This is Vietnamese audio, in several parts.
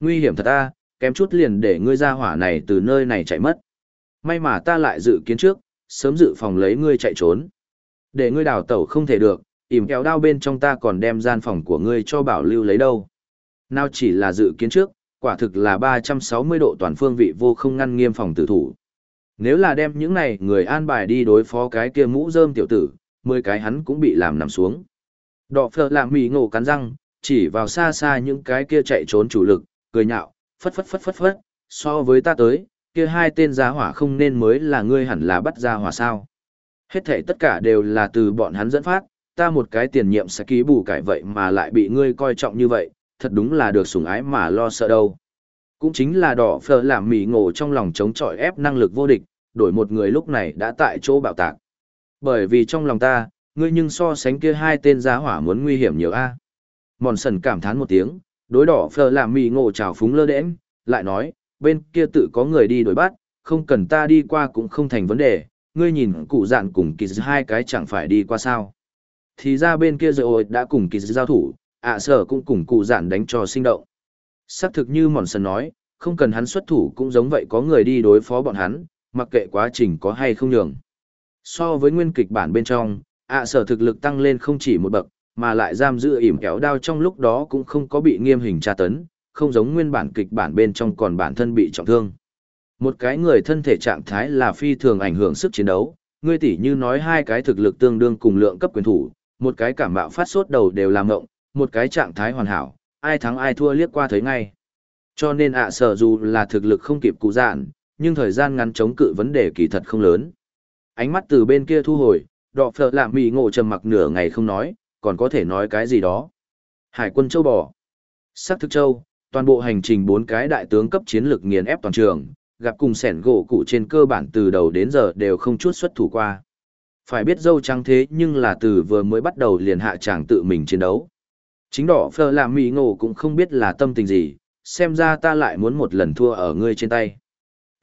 Nguy hiểm thật a, kém chút liền để ngươi ra hỏa này từ nơi này chạy mất. May mà ta lại dự kiến trước, sớm dự phòng lấy ngươi chạy trốn. Để ngươi đào tẩu không thể được, ỉm kéo đao bên trong ta còn đem gian phòng của ngươi cho bảo lưu lấy đâu. Nào chỉ là dự kiến trước, quả thực là 360 độ toàn phương vị vô không ngăn nghiêm phòng tử thủ. Nếu là đem những này người an bài đi đối phó cái kia mũ rơm tiểu tử, 10 cái hắn cũng bị làm nằm xuống. Đọ phở làm mì ngộ cắn răng, chỉ vào xa xa những cái kia chạy trốn chủ lực, cười nhạo, phất phất phất phất phất, so với ta tới, kia hai tên giá hỏa không nên mới là ngươi hẳn là bắt ra hỏa sao. Hết thể tất cả đều là từ bọn hắn dẫn phát, ta một cái tiền nhiệm sẽ ký bù cải vậy mà lại bị ngươi coi trọng như vậy, thật đúng là được sủng ái mà lo sợ đâu. Cũng chính là đỏ phở làm mỉ ngộ trong lòng chống chọi ép năng lực vô địch, đổi một người lúc này đã tại chỗ bạo tạc. Bởi vì trong lòng ta, ngươi nhưng so sánh kia hai tên giá hỏa muốn nguy hiểm nhiều a. Mòn sần cảm thán một tiếng, đối đỏ phờ làm mì ngộ trào phúng lơ đễm, lại nói, bên kia tự có người đi đổi bắt, không cần ta đi qua cũng không thành vấn đề, ngươi nhìn cụ dạn cùng kỳ hai cái chẳng phải đi qua sao. Thì ra bên kia rồi đã cùng kỳ giao thủ, ạ sở cũng cùng cụ dạn đánh cho sinh động. Xác thực như mòn sần nói, không cần hắn xuất thủ cũng giống vậy có người đi đối phó bọn hắn, mặc kệ quá trình có hay không nhường. So với nguyên kịch bản bên trong, ạ sở thực lực tăng lên không chỉ một bậc, mà lại giam giữ ỉm kéo đao trong lúc đó cũng không có bị nghiêm hình tra tấn, không giống nguyên bản kịch bản bên trong còn bản thân bị trọng thương. Một cái người thân thể trạng thái là phi thường ảnh hưởng sức chiến đấu, ngươi tỷ như nói hai cái thực lực tương đương cùng lượng cấp quyền thủ, một cái cảm bạo phát sốt đầu đều làm ngộng, một cái trạng thái hoàn hảo, ai thắng ai thua liếc qua thấy ngay. Cho nên ạ sở dù là thực lực không kịp cụ dạn, nhưng thời gian ngắn chống cự vấn đề kỳ thật không lớn. Ánh mắt từ bên kia thu hồi, đọ phở làm mì ngộ trầm mặc nửa ngày không nói, còn có thể nói cái gì đó. Hải quân châu bò. Sắc thực châu, toàn bộ hành trình bốn cái đại tướng cấp chiến lược nghiền ép toàn trường, gặp cùng sẻn gỗ cụ trên cơ bản từ đầu đến giờ đều không chút xuất thủ qua. Phải biết dâu trắng thế nhưng là từ vừa mới bắt đầu liền hạ chàng tự mình chiến đấu. Chính đỏ phơ làm mì ngộ cũng không biết là tâm tình gì, xem ra ta lại muốn một lần thua ở ngươi trên tay.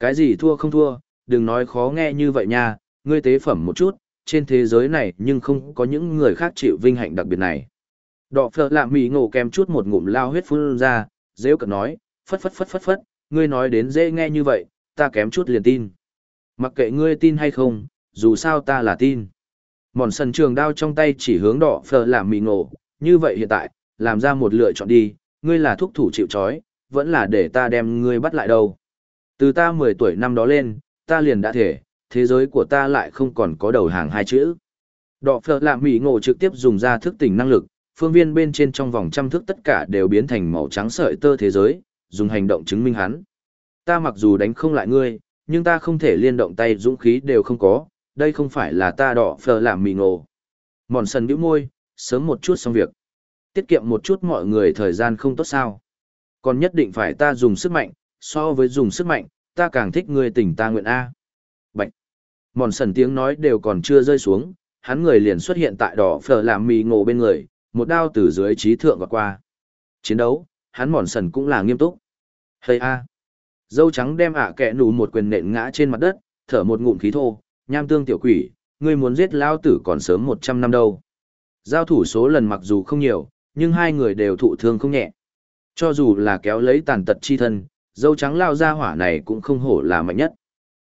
Cái gì thua không thua, đừng nói khó nghe như vậy nha, ngươi tế phẩm một chút, trên thế giới này nhưng không có những người khác chịu vinh hạnh đặc biệt này. Đỏ phở lạ mì ngộ kèm chút một ngụm lao huyết phun ra, dễ cận nói, phất phất phất phất phất, ngươi nói đến dễ nghe như vậy, ta kém chút liền tin. Mặc kệ ngươi tin hay không, dù sao ta là tin. Mòn sần trường đao trong tay chỉ hướng đỏ phở lạ mì ngộ, như vậy hiện tại, làm ra một lựa chọn đi, ngươi là thúc thủ chịu chói, vẫn là để ta đem ngươi bắt lại đâu. Từ ta 10 tuổi năm đó lên, ta liền đã thể, thế giới của ta lại không còn có đầu hàng hai chữ. Đọ phở làm mỉ ngộ trực tiếp dùng ra thức tỉnh năng lực, phương viên bên trên trong vòng trăm thước tất cả đều biến thành màu trắng sợi tơ thế giới, dùng hành động chứng minh hắn. Ta mặc dù đánh không lại ngươi, nhưng ta không thể liên động tay dũng khí đều không có, đây không phải là ta đỏ phở làm mì ngộ. Mòn sần bĩu môi, sớm một chút xong việc. Tiết kiệm một chút mọi người thời gian không tốt sao. Còn nhất định phải ta dùng sức mạnh, so với dùng sức mạnh, ta càng thích ngươi tỉnh ta nguyện A. Mòn sần tiếng nói đều còn chưa rơi xuống, hắn người liền xuất hiện tại đỏ phở làm mì ngộ bên người, một đao từ dưới trí thượng vọt qua. Chiến đấu, hắn mòn sần cũng là nghiêm túc. hay A. Dâu trắng đem ạ à kẹ nù một quyền nện ngã trên mặt đất, thở một ngụm khí thô, nham tương tiểu quỷ, ngươi muốn giết lao tử còn sớm 100 năm đâu. Giao thủ số lần mặc dù không nhiều, nhưng hai người đều thụ thương không nhẹ. Cho dù là kéo lấy tàn tật chi thân, dâu trắng lao ra hỏa này cũng không hổ là mạnh nhất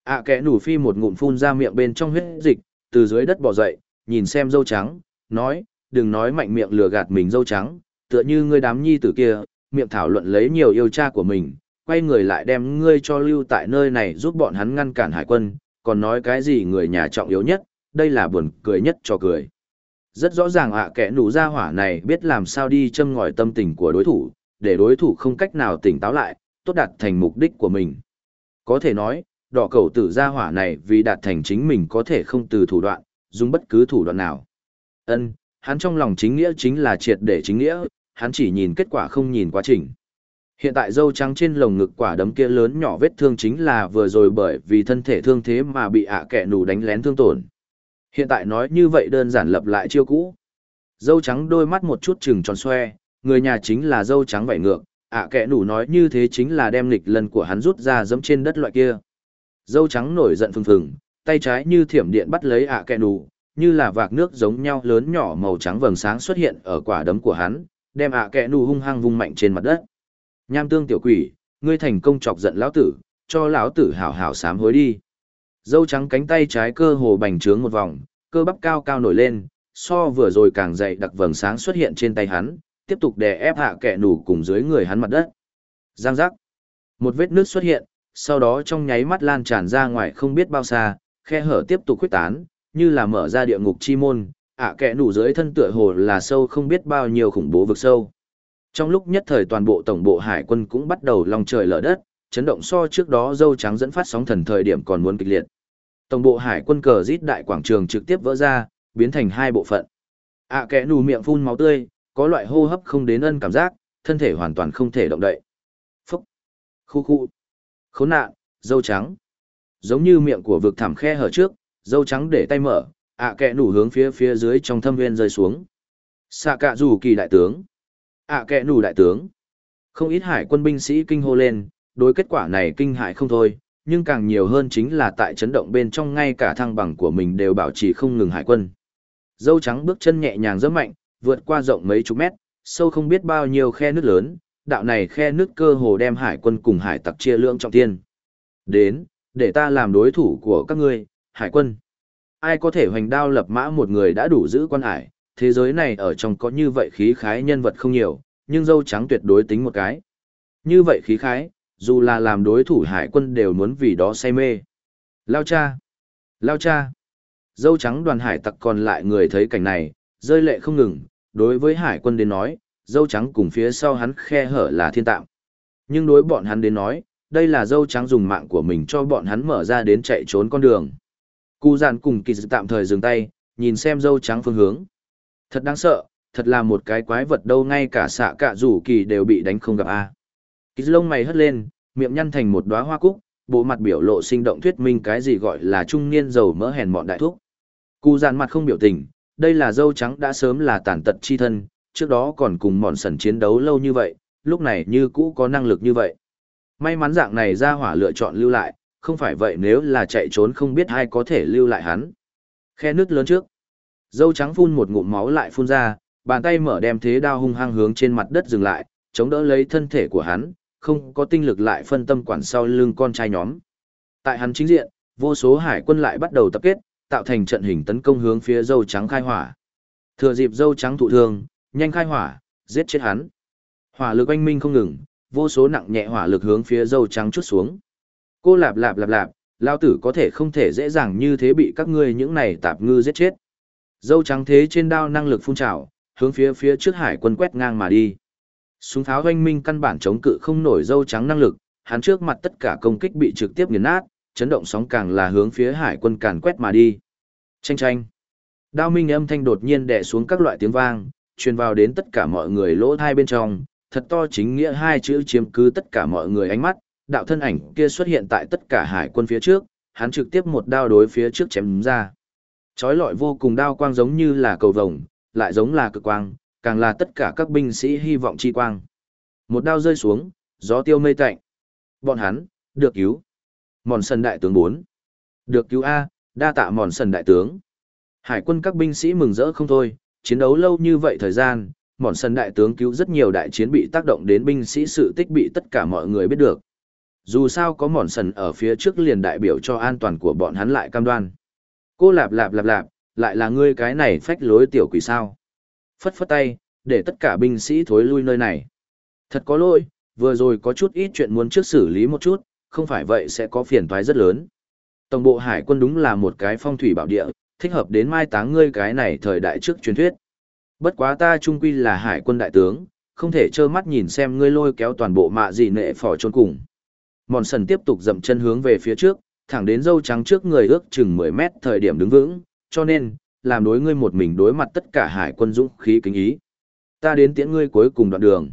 ạ à, kẻ nủ phi một ngụm phun ra miệng bên trong huyết dịch, từ dưới đất bò dậy, nhìn xem dâu trắng, nói, đừng nói mạnh miệng lừa gạt mình dâu trắng, tựa như ngươi đám nhi tử kia, miệng thảo luận lấy nhiều yêu cha của mình, quay người lại đem ngươi cho lưu tại nơi này giúp bọn hắn ngăn cản hải quân, còn nói cái gì người nhà trọng yếu nhất, đây là buồn cười nhất cho cười. Rất rõ ràng ạ à, kẻ nủ ra hỏa này biết làm sao đi châm ngòi tâm tình của đối thủ, để đối thủ không cách nào tỉnh táo lại, tốt đạt thành mục đích của mình. Có thể nói, đỏ cầu tử gia hỏa này vì đạt thành chính mình có thể không từ thủ đoạn, dùng bất cứ thủ đoạn nào. Ân, hắn trong lòng chính nghĩa chính là triệt để chính nghĩa, hắn chỉ nhìn kết quả không nhìn quá trình. Hiện tại dâu trắng trên lồng ngực quả đấm kia lớn nhỏ vết thương chính là vừa rồi bởi vì thân thể thương thế mà bị ạ kẻ nù đánh lén thương tổn. Hiện tại nói như vậy đơn giản lập lại chiêu cũ. Dâu trắng đôi mắt một chút trừng tròn xoe, người nhà chính là dâu trắng vảy ngược, ạ à, kẻ nủ nói như thế chính là đem lịch lần của hắn rút ra dẫm trên đất loại kia. Dâu trắng nổi giận phừng phừng, tay trái như thiểm điện bắt lấy ạ à kẻ như là vạc nước giống nhau lớn nhỏ màu trắng vầng sáng xuất hiện ở quả đấm của hắn, đem ạ à kẻ hung hăng vung mạnh trên mặt đất. Nham tương tiểu quỷ, ngươi thành công chọc giận lão tử, cho lão tử hảo hảo sám hối đi. Dâu trắng cánh tay trái cơ hồ bành trướng một vòng, cơ bắp cao cao nổi lên, so vừa rồi càng dậy đặc vầng sáng xuất hiện trên tay hắn, tiếp tục đè ép hạ kẻ nủ cùng dưới người hắn mặt đất. Giang giác. Một vết nước xuất hiện, sau đó trong nháy mắt lan tràn ra ngoài không biết bao xa, khe hở tiếp tục khuếch tán, như là mở ra địa ngục chi môn, ạ kẻ nủ dưới thân tựa hồ là sâu không biết bao nhiêu khủng bố vực sâu. Trong lúc nhất thời toàn bộ tổng bộ hải quân cũng bắt đầu lòng trời lở đất, chấn động so trước đó dâu trắng dẫn phát sóng thần thời điểm còn muốn kịch liệt. Tổng bộ hải quân cờ rít đại quảng trường trực tiếp vỡ ra, biến thành hai bộ phận. ạ à, kẽ miệng phun máu tươi, có loại hô hấp không đến ân cảm giác, thân thể hoàn toàn không thể động đậy. Phúc! Khu khu! Khốn nạn, dâu trắng! Giống như miệng của vực thảm khe hở trước, dâu trắng để tay mở, ạ à, kẽ nủ hướng phía phía dưới trong thâm viên rơi xuống. Xạ cạ rủ kỳ đại tướng! ạ à, kẽ nủ đại tướng! Không ít hải quân binh sĩ kinh hô lên, đối kết quả này kinh hại không thôi, nhưng càng nhiều hơn chính là tại chấn động bên trong ngay cả thăng bằng của mình đều bảo trì không ngừng hải quân. Dâu trắng bước chân nhẹ nhàng rất mạnh, vượt qua rộng mấy chục mét, sâu không biết bao nhiêu khe nước lớn, đạo này khe nước cơ hồ đem hải quân cùng hải tặc chia lưỡng trọng thiên. Đến, để ta làm đối thủ của các ngươi, hải quân. Ai có thể hoành đao lập mã một người đã đủ giữ quan hải, thế giới này ở trong có như vậy khí khái nhân vật không nhiều, nhưng dâu trắng tuyệt đối tính một cái. Như vậy khí khái, dù là làm đối thủ hải quân đều muốn vì đó say mê. Lao cha! Lao cha! Dâu trắng đoàn hải tặc còn lại người thấy cảnh này, rơi lệ không ngừng, đối với hải quân đến nói, dâu trắng cùng phía sau hắn khe hở là thiên tạm. Nhưng đối bọn hắn đến nói, đây là dâu trắng dùng mạng của mình cho bọn hắn mở ra đến chạy trốn con đường. Cụ giản cùng kỳ dự tạm thời dừng tay, nhìn xem dâu trắng phương hướng. Thật đáng sợ, thật là một cái quái vật đâu ngay cả xạ cạ rủ kỳ đều bị đánh không gặp a. Kỳ lông mày hất lên, miệng nhăn thành một đóa hoa cúc, bộ mặt biểu lộ sinh động thuyết minh cái gì gọi là trung niên giàu mỡ hèn mọn đại thúc. Cụ giản mặt không biểu tình, đây là dâu trắng đã sớm là tàn tật chi thân, trước đó còn cùng mòn sần chiến đấu lâu như vậy, lúc này như cũ có năng lực như vậy. May mắn dạng này ra hỏa lựa chọn lưu lại, không phải vậy nếu là chạy trốn không biết ai có thể lưu lại hắn. Khe nước lớn trước. Dâu trắng phun một ngụm máu lại phun ra, bàn tay mở đem thế đao hung hăng hướng trên mặt đất dừng lại, chống đỡ lấy thân thể của hắn, không có tinh lực lại phân tâm quản sau lưng con trai nhóm. Tại hắn chính diện, vô số hải quân lại bắt đầu tập kết, tạo thành trận hình tấn công hướng phía dâu trắng khai hỏa. Thừa dịp dâu trắng thụ thương, nhanh khai hỏa, giết chết hắn. Hỏa lực anh minh không ngừng, vô số nặng nhẹ hỏa lực hướng phía dâu trắng chút xuống. Cô lạp lạp lạp lạp, lao tử có thể không thể dễ dàng như thế bị các ngươi những này tạp ngư giết chết. Dâu trắng thế trên đao năng lực phun trào, hướng phía phía trước hải quân quét ngang mà đi. Súng pháo oanh minh căn bản chống cự không nổi dâu trắng năng lực, hắn trước mặt tất cả công kích bị trực tiếp nghiền nát, chấn động sóng càng là hướng phía hải quân càn quét mà đi. Chanh chanh. Đao minh âm thanh đột nhiên đè xuống các loại tiếng vang, truyền vào đến tất cả mọi người lỗ thai bên trong, thật to chính nghĩa hai chữ chiếm cứ tất cả mọi người ánh mắt, đạo thân ảnh kia xuất hiện tại tất cả hải quân phía trước, hắn trực tiếp một đao đối phía trước chém ra. Chói lọi vô cùng đao quang giống như là cầu vồng, lại giống là cực quang, càng là tất cả các binh sĩ hy vọng chi quang. Một đao rơi xuống, gió tiêu mây tạnh. Bọn hắn, được cứu. Mòn sân đại tướng 4. Được cứu A, đa tạ mòn sân đại tướng. Hải quân các binh sĩ mừng rỡ không thôi, chiến đấu lâu như vậy thời gian, mòn sân đại tướng cứu rất nhiều đại chiến bị tác động đến binh sĩ sự tích bị tất cả mọi người biết được. Dù sao có mòn sần ở phía trước liền đại biểu cho an toàn của bọn hắn lại cam đoan. Cô lạp lạp lạp lạp, lại là ngươi cái này phách lối tiểu quỷ sao. Phất phất tay, để tất cả binh sĩ thối lui nơi này. Thật có lỗi, vừa rồi có chút ít chuyện muốn trước xử lý một chút, không phải vậy sẽ có phiền toái rất lớn. Tổng bộ hải quân đúng là một cái phong thủy bảo địa, thích hợp đến mai táng ngươi cái này thời đại trước truyền thuyết. Bất quá ta trung quy là hải quân đại tướng, không thể trơ mắt nhìn xem ngươi lôi kéo toàn bộ mạ gì nệ phò trôn cùng. Mòn sần tiếp tục dậm chân hướng về phía trước, thẳng đến dâu trắng trước người ước chừng 10 mét thời điểm đứng vững, cho nên, làm đối ngươi một mình đối mặt tất cả hải quân dũng khí kính ý. Ta đến tiễn ngươi cuối cùng đoạn đường.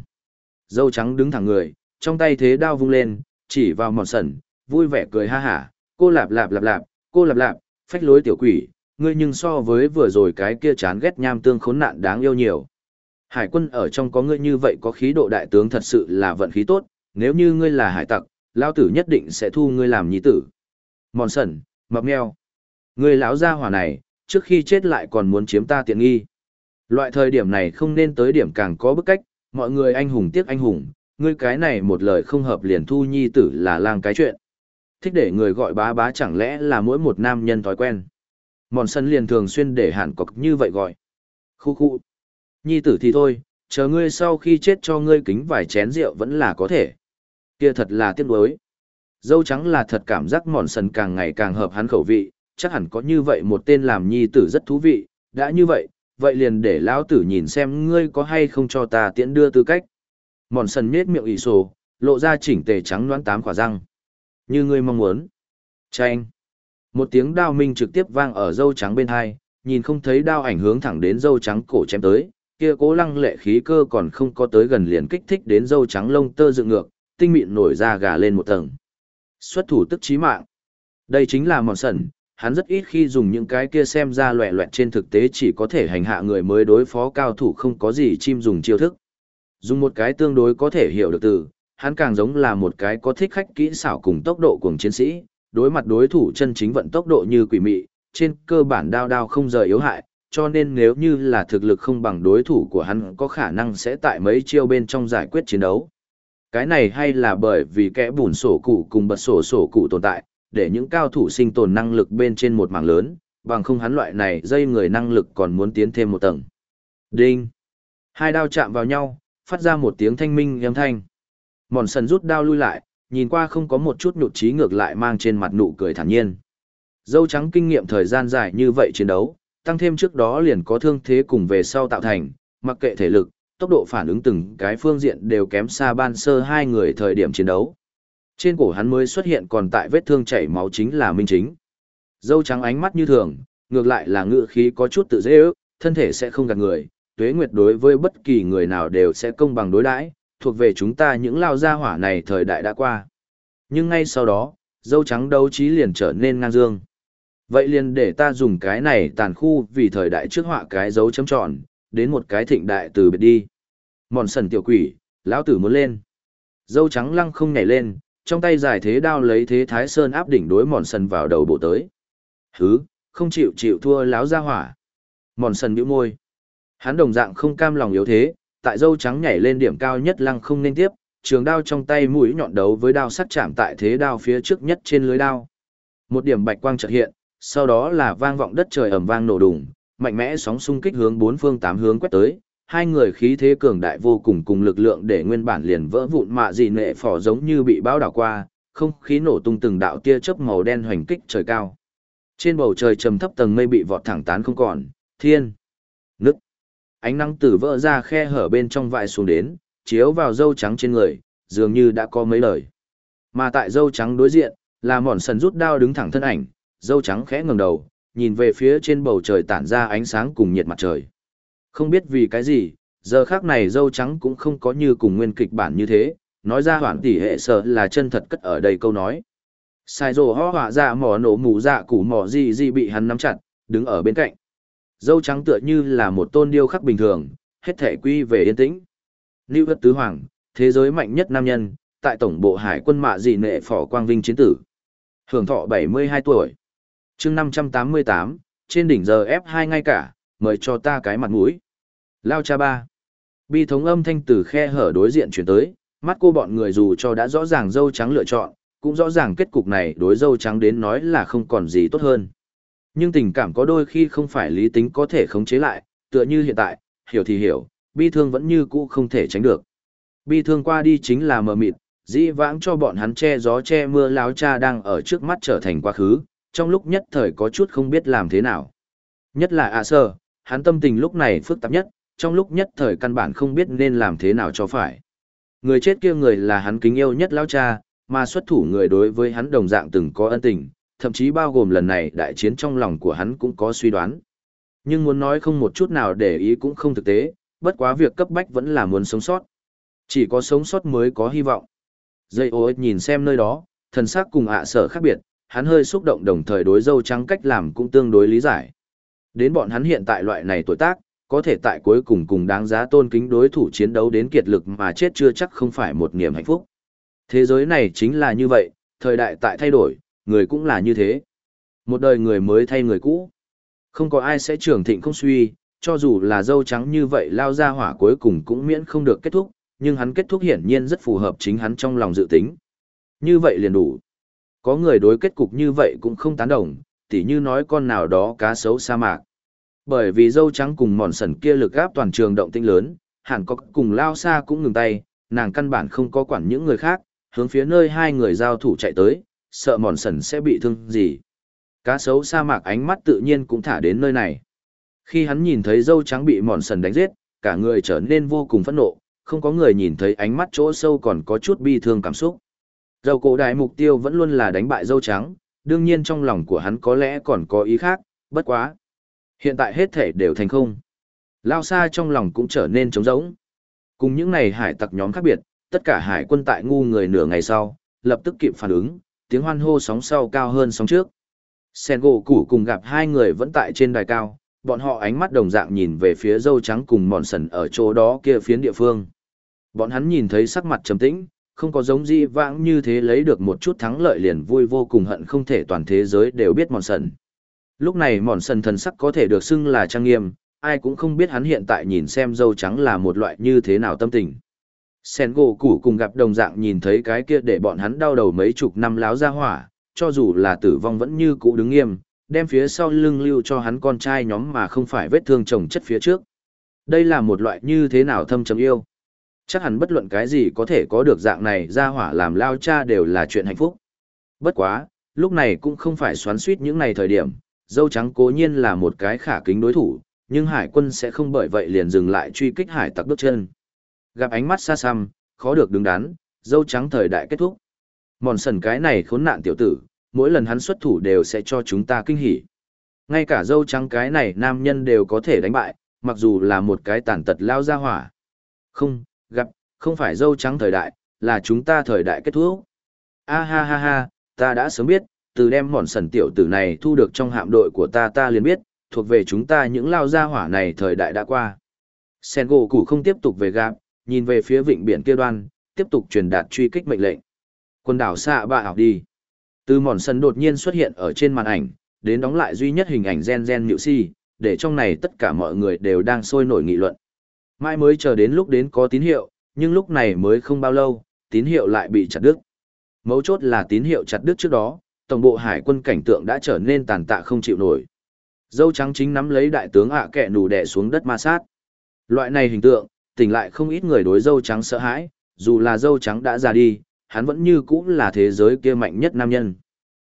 Dâu trắng đứng thẳng người, trong tay thế đao vung lên, chỉ vào mòn sần, vui vẻ cười ha hả, cô lạp lạp lạp lạp, cô lạp lạp, phách lối tiểu quỷ, ngươi nhưng so với vừa rồi cái kia chán ghét nham tương khốn nạn đáng yêu nhiều. Hải quân ở trong có ngươi như vậy có khí độ đại tướng thật sự là vận khí tốt, nếu như ngươi là hải tặc, lao tử nhất định sẽ thu ngươi làm nhi tử. Mòn sẩn mập meo. Ngươi lão gia hỏa này, trước khi chết lại còn muốn chiếm ta tiện nghi. Loại thời điểm này không nên tới điểm càng có bức cách, mọi người anh hùng tiếc anh hùng, ngươi cái này một lời không hợp liền thu nhi tử là lang cái chuyện. Thích để người gọi bá bá chẳng lẽ là mỗi một nam nhân thói quen. Mòn sân liền thường xuyên để hẳn cọc như vậy gọi. Khu khu. Nhi tử thì thôi, chờ ngươi sau khi chết cho ngươi kính vài chén rượu vẫn là có thể. Kia thật là tiếc nuối. Dâu trắng là thật cảm giác mòn sần càng ngày càng hợp hắn khẩu vị, chắc hẳn có như vậy một tên làm nhi tử rất thú vị, đã như vậy, vậy liền để lão tử nhìn xem ngươi có hay không cho ta tiễn đưa tư cách. Mòn sần nhết miệng ỷ sổ, lộ ra chỉnh tề trắng đoán tám quả răng. Như ngươi mong muốn. Tranh. Một tiếng đao minh trực tiếp vang ở dâu trắng bên hai, nhìn không thấy đao ảnh hướng thẳng đến dâu trắng cổ chém tới, kia cố lăng lệ khí cơ còn không có tới gần liền kích thích đến dâu trắng lông tơ dựng ngược, tinh mịn nổi ra gà lên một tầng. Xuất thủ tức chí mạng. Đây chính là mòn sẩn hắn rất ít khi dùng những cái kia xem ra loẹ loẹt trên thực tế chỉ có thể hành hạ người mới đối phó cao thủ không có gì chim dùng chiêu thức. Dùng một cái tương đối có thể hiểu được từ, hắn càng giống là một cái có thích khách kỹ xảo cùng tốc độ cùng chiến sĩ, đối mặt đối thủ chân chính vận tốc độ như quỷ mị, trên cơ bản đao đao không rời yếu hại, cho nên nếu như là thực lực không bằng đối thủ của hắn có khả năng sẽ tại mấy chiêu bên trong giải quyết chiến đấu. Cái này hay là bởi vì kẻ bùn sổ cụ cùng bật sổ sổ cụ tồn tại, để những cao thủ sinh tồn năng lực bên trên một mảng lớn, bằng không hắn loại này dây người năng lực còn muốn tiến thêm một tầng. Đinh! Hai đao chạm vào nhau, phát ra một tiếng thanh minh âm thanh. Mòn sần rút đao lui lại, nhìn qua không có một chút nhụt chí ngược lại mang trên mặt nụ cười thản nhiên. Dâu trắng kinh nghiệm thời gian dài như vậy chiến đấu, tăng thêm trước đó liền có thương thế cùng về sau tạo thành, mặc kệ thể lực, tốc độ phản ứng từng cái phương diện đều kém xa ban sơ hai người thời điểm chiến đấu. Trên cổ hắn mới xuất hiện còn tại vết thương chảy máu chính là minh chính. Dâu trắng ánh mắt như thường, ngược lại là ngự khí có chút tự dễ ước, thân thể sẽ không gạt người, tuế nguyệt đối với bất kỳ người nào đều sẽ công bằng đối đãi, thuộc về chúng ta những lao gia hỏa này thời đại đã qua. Nhưng ngay sau đó, dâu trắng đấu trí liền trở nên ngang dương. Vậy liền để ta dùng cái này tàn khu vì thời đại trước họa cái dấu chấm tròn, đến một cái thịnh đại từ biệt đi. Mòn sần tiểu quỷ, lão tử muốn lên. Dâu trắng lăng không nhảy lên, trong tay giải thế đao lấy thế thái sơn áp đỉnh đối mòn sần vào đầu bộ tới. Hứ, không chịu chịu thua láo ra hỏa. Mòn sần bĩu môi. Hắn đồng dạng không cam lòng yếu thế, tại dâu trắng nhảy lên điểm cao nhất lăng không nên tiếp, trường đao trong tay mũi nhọn đấu với đao sắt chạm tại thế đao phía trước nhất trên lưới đao. Một điểm bạch quang chợt hiện, sau đó là vang vọng đất trời ầm vang nổ đùng, mạnh mẽ sóng xung kích hướng bốn phương tám hướng quét tới, hai người khí thế cường đại vô cùng cùng lực lượng để nguyên bản liền vỡ vụn mạ dị nệ phỏ giống như bị bão đảo qua, không khí nổ tung từng đạo tia chớp màu đen hoành kích trời cao. Trên bầu trời trầm thấp tầng mây bị vọt thẳng tán không còn, thiên. Ánh nắng từ vỡ ra khe hở bên trong vại xuống đến, chiếu vào dâu trắng trên người, dường như đã có mấy lời. Mà tại dâu trắng đối diện, là mòn sần rút đao đứng thẳng thân ảnh, dâu trắng khẽ ngẩng đầu, nhìn về phía trên bầu trời tản ra ánh sáng cùng nhiệt mặt trời. Không biết vì cái gì, giờ khác này dâu trắng cũng không có như cùng nguyên kịch bản như thế, nói ra hoảng tỷ hệ sợ là chân thật cất ở đây câu nói. Sai rồ ho họa ra mỏ nổ mù dạ củ mỏ gì gì bị hắn nắm chặt, đứng ở bên cạnh. Dâu trắng tựa như là một tôn điêu khắc bình thường, hết thể quy về yên tĩnh. Lưu Hất tứ hoàng, thế giới mạnh nhất nam nhân, tại tổng bộ hải quân mạ dị nệ phỏ quang vinh chiến tử. Hưởng thọ 72 tuổi. chương 588, trên đỉnh giờ F2 ngay cả, mời cho ta cái mặt mũi. Lao cha ba. Bi thống âm thanh từ khe hở đối diện chuyển tới, mắt cô bọn người dù cho đã rõ ràng dâu trắng lựa chọn, cũng rõ ràng kết cục này đối dâu trắng đến nói là không còn gì tốt hơn. Nhưng tình cảm có đôi khi không phải lý tính có thể khống chế lại, tựa như hiện tại, hiểu thì hiểu, bi thương vẫn như cũ không thể tránh được. Bi thương qua đi chính là mờ mịt, dĩ vãng cho bọn hắn che gió che mưa láo cha đang ở trước mắt trở thành quá khứ, trong lúc nhất thời có chút không biết làm thế nào. Nhất là ạ sơ, hắn tâm tình lúc này phức tạp nhất, trong lúc nhất thời căn bản không biết nên làm thế nào cho phải. Người chết kia người là hắn kính yêu nhất lão cha, mà xuất thủ người đối với hắn đồng dạng từng có ân tình, thậm chí bao gồm lần này đại chiến trong lòng của hắn cũng có suy đoán. Nhưng muốn nói không một chút nào để ý cũng không thực tế, bất quá việc cấp bách vẫn là muốn sống sót. Chỉ có sống sót mới có hy vọng. Dây ô nhìn xem nơi đó, thần sắc cùng ạ sở khác biệt, hắn hơi xúc động đồng thời đối dâu trắng cách làm cũng tương đối lý giải. Đến bọn hắn hiện tại loại này tuổi tác, có thể tại cuối cùng cùng đáng giá tôn kính đối thủ chiến đấu đến kiệt lực mà chết chưa chắc không phải một niềm hạnh phúc. Thế giới này chính là như vậy, thời đại tại thay đổi, người cũng là như thế. Một đời người mới thay người cũ. Không có ai sẽ trưởng thịnh không suy, cho dù là dâu trắng như vậy lao ra hỏa cuối cùng cũng miễn không được kết thúc, nhưng hắn kết thúc hiển nhiên rất phù hợp chính hắn trong lòng dự tính. Như vậy liền đủ. Có người đối kết cục như vậy cũng không tán đồng, tỉ như nói con nào đó cá sấu sa mạc. Bởi vì dâu trắng cùng mòn sần kia lực gáp toàn trường động tinh lớn, hẳn có cùng lao xa cũng ngừng tay, nàng căn bản không có quản những người khác, hướng phía nơi hai người giao thủ chạy tới, sợ mòn sần sẽ bị thương gì. Cá sấu sa mạc ánh mắt tự nhiên cũng thả đến nơi này. Khi hắn nhìn thấy dâu trắng bị mòn sần đánh giết, cả người trở nên vô cùng phẫn nộ, không có người nhìn thấy ánh mắt chỗ sâu còn có chút bi thương cảm xúc. Dầu cổ đại mục tiêu vẫn luôn là đánh bại dâu trắng, đương nhiên trong lòng của hắn có lẽ còn có ý khác, bất quá. Hiện tại hết thể đều thành không. Lao xa trong lòng cũng trở nên trống rỗng. Cùng những này hải tặc nhóm khác biệt, tất cả hải quân tại ngu người nửa ngày sau, lập tức kịp phản ứng, tiếng hoan hô sóng sau cao hơn sóng trước. Sen gỗ củ cùng gặp hai người vẫn tại trên đài cao, bọn họ ánh mắt đồng dạng nhìn về phía dâu trắng cùng mòn sần ở chỗ đó kia phiến địa phương. Bọn hắn nhìn thấy sắc mặt trầm tĩnh, không có giống di vãng như thế lấy được một chút thắng lợi liền vui vô cùng hận không thể toàn thế giới đều biết mòn sần. Lúc này mòn sần thần sắc có thể được xưng là trang nghiêm, ai cũng không biết hắn hiện tại nhìn xem dâu trắng là một loại như thế nào tâm tình. Sen gỗ củ cùng gặp đồng dạng nhìn thấy cái kia để bọn hắn đau đầu mấy chục năm láo ra hỏa, cho dù là tử vong vẫn như cũ đứng nghiêm, đem phía sau lưng lưu cho hắn con trai nhóm mà không phải vết thương chồng chất phía trước. Đây là một loại như thế nào thâm trầm yêu. Chắc hẳn bất luận cái gì có thể có được dạng này ra hỏa làm lao cha đều là chuyện hạnh phúc. Bất quá, lúc này cũng không phải xoắn suýt những này thời điểm, dâu trắng cố nhiên là một cái khả kính đối thủ, nhưng hải quân sẽ không bởi vậy liền dừng lại truy kích hải tặc bước chân. Gặp ánh mắt xa xăm, khó được đứng đắn, dâu trắng thời đại kết thúc. Mòn sần cái này khốn nạn tiểu tử, mỗi lần hắn xuất thủ đều sẽ cho chúng ta kinh hỉ. Ngay cả dâu trắng cái này nam nhân đều có thể đánh bại, mặc dù là một cái tàn tật lao ra hỏa. Không, gặp, không phải dâu trắng thời đại, là chúng ta thời đại kết thúc. A ha ha ha, ta đã sớm biết, từ đem mòn sần tiểu tử này thu được trong hạm đội của ta ta liền biết, thuộc về chúng ta những lao gia hỏa này thời đại đã qua. Sen gỗ củ không tiếp tục về gặp, nhìn về phía vịnh biển kia đoan, tiếp tục truyền đạt truy kích mệnh lệnh. Quần đảo xạ bạ học đi. Từ mòn sân đột nhiên xuất hiện ở trên màn ảnh, đến đóng lại duy nhất hình ảnh gen gen nhự si, để trong này tất cả mọi người đều đang sôi nổi nghị luận. Mai mới chờ đến lúc đến có tín hiệu, nhưng lúc này mới không bao lâu, tín hiệu lại bị chặt đứt. Mấu chốt là tín hiệu chặt đứt trước đó, tổng bộ hải quân cảnh tượng đã trở nên tàn tạ không chịu nổi. Dâu trắng chính nắm lấy đại tướng ạ à kẹ nù đè xuống đất ma sát. Loại này hình tượng, tỉnh lại không ít người đối dâu trắng sợ hãi, dù là dâu trắng đã ra đi, hắn vẫn như cũ là thế giới kia mạnh nhất nam nhân.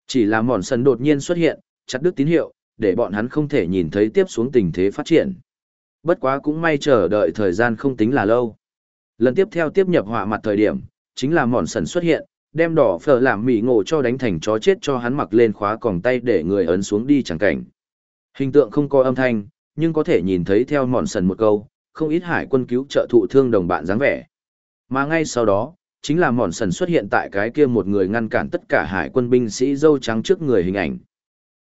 Chỉ là mòn sân đột nhiên xuất hiện, chặt đứt tín hiệu, để bọn hắn không thể nhìn thấy tiếp xuống tình thế phát triển. Bất quá cũng may chờ đợi thời gian không tính là lâu. Lần tiếp theo tiếp nhập họa mặt thời điểm, chính là mòn sần xuất hiện, đem đỏ phở làm mỉ ngộ cho đánh thành chó chết cho hắn mặc lên khóa còng tay để người ấn xuống đi chẳng cảnh. Hình tượng không có âm thanh, nhưng có thể nhìn thấy theo mòn sần một câu, không ít hải quân cứu trợ thụ thương đồng bạn dáng vẻ. Mà ngay sau đó, chính là mòn sần xuất hiện tại cái kia một người ngăn cản tất cả hải quân binh sĩ dâu trắng trước người hình ảnh.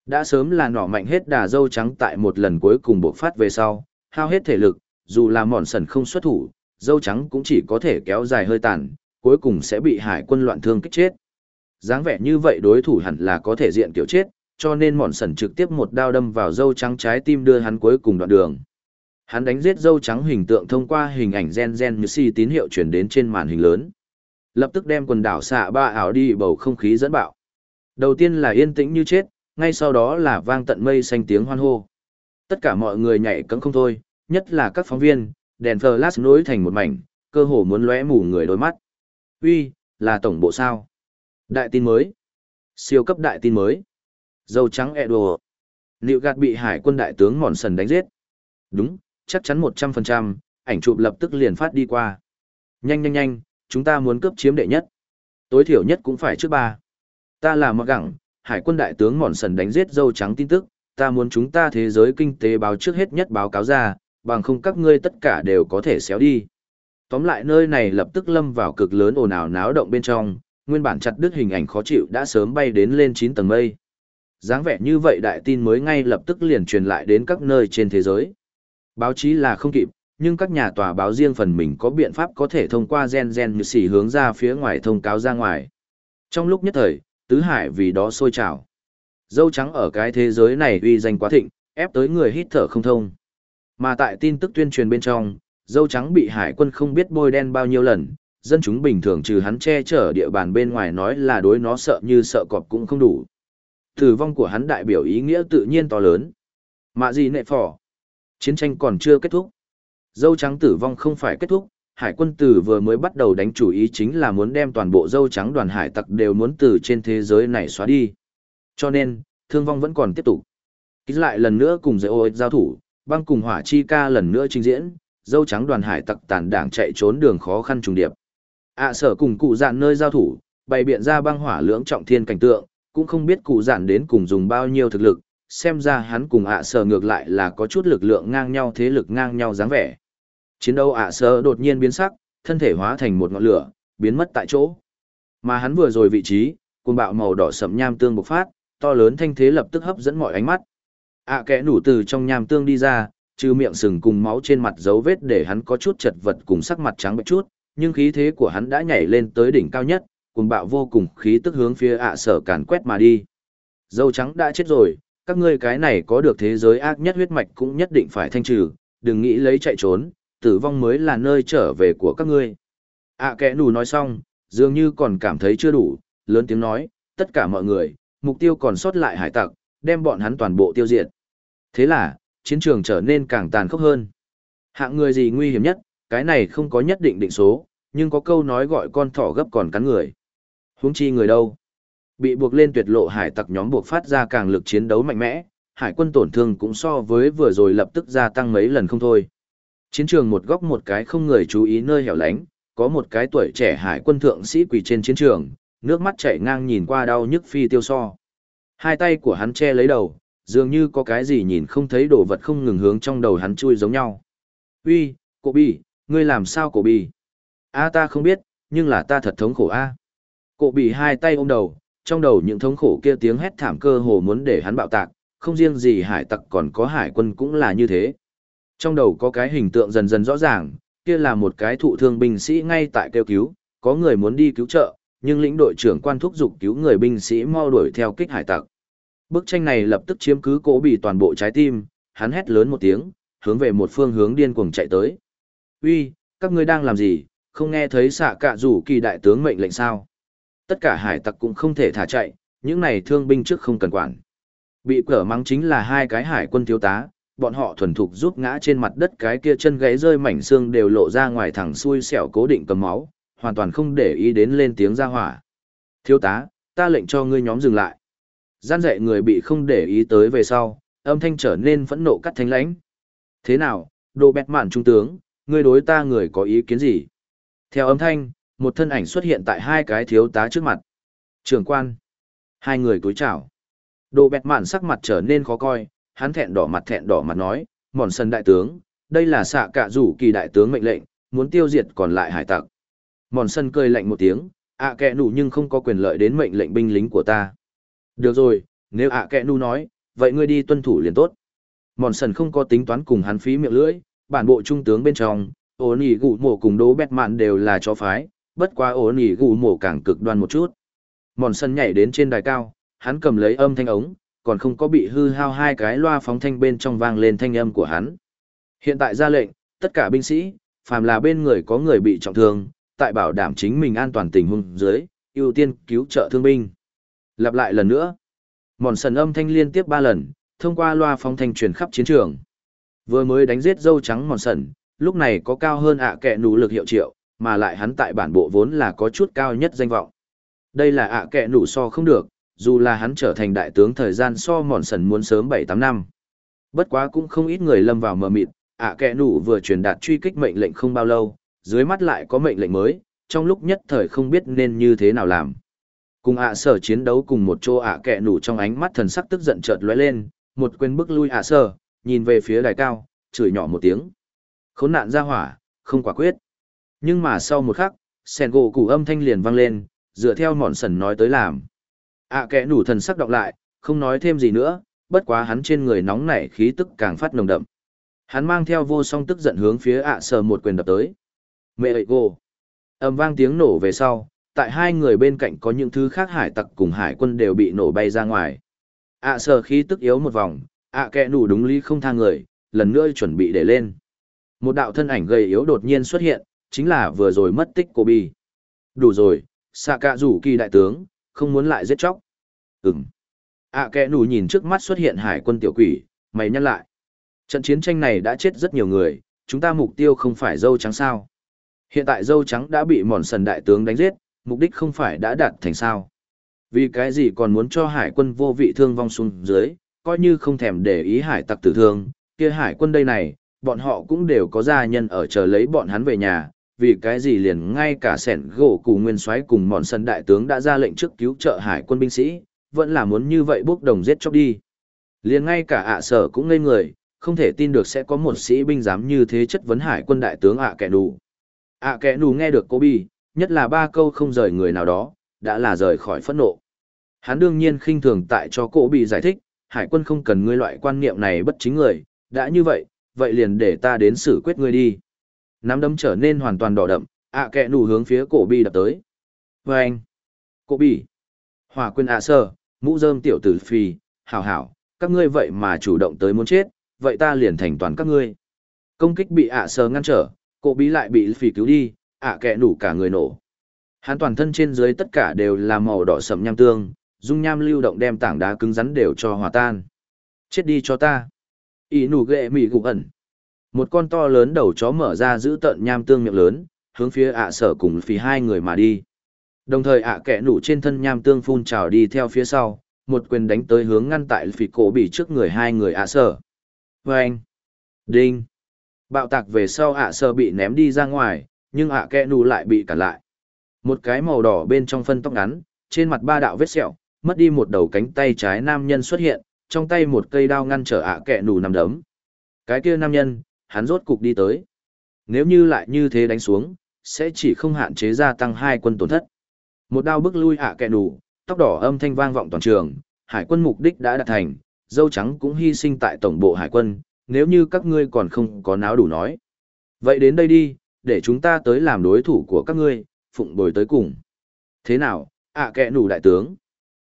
Đã sớm là nỏ mạnh hết đà dâu trắng tại một lần cuối cùng bộc phát về sau, hao hết thể lực, dù là mòn sần không xuất thủ, dâu trắng cũng chỉ có thể kéo dài hơi tàn, cuối cùng sẽ bị hải quân loạn thương kích chết. dáng vẻ như vậy đối thủ hẳn là có thể diện kiểu chết, cho nên mòn sần trực tiếp một đao đâm vào dâu trắng trái tim đưa hắn cuối cùng đoạn đường. Hắn đánh giết dâu trắng hình tượng thông qua hình ảnh gen gen như si tín hiệu chuyển đến trên màn hình lớn. Lập tức đem quần đảo xạ ba ảo đi bầu không khí dẫn bạo. Đầu tiên là yên tĩnh như chết, ngay sau đó là vang tận mây xanh tiếng hoan hô. Tất cả mọi người nhảy cẫng không thôi, nhất là các phóng viên, đèn flash nối thành một mảnh, cơ hồ muốn lóe mù người đôi mắt. Uy, là tổng bộ sao? Đại tin mới. Siêu cấp đại tin mới. Dâu trắng Edo. Liệu gạt bị hải quân đại tướng Mòn Sần đánh giết. Đúng, chắc chắn 100%, ảnh chụp lập tức liền phát đi qua. Nhanh nhanh nhanh, chúng ta muốn cướp chiếm đệ nhất. Tối thiểu nhất cũng phải trước ba. Ta là mặc gẳng, hải quân đại tướng Mòn Sần đánh giết dâu trắng tin tức, ta muốn chúng ta thế giới kinh tế báo trước hết nhất báo cáo ra, bằng không các ngươi tất cả đều có thể xéo đi. Tóm lại nơi này lập tức lâm vào cực lớn ồn ào náo động bên trong, nguyên bản chặt đứt hình ảnh khó chịu đã sớm bay đến lên 9 tầng mây. dáng vẻ như vậy đại tin mới ngay lập tức liền truyền lại đến các nơi trên thế giới. Báo chí là không kịp, nhưng các nhà tòa báo riêng phần mình có biện pháp có thể thông qua gen gen như xỉ hướng ra phía ngoài thông cáo ra ngoài. Trong lúc nhất thời, tứ hải vì đó sôi trào. Dâu trắng ở cái thế giới này uy danh quá thịnh, ép tới người hít thở không thông. Mà tại tin tức tuyên truyền bên trong, dâu trắng bị hải quân không biết bôi đen bao nhiêu lần, dân chúng bình thường trừ hắn che chở địa bàn bên ngoài nói là đối nó sợ như sợ cọp cũng không đủ. Tử vong của hắn đại biểu ý nghĩa tự nhiên to lớn. Mạ gì nệ phỏ? Chiến tranh còn chưa kết thúc. Dâu trắng tử vong không phải kết thúc, hải quân tử vừa mới bắt đầu đánh chủ ý chính là muốn đem toàn bộ dâu trắng đoàn hải tặc đều muốn từ trên thế giới này xóa đi. Cho nên, thương vong vẫn còn tiếp tục. Kích lại lần nữa cùng dây ô giao thủ, băng cùng hỏa chi ca lần nữa trình diễn, dâu trắng đoàn hải tặc tàn đảng chạy trốn đường khó khăn trùng điệp. ạ sở cùng cụ dạn nơi giao thủ, bày biện ra băng hỏa lưỡng trọng thiên cảnh tượng, cũng không biết cụ dạn đến cùng dùng bao nhiêu thực lực, xem ra hắn cùng ạ sở ngược lại là có chút lực lượng ngang nhau thế lực ngang nhau dáng vẻ. Chiến đấu ạ sở đột nhiên biến sắc, thân thể hóa thành một ngọn lửa, biến mất tại chỗ. Mà hắn vừa rồi vị trí, cuồng bạo màu đỏ sẫm nham tương bộc phát, to lớn thanh thế lập tức hấp dẫn mọi ánh mắt. ạ kẽ nủ từ trong nham tương đi ra, trừ miệng sừng cùng máu trên mặt dấu vết để hắn có chút chật vật cùng sắc mặt trắng bệch chút, nhưng khí thế của hắn đã nhảy lên tới đỉnh cao nhất, cuồng bạo vô cùng khí tức hướng phía ạ sở càn quét mà đi. Dâu trắng đã chết rồi, các ngươi cái này có được thế giới ác nhất huyết mạch cũng nhất định phải thanh trừ, đừng nghĩ lấy chạy trốn, tử vong mới là nơi trở về của các ngươi. À kẻ nù nói xong, dường như còn cảm thấy chưa đủ, lớn tiếng nói, tất cả mọi người, mục tiêu còn sót lại hải tặc, đem bọn hắn toàn bộ tiêu diệt. Thế là, chiến trường trở nên càng tàn khốc hơn. Hạng người gì nguy hiểm nhất, cái này không có nhất định định số, nhưng có câu nói gọi con thỏ gấp còn cắn người. Huống chi người đâu? Bị buộc lên tuyệt lộ hải tặc nhóm buộc phát ra càng lực chiến đấu mạnh mẽ, hải quân tổn thương cũng so với vừa rồi lập tức gia tăng mấy lần không thôi. Chiến trường một góc một cái không người chú ý nơi hẻo lánh, có một cái tuổi trẻ hải quân thượng sĩ quỳ trên chiến trường, nước mắt chảy ngang nhìn qua đau nhức phi tiêu so. Hai tay của hắn che lấy đầu, dường như có cái gì nhìn không thấy đồ vật không ngừng hướng trong đầu hắn chui giống nhau. Uy, cổ bi, ngươi làm sao cổ bi? A ta không biết, nhưng là ta thật thống khổ a. Cổ bị hai tay ôm đầu, trong đầu những thống khổ kia tiếng hét thảm cơ hồ muốn để hắn bạo tạc, không riêng gì hải tặc còn có hải quân cũng là như thế. Trong đầu có cái hình tượng dần dần rõ ràng, kia là một cái thụ thương binh sĩ ngay tại kêu cứu, có người muốn đi cứu trợ, nhưng lĩnh đội trưởng quan thúc giục cứu người binh sĩ mau đuổi theo kích hải tặc. Bức tranh này lập tức chiếm cứ cố bị toàn bộ trái tim, hắn hét lớn một tiếng, hướng về một phương hướng điên cuồng chạy tới. Uy, các ngươi đang làm gì, không nghe thấy xạ cạ rủ kỳ đại tướng mệnh lệnh sao? Tất cả hải tặc cũng không thể thả chạy, những này thương binh trước không cần quản. Bị cở mắng chính là hai cái hải quân thiếu tá, bọn họ thuần thục giúp ngã trên mặt đất cái kia chân gáy rơi mảnh xương đều lộ ra ngoài thẳng xuôi xẻo cố định cầm máu, hoàn toàn không để ý đến lên tiếng ra hỏa. Thiếu tá, ta lệnh cho ngươi nhóm dừng lại. Gian dạy người bị không để ý tới về sau, âm thanh trở nên phẫn nộ cắt thánh lãnh. Thế nào, đồ bẹt mạn trung tướng, ngươi đối ta người có ý kiến gì? Theo âm thanh, một thân ảnh xuất hiện tại hai cái thiếu tá trước mặt. Trường quan. Hai người cúi chào. Đồ bẹt mạn sắc mặt trở nên khó coi, hắn thẹn đỏ mặt thẹn đỏ mặt nói, mòn sân đại tướng, đây là xạ cạ rủ kỳ đại tướng mệnh lệnh, muốn tiêu diệt còn lại hải tặc. Mòn sân cười lạnh một tiếng, ạ à kẹ nụ nhưng không có quyền lợi đến mệnh lệnh binh lính của ta. Được rồi, nếu ạ à kẹ nụ nói, vậy ngươi đi tuân thủ liền tốt. Mòn sân không có tính toán cùng hắn phí miệng lưỡi, bản bộ trung tướng bên trong, ổn nỉ gụ mổ cùng đố bẹt mạn đều là cho phái, bất quá ổ nỉ gù mổ càng cực đoan một chút. Mòn sân nhảy đến trên đài cao, hắn cầm lấy âm thanh ống, còn không có bị hư hao hai cái loa phóng thanh bên trong vang lên thanh âm của hắn. Hiện tại ra lệnh, tất cả binh sĩ, phàm là bên người có người bị trọng thương, tại bảo đảm chính mình an toàn tình huống dưới, ưu tiên cứu trợ thương binh. Lặp lại lần nữa. Mòn sần âm thanh liên tiếp ba lần, thông qua loa phóng thanh truyền khắp chiến trường. Vừa mới đánh giết dâu trắng mòn sần, lúc này có cao hơn ạ kẹ nụ lực hiệu triệu, mà lại hắn tại bản bộ vốn là có chút cao nhất danh vọng. Đây là ạ kẹ nụ so không được, dù là hắn trở thành đại tướng thời gian so mòn sần muốn sớm bảy tám năm. Bất quá cũng không ít người lâm vào mờ mịt, ạ kẹ nụ vừa truyền đạt truy kích mệnh lệnh không bao lâu, dưới mắt lại có mệnh lệnh mới, trong lúc nhất thời không biết nên như thế nào làm. Cùng ạ sở chiến đấu cùng một chỗ ạ kẹ nụ trong ánh mắt thần sắc tức giận chợt lóe lên, một quên bước lui ạ sở, nhìn về phía đài cao, chửi nhỏ một tiếng. Khốn nạn ra hỏa, không quả quyết. Nhưng mà sau một khắc, sẻn gỗ củ âm thanh liền vang lên, dựa theo mòn sần nói tới làm. À, ạ kẹ nủ thần sắc đọc lại, không nói thêm gì nữa, bất quá hắn trên người nóng nảy khí tức càng phát nồng đậm. Hắn mang theo vô song tức giận hướng phía ạ sờ một quyền đập tới. Mẹ ơi cô. Âm vang tiếng nổ về sau, tại hai người bên cạnh có những thứ khác hải tặc cùng hải quân đều bị nổ bay ra ngoài. ạ à sờ khí tức yếu một vòng, ạ à kẹ nủ đúng lý không tha người, lần nữa chuẩn bị để lên. Một đạo thân ảnh gầy yếu đột nhiên xuất hiện, chính là vừa rồi mất tích cô Bi. Đủ rồi, xạ cạ rủ kỳ đại tướng, không muốn lại giết chóc. Ừm. À kẻ nù nhìn trước mắt xuất hiện hải quân tiểu quỷ, mày nhắc lại. Trận chiến tranh này đã chết rất nhiều người, chúng ta mục tiêu không phải dâu trắng sao. Hiện tại dâu trắng đã bị mòn sần đại tướng đánh giết, mục đích không phải đã đạt thành sao. Vì cái gì còn muốn cho hải quân vô vị thương vong xuống dưới, coi như không thèm để ý hải tặc tử thương, kia hải quân đây này, bọn họ cũng đều có gia nhân ở chờ lấy bọn hắn về nhà, vì cái gì liền ngay cả sẻn gỗ cù nguyên soái cùng mòn sân đại tướng đã ra lệnh trước cứu trợ hải quân binh sĩ, vẫn là muốn như vậy bốc đồng giết chóc đi. Liền ngay cả ạ sở cũng ngây người, không thể tin được sẽ có một sĩ binh dám như thế chất vấn hải quân đại tướng ạ kẻ nù. ạ kẻ nù nghe được cô bi, nhất là ba câu không rời người nào đó, đã là rời khỏi phẫn nộ. Hắn đương nhiên khinh thường tại cho cô bị giải thích, hải quân không cần ngươi loại quan niệm này bất chính người, đã như vậy, vậy liền để ta đến xử quyết ngươi đi. Nắm đấm trở nên hoàn toàn đỏ đậm, ạ kẽ nù hướng phía cổ bi đập tới. vê anh, cổ bi, hòa Quyên ạ sơ, mũ rơm tiểu tử phì, hảo hảo, các ngươi vậy mà chủ động tới muốn chết, vậy ta liền thành toàn các ngươi. Công kích bị ạ sơ ngăn trở, cổ bi lại bị phì cứu đi, ạ kẽ nù cả người nổ. Hắn toàn thân trên dưới tất cả đều là màu đỏ sầm nham tương, dung nham lưu động đem tảng đá cứng rắn đều cho hòa tan. Chết đi cho ta. ỷ nụ ghệ mỉ gục ẩn. Một con to lớn đầu chó mở ra giữ tận nham tương miệng lớn, hướng phía ạ sở cùng phì hai người mà đi. Đồng thời ạ kẻ nủ trên thân nham tương phun trào đi theo phía sau, một quyền đánh tới hướng ngăn tại phì cổ bị trước người hai người ạ sở. Vâng! Đinh! Bạo tạc về sau ạ sở bị ném đi ra ngoài, nhưng ạ kẻ nủ lại bị cản lại. Một cái màu đỏ bên trong phân tóc ngắn, trên mặt ba đạo vết sẹo, mất đi một đầu cánh tay trái nam nhân xuất hiện, trong tay một cây đao ngăn trở ạ kẻ nủ nằm đấm. Cái kia nam nhân, hắn rốt cục đi tới. Nếu như lại như thế đánh xuống, sẽ chỉ không hạn chế gia tăng hai quân tổn thất. Một đao bức lui ạ kẹ đủ, tóc đỏ âm thanh vang vọng toàn trường, hải quân mục đích đã đạt thành, dâu trắng cũng hy sinh tại tổng bộ hải quân, nếu như các ngươi còn không có náo đủ nói. Vậy đến đây đi, để chúng ta tới làm đối thủ của các ngươi, phụng bồi tới cùng. Thế nào, ạ kẹ đủ đại tướng?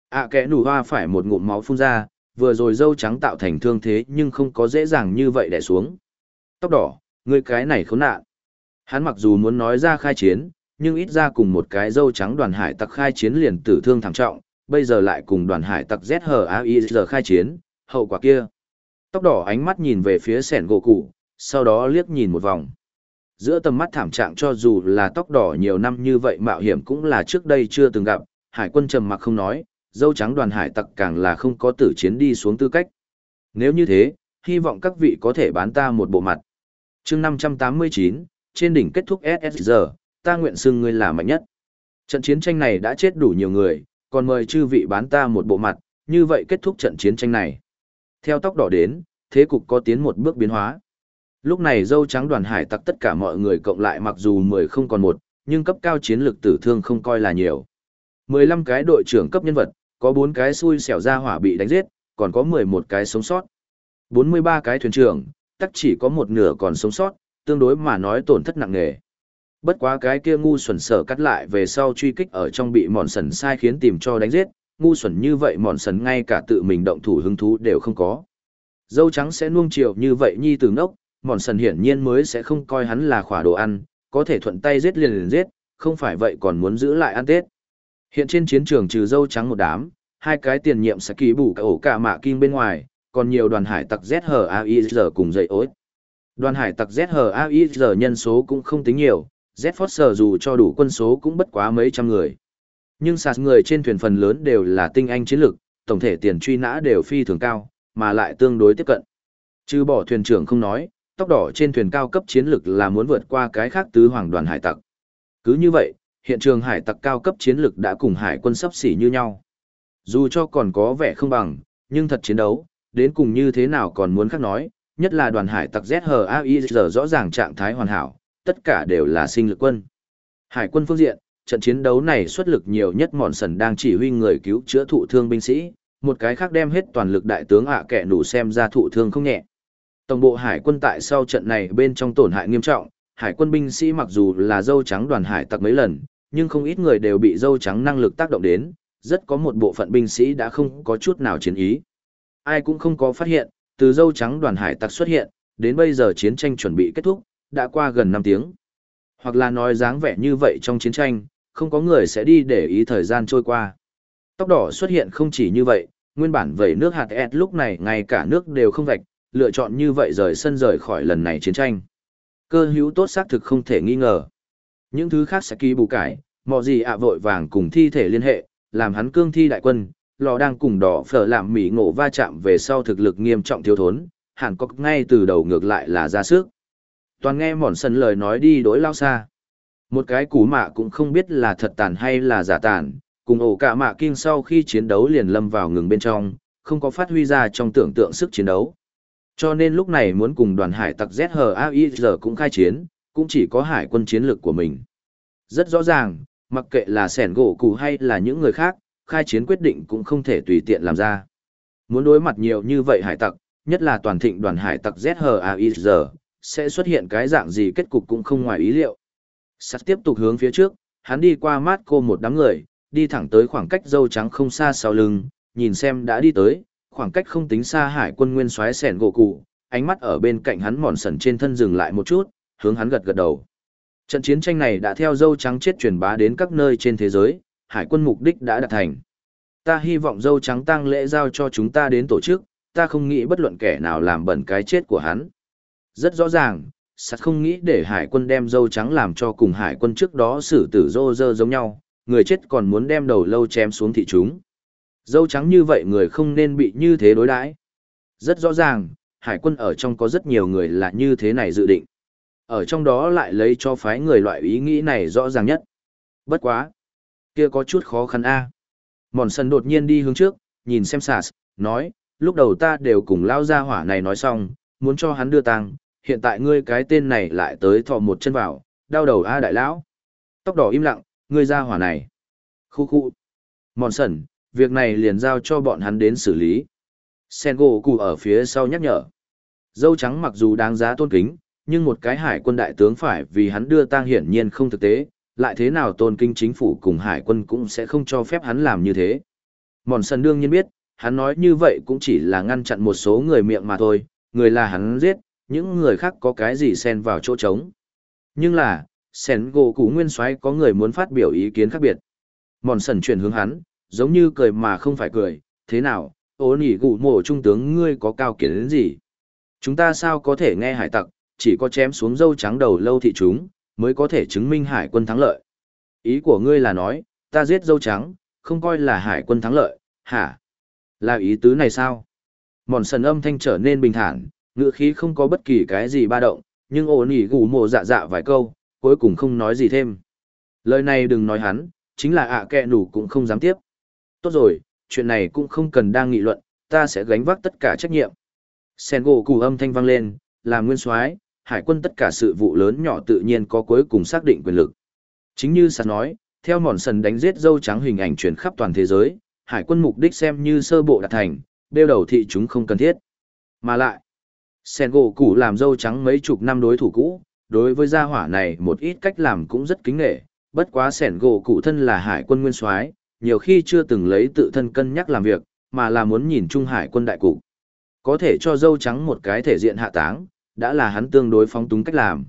ạ kẹ đủ hoa phải một ngụm máu phun ra, vừa rồi dâu trắng tạo thành thương thế nhưng không có dễ dàng như vậy đè xuống. Tóc đỏ, ngươi cái này khốn nạn. Hắn mặc dù muốn nói ra khai chiến, nhưng ít ra cùng một cái dâu trắng đoàn hải tặc khai chiến liền tử thương thảm trọng, bây giờ lại cùng đoàn hải tặc ZHAIZ khai chiến, hậu quả kia. Tóc đỏ ánh mắt nhìn về phía sẻn gỗ cụ, sau đó liếc nhìn một vòng. Giữa tầm mắt thảm trạng cho dù là tóc đỏ nhiều năm như vậy mạo hiểm cũng là trước đây chưa từng gặp, hải quân trầm mặc không nói, dâu trắng đoàn hải tặc càng là không có tử chiến đi xuống tư cách. Nếu như thế, hy vọng các vị có thể bán ta một bộ mặt. chương 589, trên đỉnh kết thúc SSG, ta nguyện xưng ngươi là mạnh nhất. Trận chiến tranh này đã chết đủ nhiều người, còn mời chư vị bán ta một bộ mặt, như vậy kết thúc trận chiến tranh này. Theo tóc đỏ đến, thế cục có tiến một bước biến hóa. Lúc này dâu trắng đoàn hải tặc tất cả mọi người cộng lại mặc dù 10 không còn một, nhưng cấp cao chiến lực tử thương không coi là nhiều. 15 cái đội trưởng cấp nhân vật, có 4 cái xui xẻo ra hỏa bị đánh giết, còn có 11 cái sống sót. 43 cái thuyền trưởng, tắc chỉ có một nửa còn sống sót, tương đối mà nói tổn thất nặng nề. Bất quá cái kia ngu xuẩn sở cắt lại về sau truy kích ở trong bị mòn sần sai khiến tìm cho đánh giết, ngu xuẩn như vậy mòn sần ngay cả tự mình động thủ hứng thú đều không có. Dâu trắng sẽ nuông chiều như vậy nhi từ ngốc, mòn sần hiển nhiên mới sẽ không coi hắn là khỏa đồ ăn, có thể thuận tay giết liền liền giết, không phải vậy còn muốn giữ lại ăn tết. Hiện trên chiến trường trừ dâu trắng một đám, hai cái tiền nhiệm sẽ ký bù cả ổ cả mạ kim bên ngoài, còn nhiều đoàn hải tặc ZHAIZ cùng dậy ối. Đoàn hải tặc ZHAIZ nhân số cũng không tính nhiều, Z Foster dù cho đủ quân số cũng bất quá mấy trăm người. Nhưng sạt người trên thuyền phần lớn đều là tinh anh chiến lực, tổng thể tiền truy nã đều phi thường cao, mà lại tương đối tiếp cận. Trừ bỏ thuyền trưởng không nói, tóc đỏ trên thuyền cao cấp chiến lực là muốn vượt qua cái khác tứ hoàng đoàn hải tặc. Cứ như vậy, hiện trường hải tặc cao cấp chiến lực đã cùng hải quân sắp xỉ như nhau. Dù cho còn có vẻ không bằng, nhưng thật chiến đấu, đến cùng như thế nào còn muốn khác nói, nhất là đoàn hải tặc ZHAIZ rõ ràng trạng thái hoàn hảo, tất cả đều là sinh lực quân. Hải quân phương diện, trận chiến đấu này xuất lực nhiều nhất mòn sần đang chỉ huy người cứu chữa thụ thương binh sĩ, một cái khác đem hết toàn lực đại tướng ạ à kẻ nủ xem ra thụ thương không nhẹ. Tổng bộ hải quân tại sau trận này bên trong tổn hại nghiêm trọng, hải quân binh sĩ mặc dù là dâu trắng đoàn hải tặc mấy lần, nhưng không ít người đều bị dâu trắng năng lực tác động đến, rất có một bộ phận binh sĩ đã không có chút nào chiến ý. Ai cũng không có phát hiện, từ dâu trắng đoàn hải tặc xuất hiện, đến bây giờ chiến tranh chuẩn bị kết thúc, đã qua gần 5 tiếng. Hoặc là nói dáng vẻ như vậy trong chiến tranh, không có người sẽ đi để ý thời gian trôi qua. Tóc đỏ xuất hiện không chỉ như vậy, nguyên bản vẩy nước hạt ẹt lúc này ngay cả nước đều không vạch, lựa chọn như vậy rời sân rời khỏi lần này chiến tranh. Cơ hữu tốt xác thực không thể nghi ngờ. Những thứ khác sẽ ký bù cải, mò gì ạ vội vàng cùng thi thể liên hệ, làm hắn cương thi đại quân, lò đang cùng đỏ phở làm mỹ ngộ va chạm về sau thực lực nghiêm trọng thiếu thốn, hẳn có ngay từ đầu ngược lại là ra sức. Toàn nghe mòn sân lời nói đi đối lao xa. Một cái cú mạ cũng không biết là thật tàn hay là giả tàn, cùng ổ cả mạ kinh sau khi chiến đấu liền lâm vào ngừng bên trong, không có phát huy ra trong tưởng tượng sức chiến đấu. Cho nên lúc này muốn cùng đoàn hải tặc ZHAIZ cũng khai chiến, cũng chỉ có hải quân chiến lược của mình. Rất rõ ràng, mặc kệ là sẻn gỗ cụ hay là những người khác, khai chiến quyết định cũng không thể tùy tiện làm ra. Muốn đối mặt nhiều như vậy hải tặc, nhất là toàn thịnh đoàn hải tặc ZHAIZ, sẽ xuất hiện cái dạng gì kết cục cũng không ngoài ý liệu. Sắt tiếp tục hướng phía trước, hắn đi qua mát cô một đám người, đi thẳng tới khoảng cách dâu trắng không xa sau lưng, nhìn xem đã đi tới, khoảng cách không tính xa hải quân nguyên soái sẻn gỗ cụ, ánh mắt ở bên cạnh hắn mòn sần trên thân dừng lại một chút, hướng hắn gật gật đầu. Trận chiến tranh này đã theo dâu trắng chết truyền bá đến các nơi trên thế giới, hải quân mục đích đã đạt thành. Ta hy vọng dâu trắng tăng lễ giao cho chúng ta đến tổ chức, ta không nghĩ bất luận kẻ nào làm bẩn cái chết của hắn. Rất rõ ràng, sắt không nghĩ để hải quân đem dâu trắng làm cho cùng hải quân trước đó xử tử rô rơ giống nhau, người chết còn muốn đem đầu lâu chém xuống thị chúng. Dâu trắng như vậy người không nên bị như thế đối đãi. Rất rõ ràng, hải quân ở trong có rất nhiều người là như thế này dự định. Ở trong đó lại lấy cho phái người loại ý nghĩ này rõ ràng nhất. Bất quá. Kia có chút khó khăn a. Mòn sần đột nhiên đi hướng trước, nhìn xem sas nói, lúc đầu ta đều cùng lao ra hỏa này nói xong, muốn cho hắn đưa tang. hiện tại ngươi cái tên này lại tới thọ một chân vào, đau đầu a đại lão. Tóc đỏ im lặng, ngươi ra hỏa này. Khu khu. Mòn sần, việc này liền giao cho bọn hắn đến xử lý. Sen gỗ cụ ở phía sau nhắc nhở. Dâu trắng mặc dù đáng giá tôn kính, nhưng một cái hải quân đại tướng phải vì hắn đưa tang hiển nhiên không thực tế, lại thế nào tôn kinh chính phủ cùng hải quân cũng sẽ không cho phép hắn làm như thế. Mòn sần đương nhiên biết, hắn nói như vậy cũng chỉ là ngăn chặn một số người miệng mà thôi, người là hắn giết, những người khác có cái gì xen vào chỗ trống. Nhưng là, sen gỗ cũ nguyên soái có người muốn phát biểu ý kiến khác biệt. Mòn sần chuyển hướng hắn, giống như cười mà không phải cười, thế nào, ô nỉ gụ mộ trung tướng ngươi có cao kiến đến gì? Chúng ta sao có thể nghe hải tặc, chỉ có chém xuống dâu trắng đầu lâu thị chúng, mới có thể chứng minh hải quân thắng lợi. Ý của ngươi là nói, ta giết dâu trắng, không coi là hải quân thắng lợi, hả? Là ý tứ này sao? Mòn sần âm thanh trở nên bình thản, ngựa khí không có bất kỳ cái gì ba động, nhưng ổn nỉ gù mồ dạ dạ vài câu, cuối cùng không nói gì thêm. Lời này đừng nói hắn, chính là ạ à kẹ nủ cũng không dám tiếp. Tốt rồi, chuyện này cũng không cần đang nghị luận, ta sẽ gánh vác tất cả trách nhiệm. Sen gỗ cụ âm thanh vang lên, làm nguyên soái hải quân tất cả sự vụ lớn nhỏ tự nhiên có cuối cùng xác định quyền lực. Chính như sẵn nói, theo mòn sần đánh giết dâu trắng hình ảnh truyền khắp toàn thế giới, hải quân mục đích xem như sơ bộ đạt thành, đeo đầu thị chúng không cần thiết. Mà lại, sen gỗ cũ làm dâu trắng mấy chục năm đối thủ cũ, đối với gia hỏa này một ít cách làm cũng rất kính nghệ, bất quá sẻn gỗ cụ thân là hải quân nguyên soái nhiều khi chưa từng lấy tự thân cân nhắc làm việc, mà là muốn nhìn Trung Hải quân đại cục. Có thể cho dâu trắng một cái thể diện hạ táng, đã là hắn tương đối phóng túng cách làm.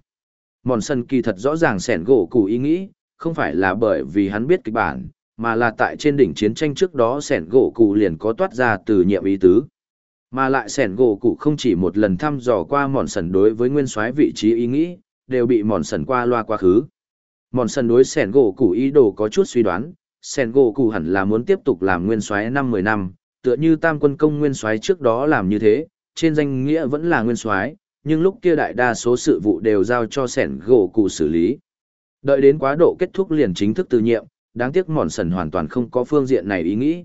Mòn sân kỳ thật rõ ràng sẻn gỗ cụ ý nghĩ, không phải là bởi vì hắn biết kịch bản, mà là tại trên đỉnh chiến tranh trước đó sẻn gỗ cụ liền có toát ra từ nhiệm ý tứ. Mà lại sẻn gỗ cụ không chỉ một lần thăm dò qua mòn sần đối với nguyên soái vị trí ý nghĩ, đều bị mòn sần qua loa quá khứ. Mòn sần đối sẻn gỗ cụ ý đồ có chút suy đoán, sẻn gỗ cụ hẳn là muốn tiếp tục làm nguyên soái năm mười năm, tựa như tam quân công nguyên soái trước đó làm như thế, trên danh nghĩa vẫn là nguyên soái, nhưng lúc kia đại đa số sự vụ đều giao cho sẻn gỗ cụ xử lý. Đợi đến quá độ kết thúc liền chính thức từ nhiệm, đáng tiếc mòn sần hoàn toàn không có phương diện này ý nghĩ.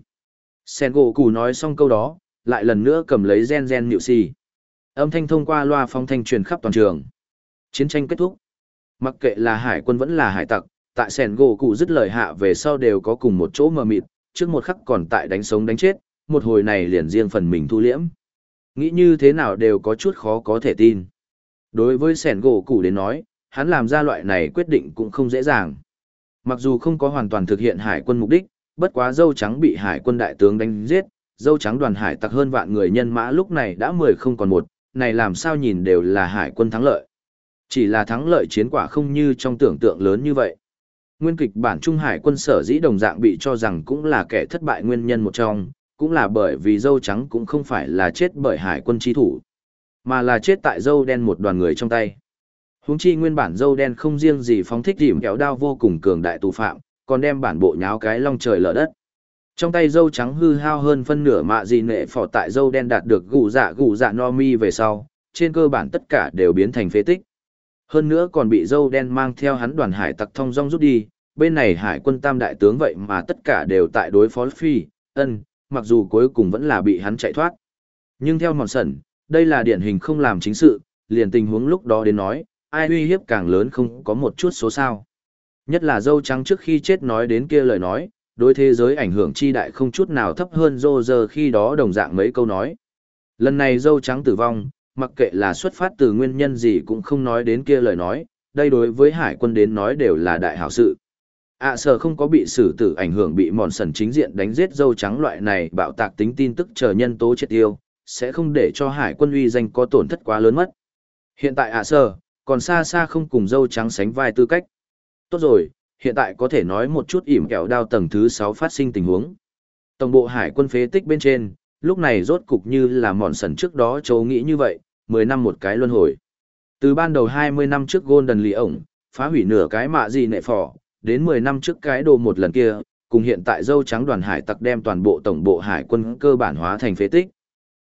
Sẻn gỗ cụ nói xong câu đó, lại lần nữa cầm lấy gen gen nhịu xì. Âm thanh thông qua loa phong thanh truyền khắp toàn trường. Chiến tranh kết thúc. Mặc kệ là hải quân vẫn là hải tặc, tại sẻn gỗ cụ dứt lời hạ về sau đều có cùng một chỗ mờ mịt, trước một khắc còn tại đánh sống đánh chết, một hồi này liền riêng phần mình thu liễm. Nghĩ như thế nào đều có chút khó có thể tin. Đối với sẻn gỗ cũ đến nói, hắn làm ra loại này quyết định cũng không dễ dàng. Mặc dù không có hoàn toàn thực hiện hải quân mục đích, bất quá dâu trắng bị hải quân đại tướng đánh giết, dâu trắng đoàn hải tặc hơn vạn người nhân mã lúc này đã mười không còn một, này làm sao nhìn đều là hải quân thắng lợi. Chỉ là thắng lợi chiến quả không như trong tưởng tượng lớn như vậy. Nguyên kịch bản Trung Hải quân sở dĩ đồng dạng bị cho rằng cũng là kẻ thất bại nguyên nhân một trong, cũng là bởi vì dâu trắng cũng không phải là chết bởi hải quân trí thủ, mà là chết tại dâu đen một đoàn người trong tay. Huống chi nguyên bản dâu đen không riêng gì phóng thích điểm kéo đao vô cùng cường đại tù phạm, còn đem bản bộ nháo cái long trời lở đất. Trong tay dâu trắng hư hao hơn phân nửa mạ gì nệ phỏ tại dâu đen đạt được gù dạ gù dạ no mi về sau, trên cơ bản tất cả đều biến thành phế tích. Hơn nữa còn bị dâu đen mang theo hắn đoàn hải tặc thông rong rút đi, bên này hải quân tam đại tướng vậy mà tất cả đều tại đối phó phi, ân, mặc dù cuối cùng vẫn là bị hắn chạy thoát. Nhưng theo mòn sẩn, đây là điển hình không làm chính sự, liền tình huống lúc đó đến nói, ai uy hiếp càng lớn không có một chút số sao. Nhất là dâu trắng trước khi chết nói đến kia lời nói, đối thế giới ảnh hưởng chi đại không chút nào thấp hơn dô giờ khi đó đồng dạng mấy câu nói. Lần này dâu trắng tử vong, mặc kệ là xuất phát từ nguyên nhân gì cũng không nói đến kia lời nói, đây đối với hải quân đến nói đều là đại hảo sự ạ à, sở không có bị xử tử ảnh hưởng bị mòn sần chính diện đánh giết dâu trắng loại này bạo tạc tính tin tức chờ nhân tố chết tiêu, sẽ không để cho hải quân uy danh có tổn thất quá lớn mất. Hiện tại ạ à sở, còn xa xa không cùng dâu trắng sánh vai tư cách. Tốt rồi, hiện tại có thể nói một chút ỉm kẹo đao tầng thứ sáu phát sinh tình huống. Tổng bộ hải quân phế tích bên trên, lúc này rốt cục như là mòn sần trước đó chấu nghĩ như vậy, 10 năm một cái luân hồi. Từ ban đầu 20 năm trước Golden Lì ổng, phá hủy nửa cái mạ gì nệ phỏ, đến 10 năm trước cái đồ một lần kia, cùng hiện tại dâu trắng đoàn hải tặc đem toàn bộ tổng bộ hải quân cơ bản hóa thành phế tích.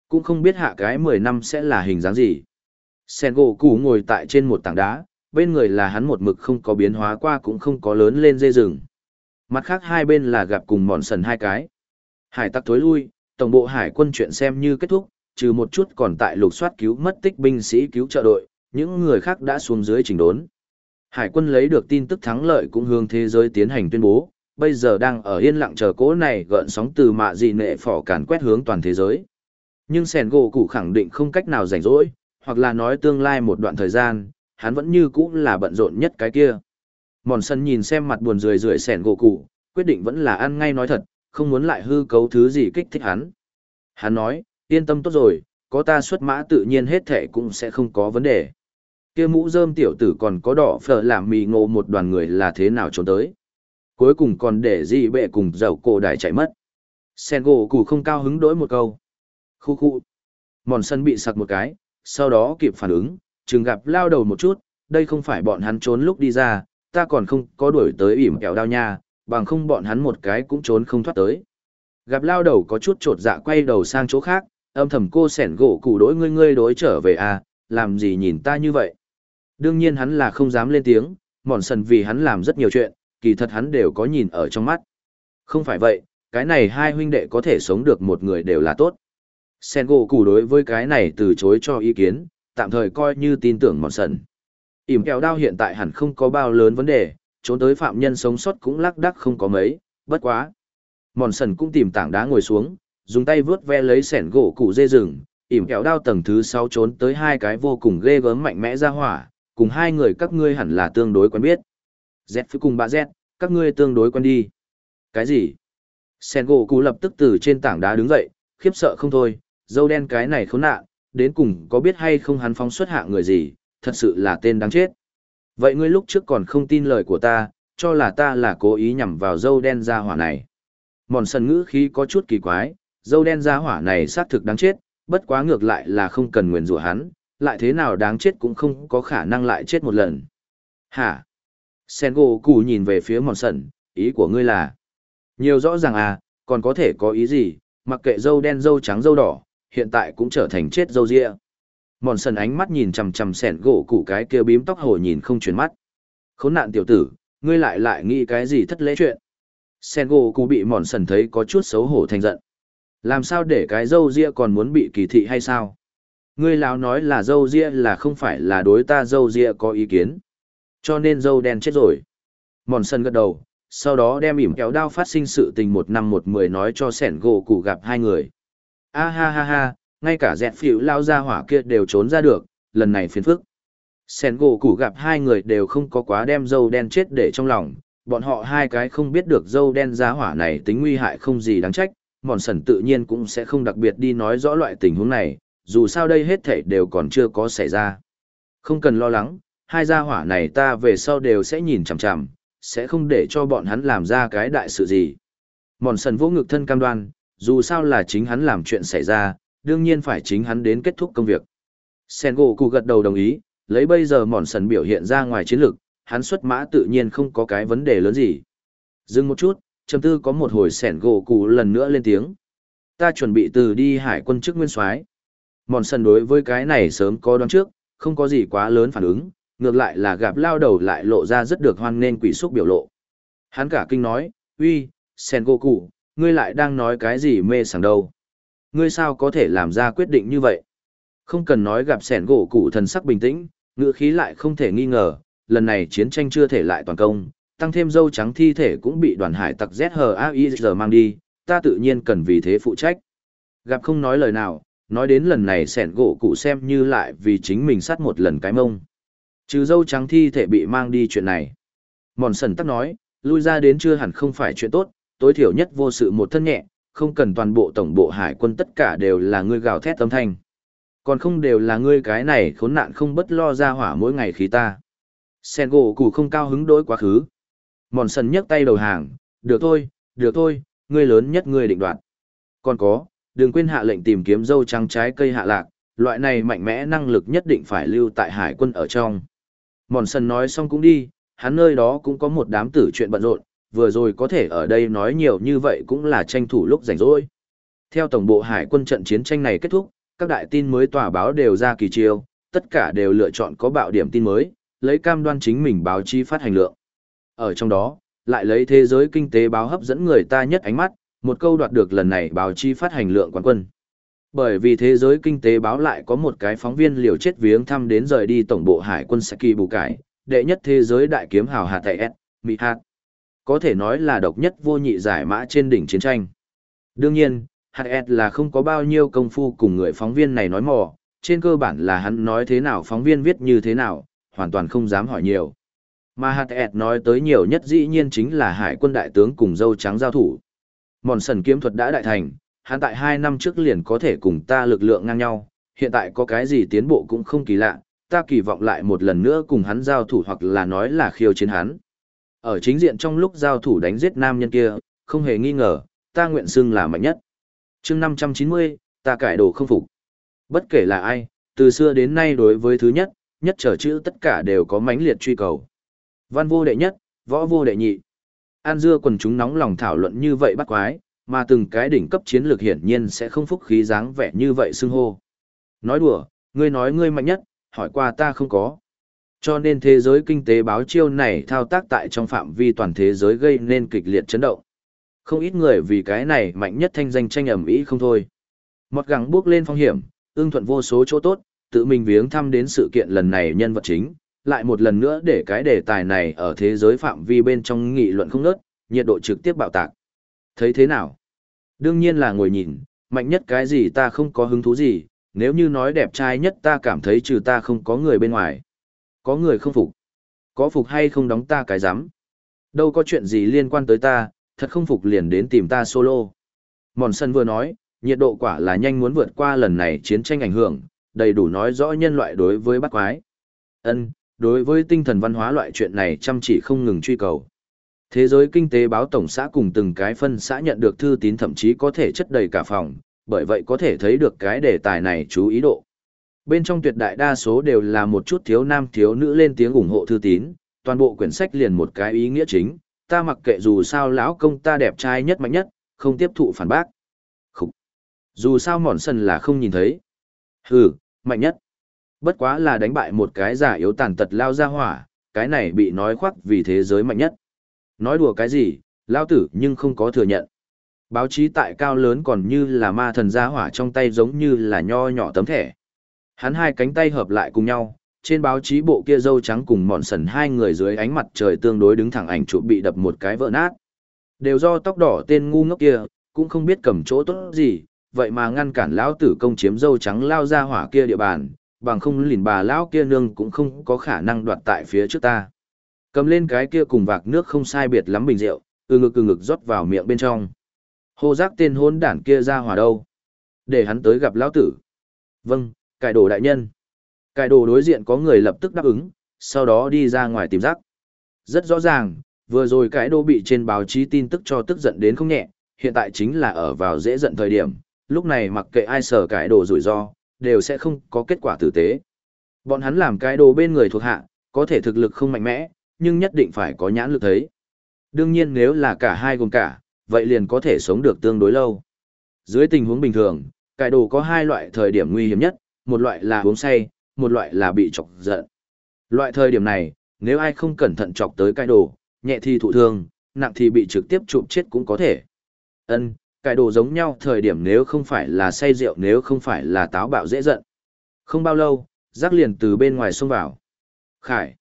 Cũng không biết hạ cái 10 năm sẽ là hình dáng gì. Sen gỗ củ ngồi tại trên một tảng đá, bên người là hắn một mực không có biến hóa qua cũng không có lớn lên dây rừng. Mặt khác hai bên là gặp cùng mòn sần hai cái. Hải tặc tối lui, tổng bộ hải quân chuyện xem như kết thúc, trừ một chút còn tại lục soát cứu mất tích binh sĩ cứu trợ đội, những người khác đã xuống dưới trình đốn. Hải quân lấy được tin tức thắng lợi cũng hướng thế giới tiến hành tuyên bố, bây giờ đang ở yên lặng chờ cố này gợn sóng từ mạ dị nệ phỏ càn quét hướng toàn thế giới. Nhưng sẻn gỗ cụ khẳng định không cách nào rảnh rỗi, hoặc là nói tương lai một đoạn thời gian, hắn vẫn như cũ là bận rộn nhất cái kia. Mòn sân nhìn xem mặt buồn rười rượi sẻn gỗ cụ, quyết định vẫn là ăn ngay nói thật, không muốn lại hư cấu thứ gì kích thích hắn. Hắn nói, yên tâm tốt rồi, có ta xuất mã tự nhiên hết thể cũng sẽ không có vấn đề. Kia mũ rơm tiểu tử còn có đỏ phở làm mì ngộ một đoàn người là thế nào trốn tới. Cuối cùng còn để gì bệ cùng dầu cổ đài chạy mất. Sen gỗ cụ không cao hứng đỗi một câu. Khu khu. Mòn sân bị sặc một cái, sau đó kịp phản ứng, chừng gặp lao đầu một chút, đây không phải bọn hắn trốn lúc đi ra, ta còn không có đuổi tới ỉm kẹo đao nha, bằng không bọn hắn một cái cũng trốn không thoát tới. Gặp lao đầu có chút trột dạ quay đầu sang chỗ khác, âm thầm cô sẻn gỗ củ đối ngươi ngươi đối trở về à, làm gì nhìn ta như vậy. Đương nhiên hắn là không dám lên tiếng, mòn sần vì hắn làm rất nhiều chuyện, kỳ thật hắn đều có nhìn ở trong mắt. Không phải vậy, cái này hai huynh đệ có thể sống được một người đều là tốt. Sen gỗ củ đối với cái này từ chối cho ý kiến, tạm thời coi như tin tưởng mòn sần. Ỉm kẹo đao hiện tại hẳn không có bao lớn vấn đề, trốn tới phạm nhân sống sót cũng lắc đắc không có mấy, bất quá. Mòn sần cũng tìm tảng đá ngồi xuống, dùng tay vướt ve lấy sẻn gỗ cụ dê rừng, ỉm kẹo đao tầng thứ sáu trốn tới hai cái vô cùng ghê gớm mạnh mẽ ra hỏa, cùng hai người các ngươi hẳn là tương đối quen biết. Z phía cùng bà Z, các ngươi tương đối quen đi. Cái gì? sen gỗ cụ lập tức từ trên tảng đá đứng dậy, khiếp sợ không thôi, dâu đen cái này khốn nạn, đến cùng có biết hay không hắn phóng xuất hạ người gì, thật sự là tên đáng chết. Vậy ngươi lúc trước còn không tin lời của ta, cho là ta là cố ý nhằm vào dâu đen ra hỏa này. Mòn sần ngữ khí có chút kỳ quái, dâu đen ra hỏa này xác thực đáng chết, bất quá ngược lại là không cần nguyền rủa hắn, lại thế nào đáng chết cũng không có khả năng lại chết một lần. Hả? Sen gỗ cụ nhìn về phía mòn sần, ý của ngươi là... Nhiều rõ ràng à, còn có thể có ý gì, mặc kệ dâu đen dâu trắng dâu đỏ, hiện tại cũng trở thành chết dâu ria. Mòn sần ánh mắt nhìn chằm chằm sẻn gỗ cụ cái kia bím tóc hổ nhìn không chuyển mắt. Khốn nạn tiểu tử, ngươi lại lại nghĩ cái gì thất lễ chuyện. Sen gỗ cụ bị mòn sần thấy có chút xấu hổ thành giận. Làm sao để cái dâu ria còn muốn bị kỳ thị hay sao? Ngươi lão nói là dâu ria là không phải là đối ta dâu ria có ý kiến. Cho nên dâu đen chết rồi. Mòn sân gật đầu, sau đó đem ỉm kéo đao phát sinh sự tình một năm một mười nói cho sẻn gỗ cụ gặp hai người a ha ha ha ngay cả dẹt phịu lao ra hỏa kia đều trốn ra được lần này phiền phức sen gỗ củ gặp hai người đều không có quá đem dâu đen chết để trong lòng bọn họ hai cái không biết được dâu đen ra hỏa này tính nguy hại không gì đáng trách mòn sần tự nhiên cũng sẽ không đặc biệt đi nói rõ loại tình huống này dù sao đây hết thảy đều còn chưa có xảy ra không cần lo lắng hai gia hỏa này ta về sau đều sẽ nhìn chằm chằm, sẽ không để cho bọn hắn làm ra cái đại sự gì. Mòn sần vỗ ngực thân cam đoan, dù sao là chính hắn làm chuyện xảy ra, đương nhiên phải chính hắn đến kết thúc công việc. Sen gỗ cụ gật đầu đồng ý, lấy bây giờ mòn sần biểu hiện ra ngoài chiến lược, hắn xuất mã tự nhiên không có cái vấn đề lớn gì. Dừng một chút, trầm tư có một hồi sẻn gỗ cụ lần nữa lên tiếng. Ta chuẩn bị từ đi hải quân chức nguyên soái. Mòn sần đối với cái này sớm có đoán trước, không có gì quá lớn phản ứng, ngược lại là gặp lao đầu lại lộ ra rất được hoan nên quỷ xúc biểu lộ. Hắn cả kinh nói, uy, sen gỗ cụ, ngươi lại đang nói cái gì mê sảng đâu. Ngươi sao có thể làm ra quyết định như vậy? Không cần nói gặp sẻn gỗ cụ thần sắc bình tĩnh, ngựa khí lại không thể nghi ngờ, lần này chiến tranh chưa thể lại toàn công, tăng thêm dâu trắng thi thể cũng bị đoàn hải tặc ZHAIZ mang đi, ta tự nhiên cần vì thế phụ trách. Gặp không nói lời nào, nói đến lần này sẻn gỗ cụ xem như lại vì chính mình sát một lần cái mông. Trừ dâu trắng thi thể bị mang đi chuyện này. Mòn sần tắc nói, lui ra đến chưa hẳn không phải chuyện tốt, tối thiểu nhất vô sự một thân nhẹ, không cần toàn bộ tổng bộ hải quân tất cả đều là ngươi gào thét âm thanh. Còn không đều là ngươi cái này khốn nạn không bất lo ra hỏa mỗi ngày khí ta. Sen gỗ cụ không cao hứng đối quá khứ. Mòn sần nhấc tay đầu hàng, được thôi, được thôi, ngươi lớn nhất ngươi định đoạt. Còn có, đừng quên hạ lệnh tìm kiếm dâu trắng trái cây hạ lạc, loại này mạnh mẽ năng lực nhất định phải lưu tại hải quân ở trong. Mòn sần nói xong cũng đi, hắn nơi đó cũng có một đám tử chuyện bận rộn, vừa rồi có thể ở đây nói nhiều như vậy cũng là tranh thủ lúc rảnh rỗi. Theo tổng bộ hải quân trận chiến tranh này kết thúc, các đại tin mới tòa báo đều ra kỳ chiêu, tất cả đều lựa chọn có bạo điểm tin mới, lấy cam đoan chính mình báo chí phát hành lượng. Ở trong đó, lại lấy thế giới kinh tế báo hấp dẫn người ta nhất ánh mắt, một câu đoạt được lần này báo chí phát hành lượng quán quân. Bởi vì thế giới kinh tế báo lại có một cái phóng viên liều chết viếng thăm đến rời đi tổng bộ hải quân Saki bù cải, đệ nhất thế giới đại kiếm hào hạ tại S, Mỹ Hạt. Có thể nói là độc nhất vô nhị giải mã trên đỉnh chiến tranh. Đương nhiên, hạt S là không có bao nhiêu công phu cùng người phóng viên này nói mò, trên cơ bản là hắn nói thế nào phóng viên viết như thế nào, hoàn toàn không dám hỏi nhiều. Mà hạt S nói tới nhiều nhất dĩ nhiên chính là hải quân đại tướng cùng dâu trắng giao thủ. Mòn sần kiếm thuật đã đại thành, hắn tại hai năm trước liền có thể cùng ta lực lượng ngang nhau, hiện tại có cái gì tiến bộ cũng không kỳ lạ, ta kỳ vọng lại một lần nữa cùng hắn giao thủ hoặc là nói là khiêu chiến hắn. Ở chính diện trong lúc giao thủ đánh giết nam nhân kia, không hề nghi ngờ, ta nguyện xưng là mạnh nhất. chương 590, ta cải đồ không phục. Bất kể là ai, từ xưa đến nay đối với thứ nhất, nhất trở chữ tất cả đều có mãnh liệt truy cầu. Văn vô đệ nhất, võ vô đệ nhị. An dưa quần chúng nóng lòng thảo luận như vậy bắt quái, mà từng cái đỉnh cấp chiến lược hiển nhiên sẽ không phúc khí dáng vẻ như vậy xưng hô. Nói đùa, ngươi nói ngươi mạnh nhất, hỏi qua ta không có. Cho nên thế giới kinh tế báo chiêu này thao tác tại trong phạm vi toàn thế giới gây nên kịch liệt chấn động. Không ít người vì cái này mạnh nhất thanh danh tranh ẩm ý không thôi. Mọt gắng bước lên phong hiểm, ương thuận vô số chỗ tốt, tự mình viếng thăm đến sự kiện lần này nhân vật chính, lại một lần nữa để cái đề tài này ở thế giới phạm vi bên trong nghị luận không nớt, nhiệt độ trực tiếp bạo tạc. Thấy thế nào? Đương nhiên là ngồi nhìn, mạnh nhất cái gì ta không có hứng thú gì, nếu như nói đẹp trai nhất ta cảm thấy trừ ta không có người bên ngoài. Có người không phục. Có phục hay không đóng ta cái giám. Đâu có chuyện gì liên quan tới ta, thật không phục liền đến tìm ta solo. Mòn sân vừa nói, nhiệt độ quả là nhanh muốn vượt qua lần này chiến tranh ảnh hưởng, đầy đủ nói rõ nhân loại đối với bác quái. Ân, đối với tinh thần văn hóa loại chuyện này chăm chỉ không ngừng truy cầu. Thế giới kinh tế báo tổng xã cùng từng cái phân xã nhận được thư tín thậm chí có thể chất đầy cả phòng, bởi vậy có thể thấy được cái đề tài này chú ý độ. Bên trong tuyệt đại đa số đều là một chút thiếu nam thiếu nữ lên tiếng ủng hộ thư tín, toàn bộ quyển sách liền một cái ý nghĩa chính, ta mặc kệ dù sao lão công ta đẹp trai nhất mạnh nhất, không tiếp thụ phản bác. Khủ. Dù sao mòn sân là không nhìn thấy. Hừ, mạnh nhất. Bất quá là đánh bại một cái giả yếu tàn tật lao ra hỏa, cái này bị nói khoác vì thế giới mạnh nhất. Nói đùa cái gì, lao tử nhưng không có thừa nhận. Báo chí tại cao lớn còn như là ma thần gia hỏa trong tay giống như là nho nhỏ tấm thẻ. Hắn hai cánh tay hợp lại cùng nhau, trên báo chí bộ kia dâu trắng cùng mọn sần hai người dưới ánh mặt trời tương đối đứng thẳng ảnh chụp bị đập một cái vỡ nát. Đều do tóc đỏ tên ngu ngốc kia, cũng không biết cầm chỗ tốt gì, vậy mà ngăn cản lão tử công chiếm dâu trắng lao ra hỏa kia địa bàn, bằng không lìn bà lão kia nương cũng không có khả năng đoạt tại phía trước ta. Cầm lên cái kia cùng vạc nước không sai biệt lắm bình rượu, từ ngực từ ngực rót vào miệng bên trong. Hô giác tên hôn đản kia ra hỏa đâu? Để hắn tới gặp lão tử. Vâng, cải đồ đại nhân. Cải đồ đối diện có người lập tức đáp ứng, sau đó đi ra ngoài tìm giác. Rất rõ ràng, vừa rồi cái đô bị trên báo chí tin tức cho tức giận đến không nhẹ, hiện tại chính là ở vào dễ giận thời điểm, lúc này mặc kệ ai sở cái đồ rủi ro, đều sẽ không có kết quả tử tế. Bọn hắn làm cái đồ bên người thuộc hạ, có thể thực lực không mạnh mẽ, nhưng nhất định phải có nhãn lực thấy. Đương nhiên nếu là cả hai gồm cả, vậy liền có thể sống được tương đối lâu. Dưới tình huống bình thường, cái đồ có hai loại thời điểm nguy hiểm nhất, một loại là uống say, một loại là bị chọc giận. Loại thời điểm này, nếu ai không cẩn thận chọc tới cái đồ, nhẹ thì thụ thương, nặng thì bị trực tiếp chụp chết cũng có thể. Ân, Cải đồ giống nhau thời điểm nếu không phải là say rượu nếu không phải là táo bạo dễ giận. Không bao lâu, giác liền từ bên ngoài xông vào. Khải.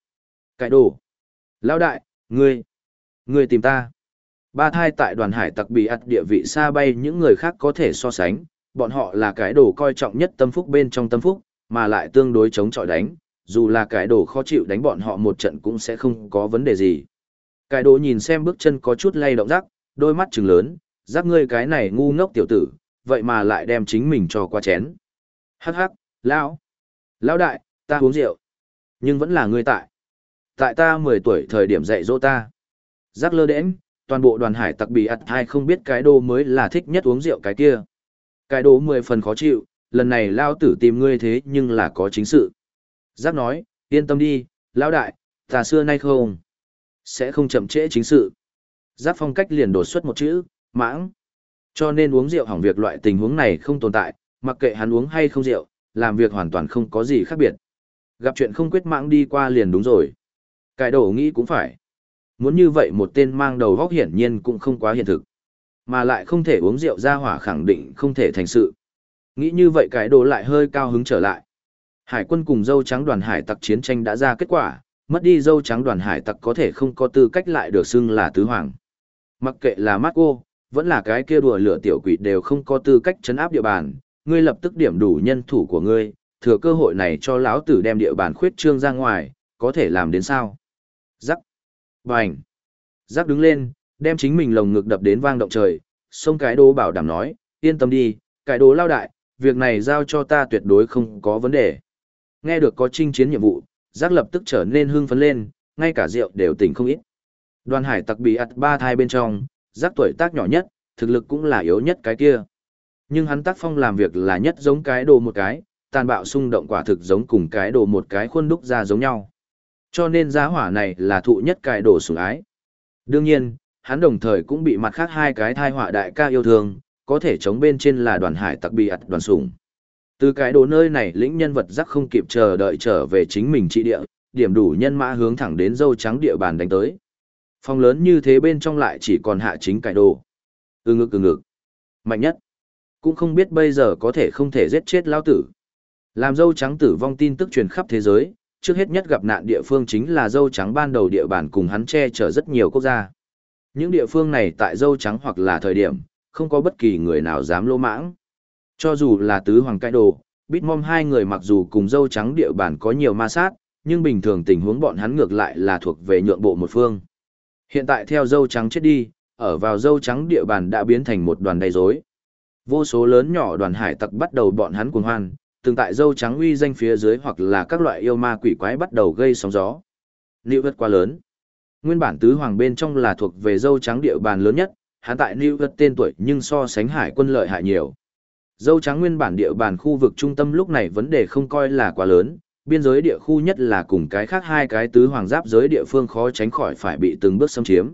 cải đồ. Lão đại, ngươi. Ngươi tìm ta. Ba thai tại đoàn hải tặc bị ạt địa vị xa bay những người khác có thể so sánh, bọn họ là cái đồ coi trọng nhất tâm phúc bên trong tâm phúc, mà lại tương đối chống chọi đánh, dù là cái đồ khó chịu đánh bọn họ một trận cũng sẽ không có vấn đề gì. Cái đồ nhìn xem bước chân có chút lay động rắc, đôi mắt trừng lớn, giáp ngươi cái này ngu ngốc tiểu tử, vậy mà lại đem chính mình cho qua chén. Hắc hắc, lão, lão đại, ta uống rượu, nhưng vẫn là ngươi tại. Tại ta 10 tuổi thời điểm dạy dỗ ta. giáp lơ đễnh, toàn bộ đoàn hải tặc bị ắt hai không biết cái đồ mới là thích nhất uống rượu cái kia. Cái đồ 10 phần khó chịu, lần này lao tử tìm ngươi thế nhưng là có chính sự. Giác nói, yên tâm đi, lão đại, ta xưa nay không. Sẽ không chậm trễ chính sự. Giác phong cách liền đột xuất một chữ, mãng. Cho nên uống rượu hỏng việc loại tình huống này không tồn tại, mặc kệ hắn uống hay không rượu, làm việc hoàn toàn không có gì khác biệt. Gặp chuyện không quyết mãng đi qua liền đúng rồi. Cải đổ nghĩ cũng phải. Muốn như vậy một tên mang đầu góc hiển nhiên cũng không quá hiện thực. Mà lại không thể uống rượu ra hỏa khẳng định không thể thành sự. Nghĩ như vậy cái đồ lại hơi cao hứng trở lại. Hải quân cùng dâu trắng đoàn hải tặc chiến tranh đã ra kết quả, mất đi dâu trắng đoàn hải tặc có thể không có tư cách lại được xưng là tứ hoàng. Mặc kệ là Marco, vẫn là cái kia đùa lửa tiểu quỷ đều không có tư cách chấn áp địa bàn, ngươi lập tức điểm đủ nhân thủ của ngươi, thừa cơ hội này cho lão tử đem địa bàn khuyết trương ra ngoài, có thể làm đến sao? Rắc. Bành. Rắc đứng lên, đem chính mình lồng ngực đập đến vang động trời, sông cái đố bảo đảm nói, yên tâm đi, cái đố lao đại, việc này giao cho ta tuyệt đối không có vấn đề. Nghe được có chinh chiến nhiệm vụ, giác lập tức trở nên hưng phấn lên, ngay cả rượu đều tỉnh không ít. Đoàn hải tặc bị ặt ba thai bên trong, giác tuổi tác nhỏ nhất, thực lực cũng là yếu nhất cái kia. Nhưng hắn tác phong làm việc là nhất giống cái đồ một cái, tàn bạo xung động quả thực giống cùng cái đồ một cái khuôn đúc ra giống nhau. Cho nên giá hỏa này là thụ nhất cái đồ sủng ái. Đương nhiên, hắn đồng thời cũng bị mặt khác hai cái thai họa đại ca yêu thương, có thể chống bên trên là đoàn hải tặc bị ạt đoàn sủng. Từ cái đồ nơi này lĩnh nhân vật rắc không kịp chờ đợi trở về chính mình trị địa, điểm đủ nhân mã hướng thẳng đến dâu trắng địa bàn đánh tới. Phòng lớn như thế bên trong lại chỉ còn hạ chính cải đồ. Ừ ngực ừ ngực. Mạnh nhất. Cũng không biết bây giờ có thể không thể giết chết lao tử. Làm dâu trắng tử vong tin tức truyền khắp thế giới, trước hết nhất gặp nạn địa phương chính là dâu trắng ban đầu địa bàn cùng hắn che chở rất nhiều quốc gia. Những địa phương này tại dâu trắng hoặc là thời điểm, không có bất kỳ người nào dám lỗ mãng. Cho dù là tứ hoàng cai đồ, Bitmom hai người mặc dù cùng dâu trắng địa bàn có nhiều ma sát, nhưng bình thường tình huống bọn hắn ngược lại là thuộc về nhượng bộ một phương. Hiện tại theo dâu trắng chết đi, ở vào dâu trắng địa bàn đã biến thành một đoàn đầy rối. Vô số lớn nhỏ đoàn hải tặc bắt đầu bọn hắn cuồng hoan, từng tại dâu trắng uy danh phía dưới hoặc là các loại yêu ma quỷ quái bắt đầu gây sóng gió. Lưu vật quá lớn. Nguyên bản tứ hoàng bên trong là thuộc về dâu trắng địa bàn lớn nhất, hắn tại Lưu vật tên tuổi nhưng so sánh hải quân lợi hại nhiều. Dâu trắng nguyên bản địa bàn khu vực trung tâm lúc này vấn đề không coi là quá lớn, biên giới địa khu nhất là cùng cái khác hai cái tứ hoàng giáp giới địa phương khó tránh khỏi phải bị từng bước xâm chiếm.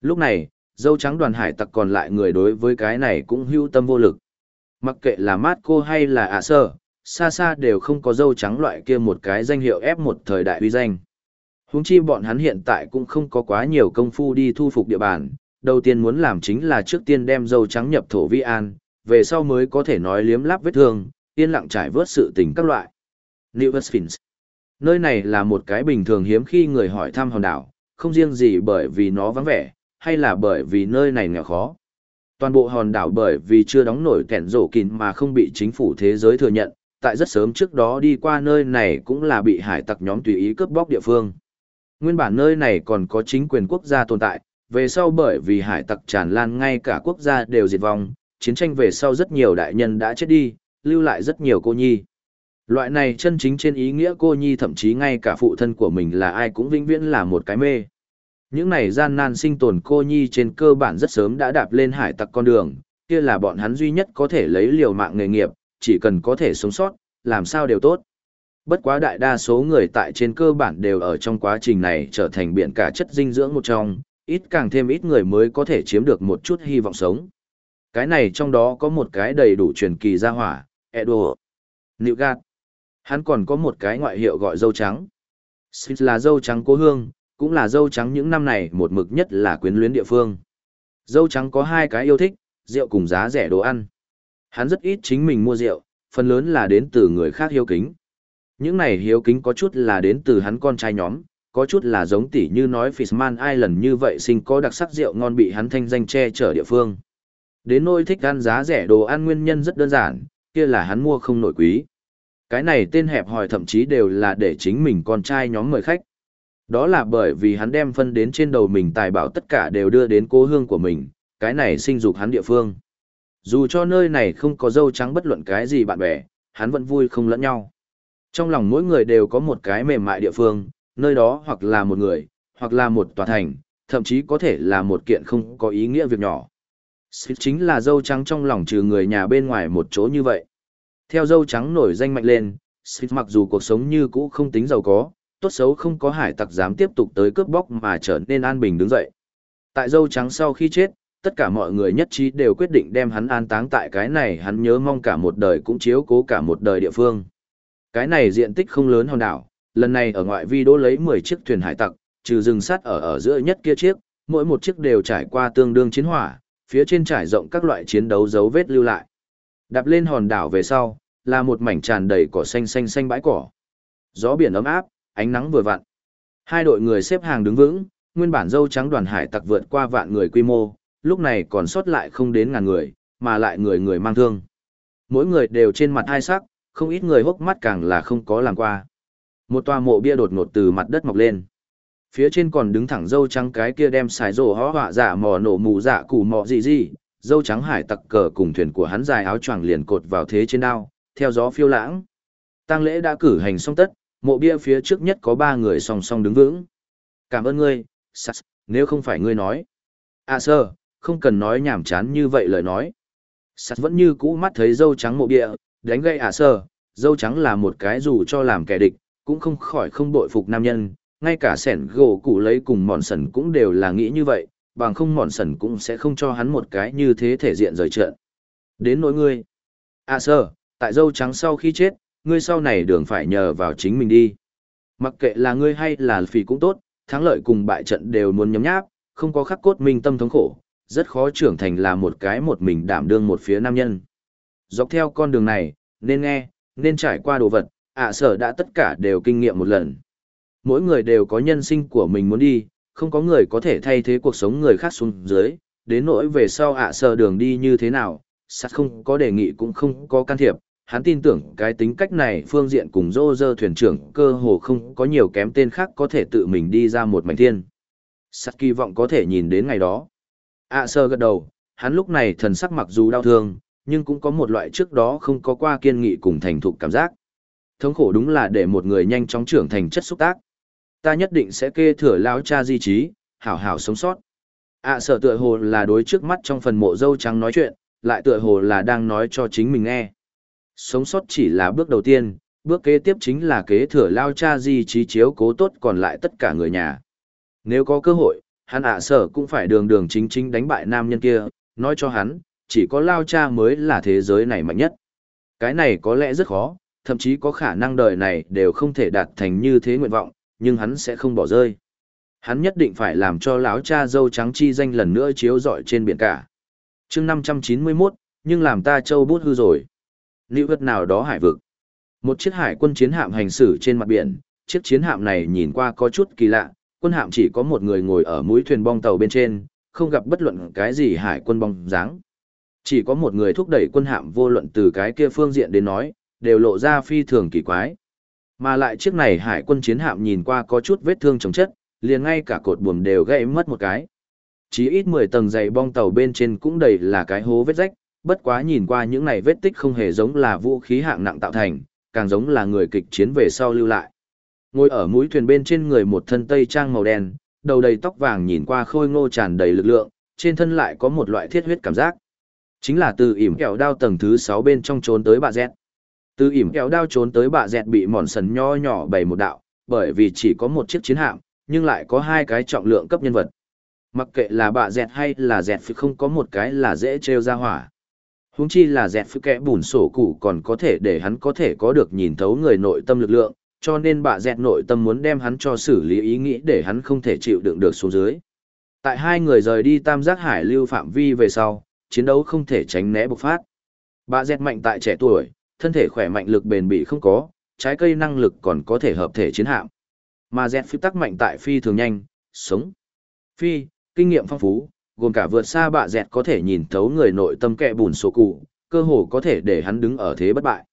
Lúc này, dâu trắng đoàn hải tặc còn lại người đối với cái này cũng hưu tâm vô lực. Mặc kệ là mát cô hay là ạ sơ, xa xa đều không có dâu trắng loại kia một cái danh hiệu ép một thời đại uy danh. Huống chi bọn hắn hiện tại cũng không có quá nhiều công phu đi thu phục địa bàn, đầu tiên muốn làm chính là trước tiên đem dâu trắng nhập thổ vi an, về sau mới có thể nói liếm láp vết thương, yên lặng trải vớt sự tình các loại. New Sphinx Nơi này là một cái bình thường hiếm khi người hỏi thăm hòn đảo, không riêng gì bởi vì nó vắng vẻ, hay là bởi vì nơi này nghèo khó. Toàn bộ hòn đảo bởi vì chưa đóng nổi kẻn rổ kín mà không bị chính phủ thế giới thừa nhận, tại rất sớm trước đó đi qua nơi này cũng là bị hải tặc nhóm tùy ý cướp bóc địa phương. Nguyên bản nơi này còn có chính quyền quốc gia tồn tại, về sau bởi vì hải tặc tràn lan ngay cả quốc gia đều diệt vong, chiến tranh về sau rất nhiều đại nhân đã chết đi, lưu lại rất nhiều cô nhi. Loại này chân chính trên ý nghĩa cô nhi thậm chí ngay cả phụ thân của mình là ai cũng vĩnh viễn là một cái mê. Những này gian nan sinh tồn cô nhi trên cơ bản rất sớm đã đạp lên hải tặc con đường, kia là bọn hắn duy nhất có thể lấy liều mạng nghề nghiệp, chỉ cần có thể sống sót, làm sao đều tốt. Bất quá đại đa số người tại trên cơ bản đều ở trong quá trình này trở thành biển cả chất dinh dưỡng một trong, ít càng thêm ít người mới có thể chiếm được một chút hy vọng sống. Cái này trong đó có một cái đầy đủ truyền kỳ gia hỏa, Edo. Newgard. Hắn còn có một cái ngoại hiệu gọi dâu trắng. Smith là dâu trắng cố hương, cũng là dâu trắng những năm này một mực nhất là quyến luyến địa phương. Dâu trắng có hai cái yêu thích, rượu cùng giá rẻ đồ ăn. Hắn rất ít chính mình mua rượu, phần lớn là đến từ người khác hiếu kính. Những này hiếu kính có chút là đến từ hắn con trai nhóm, có chút là giống tỷ như nói Fishman Island như vậy sinh có đặc sắc rượu ngon bị hắn thanh danh che chở địa phương. Đến nôi thích ăn giá rẻ đồ ăn nguyên nhân rất đơn giản, kia là hắn mua không nổi quý. Cái này tên hẹp hòi thậm chí đều là để chính mình con trai nhóm mời khách. Đó là bởi vì hắn đem phân đến trên đầu mình tài bảo tất cả đều đưa đến cố hương của mình, cái này sinh dục hắn địa phương. Dù cho nơi này không có dâu trắng bất luận cái gì bạn bè, hắn vẫn vui không lẫn nhau. Trong lòng mỗi người đều có một cái mềm mại địa phương, nơi đó hoặc là một người, hoặc là một tòa thành, thậm chí có thể là một kiện không có ý nghĩa việc nhỏ. Smith chính là dâu trắng trong lòng trừ người nhà bên ngoài một chỗ như vậy. Theo dâu trắng nổi danh mạnh lên, Smith mặc dù cuộc sống như cũ không tính giàu có, tốt xấu không có hải tặc dám tiếp tục tới cướp bóc mà trở nên an bình đứng dậy. Tại dâu trắng sau khi chết, tất cả mọi người nhất trí đều quyết định đem hắn an táng tại cái này hắn nhớ mong cả một đời cũng chiếu cố cả một đời địa phương. Cái này diện tích không lớn hòn đảo, lần này ở ngoại vi đỗ lấy 10 chiếc thuyền hải tặc, trừ rừng sắt ở ở giữa nhất kia chiếc, mỗi một chiếc đều trải qua tương đương chiến hỏa, phía trên trải rộng các loại chiến đấu dấu vết lưu lại. Đạp lên hòn đảo về sau, là một mảnh tràn đầy cỏ xanh xanh xanh bãi cỏ. Gió biển ấm áp, ánh nắng vừa vặn. Hai đội người xếp hàng đứng vững, nguyên bản dâu trắng đoàn hải tặc vượt qua vạn người quy mô, lúc này còn sót lại không đến ngàn người, mà lại người người mang thương. Mỗi người đều trên mặt hai sắc, không ít người hốc mắt càng là không có làm qua. Một tòa mộ bia đột ngột từ mặt đất mọc lên. Phía trên còn đứng thẳng dâu trắng cái kia đem xài rổ hó họa giả mò nổ mù dạ củ mò gì gì, dâu trắng hải tặc cờ cùng thuyền của hắn dài áo choàng liền cột vào thế trên đao, theo gió phiêu lãng. Tang lễ đã cử hành xong tất, mộ bia phía trước nhất có ba người song song đứng vững. Cảm ơn ngươi, Sas, nếu không phải ngươi nói. À sơ, không cần nói nhảm chán như vậy lời nói. Sas vẫn như cũ mắt thấy dâu trắng mộ bia, đánh gây à sơ, dâu trắng là một cái dù cho làm kẻ địch, cũng không khỏi không bội phục nam nhân, ngay cả sẻn gỗ cụ lấy cùng mòn sần cũng đều là nghĩ như vậy, bằng không mòn sần cũng sẽ không cho hắn một cái như thế thể diện rời trận. Đến nỗi ngươi. À sơ, tại dâu trắng sau khi chết, ngươi sau này đường phải nhờ vào chính mình đi. Mặc kệ là ngươi hay là phì cũng tốt, thắng lợi cùng bại trận đều muốn nhấm nháp, không có khắc cốt minh tâm thống khổ, rất khó trưởng thành là một cái một mình đảm đương một phía nam nhân. Dọc theo con đường này, nên nghe, nên trải qua đồ vật, à, ạ sở đã tất cả đều kinh nghiệm một lần. Mỗi người đều có nhân sinh của mình muốn đi, không có người có thể thay thế cuộc sống người khác xuống dưới, đến nỗi về sau ạ sờ đường đi như thế nào, Sát không có đề nghị cũng không có can thiệp, hắn tin tưởng cái tính cách này phương diện cùng dô dơ thuyền trưởng cơ hồ không có nhiều kém tên khác có thể tự mình đi ra một mảnh thiên. Sát kỳ vọng có thể nhìn đến ngày đó. ạ sơ gật đầu, hắn lúc này thần sắc mặc dù đau thương, nhưng cũng có một loại trước đó không có qua kiên nghị cùng thành thục cảm giác. Thống khổ đúng là để một người nhanh chóng trưởng thành chất xúc tác. Ta nhất định sẽ kê thừa lão cha di trí, hảo hảo sống sót. ạ sợ tựa hồ là đối trước mắt trong phần mộ dâu trắng nói chuyện, lại tựa hồ là đang nói cho chính mình nghe. Sống sót chỉ là bước đầu tiên, bước kế tiếp chính là kế thừa lao cha di trí chiếu cố tốt còn lại tất cả người nhà. Nếu có cơ hội, hắn à, ạ sở cũng phải đường đường chính chính đánh bại nam nhân kia, nói cho hắn, chỉ có lao cha mới là thế giới này mạnh nhất. Cái này có lẽ rất khó, thậm chí có khả năng đời này đều không thể đạt thành như thế nguyện vọng, nhưng hắn sẽ không bỏ rơi. Hắn nhất định phải làm cho lão cha dâu trắng chi danh lần nữa chiếu rọi trên biển cả. chương 591, nhưng làm ta châu bút hư rồi. Nữ vật nào đó hải vực. Một chiếc hải quân chiến hạm hành xử trên mặt biển, chiếc chiến hạm này nhìn qua có chút kỳ lạ, quân hạm chỉ có một người ngồi ở mũi thuyền bong tàu bên trên, không gặp bất luận cái gì hải quân bong dáng. Chỉ có một người thúc đẩy quân hạm vô luận từ cái kia phương diện đến nói, đều lộ ra phi thường kỳ quái. Mà lại chiếc này hải quân chiến hạm nhìn qua có chút vết thương chống chất, liền ngay cả cột buồm đều gãy mất một cái. Chỉ ít 10 tầng dày bong tàu bên trên cũng đầy là cái hố vết rách, bất quá nhìn qua những này vết tích không hề giống là vũ khí hạng nặng tạo thành, càng giống là người kịch chiến về sau lưu lại. Ngồi ở mũi thuyền bên trên người một thân tây trang màu đen, đầu đầy tóc vàng nhìn qua khôi ngô tràn đầy lực lượng, trên thân lại có một loại thiết huyết cảm giác. Chính là từ ỉm kẹo đao tầng thứ 6 bên trong trốn tới bà Z, từ ỉm kéo đao trốn tới bà dẹt bị mòn sần nho nhỏ bày một đạo, bởi vì chỉ có một chiếc chiến hạm, nhưng lại có hai cái trọng lượng cấp nhân vật. Mặc kệ là bà dẹt hay là dẹt phi không có một cái là dễ treo ra hỏa. Huống chi là dẹt phi kẽ bùn sổ cụ còn có thể để hắn có thể có được nhìn thấu người nội tâm lực lượng, cho nên bà dẹt nội tâm muốn đem hắn cho xử lý ý nghĩ để hắn không thể chịu đựng được xuống dưới. Tại hai người rời đi tam giác hải lưu phạm vi về sau, chiến đấu không thể tránh né bộc phát. Bà dẹt mạnh tại trẻ tuổi, thân thể khỏe mạnh lực bền bỉ không có, trái cây năng lực còn có thể hợp thể chiến hạm. Mà dẹt phi tắc mạnh tại phi thường nhanh, sống. Phi, kinh nghiệm phong phú, gồm cả vượt xa bạ dẹt có thể nhìn thấu người nội tâm kẹ bùn sổ cụ, cơ hồ có thể để hắn đứng ở thế bất bại.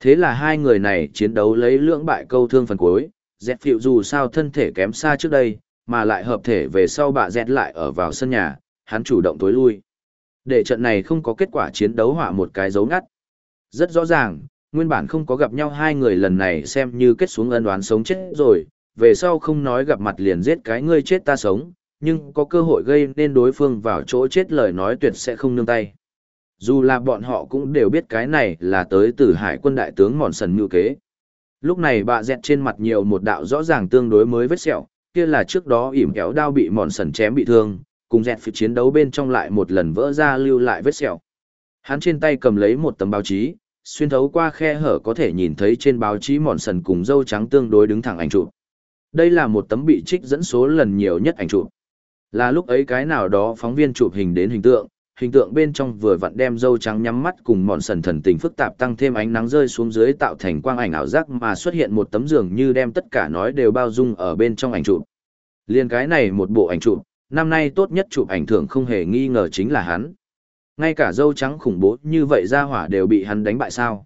Thế là hai người này chiến đấu lấy lưỡng bại câu thương phần cuối, dẹt phiệu dù sao thân thể kém xa trước đây, mà lại hợp thể về sau bạ dẹt lại ở vào sân nhà, hắn chủ động tối lui. Để trận này không có kết quả chiến đấu hỏa một cái dấu ngắt. Rất rõ ràng, nguyên bản không có gặp nhau hai người lần này xem như kết xuống ân đoán sống chết rồi, về sau không nói gặp mặt liền giết cái ngươi chết ta sống, nhưng có cơ hội gây nên đối phương vào chỗ chết lời nói tuyệt sẽ không nương tay. Dù là bọn họ cũng đều biết cái này là tới từ hải quân đại tướng Mòn Sần Mưu Kế. Lúc này bà dẹt trên mặt nhiều một đạo rõ ràng tương đối mới vết sẹo, kia là trước đó ỉm kéo đao bị Mòn Sần chém bị thương, cùng dẹt phía chiến đấu bên trong lại một lần vỡ ra lưu lại vết sẹo. Hắn trên tay cầm lấy một tấm báo chí, xuyên thấu qua khe hở có thể nhìn thấy trên báo chí Mòn Sần cùng dâu trắng tương đối đứng thẳng ảnh chụp. Đây là một tấm bị trích dẫn số lần nhiều nhất ảnh chụp. Là lúc ấy cái nào đó phóng viên chụp hình đến hình tượng, hình tượng bên trong vừa vặn đem dâu trắng nhắm mắt cùng mòn sần thần tình phức tạp tăng thêm ánh nắng rơi xuống dưới tạo thành quang ảnh ảo giác mà xuất hiện một tấm giường như đem tất cả nói đều bao dung ở bên trong ảnh chụp. Liên cái này một bộ ảnh chụp, năm nay tốt nhất chụp ảnh thưởng không hề nghi ngờ chính là hắn. Ngay cả dâu trắng khủng bố như vậy ra hỏa đều bị hắn đánh bại sao.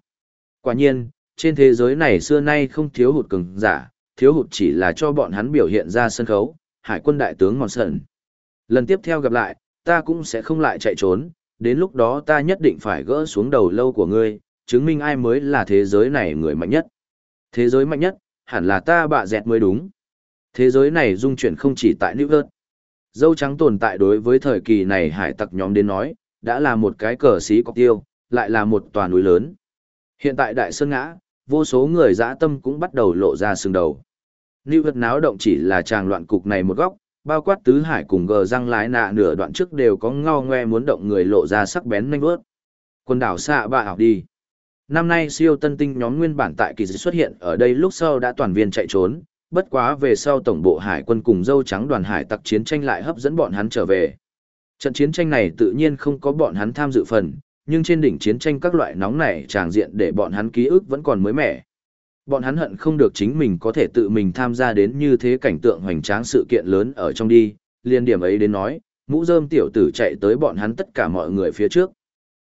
Quả nhiên, trên thế giới này xưa nay không thiếu hụt cường giả, thiếu hụt chỉ là cho bọn hắn biểu hiện ra sân khấu, hải quân đại tướng mòn sần. Lần tiếp theo gặp lại, ta cũng sẽ không lại chạy trốn, đến lúc đó ta nhất định phải gỡ xuống đầu lâu của ngươi, chứng minh ai mới là thế giới này người mạnh nhất. Thế giới mạnh nhất, hẳn là ta bạ dẹt mới đúng. Thế giới này dung chuyển không chỉ tại New York. Dâu trắng tồn tại đối với thời kỳ này hải tặc nhóm đến nói, đã là một cái cờ xí cọc tiêu, lại là một tòa núi lớn. Hiện tại đại sơn ngã, vô số người dã tâm cũng bắt đầu lộ ra sừng đầu. New vật náo động chỉ là tràng loạn cục này một góc, bao quát tứ hải cùng gờ răng lái nạ nửa đoạn trước đều có ngao ngoe muốn động người lộ ra sắc bén nhanh bước. Quần đảo xạ bạ học đi. Năm nay siêu tân tinh nhóm nguyên bản tại kỳ dịch xuất hiện ở đây lúc sau đã toàn viên chạy trốn, bất quá về sau tổng bộ hải quân cùng dâu trắng đoàn hải tặc chiến tranh lại hấp dẫn bọn hắn trở về. Trận chiến tranh này tự nhiên không có bọn hắn tham dự phần, nhưng trên đỉnh chiến tranh các loại nóng này tràng diện để bọn hắn ký ức vẫn còn mới mẻ. Bọn hắn hận không được chính mình có thể tự mình tham gia đến như thế cảnh tượng hoành tráng sự kiện lớn ở trong đi, liên điểm ấy đến nói, mũ rơm tiểu tử chạy tới bọn hắn tất cả mọi người phía trước.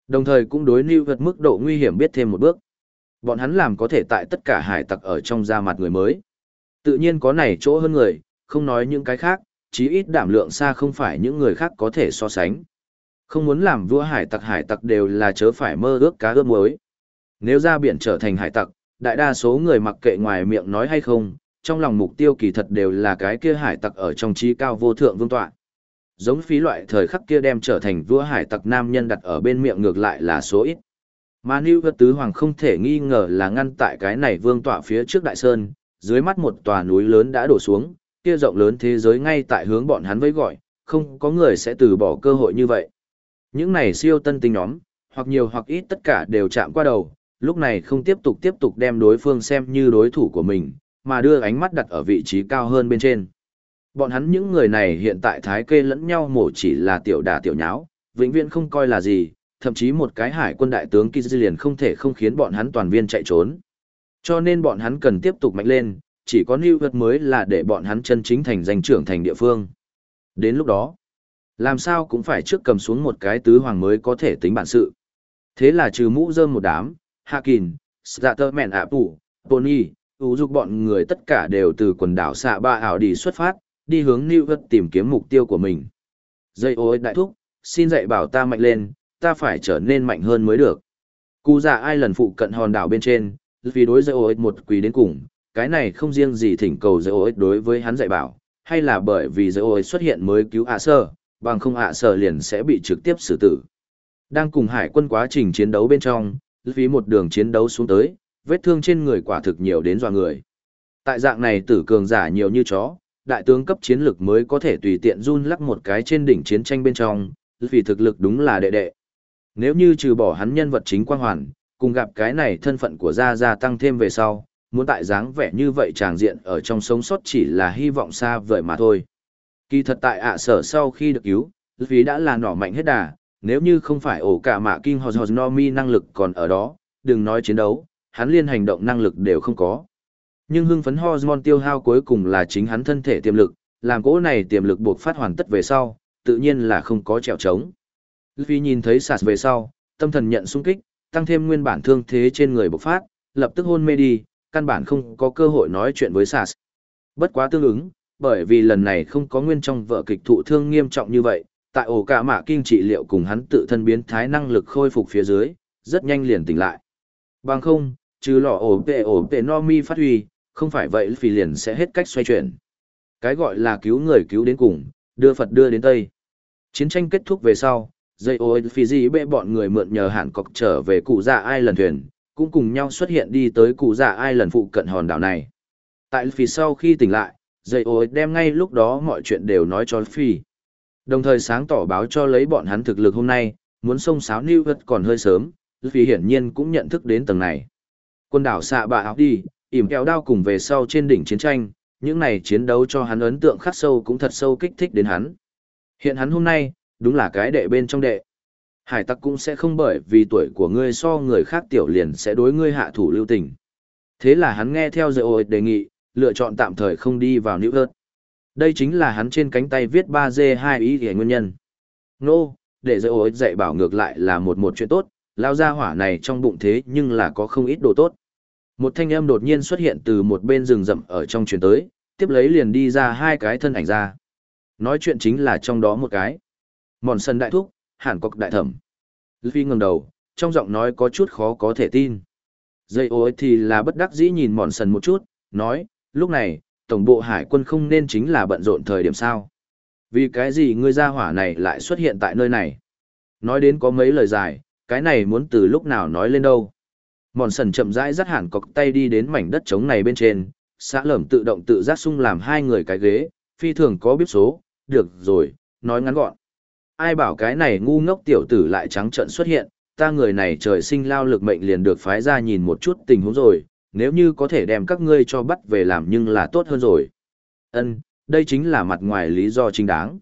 Đồng thời cũng đối lưu vật mức độ nguy hiểm biết thêm một bước. Bọn hắn làm có thể tại tất cả hải tặc ở trong da mặt người mới. Tự nhiên có này chỗ hơn người, không nói những cái khác, chí ít đảm lượng xa không phải những người khác có thể so sánh. Không muốn làm vua hải tặc hải tặc đều là chớ phải mơ ước cá ướp muối. Nếu ra biển trở thành hải tặc, đại đa số người mặc kệ ngoài miệng nói hay không, trong lòng mục tiêu kỳ thật đều là cái kia hải tặc ở trong trí cao vô thượng vương tọa. Giống phí loại thời khắc kia đem trở thành vua hải tặc nam nhân đặt ở bên miệng ngược lại là số ít. Mà New Vật Tứ Hoàng không thể nghi ngờ là ngăn tại cái này vương tọa phía trước đại sơn, dưới mắt một tòa núi lớn đã đổ xuống, kia rộng lớn thế giới ngay tại hướng bọn hắn với gọi, không có người sẽ từ bỏ cơ hội như vậy. Những này siêu tân tinh nhóm, hoặc nhiều hoặc ít tất cả đều chạm qua đầu, lúc này không tiếp tục tiếp tục đem đối phương xem như đối thủ của mình, mà đưa ánh mắt đặt ở vị trí cao hơn bên trên. Bọn hắn những người này hiện tại thái kê lẫn nhau mổ chỉ là tiểu đà tiểu nháo, vĩnh viễn không coi là gì, thậm chí một cái hải quân đại tướng Kiz liền không thể không khiến bọn hắn toàn viên chạy trốn. Cho nên bọn hắn cần tiếp tục mạnh lên, chỉ có New York mới là để bọn hắn chân chính thành danh trưởng thành địa phương. Đến lúc đó, làm sao cũng phải trước cầm xuống một cái tứ hoàng mới có thể tính bản sự. Thế là trừ mũ rơm một đám, Hakin, Kìn, ạ Pù, Pony, ủ dục bọn người tất cả đều từ quần đảo xạ ba ảo đi xuất phát, đi hướng New York tìm kiếm mục tiêu của mình. Dây ôi đại thúc, xin dạy bảo ta mạnh lên, ta phải trở nên mạnh hơn mới được. Cú giả ai lần phụ cận hòn đảo bên trên, vì đối dây ôi một quỳ đến cùng, cái này không riêng gì thỉnh cầu dạy ối đối với hắn dạy bảo, hay là bởi vì dạy ối xuất hiện mới cứu ạ sơ, bằng không ạ sơ liền sẽ bị trực tiếp xử tử. Đang cùng hải quân quá trình chiến đấu bên trong, vì một đường chiến đấu xuống tới, vết thương trên người quả thực nhiều đến dọa người. Tại dạng này tử cường giả nhiều như chó, đại tướng cấp chiến lực mới có thể tùy tiện run lắc một cái trên đỉnh chiến tranh bên trong, vì thực lực đúng là đệ đệ. Nếu như trừ bỏ hắn nhân vật chính quang hoàn, cùng gặp cái này thân phận của Gia Gia tăng thêm về sau, muốn tại dáng vẻ như vậy tràng diện ở trong sống sót chỉ là hy vọng xa vời mà thôi. Kỳ thật tại ạ sở sau khi được cứu, vì đã là nỏ mạnh hết đà, nếu như không phải ổ cả mạ kinh hoặc no năng lực còn ở đó, đừng nói chiến đấu, hắn liên hành động năng lực đều không có. Nhưng hưng phấn hormone tiêu hao cuối cùng là chính hắn thân thể tiềm lực, làm cỗ này tiềm lực buộc phát hoàn tất về sau, tự nhiên là không có trèo trống. Vì nhìn thấy sạt về sau, tâm thần nhận sung kích, tăng thêm nguyên bản thương thế trên người bộc phát, lập tức hôn mê đi, căn bản không có cơ hội nói chuyện với sas Bất quá tương ứng, bởi vì lần này không có nguyên trong vợ kịch thụ thương nghiêm trọng như vậy, tại ổ cả mạ kinh trị liệu cùng hắn tự thân biến thái năng lực khôi phục phía dưới, rất nhanh liền tỉnh lại. Bằng không, trừ lọ ổ tệ ổ tệ no mi phát huy, không phải vậy vì liền sẽ hết cách xoay chuyển. Cái gọi là cứu người cứu đến cùng, đưa Phật đưa đến Tây. Chiến tranh kết thúc về sau, dây ô Fiji bệ bọn người mượn nhờ hạn cọc trở về cụ dạ ai lần thuyền, cũng cùng nhau xuất hiện đi tới cụ dạ ai lần phụ cận hòn đảo này. Tại phía sau khi tỉnh lại, dây ô đem ngay lúc đó mọi chuyện đều nói cho Phi. Đồng thời sáng tỏ báo cho lấy bọn hắn thực lực hôm nay, muốn sông sáo New York còn hơi sớm, vì hiển nhiên cũng nhận thức đến tầng này. Quân đảo xạ bạ áo đi, ỉm kẹo đao cùng về sau trên đỉnh chiến tranh, những này chiến đấu cho hắn ấn tượng khắc sâu cũng thật sâu kích thích đến hắn. Hiện hắn hôm nay, đúng là cái đệ bên trong đệ. Hải tặc cũng sẽ không bởi vì tuổi của ngươi so người khác tiểu liền sẽ đối ngươi hạ thủ lưu tình. Thế là hắn nghe theo dạy ôi đề nghị, lựa chọn tạm thời không đi vào nữ ớt. Đây chính là hắn trên cánh tay viết 3G2 ý thì nguyên nhân. Nô, để dạy ôi dạy bảo ngược lại là một một chuyện tốt, lao ra hỏa này trong bụng thế nhưng là có không ít đồ tốt. Một thanh âm đột nhiên xuất hiện từ một bên rừng rậm ở trong truyền tới, tiếp lấy liền đi ra hai cái thân ảnh ra. Nói chuyện chính là trong đó một cái. Mòn sân đại thúc, hàn cọc đại thẩm. Luffy ngẩng đầu, trong giọng nói có chút khó có thể tin. Dây ối thì là bất đắc dĩ nhìn mòn sần một chút, nói, lúc này, tổng bộ hải quân không nên chính là bận rộn thời điểm sao. Vì cái gì ngươi ra hỏa này lại xuất hiện tại nơi này? Nói đến có mấy lời dài, cái này muốn từ lúc nào nói lên đâu. Mòn sần chậm rãi dắt hẳn cọc tay đi đến mảnh đất trống này bên trên, xã lởm tự động tự giác sung làm hai người cái ghế, phi thường có biết số, được rồi, nói ngắn gọn. Ai bảo cái này ngu ngốc tiểu tử lại trắng trợn xuất hiện, ta người này trời sinh lao lực mệnh liền được phái ra nhìn một chút tình huống rồi, nếu như có thể đem các ngươi cho bắt về làm nhưng là tốt hơn rồi. Ân, đây chính là mặt ngoài lý do chính đáng.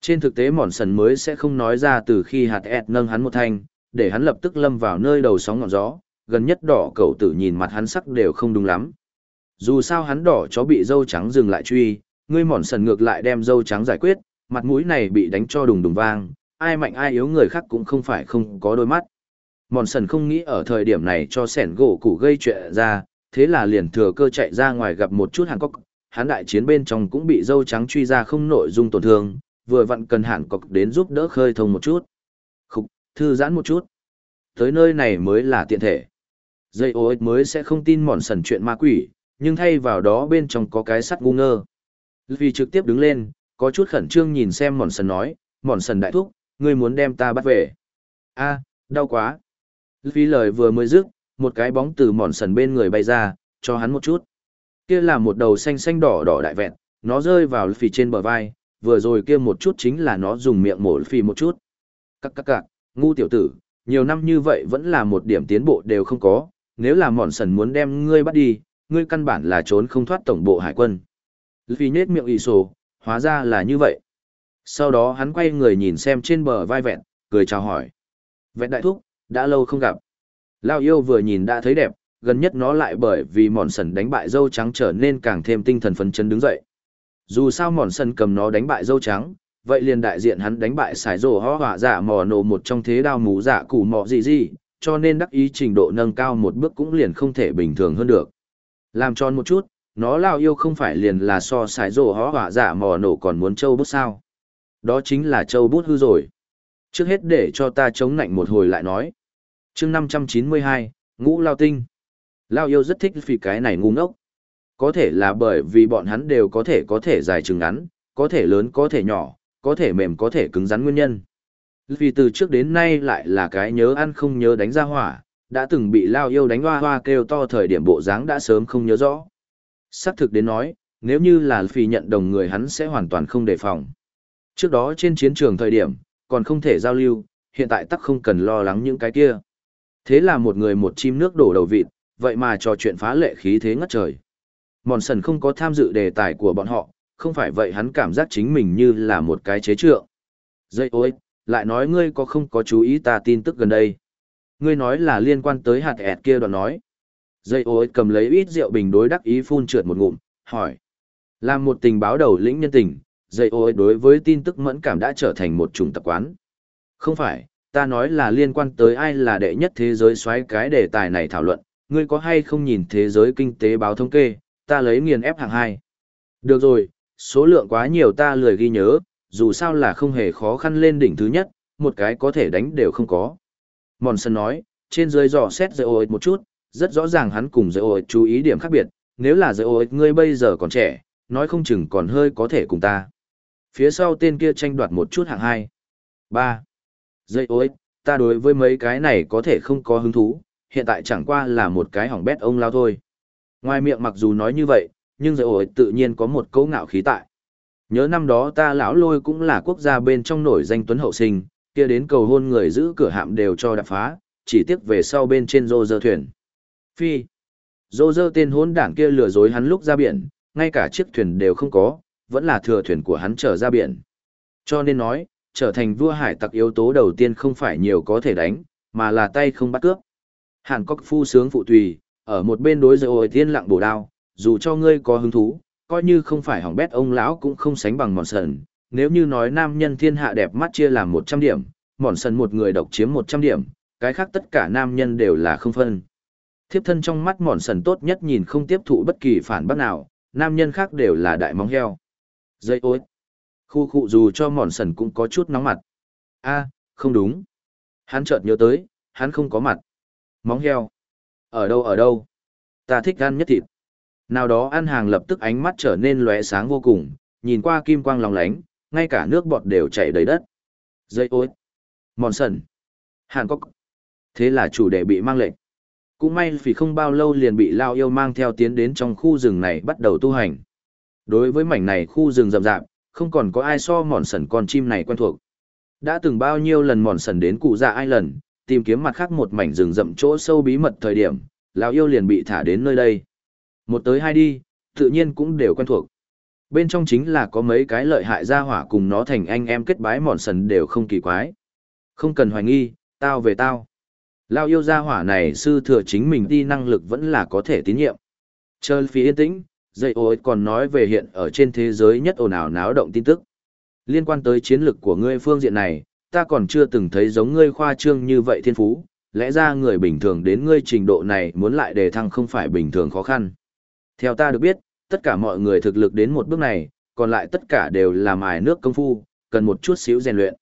Trên thực tế mòn sần mới sẽ không nói ra từ khi hạt ẹt nâng hắn một thanh, để hắn lập tức lâm vào nơi đầu sóng ngọn gió, gần nhất đỏ cậu tử nhìn mặt hắn sắc đều không đúng lắm. Dù sao hắn đỏ chó bị dâu trắng dừng lại truy, ngươi mòn sần ngược lại đem dâu trắng giải quyết, mặt mũi này bị đánh cho đùng đùng vang, ai mạnh ai yếu người khác cũng không phải không có đôi mắt. Mòn sần không nghĩ ở thời điểm này cho sẻn gỗ củ gây chuyện ra, thế là liền thừa cơ chạy ra ngoài gặp một chút hàn cốc, Hán đại chiến bên trong cũng bị dâu trắng truy ra không nội dung tổn thương, vừa vặn cần hàn cốc đến giúp đỡ khơi thông một chút. Khúc, thư giãn một chút. Tới nơi này mới là tiện thể. Dây ô mới sẽ không tin mòn sần chuyện ma quỷ, nhưng thay vào đó bên trong có cái sắt ngu ngơ. Vì trực tiếp đứng lên, có chút khẩn trương nhìn xem mòn sần nói, mòn sần đại thúc, ngươi muốn đem ta bắt về. a đau quá. Vì lời vừa mới dứt, một cái bóng từ mòn sần bên người bay ra, cho hắn một chút. Kia là một đầu xanh xanh đỏ đỏ đại vẹn, nó rơi vào phì trên bờ vai, vừa rồi kia một chút chính là nó dùng miệng mổ phì một chút. cắc cắc cạc, ngu tiểu tử, nhiều năm như vậy vẫn là một điểm tiến bộ đều không có, nếu là mòn sần muốn đem ngươi bắt đi, ngươi căn bản là trốn không thoát tổng bộ hải quân. Vì nhết miệng ị sổ, hóa ra là như vậy. Sau đó hắn quay người nhìn xem trên bờ vai vẹn, cười chào hỏi. Vẹn đại thúc, đã lâu không gặp. Lao yêu vừa nhìn đã thấy đẹp, gần nhất nó lại bởi vì mòn sần đánh bại dâu trắng trở nên càng thêm tinh thần phấn chấn đứng dậy. Dù sao mòn sần cầm nó đánh bại dâu trắng, vậy liền đại diện hắn đánh bại sải rổ ho hỏa giả mò nổ một trong thế đao mù giả củ mò gì gì, cho nên đắc ý trình độ nâng cao một bước cũng liền không thể bình thường hơn được. Làm tròn một chút, nó lao yêu không phải liền là so sải rổ hó hỏa giả mò nổ còn muốn châu bút sao. Đó chính là châu bút hư rồi. Trước hết để cho ta chống nạnh một hồi lại nói. chương 592, ngũ lao tinh. Lao yêu rất thích vì cái này ngu ngốc. Có thể là bởi vì bọn hắn đều có thể có thể dài chừng ngắn, có thể lớn có thể nhỏ, có thể mềm có thể cứng rắn nguyên nhân. Vì từ trước đến nay lại là cái nhớ ăn không nhớ đánh ra hỏa, đã từng bị Lao yêu đánh hoa hoa kêu to thời điểm bộ dáng đã sớm không nhớ rõ. Xác thực đến nói, nếu như là phi nhận đồng người hắn sẽ hoàn toàn không đề phòng. Trước đó trên chiến trường thời điểm, còn không thể giao lưu, hiện tại tắc không cần lo lắng những cái kia. Thế là một người một chim nước đổ đầu vịt, vậy mà trò chuyện phá lệ khí thế ngất trời. Mòn sần không có tham dự đề tài của bọn họ, không phải vậy hắn cảm giác chính mình như là một cái chế trượng. Dây ôi, lại nói ngươi có không có chú ý ta tin tức gần đây. Ngươi nói là liên quan tới hạt ẹt kia đoạn nói. Dây ôi cầm lấy ít rượu bình đối đắc ý phun trượt một ngụm, hỏi. Làm một tình báo đầu lĩnh nhân tình, dây ôi đối với tin tức mẫn cảm đã trở thành một chủng tập quán. Không phải, ta nói là liên quan tới ai là đệ nhất thế giới xoáy cái đề tài này thảo luận, ngươi có hay không nhìn thế giới kinh tế báo thống kê, ta lấy nghiền ép hạng hai. Được rồi, số lượng quá nhiều ta lười ghi nhớ, dù sao là không hề khó khăn lên đỉnh thứ nhất, một cái có thể đánh đều không có. Mòn sân nói, trên dưới dò xét dây ôi một chút, rất rõ ràng hắn cùng dây ôi chú ý điểm khác biệt, nếu là dây ôi ngươi bây giờ còn trẻ, nói không chừng còn hơi có thể cùng ta. Phía sau tên kia tranh đoạt một chút hạng hai. ba Dây ôi, ta đối với mấy cái này có thể không có hứng thú, hiện tại chẳng qua là một cái hỏng bét ông lao thôi. Ngoài miệng mặc dù nói như vậy, nhưng dây ôi tự nhiên có một cấu ngạo khí tại. Nhớ năm đó ta lão lôi cũng là quốc gia bên trong nổi danh tuấn hậu sinh, kia đến cầu hôn người giữ cửa hạm đều cho đạp phá, chỉ tiếc về sau bên trên rô dơ thuyền. Phi. Dô dơ tên hôn đảng kia lừa dối hắn lúc ra biển, ngay cả chiếc thuyền đều không có, vẫn là thừa thuyền của hắn trở ra biển. Cho nên nói, trở thành vua hải tặc yếu tố đầu tiên không phải nhiều có thể đánh, mà là tay không bắt cướp. Hàn Cốc phu sướng phụ tùy, ở một bên đối rồi tiên lặng bổ đao, dù cho ngươi có hứng thú, coi như không phải hỏng bét ông lão cũng không sánh bằng mòn sần. Nếu như nói nam nhân thiên hạ đẹp mắt chia làm 100 điểm, mòn sần một người độc chiếm 100 điểm, cái khác tất cả nam nhân đều là không phân. Thiếp thân trong mắt mòn sần tốt nhất nhìn không tiếp thụ bất kỳ phản bác nào, nam nhân khác đều là đại móng heo. Dây ối. Khu khu dù cho mòn sần cũng có chút nóng mặt. a không đúng. Hắn chợt nhớ tới, hắn không có mặt. Móng heo. Ở đâu ở đâu? Ta thích ăn nhất thịt. Nào đó ăn hàng lập tức ánh mắt trở nên lóe sáng vô cùng, nhìn qua kim quang lòng lánh, ngay cả nước bọt đều chảy đầy đất. Dây ối. Mòn sần. Hàn Cốc. Thế là chủ đề bị mang lệnh. Cũng may vì không bao lâu liền bị Lao yêu mang theo tiến đến trong khu rừng này bắt đầu tu hành. Đối với mảnh này khu rừng rậm rạp, không còn có ai so mòn sần con chim này quen thuộc. Đã từng bao nhiêu lần mòn sần đến cụ già ai lần, tìm kiếm mặt khác một mảnh rừng rậm chỗ sâu bí mật thời điểm, lão yêu liền bị thả đến nơi đây. Một tới hai đi, tự nhiên cũng đều quen thuộc. Bên trong chính là có mấy cái lợi hại gia hỏa cùng nó thành anh em kết bái mòn sần đều không kỳ quái. Không cần hoài nghi, tao về tao. Lao yêu gia hỏa này sư thừa chính mình đi năng lực vẫn là có thể tín nhiệm. Chơi phí yên tĩnh, dây ô còn nói về hiện ở trên thế giới nhất ồn ào náo động tin tức. Liên quan tới chiến lược của ngươi phương diện này, ta còn chưa từng thấy giống ngươi khoa trương như vậy thiên phú, lẽ ra người bình thường đến ngươi trình độ này muốn lại đề thăng không phải bình thường khó khăn. Theo ta được biết, tất cả mọi người thực lực đến một bước này, còn lại tất cả đều là mài nước công phu, cần một chút xíu rèn luyện.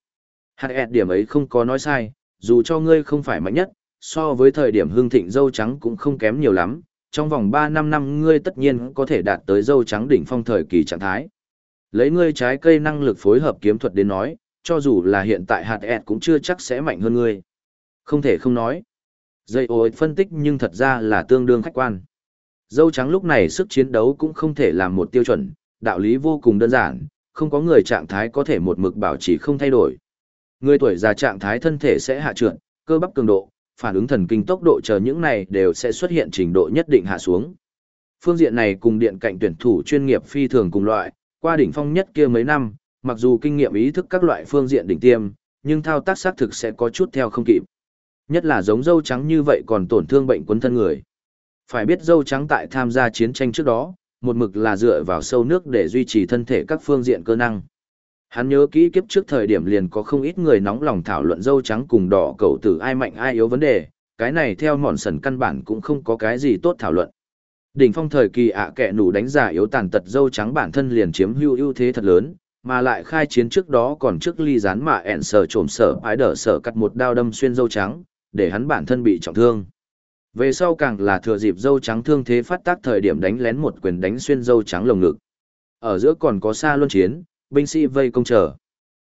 Hạt ẹt điểm ấy không có nói sai, dù cho ngươi không phải mạnh nhất, so với thời điểm hương thịnh dâu trắng cũng không kém nhiều lắm, trong vòng 3 năm năm ngươi tất nhiên có thể đạt tới dâu trắng đỉnh phong thời kỳ trạng thái. Lấy ngươi trái cây năng lực phối hợp kiếm thuật đến nói, cho dù là hiện tại hạt ẹt cũng chưa chắc sẽ mạnh hơn ngươi. Không thể không nói. Dây ôi phân tích nhưng thật ra là tương đương khách quan. Dâu trắng lúc này sức chiến đấu cũng không thể làm một tiêu chuẩn, đạo lý vô cùng đơn giản, không có người trạng thái có thể một mực bảo trì không thay đổi. Người tuổi già trạng thái thân thể sẽ hạ trượt, cơ bắp cường độ, phản ứng thần kinh tốc độ chờ những này đều sẽ xuất hiện trình độ nhất định hạ xuống. Phương diện này cùng điện cạnh tuyển thủ chuyên nghiệp phi thường cùng loại, qua đỉnh phong nhất kia mấy năm, mặc dù kinh nghiệm ý thức các loại phương diện đỉnh tiêm, nhưng thao tác xác thực sẽ có chút theo không kịp. Nhất là giống dâu trắng như vậy còn tổn thương bệnh quấn thân người. Phải biết dâu trắng tại tham gia chiến tranh trước đó, một mực là dựa vào sâu nước để duy trì thân thể các phương diện cơ năng. Hắn nhớ kỹ kiếp trước thời điểm liền có không ít người nóng lòng thảo luận dâu trắng cùng đỏ cầu tử ai mạnh ai yếu vấn đề, cái này theo mòn sần căn bản cũng không có cái gì tốt thảo luận. Đỉnh phong thời kỳ ạ kẹ nủ đánh giả yếu tàn tật dâu trắng bản thân liền chiếm hưu ưu thế thật lớn, mà lại khai chiến trước đó còn trước ly rán mà ẹn sở trộm sở ái đỡ sở cắt một đao đâm xuyên dâu trắng, để hắn bản thân bị trọng thương. Về sau càng là thừa dịp dâu trắng thương thế phát tác thời điểm đánh lén một quyền đánh xuyên dâu trắng lồng ngực. Ở giữa còn có xa luân chiến, binh sĩ vây công trở.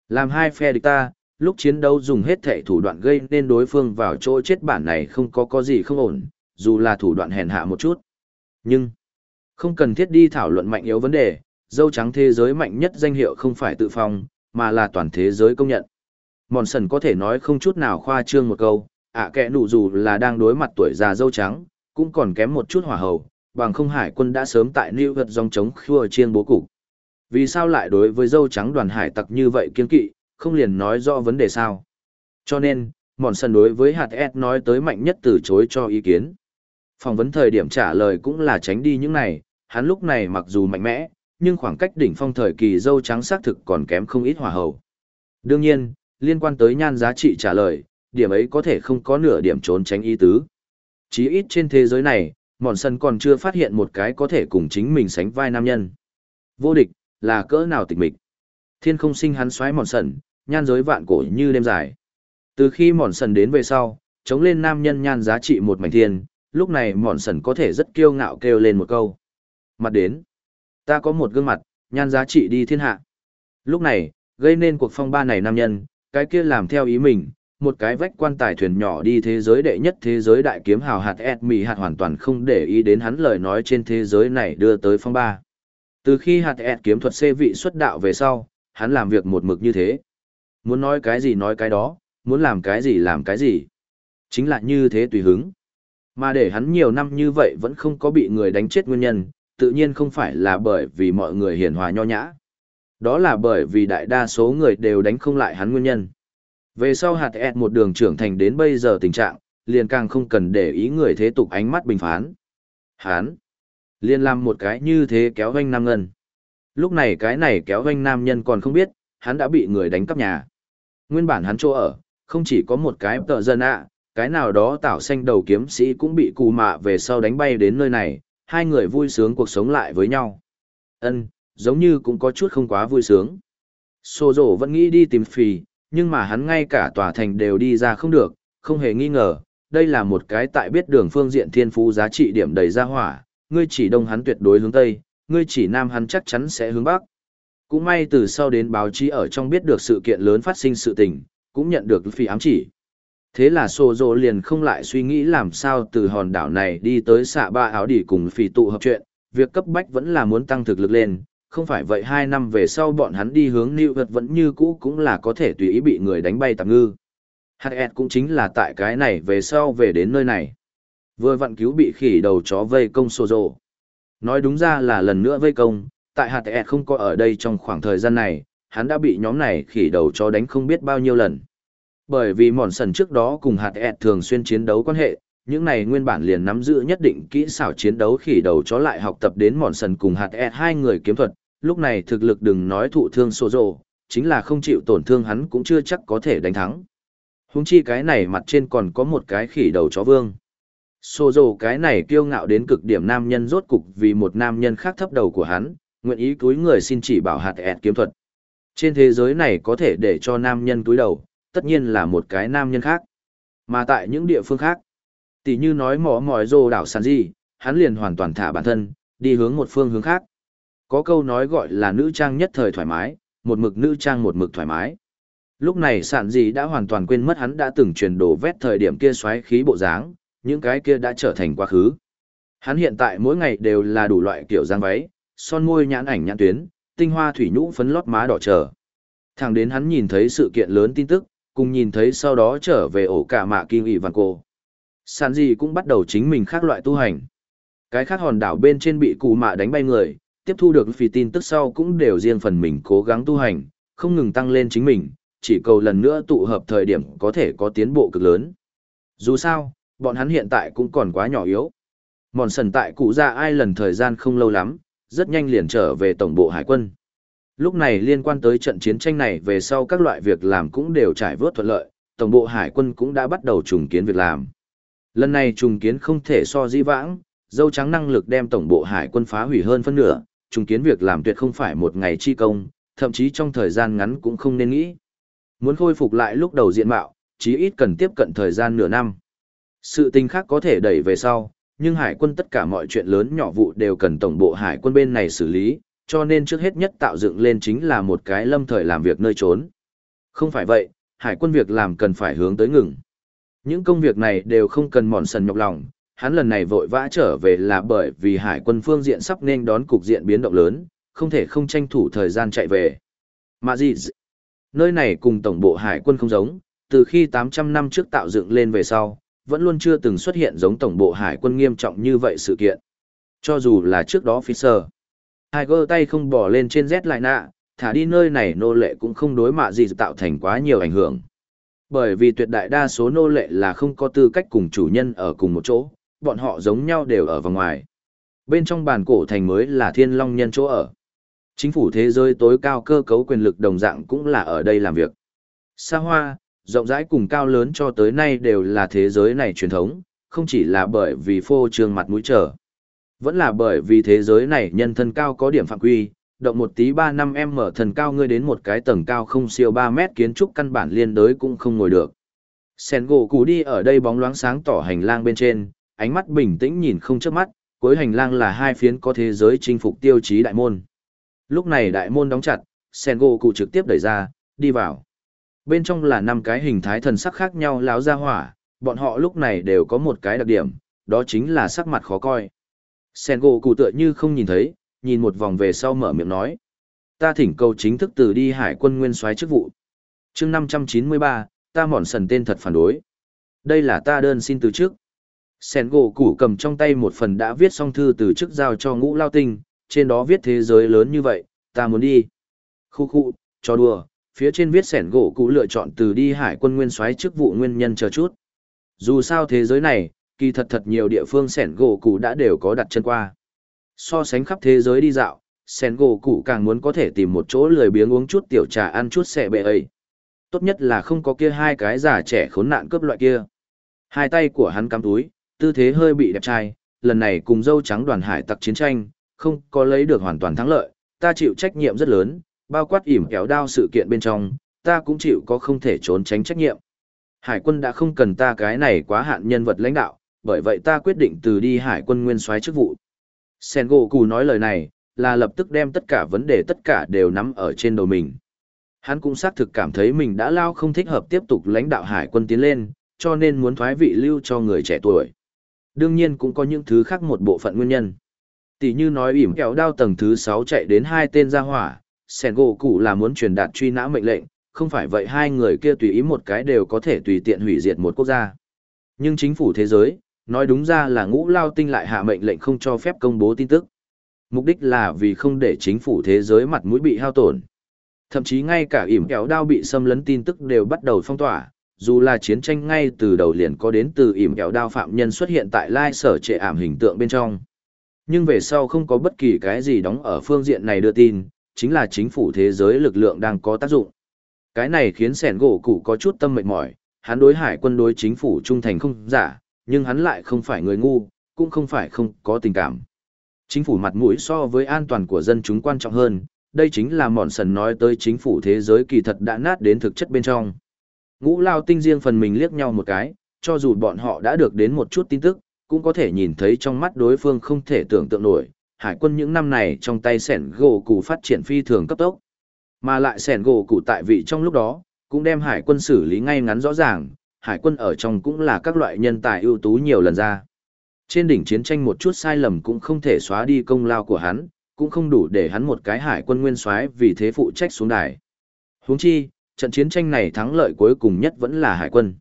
Làm hai phe địch ta, lúc chiến đấu dùng hết thệ thủ đoạn gây nên đối phương vào chỗ chết bản này không có có gì không ổn, dù là thủ đoạn hèn hạ một chút. Nhưng, không cần thiết đi thảo luận mạnh yếu vấn đề, dâu trắng thế giới mạnh nhất danh hiệu không phải tự phong, mà là toàn thế giới công nhận. Mòn sần có thể nói không chút nào khoa trương một câu, ạ à, kẻ nụ dù là đang đối mặt tuổi già dâu trắng, cũng còn kém một chút hỏa hầu, bằng không hải quân đã sớm tại New York dòng chống khua chiên bố cục. Vì sao lại đối với dâu trắng đoàn hải tặc như vậy kiên kỵ, không liền nói rõ vấn đề sao. Cho nên, mòn Sân đối với hạt S nói tới mạnh nhất từ chối cho ý kiến. Phỏng vấn thời điểm trả lời cũng là tránh đi những này, hắn lúc này mặc dù mạnh mẽ, nhưng khoảng cách đỉnh phong thời kỳ dâu trắng xác thực còn kém không ít hòa hầu. Đương nhiên, liên quan tới nhan giá trị trả lời, điểm ấy có thể không có nửa điểm trốn tránh ý tứ. Chí ít trên thế giới này, mòn sân còn chưa phát hiện một cái có thể cùng chính mình sánh vai nam nhân. Vô địch, là cỡ nào tịch mịch. Thiên không sinh hắn xoáy mòn sần, nhan giới vạn cổ như đêm dài. Từ khi mòn sần đến về sau, chống lên nam nhân nhan giá trị một mảnh thiên, lúc này mòn sần có thể rất kiêu ngạo kêu lên một câu. Mặt đến. Ta có một gương mặt, nhan giá trị đi thiên hạ. Lúc này, gây nên cuộc phong ba này nam nhân, cái kia làm theo ý mình, một cái vách quan tài thuyền nhỏ đi thế giới đệ nhất thế giới đại kiếm hào hạt ẹt mì hạt hoàn toàn không để ý đến hắn lời nói trên thế giới này đưa tới phong ba. Từ khi hạt ẹt kiếm thuật xê vị xuất đạo về sau, hắn làm việc một mực như thế. Muốn nói cái gì nói cái đó, muốn làm cái gì làm cái gì. Chính là như thế tùy hứng. Mà để hắn nhiều năm như vậy vẫn không có bị người đánh chết nguyên nhân, tự nhiên không phải là bởi vì mọi người hiền hòa nho nhã. Đó là bởi vì đại đa số người đều đánh không lại hắn nguyên nhân. Về sau hạt ẹt một đường trưởng thành đến bây giờ tình trạng, liền càng không cần để ý người thế tục ánh mắt bình phán. Hắn, liền làm một cái như thế kéo vanh nam ngân. Lúc này cái này kéo vanh nam nhân còn không biết, hắn đã bị người đánh cắp nhà. Nguyên bản hắn chỗ ở, không chỉ có một cái tợ dân ạ, cái nào đó tạo xanh đầu kiếm sĩ cũng bị cù mạ về sau đánh bay đến nơi này, hai người vui sướng cuộc sống lại với nhau. Ân, giống như cũng có chút không quá vui sướng. Sô rổ vẫn nghĩ đi tìm phì, nhưng mà hắn ngay cả tòa thành đều đi ra không được, không hề nghi ngờ, đây là một cái tại biết đường phương diện thiên phú giá trị điểm đầy ra hỏa, ngươi chỉ đông hắn tuyệt đối hướng tây, ngươi chỉ nam hắn chắc chắn sẽ hướng bắc. Cũng may từ sau đến báo chí ở trong biết được sự kiện lớn phát sinh sự tình, cũng nhận được phi ám chỉ. Thế là Sô Dô liền không lại suy nghĩ làm sao từ hòn đảo này đi tới xạ ba áo đỉ cùng phi tụ hợp chuyện, việc cấp bách vẫn là muốn tăng thực lực lên, không phải vậy hai năm về sau bọn hắn đi hướng New Vật vẫn như cũ cũng là có thể tùy ý bị người đánh bay tạm ngư. HS cũng chính là tại cái này về sau về đến nơi này. Vừa vặn cứu bị khỉ đầu chó vây công Sô Dô. Nói đúng ra là lần nữa vây công, tại hạt ẹt không có ở đây trong khoảng thời gian này, hắn đã bị nhóm này khỉ đầu chó đánh không biết bao nhiêu lần. Bởi vì mòn sần trước đó cùng hạt ẹt thường xuyên chiến đấu quan hệ, những này nguyên bản liền nắm giữ nhất định kỹ xảo chiến đấu khỉ đầu chó lại học tập đến mòn sần cùng hạt ẹt hai người kiếm thuật, lúc này thực lực đừng nói thụ thương sổ rồ, chính là không chịu tổn thương hắn cũng chưa chắc có thể đánh thắng. Húng chi cái này mặt trên còn có một cái khỉ đầu chó vương. Sô dồ cái này kiêu ngạo đến cực điểm nam nhân rốt cục vì một nam nhân khác thấp đầu của hắn, nguyện ý túi người xin chỉ bảo hạt ẹt kiếm thuật. Trên thế giới này có thể để cho nam nhân túi đầu, tất nhiên là một cái nam nhân khác. Mà tại những địa phương khác, tỷ như nói mỏ mỏi rồ đảo sàn gì, hắn liền hoàn toàn thả bản thân, đi hướng một phương hướng khác. Có câu nói gọi là nữ trang nhất thời thoải mái, một mực nữ trang một mực thoải mái. Lúc này sạn gì đã hoàn toàn quên mất hắn đã từng truyền đồ vét thời điểm kia xoáy khí bộ dáng, những cái kia đã trở thành quá khứ. Hắn hiện tại mỗi ngày đều là đủ loại kiểu giang váy, son môi nhãn ảnh nhãn tuyến, tinh hoa thủy nhũ phấn lót má đỏ trở. Thẳng đến hắn nhìn thấy sự kiện lớn tin tức, cùng nhìn thấy sau đó trở về ổ cả mạ kim ỷ vàng cô. Sản gì cũng bắt đầu chính mình khác loại tu hành. Cái khác hòn đảo bên trên bị cụ mạ đánh bay người, tiếp thu được vì tin tức sau cũng đều riêng phần mình cố gắng tu hành, không ngừng tăng lên chính mình, chỉ cầu lần nữa tụ hợp thời điểm có thể có tiến bộ cực lớn. Dù sao, bọn hắn hiện tại cũng còn quá nhỏ yếu. Mòn sần tại cụ ra ai lần thời gian không lâu lắm, rất nhanh liền trở về tổng bộ hải quân. Lúc này liên quan tới trận chiến tranh này về sau các loại việc làm cũng đều trải vớt thuận lợi, tổng bộ hải quân cũng đã bắt đầu trùng kiến việc làm. Lần này trùng kiến không thể so di vãng, dâu trắng năng lực đem tổng bộ hải quân phá hủy hơn phân nửa, trùng kiến việc làm tuyệt không phải một ngày chi công, thậm chí trong thời gian ngắn cũng không nên nghĩ. Muốn khôi phục lại lúc đầu diện mạo, chí ít cần tiếp cận thời gian nửa năm. Sự tình khác có thể đẩy về sau, nhưng hải quân tất cả mọi chuyện lớn nhỏ vụ đều cần tổng bộ hải quân bên này xử lý, cho nên trước hết nhất tạo dựng lên chính là một cái lâm thời làm việc nơi trốn. Không phải vậy, hải quân việc làm cần phải hướng tới ngừng. Những công việc này đều không cần mòn sần nhọc lòng, hắn lần này vội vã trở về là bởi vì hải quân phương diện sắp nên đón cục diện biến động lớn, không thể không tranh thủ thời gian chạy về. Mà gì? Nơi này cùng tổng bộ hải quân không giống, từ khi 800 năm trước tạo dựng lên về sau, vẫn luôn chưa từng xuất hiện giống tổng bộ hải quân nghiêm trọng như vậy sự kiện. Cho dù là trước đó Fisher, Tiger tay không bỏ lên trên Z lại nạ, thả đi nơi này nô lệ cũng không đối mạ gì tạo thành quá nhiều ảnh hưởng. Bởi vì tuyệt đại đa số nô lệ là không có tư cách cùng chủ nhân ở cùng một chỗ, bọn họ giống nhau đều ở vòng ngoài. Bên trong bàn cổ thành mới là thiên long nhân chỗ ở. Chính phủ thế giới tối cao cơ cấu quyền lực đồng dạng cũng là ở đây làm việc. Sa hoa, rộng rãi cùng cao lớn cho tới nay đều là thế giới này truyền thống, không chỉ là bởi vì phô trương mặt mũi trở. Vẫn là bởi vì thế giới này nhân thân cao có điểm phạm quy, động một tí 3 năm em mở thần cao ngươi đến một cái tầng cao không siêu 3 mét kiến trúc căn bản liên đới cũng không ngồi được. Sen gỗ cú đi ở đây bóng loáng sáng tỏ hành lang bên trên, ánh mắt bình tĩnh nhìn không chớp mắt, cuối hành lang là hai phiến có thế giới chinh phục tiêu chí đại môn. Lúc này đại môn đóng chặt, Sen gỗ cụ trực tiếp đẩy ra, đi vào. Bên trong là năm cái hình thái thần sắc khác nhau láo ra hỏa, bọn họ lúc này đều có một cái đặc điểm, đó chính là sắc mặt khó coi. Sen gỗ cụ tựa như không nhìn thấy, nhìn một vòng về sau mở miệng nói. Ta thỉnh cầu chính thức từ đi hải quân nguyên soái chức vụ. chương 593, ta mòn sần tên thật phản đối. Đây là ta đơn xin từ trước. Sen gỗ cụ cầm trong tay một phần đã viết xong thư từ chức giao cho ngũ lao tinh, trên đó viết thế giới lớn như vậy, ta muốn đi. Khu khu, cho đùa, phía trên viết sẻn gỗ cụ lựa chọn từ đi hải quân nguyên soái chức vụ nguyên nhân chờ chút. Dù sao thế giới này, kỳ thật thật nhiều địa phương sẻn gỗ cụ đã đều có đặt chân qua. So sánh khắp thế giới đi dạo, sẻn gỗ cụ càng muốn có thể tìm một chỗ lười biếng uống chút tiểu trà ăn chút xẻ bệ ấy. Tốt nhất là không có kia hai cái già trẻ khốn nạn cướp loại kia. Hai tay của hắn cắm túi, tư thế hơi bị đẹp trai, lần này cùng dâu trắng đoàn hải tặc chiến tranh, không có lấy được hoàn toàn thắng lợi, ta chịu trách nhiệm rất lớn, bao quát ỉm kéo đao sự kiện bên trong, ta cũng chịu có không thể trốn tránh trách nhiệm. Hải quân đã không cần ta cái này quá hạn nhân vật lãnh đạo, bởi vậy ta quyết định từ đi hải quân nguyên soái chức vụ. Sengoku nói lời này, là lập tức đem tất cả vấn đề tất cả đều nắm ở trên đầu mình. Hắn cũng xác thực cảm thấy mình đã lao không thích hợp tiếp tục lãnh đạo hải quân tiến lên, cho nên muốn thoái vị lưu cho người trẻ tuổi. Đương nhiên cũng có những thứ khác một bộ phận nguyên nhân. Tỷ như nói ỉm kéo đao tầng thứ 6 chạy đến hai tên ra hỏa, sẻn gỗ cụ là muốn truyền đạt truy nã mệnh lệnh, không phải vậy hai người kia tùy ý một cái đều có thể tùy tiện hủy diệt một quốc gia. Nhưng chính phủ thế giới, nói đúng ra là ngũ lao tinh lại hạ mệnh lệnh không cho phép công bố tin tức. Mục đích là vì không để chính phủ thế giới mặt mũi bị hao tổn. Thậm chí ngay cả ỉm kéo đao bị xâm lấn tin tức đều bắt đầu phong tỏa, dù là chiến tranh ngay từ đầu liền có đến từ ỉm kéo đao phạm nhân xuất hiện tại lai sở trệ ảm hình tượng bên trong. Nhưng về sau không có bất kỳ cái gì đóng ở phương diện này đưa tin, chính là chính phủ thế giới lực lượng đang có tác dụng. Cái này khiến sẻn gỗ cụ có chút tâm mệt mỏi, hắn đối hải quân đối chính phủ trung thành không giả, nhưng hắn lại không phải người ngu, cũng không phải không có tình cảm. Chính phủ mặt mũi so với an toàn của dân chúng quan trọng hơn, đây chính là mòn sần nói tới chính phủ thế giới kỳ thật đã nát đến thực chất bên trong. Ngũ lao tinh riêng phần mình liếc nhau một cái, cho dù bọn họ đã được đến một chút tin tức, cũng có thể nhìn thấy trong mắt đối phương không thể tưởng tượng nổi, hải quân những năm này trong tay sẻn gỗ cụ phát triển phi thường cấp tốc. Mà lại sẻn gỗ cụ tại vị trong lúc đó, cũng đem hải quân xử lý ngay ngắn rõ ràng, hải quân ở trong cũng là các loại nhân tài ưu tú nhiều lần ra. Trên đỉnh chiến tranh một chút sai lầm cũng không thể xóa đi công lao của hắn, cũng không đủ để hắn một cái hải quân nguyên soái vì thế phụ trách xuống đài. Huống chi, trận chiến tranh này thắng lợi cuối cùng nhất vẫn là hải quân.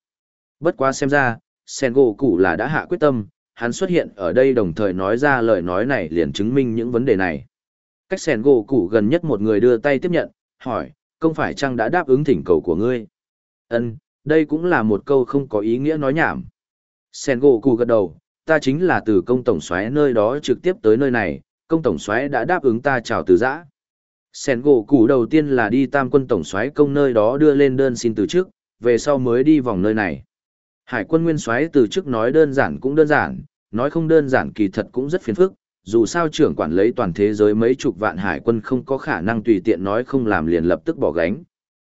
Bất quá xem ra, Sengo cụ là đã hạ quyết tâm, hắn xuất hiện ở đây đồng thời nói ra lời nói này liền chứng minh những vấn đề này. Cách sèn gỗ củ gần nhất một người đưa tay tiếp nhận, hỏi, không phải chăng đã đáp ứng thỉnh cầu của ngươi? Ân, đây cũng là một câu không có ý nghĩa nói nhảm. Sèn gỗ củ gật đầu, ta chính là từ công tổng xoáy nơi đó trực tiếp tới nơi này, công tổng xoáy đã đáp ứng ta chào từ giã. Sèn gỗ củ đầu tiên là đi tam quân tổng xoáy công nơi đó đưa lên đơn xin từ trước, về sau mới đi vòng nơi này. Hải quân nguyên soái từ trước nói đơn giản cũng đơn giản, nói không đơn giản kỳ thật cũng rất phiền phức, dù sao trưởng quản lấy toàn thế giới mấy chục vạn hải quân không có khả năng tùy tiện nói không làm liền lập tức bỏ gánh.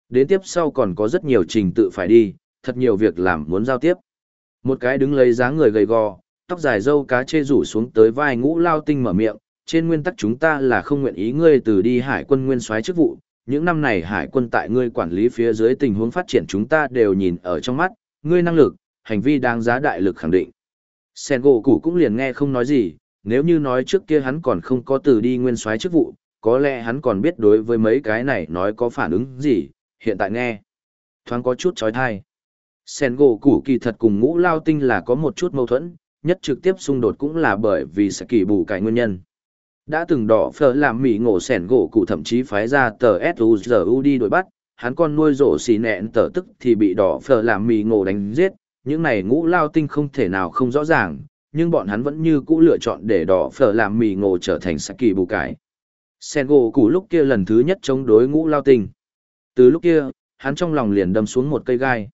Đến tiếp sau còn có rất nhiều trình tự phải đi, thật nhiều việc làm muốn giao tiếp. Một cái đứng lấy dáng người gầy gò, tóc dài râu cá chê rủ xuống tới vai ngũ lao tinh mở miệng, trên nguyên tắc chúng ta là không nguyện ý ngươi từ đi hải quân nguyên soái chức vụ, những năm này hải quân tại ngươi quản lý phía dưới tình huống phát triển chúng ta đều nhìn ở trong mắt, ngươi năng lực, hành vi đáng giá đại lực khẳng định. Sen gỗ củ cũng liền nghe không nói gì, nếu như nói trước kia hắn còn không có từ đi nguyên soái chức vụ, có lẽ hắn còn biết đối với mấy cái này nói có phản ứng gì, hiện tại nghe. Thoáng có chút trói thai. Sen gỗ củ kỳ thật cùng ngũ lao tinh là có một chút mâu thuẫn, nhất trực tiếp xung đột cũng là bởi vì sẽ kỳ bù cải nguyên nhân. Đã từng đỏ phở làm mỉ ngộ sẻn gỗ cụ thậm chí phái ra tờ S.U.G.U. đi đuổi bắt, hắn con nuôi rổ xì nẹn tở tức thì bị đỏ phở làm mì ngộ đánh giết, những này ngũ lao tinh không thể nào không rõ ràng, nhưng bọn hắn vẫn như cũ lựa chọn để đỏ phở làm mì ngộ trở thành saki bù cải. Sengo gỗ lúc kia lần thứ nhất chống đối ngũ lao tinh. Từ lúc kia, hắn trong lòng liền đâm xuống một cây gai.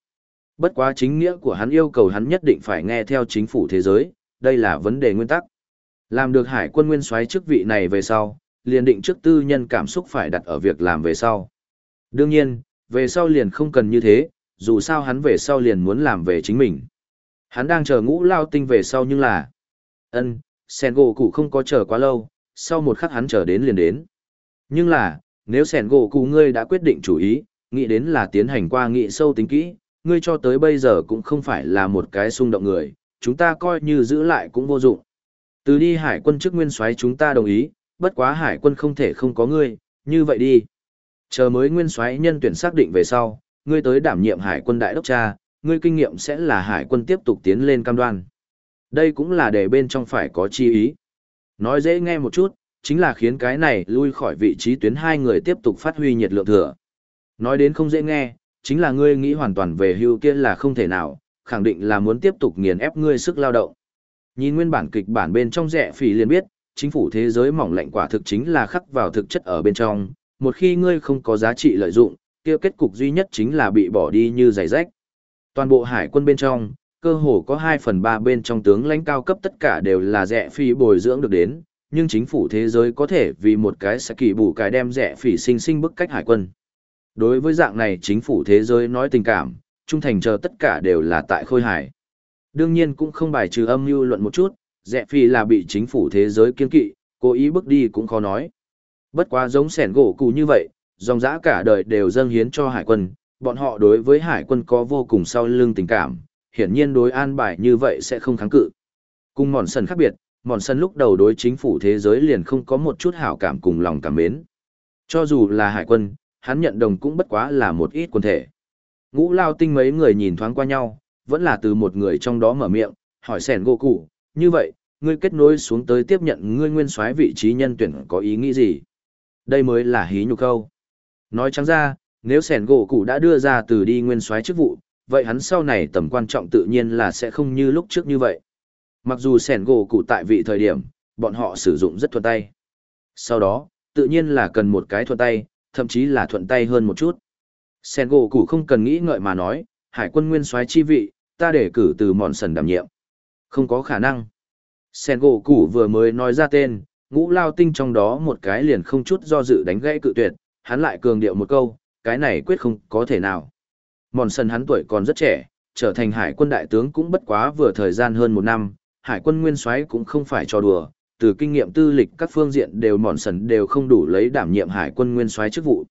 Bất quá chính nghĩa của hắn yêu cầu hắn nhất định phải nghe theo chính phủ thế giới, đây là vấn đề nguyên tắc. Làm được hải quân nguyên soái chức vị này về sau, liền định trước tư nhân cảm xúc phải đặt ở việc làm về sau. Đương nhiên, về sau liền không cần như thế, dù sao hắn về sau liền muốn làm về chính mình. Hắn đang chờ ngũ lao tinh về sau nhưng là... ân sen gỗ cụ không có chờ quá lâu, sau một khắc hắn chờ đến liền đến. Nhưng là, nếu sen gỗ cụ ngươi đã quyết định chủ ý, nghĩ đến là tiến hành qua nghị sâu tính kỹ, ngươi cho tới bây giờ cũng không phải là một cái xung động người, chúng ta coi như giữ lại cũng vô dụng. Từ đi hải quân chức nguyên soái chúng ta đồng ý, bất quá hải quân không thể không có ngươi, như vậy đi. Chờ mới nguyên soái nhân tuyển xác định về sau, ngươi tới đảm nhiệm hải quân đại đốc cha, ngươi kinh nghiệm sẽ là hải quân tiếp tục tiến lên cam đoan. Đây cũng là để bên trong phải có chi ý. Nói dễ nghe một chút, chính là khiến cái này lui khỏi vị trí tuyến hai người tiếp tục phát huy nhiệt lượng thừa. Nói đến không dễ nghe, chính là ngươi nghĩ hoàn toàn về hưu kia là không thể nào, khẳng định là muốn tiếp tục nghiền ép ngươi sức lao động. Nhìn nguyên bản kịch bản bên trong rẻ phỉ liền biết, chính phủ thế giới mỏng lạnh quả thực chính là khắc vào thực chất ở bên trong, một khi ngươi không có giá trị lợi dụng, kia kết cục duy nhất chính là bị bỏ đi như giày rách. Toàn bộ hải quân bên trong, cơ hồ có 2 phần 3 bên trong tướng lãnh cao cấp tất cả đều là rẻ phi bồi dưỡng được đến, nhưng chính phủ thế giới có thể vì một cái sẽ kỳ bù cái đem rẻ phỉ sinh sinh bức cách hải quân. Đối với dạng này chính phủ thế giới nói tình cảm, trung thành chờ tất cả đều là tại khôi hải. Đương nhiên cũng không bài trừ âm mưu luận một chút, rẻ phi là bị chính phủ thế giới kiên kỵ, cố ý bước đi cũng khó nói. Bất quá giống sẻn gỗ cụ như vậy, dòng dã cả đời đều dâng hiến cho hải quân, bọn họ đối với hải quân có vô cùng sau lưng tình cảm, hiển nhiên đối an bài như vậy sẽ không kháng cự. Cùng mòn sân khác biệt, mòn sân lúc đầu đối chính phủ thế giới liền không có một chút hảo cảm cùng lòng cảm mến. Cho dù là hải quân, hắn nhận đồng cũng bất quá là một ít quân thể. Ngũ lao tinh mấy người nhìn thoáng qua nhau, vẫn là từ một người trong đó mở miệng, hỏi sẻn gỗ cụ, như vậy, ngươi kết nối xuống tới tiếp nhận ngươi nguyên soái vị trí nhân tuyển có ý nghĩ gì? Đây mới là hí nhục câu. Nói trắng ra, nếu sẻn gỗ cụ đã đưa ra từ đi nguyên soái chức vụ, vậy hắn sau này tầm quan trọng tự nhiên là sẽ không như lúc trước như vậy. Mặc dù sẻn gỗ cụ tại vị thời điểm, bọn họ sử dụng rất thuận tay. Sau đó, tự nhiên là cần một cái thuận tay, thậm chí là thuận tay hơn một chút. Sẻn gỗ cụ không cần nghĩ ngợi mà nói, hải quân nguyên soái chi vị, ta để cử từ mòn sần đảm nhiệm. Không có khả năng. Sẻn gỗ củ vừa mới nói ra tên, ngũ lao tinh trong đó một cái liền không chút do dự đánh gãy cự tuyệt, hắn lại cường điệu một câu, cái này quyết không có thể nào. Mòn sần hắn tuổi còn rất trẻ, trở thành hải quân đại tướng cũng bất quá vừa thời gian hơn một năm, hải quân nguyên soái cũng không phải cho đùa, từ kinh nghiệm tư lịch các phương diện đều mòn sần đều không đủ lấy đảm nhiệm hải quân nguyên soái chức vụ.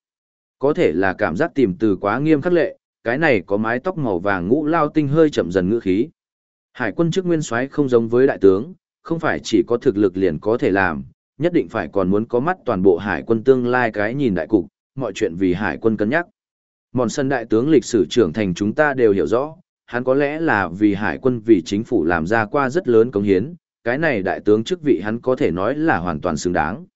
Có thể là cảm giác tìm từ quá nghiêm khắc lệ, cái này có mái tóc màu vàng ngũ lao tinh hơi chậm dần ngữ khí. Hải quân chức nguyên soái không giống với đại tướng, không phải chỉ có thực lực liền có thể làm, nhất định phải còn muốn có mắt toàn bộ hải quân tương lai cái nhìn đại cục, mọi chuyện vì hải quân cân nhắc. Mòn sân đại tướng lịch sử trưởng thành chúng ta đều hiểu rõ, hắn có lẽ là vì hải quân vì chính phủ làm ra qua rất lớn công hiến, cái này đại tướng chức vị hắn có thể nói là hoàn toàn xứng đáng.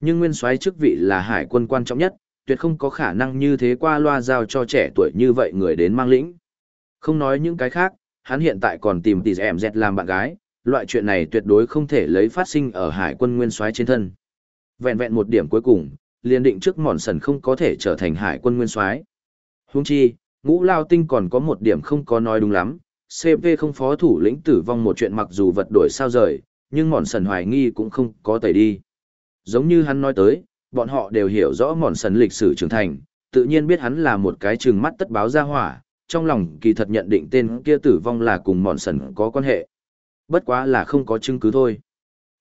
Nhưng nguyên soái chức vị là hải quân quan trọng nhất, tuyệt không có khả năng như thế qua loa giao cho trẻ tuổi như vậy người đến mang lĩnh. Không nói những cái khác, hắn hiện tại còn tìm tỷ em dẹt làm bạn gái, loại chuyện này tuyệt đối không thể lấy phát sinh ở hải quân nguyên soái trên thân. Vẹn vẹn một điểm cuối cùng, liền định trước mòn sần không có thể trở thành hải quân nguyên soái. Huống chi, ngũ lao tinh còn có một điểm không có nói đúng lắm, CP không phó thủ lĩnh tử vong một chuyện mặc dù vật đổi sao rời, nhưng mòn sần hoài nghi cũng không có tẩy đi. Giống như hắn nói tới, bọn họ đều hiểu rõ mòn sần lịch sử trưởng thành, tự nhiên biết hắn là một cái trừng mắt tất báo ra hỏa, trong lòng kỳ thật nhận định tên kia tử vong là cùng mòn sần có quan hệ. Bất quá là không có chứng cứ thôi.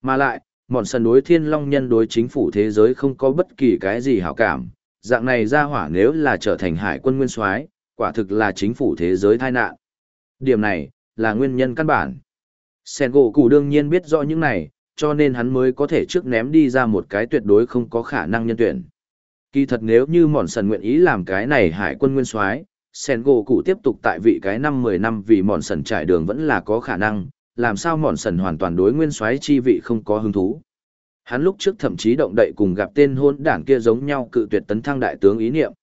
Mà lại, mòn sần đối thiên long nhân đối chính phủ thế giới không có bất kỳ cái gì hảo cảm. Dạng này ra hỏa nếu là trở thành hải quân nguyên soái quả thực là chính phủ thế giới tai nạn. Điểm này, là nguyên nhân căn bản. Sen gỗ cụ đương nhiên biết rõ những này, cho nên hắn mới có thể trước ném đi ra một cái tuyệt đối không có khả năng nhân tuyển. Kỳ thật nếu như mòn sần nguyện ý làm cái này hải quân nguyên soái sen gỗ cụ tiếp tục tại vị cái năm mười năm vì mòn sần trải đường vẫn là có khả năng làm sao mòn sần hoàn toàn đối nguyên soái chi vị không có hứng thú. Hắn lúc trước thậm chí động đậy cùng gặp tên hôn đảng kia giống nhau cự tuyệt tấn thăng đại tướng ý niệm.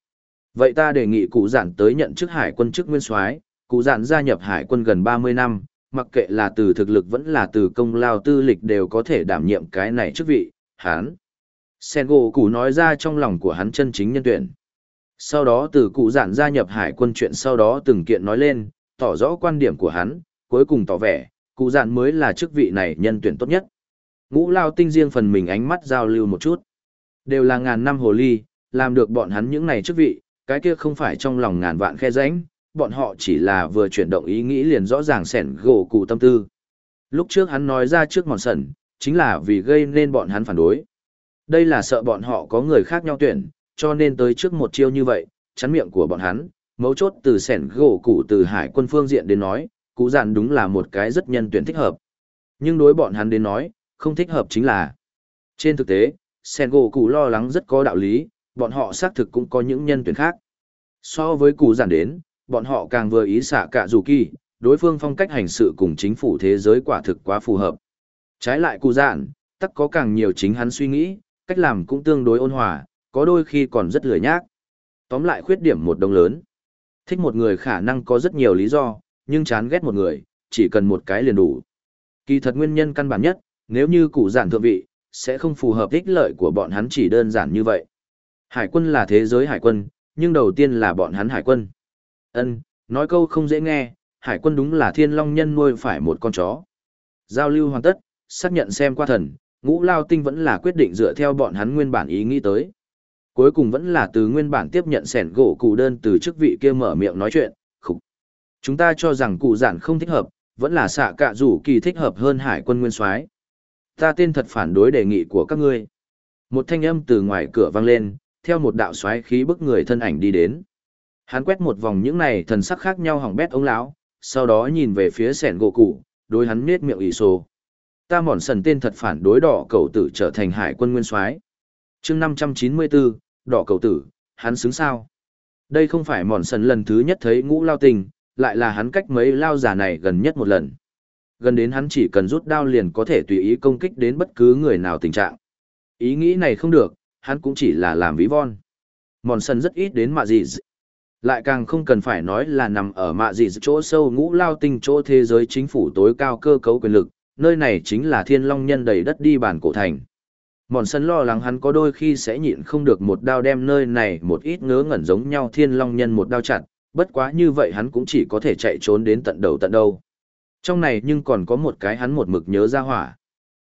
Vậy ta đề nghị cụ giản tới nhận chức hải quân chức nguyên soái cụ giản gia nhập hải quân gần ba mươi năm mặc kệ là từ thực lực vẫn là từ công lao tư lịch đều có thể đảm nhiệm cái này chức vị hắn. Sen gỗ cụ nói ra trong lòng của hắn chân chính nhân tuyển. Sau đó từ cụ giản gia nhập hải quân chuyện sau đó từng kiện nói lên, tỏ rõ quan điểm của hắn, cuối cùng tỏ vẻ, cụ giản mới là chức vị này nhân tuyển tốt nhất. Ngũ lao tinh riêng phần mình ánh mắt giao lưu một chút. Đều là ngàn năm hồ ly, làm được bọn hắn những này chức vị, cái kia không phải trong lòng ngàn vạn khe rãnh, bọn họ chỉ là vừa chuyển động ý nghĩ liền rõ ràng sẻn gỗ cụ tâm tư. Lúc trước hắn nói ra trước mòn sẩn, chính là vì gây nên bọn hắn phản đối. Đây là sợ bọn họ có người khác nhau tuyển, cho nên tới trước một chiêu như vậy, chắn miệng của bọn hắn, mấu chốt từ sẻn gỗ cụ từ hải quân phương diện đến nói, cụ dặn đúng là một cái rất nhân tuyển thích hợp. Nhưng đối bọn hắn đến nói, không thích hợp chính là. Trên thực tế, sen gỗ cụ lo lắng rất có đạo lý, bọn họ xác thực cũng có những nhân tuyển khác. So với cụ dặn đến, bọn họ càng vừa ý xạ cả dù kỳ, đối phương phong cách hành sự cùng chính phủ thế giới quả thực quá phù hợp. Trái lại cụ dạn, tất có càng nhiều chính hắn suy nghĩ, cách làm cũng tương đối ôn hòa, có đôi khi còn rất lười nhác. Tóm lại khuyết điểm một đồng lớn. Thích một người khả năng có rất nhiều lý do, nhưng chán ghét một người, chỉ cần một cái liền đủ. Kỳ thật nguyên nhân căn bản nhất, nếu như cụ giản thượng vị, sẽ không phù hợp ích lợi của bọn hắn chỉ đơn giản như vậy. Hải quân là thế giới hải quân, nhưng đầu tiên là bọn hắn hải quân. Ân, nói câu không dễ nghe, hải quân đúng là thiên long nhân nuôi phải một con chó. Giao lưu hoàn tất, xác nhận xem qua thần, ngũ lao tinh vẫn là quyết định dựa theo bọn hắn nguyên bản ý nghĩ tới cuối cùng vẫn là từ nguyên bản tiếp nhận sẻn gỗ cụ đơn từ chức vị kia mở miệng nói chuyện chúng ta cho rằng cụ giản không thích hợp vẫn là xạ cạ rủ kỳ thích hợp hơn hải quân nguyên soái. Ta tên thật phản đối đề nghị của các ngươi. Một thanh âm từ ngoài cửa vang lên theo một đạo soái khí bức người thân ảnh đi đến. Hắn quét một vòng những này thần sắc khác nhau hỏng bét ông lão sau đó nhìn về phía sẻn gỗ cụ đối hắn nết miệng ỷ sô. Ta mòn sần tên thật phản đối đỏ cầu tử trở thành hải quân nguyên soái. Chương năm trăm chín mươi bốn đỏ cầu tử, hắn xứng sao. Đây không phải mòn sần lần thứ nhất thấy ngũ lao tình, lại là hắn cách mấy lao giả này gần nhất một lần. Gần đến hắn chỉ cần rút đao liền có thể tùy ý công kích đến bất cứ người nào tình trạng. Ý nghĩ này không được, hắn cũng chỉ là làm ví von. Mòn sân rất ít đến mạ gì lại càng không cần phải nói là nằm ở mạ gì chỗ sâu ngũ lao tinh chỗ thế giới chính phủ tối cao cơ cấu quyền lực, nơi này chính là thiên long nhân đầy đất đi bản cổ thành mòn sân lo lắng hắn có đôi khi sẽ nhịn không được một đao đem nơi này một ít ngớ ngẩn giống nhau thiên long nhân một đao chặt bất quá như vậy hắn cũng chỉ có thể chạy trốn đến tận đầu tận đâu. Trong này nhưng còn có một cái hắn một mực nhớ ra hỏa.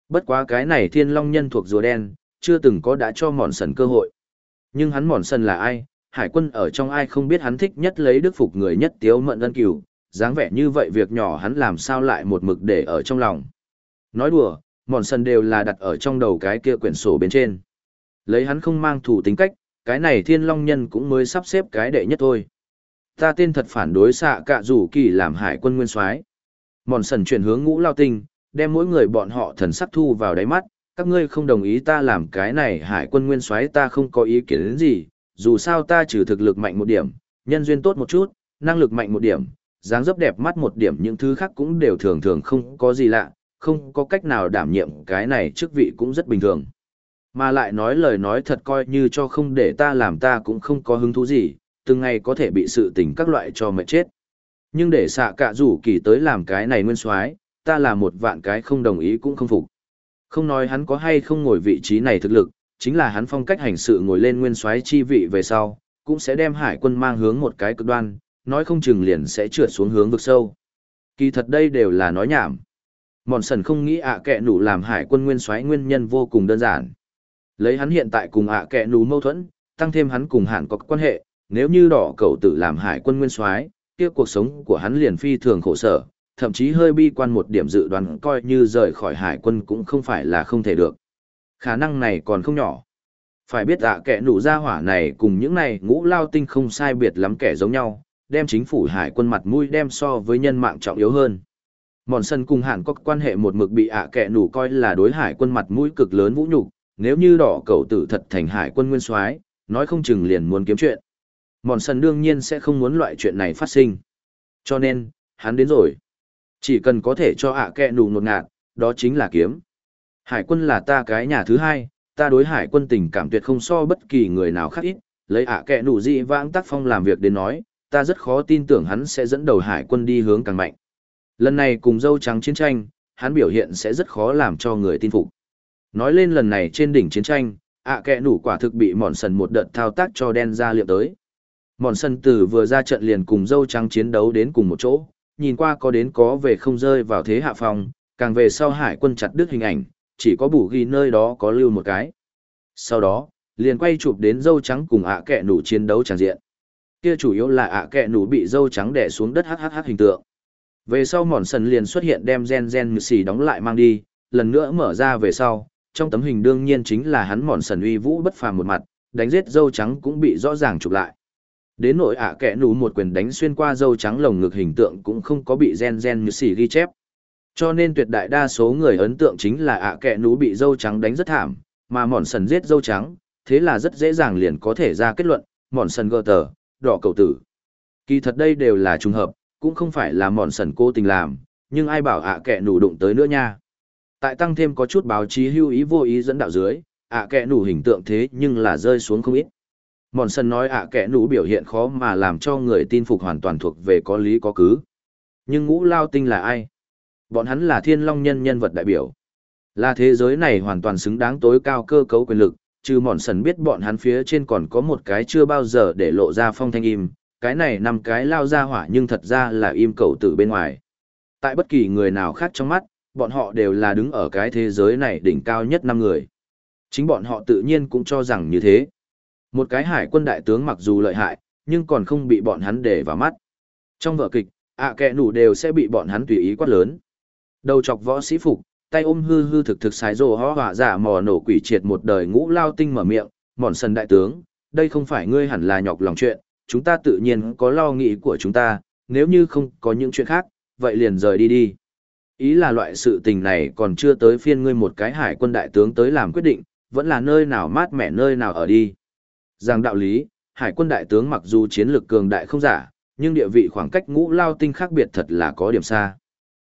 Bất quá cái này thiên long nhân thuộc rùa đen chưa từng có đã cho mòn sần cơ hội. Nhưng hắn mòn sần là ai? Hải quân ở trong ai không biết hắn thích nhất lấy đức phục người nhất tiếu mận ân cửu. Dáng vẻ như vậy việc nhỏ hắn làm sao lại một mực để ở trong lòng. Nói đùa mòn sần đều là đặt ở trong đầu cái kia quyển sổ bên trên. Lấy hắn không mang thủ tính cách, cái này thiên long nhân cũng mới sắp xếp cái đệ nhất thôi. Ta tên thật phản đối xạ cạ rủ kỳ làm hải quân nguyên soái. Mòn sần chuyển hướng ngũ lao tinh, đem mỗi người bọn họ thần sắc thu vào đáy mắt, các ngươi không đồng ý ta làm cái này hải quân nguyên soái ta không có ý kiến đến gì, dù sao ta trừ thực lực mạnh một điểm, nhân duyên tốt một chút, năng lực mạnh một điểm, dáng dấp đẹp mắt một điểm những thứ khác cũng đều thường thường không có gì lạ, không có cách nào đảm nhiệm cái này chức vị cũng rất bình thường. Mà lại nói lời nói thật coi như cho không để ta làm ta cũng không có hứng thú gì, từng ngày có thể bị sự tình các loại cho mệt chết. Nhưng để xạ cả rủ kỳ tới làm cái này nguyên soái ta là một vạn cái không đồng ý cũng không phục. Không nói hắn có hay không ngồi vị trí này thực lực, chính là hắn phong cách hành sự ngồi lên nguyên soái chi vị về sau, cũng sẽ đem hải quân mang hướng một cái cực đoan, nói không chừng liền sẽ trượt xuống hướng vực sâu. Kỳ thật đây đều là nói nhảm. Mòn sần không nghĩ ạ à kẹ nụ làm hải quân nguyên soái nguyên nhân vô cùng đơn giản. Lấy hắn hiện tại cùng ạ à kẹ nụ mâu thuẫn, tăng thêm hắn cùng hẳn có quan hệ, nếu như đỏ cầu tử làm hải quân nguyên soái, kia cuộc sống của hắn liền phi thường khổ sở, thậm chí hơi bi quan một điểm dự đoán coi như rời khỏi hải quân cũng không phải là không thể được. Khả năng này còn không nhỏ. Phải biết ạ kẻ nụ ra hỏa này cùng những này ngũ lao tinh không sai biệt lắm kẻ giống nhau, đem chính phủ hải quân mặt mũi đem so với nhân mạng trọng yếu hơn. Mòn sân cùng hẳn có quan hệ một mực bị ạ kẻ nụ coi là đối hải quân mặt mũi cực lớn vũ nhục nếu như đỏ cầu tử thật thành hải quân nguyên soái nói không chừng liền muốn kiếm chuyện. Mòn sần đương nhiên sẽ không muốn loại chuyện này phát sinh. Cho nên, hắn đến rồi. Chỉ cần có thể cho ạ à kẹ nụ nột ngạt, đó chính là kiếm. Hải quân là ta cái nhà thứ hai, ta đối hải quân tình cảm tuyệt không so bất kỳ người nào khác ít, lấy ạ à kẹ nụ dị vãng tác phong làm việc đến nói, ta rất khó tin tưởng hắn sẽ dẫn đầu hải quân đi hướng càng mạnh. Lần này cùng dâu trắng chiến tranh, hắn biểu hiện sẽ rất khó làm cho người tin phục. Nói lên lần này trên đỉnh chiến tranh, ạ à kẹ nủ quả thực bị mòn sần một đợt thao tác cho đen ra liệm tới. Mòn sân tử vừa ra trận liền cùng dâu trắng chiến đấu đến cùng một chỗ, nhìn qua có đến có về không rơi vào thế hạ phòng, càng về sau hải quân chặt đứt hình ảnh, chỉ có bù ghi nơi đó có lưu một cái. Sau đó, liền quay chụp đến dâu trắng cùng ạ à kẹ nủ chiến đấu tràn diện. Kia chủ yếu là ạ à kẹ nủ bị dâu trắng đè xuống đất hhh hình tượng. Về sau mòn sần liền xuất hiện đem gen gen xì đóng lại mang đi, lần nữa mở ra về sau, trong tấm hình đương nhiên chính là hắn mòn sần uy vũ bất phàm một mặt, đánh giết dâu trắng cũng bị rõ ràng chụp lại. Đến nội ạ à kẻ nù một quyền đánh xuyên qua dâu trắng lồng ngực hình tượng cũng không có bị gen gen như xì ghi chép. Cho nên tuyệt đại đa số người ấn tượng chính là ạ à kẻ nú bị dâu trắng đánh rất thảm, mà mòn sần giết dâu trắng, thế là rất dễ dàng liền có thể ra kết luận, mòn sần gờ tờ, đỏ cầu tử. Kỳ thật đây đều là trùng hợp, cũng không phải là mòn sần cố tình làm, nhưng ai bảo ạ à kẻ nù đụng tới nữa nha. Tại tăng thêm có chút báo chí hưu ý vô ý dẫn đạo dưới, ạ kẻ nù hình tượng thế nhưng là rơi xuống không ít. Mòn sân nói ạ kẻ nũ biểu hiện khó mà làm cho người tin phục hoàn toàn thuộc về có lý có cứ. Nhưng ngũ lao tinh là ai? Bọn hắn là thiên long nhân nhân vật đại biểu. Là thế giới này hoàn toàn xứng đáng tối cao cơ cấu quyền lực, trừ mòn sần biết bọn hắn phía trên còn có một cái chưa bao giờ để lộ ra phong thanh im, cái này nằm cái lao ra hỏa nhưng thật ra là im cầu từ bên ngoài. Tại bất kỳ người nào khác trong mắt, bọn họ đều là đứng ở cái thế giới này đỉnh cao nhất năm người. Chính bọn họ tự nhiên cũng cho rằng như thế. Một cái hải quân đại tướng mặc dù lợi hại, nhưng còn không bị bọn hắn để vào mắt. Trong vở kịch, ạ à kẹ nủ đều sẽ bị bọn hắn tùy ý quát lớn. Đầu chọc võ sĩ phục, tay ôm hư hư thực thực sái rồ ho hỏa giả mò nổ quỷ triệt một đời ngũ lao tinh mở miệng, mòn sần đại tướng, đây không phải ngươi hẳn là nhọc lòng chuyện, chúng ta tự nhiên có lo nghĩ của chúng ta, nếu như không có những chuyện khác, vậy liền rời đi đi. Ý là loại sự tình này còn chưa tới phiên ngươi một cái hải quân đại tướng tới làm quyết định, vẫn là nơi nào mát mẻ nơi nào ở đi. Giang đạo lý, hải quân đại tướng mặc dù chiến lược cường đại không giả, nhưng địa vị khoảng cách ngũ lao tinh khác biệt thật là có điểm xa.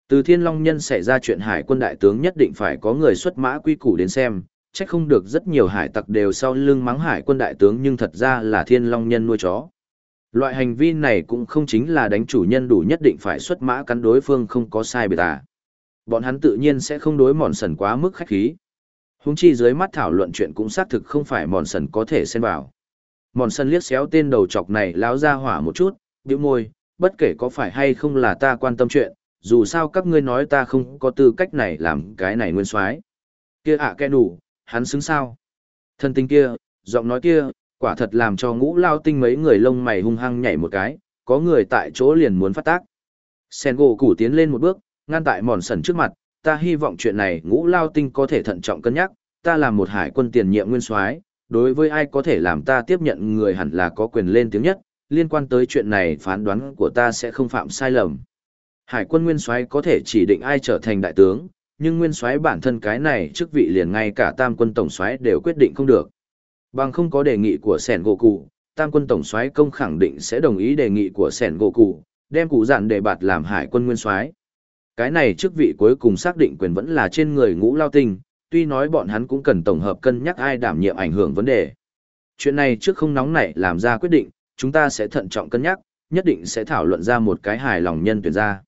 Từ thiên long nhân xảy ra chuyện hải quân đại tướng nhất định phải có người xuất mã quy củ đến xem, chắc không được rất nhiều hải tặc đều sau lưng mắng hải quân đại tướng nhưng thật ra là thiên long nhân nuôi chó. Loại hành vi này cũng không chính là đánh chủ nhân đủ nhất định phải xuất mã cắn đối phương không có sai biệt à. Bọn hắn tự nhiên sẽ không đối mòn sần quá mức khách khí. Húng chi dưới mắt thảo luận chuyện cũng xác thực không phải mòn sần có thể xen vào. Mòn sân liếc xéo tên đầu chọc này láo ra hỏa một chút, bĩu môi, bất kể có phải hay không là ta quan tâm chuyện, dù sao các ngươi nói ta không có tư cách này làm cái này nguyên soái. Kia ạ à kẻ đủ hắn xứng sao? Thân tinh kia giọng nói kia quả thật làm cho ngũ lao tinh mấy người lông mày hung hăng nhảy một cái có người tại chỗ liền muốn phát tác. Sen gỗ củ tiến lên một bước ngăn tại mòn sần trước mặt ta hy vọng chuyện này ngũ lao tinh có thể thận trọng cân nhắc ta là một hải quân tiền nhiệm nguyên soái đối với ai có thể làm ta tiếp nhận người hẳn là có quyền lên tiếng nhất, liên quan tới chuyện này phán đoán của ta sẽ không phạm sai lầm. Hải quân nguyên soái có thể chỉ định ai trở thành đại tướng, nhưng nguyên soái bản thân cái này chức vị liền ngay cả tam quân tổng soái đều quyết định không được. Bằng không có đề nghị của Sẻn Gỗ Cụ, tam quân tổng soái công khẳng định sẽ đồng ý đề nghị của Sẻn Gỗ Cụ, đem cụ dặn đề bạt làm hải quân nguyên soái. Cái này chức vị cuối cùng xác định quyền vẫn là trên người ngũ lao tinh, tuy nói bọn hắn cũng cần tổng hợp cân nhắc ai đảm nhiệm ảnh hưởng vấn đề. Chuyện này trước không nóng nảy làm ra quyết định, chúng ta sẽ thận trọng cân nhắc, nhất định sẽ thảo luận ra một cái hài lòng nhân tuyển ra.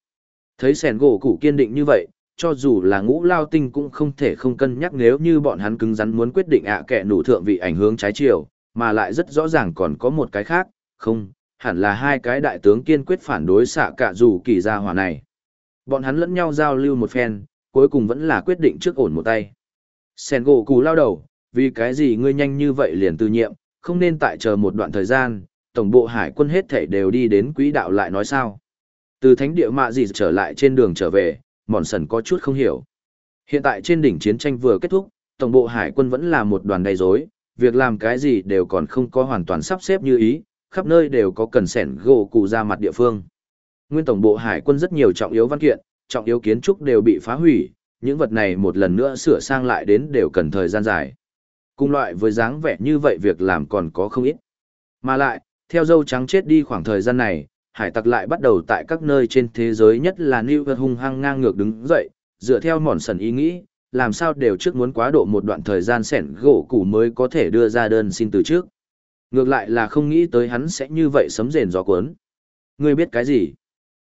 Thấy sèn gỗ cụ kiên định như vậy, cho dù là ngũ lao tinh cũng không thể không cân nhắc nếu như bọn hắn cứng rắn muốn quyết định ạ à kẻ nụ thượng vị ảnh hướng trái chiều, mà lại rất rõ ràng còn có một cái khác, không, hẳn là hai cái đại tướng kiên quyết phản đối xạ cả dù kỳ gia hỏa này. Bọn hắn lẫn nhau giao lưu một phen, cuối cùng vẫn là quyết định trước ổn một tay. Sen gỗ cù lao đầu, vì cái gì ngươi nhanh như vậy liền từ nhiệm, không nên tại chờ một đoạn thời gian, tổng bộ hải quân hết thể đều đi đến quỹ đạo lại nói sao. Từ thánh địa mạ gì trở lại trên đường trở về, mòn sần có chút không hiểu. Hiện tại trên đỉnh chiến tranh vừa kết thúc, tổng bộ hải quân vẫn là một đoàn đầy rối, việc làm cái gì đều còn không có hoàn toàn sắp xếp như ý, khắp nơi đều có cần sẻn gỗ cụ ra mặt địa phương. Nguyên tổng bộ hải quân rất nhiều trọng yếu văn kiện, trọng yếu kiến trúc đều bị phá hủy, những vật này một lần nữa sửa sang lại đến đều cần thời gian dài. Cùng loại với dáng vẻ như vậy việc làm còn có không ít. Mà lại, theo dâu trắng chết đi khoảng thời gian này, hải tặc lại bắt đầu tại các nơi trên thế giới nhất là New York hung hăng ngang ngược đứng dậy, dựa theo mòn sần ý nghĩ, làm sao đều trước muốn quá độ một đoạn thời gian sẻn gỗ củ mới có thể đưa ra đơn xin từ trước. Ngược lại là không nghĩ tới hắn sẽ như vậy sấm rền gió cuốn. Ngươi biết cái gì?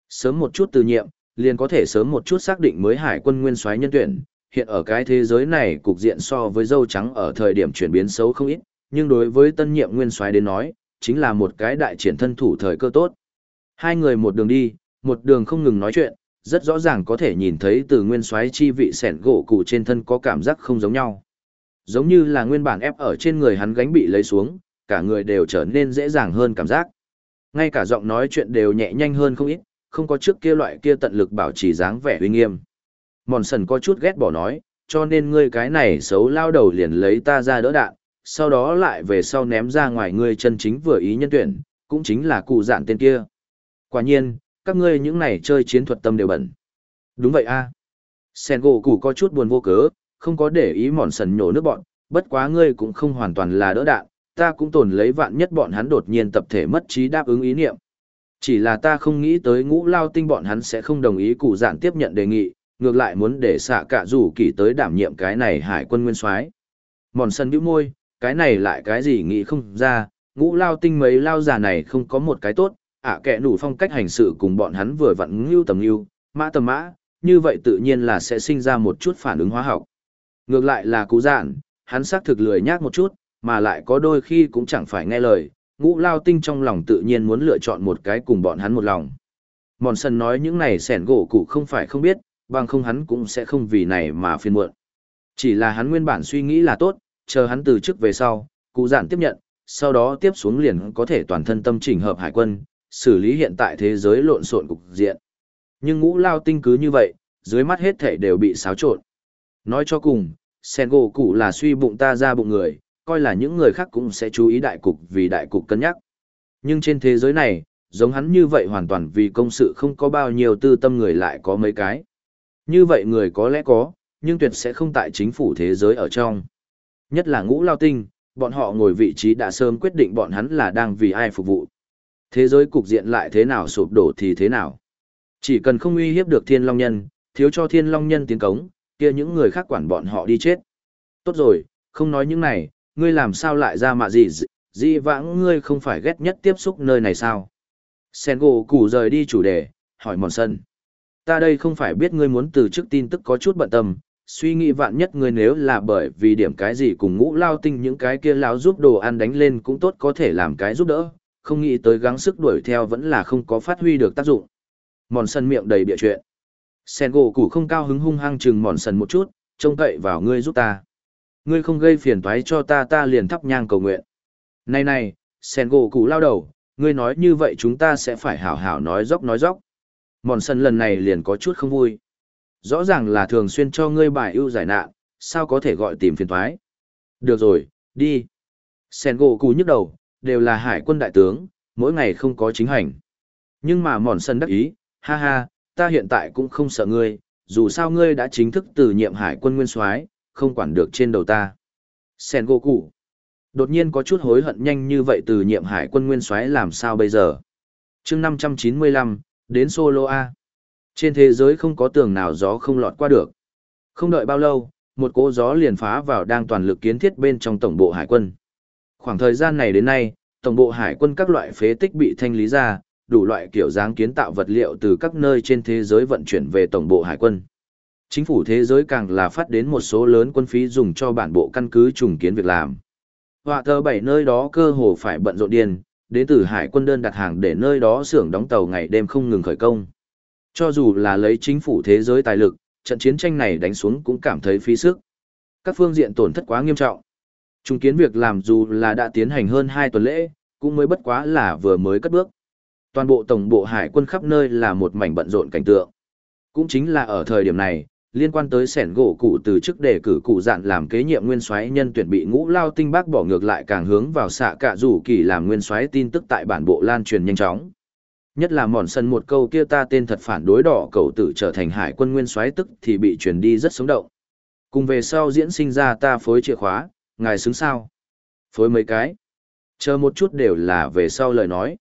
Sớm một chút từ nhiệm, liền có thể sớm một chút xác định mới hải quân nguyên soái nhân tuyển. Hiện ở cái thế giới này cục diện so với dâu trắng ở thời điểm chuyển biến xấu không ít, nhưng đối với tân nhiệm nguyên soái đến nói, chính là một cái đại triển thân thủ thời cơ tốt. Hai người một đường đi, một đường không ngừng nói chuyện, rất rõ ràng có thể nhìn thấy từ nguyên soái chi vị sẻn gỗ cụ trên thân có cảm giác không giống nhau. Giống như là nguyên bản ép ở trên người hắn gánh bị lấy xuống, cả người đều trở nên dễ dàng hơn cảm giác. Ngay cả giọng nói chuyện đều nhẹ nhanh hơn không ít, không có trước kia loại kia tận lực bảo trì dáng vẻ uy nghiêm. Mòn sần có chút ghét bỏ nói, cho nên ngươi cái này xấu lao đầu liền lấy ta ra đỡ đạn, sau đó lại về sau ném ra ngoài ngươi chân chính vừa ý nhân tuyển, cũng chính là cụ dạn tên kia. Quả nhiên, các ngươi những này chơi chiến thuật tâm đều bẩn. Đúng vậy a. Sen gỗ cụ có chút buồn vô cớ, không có để ý mòn sần nhổ nước bọn, bất quá ngươi cũng không hoàn toàn là đỡ đạn, ta cũng tồn lấy vạn nhất bọn hắn đột nhiên tập thể mất trí đáp ứng ý niệm. Chỉ là ta không nghĩ tới ngũ lao tinh bọn hắn sẽ không đồng ý cụ dạn tiếp nhận đề nghị, ngược lại muốn để xạ cả rủ kỳ tới đảm nhiệm cái này hải quân nguyên soái. Mòn sân bĩu môi, cái này lại cái gì nghĩ không ra, ngũ lao tinh mấy lao già này không có một cái tốt, ạ à, kệ đủ phong cách hành sự cùng bọn hắn vừa vặn ngưu tầm ngưu, mã tầm mã, như vậy tự nhiên là sẽ sinh ra một chút phản ứng hóa học. Ngược lại là cụ giản, hắn xác thực lười nhác một chút, mà lại có đôi khi cũng chẳng phải nghe lời, ngũ lao tinh trong lòng tự nhiên muốn lựa chọn một cái cùng bọn hắn một lòng. Mòn sân nói những này sẻn gỗ cụ không phải không biết, bằng không hắn cũng sẽ không vì này mà phiền muộn. Chỉ là hắn nguyên bản suy nghĩ là tốt, chờ hắn từ chức về sau, cụ giản tiếp nhận, sau đó tiếp xuống liền có thể toàn thân tâm chỉnh hợp hải quân, xử lý hiện tại thế giới lộn xộn cục diện. Nhưng ngũ lao tinh cứ như vậy, dưới mắt hết thể đều bị xáo trộn. Nói cho cùng, sen gỗ cụ là suy bụng ta ra bụng người, coi là những người khác cũng sẽ chú ý đại cục vì đại cục cân nhắc. Nhưng trên thế giới này, giống hắn như vậy hoàn toàn vì công sự không có bao nhiêu tư tâm người lại có mấy cái. Như vậy người có lẽ có, nhưng tuyệt sẽ không tại chính phủ thế giới ở trong. Nhất là ngũ lao tinh, bọn họ ngồi vị trí đã sớm quyết định bọn hắn là đang vì ai phục vụ. Thế giới cục diện lại thế nào sụp đổ thì thế nào. Chỉ cần không uy hiếp được thiên long nhân, thiếu cho thiên long nhân tiến cống, kia những người khác quản bọn họ đi chết. Tốt rồi, không nói những này, ngươi làm sao lại ra mạ gì, dị vãng ngươi không phải ghét nhất tiếp xúc nơi này sao. Sen gỗ cù rời đi chủ đề, hỏi mòn sân. Ta đây không phải biết ngươi muốn từ chức tin tức có chút bận tâm, suy nghĩ vạn nhất ngươi nếu là bởi vì điểm cái gì cùng ngũ lao tinh những cái kia lao giúp đồ ăn đánh lên cũng tốt có thể làm cái giúp đỡ, không nghĩ tới gắng sức đuổi theo vẫn là không có phát huy được tác dụng. Mòn sân miệng đầy bịa chuyện. Sen gỗ cù không cao hứng hung hăng chừng mòn Sân một chút, trông cậy vào ngươi giúp ta. Ngươi không gây phiền toái cho ta ta liền thắp nhang cầu nguyện. Này này, sen gỗ cụ lao đầu, ngươi nói như vậy chúng ta sẽ phải hảo hảo nói dốc nói dốc. Mòn sân lần này liền có chút không vui. Rõ ràng là thường xuyên cho ngươi bài ưu giải nạn, sao có thể gọi tìm phiền toái. Được rồi, đi. Sen gỗ cụ nhức đầu, đều là hải quân đại tướng, mỗi ngày không có chính hành. Nhưng mà mòn sân đắc ý, ha ha, ta hiện tại cũng không sợ ngươi, dù sao ngươi đã chính thức từ nhiệm hải quân nguyên soái, không quản được trên đầu ta. Sen Goku. Đột nhiên có chút hối hận nhanh như vậy từ nhiệm hải quân nguyên soái làm sao bây giờ. chương 595, đến Solo A. Trên thế giới không có tường nào gió không lọt qua được. Không đợi bao lâu, một cỗ gió liền phá vào đang toàn lực kiến thiết bên trong tổng bộ hải quân. Khoảng thời gian này đến nay, tổng bộ hải quân các loại phế tích bị thanh lý ra, đủ loại kiểu dáng kiến tạo vật liệu từ các nơi trên thế giới vận chuyển về tổng bộ hải quân. Chính phủ thế giới càng là phát đến một số lớn quân phí dùng cho bản bộ căn cứ trùng kiến việc làm. Họa thơ bảy nơi đó cơ hồ phải bận rộn điên, đến từ hải quân đơn đặt hàng để nơi đó xưởng đóng tàu ngày đêm không ngừng khởi công. Cho dù là lấy chính phủ thế giới tài lực, trận chiến tranh này đánh xuống cũng cảm thấy phí sức. Các phương diện tổn thất quá nghiêm trọng. Trùng kiến việc làm dù là đã tiến hành hơn 2 tuần lễ, cũng mới bất quá là vừa mới cất bước. Toàn bộ tổng bộ hải quân khắp nơi là một mảnh bận rộn cảnh tượng. Cũng chính là ở thời điểm này, liên quan tới sẻn gỗ cụ từ chức đề cử cụ dạn làm kế nhiệm nguyên soái nhân tuyển bị ngũ lao tinh bác bỏ ngược lại càng hướng vào xạ cạ rủ kỳ làm nguyên soái tin tức tại bản bộ lan truyền nhanh chóng. Nhất là mòn sân một câu kia ta tên thật phản đối đỏ cầu tử trở thành hải quân nguyên soái tức thì bị truyền đi rất sống động. Cùng về sau diễn sinh ra ta phối chìa khóa, ngài xứng sao? Phối mấy cái? Chờ một chút đều là về sau lời nói.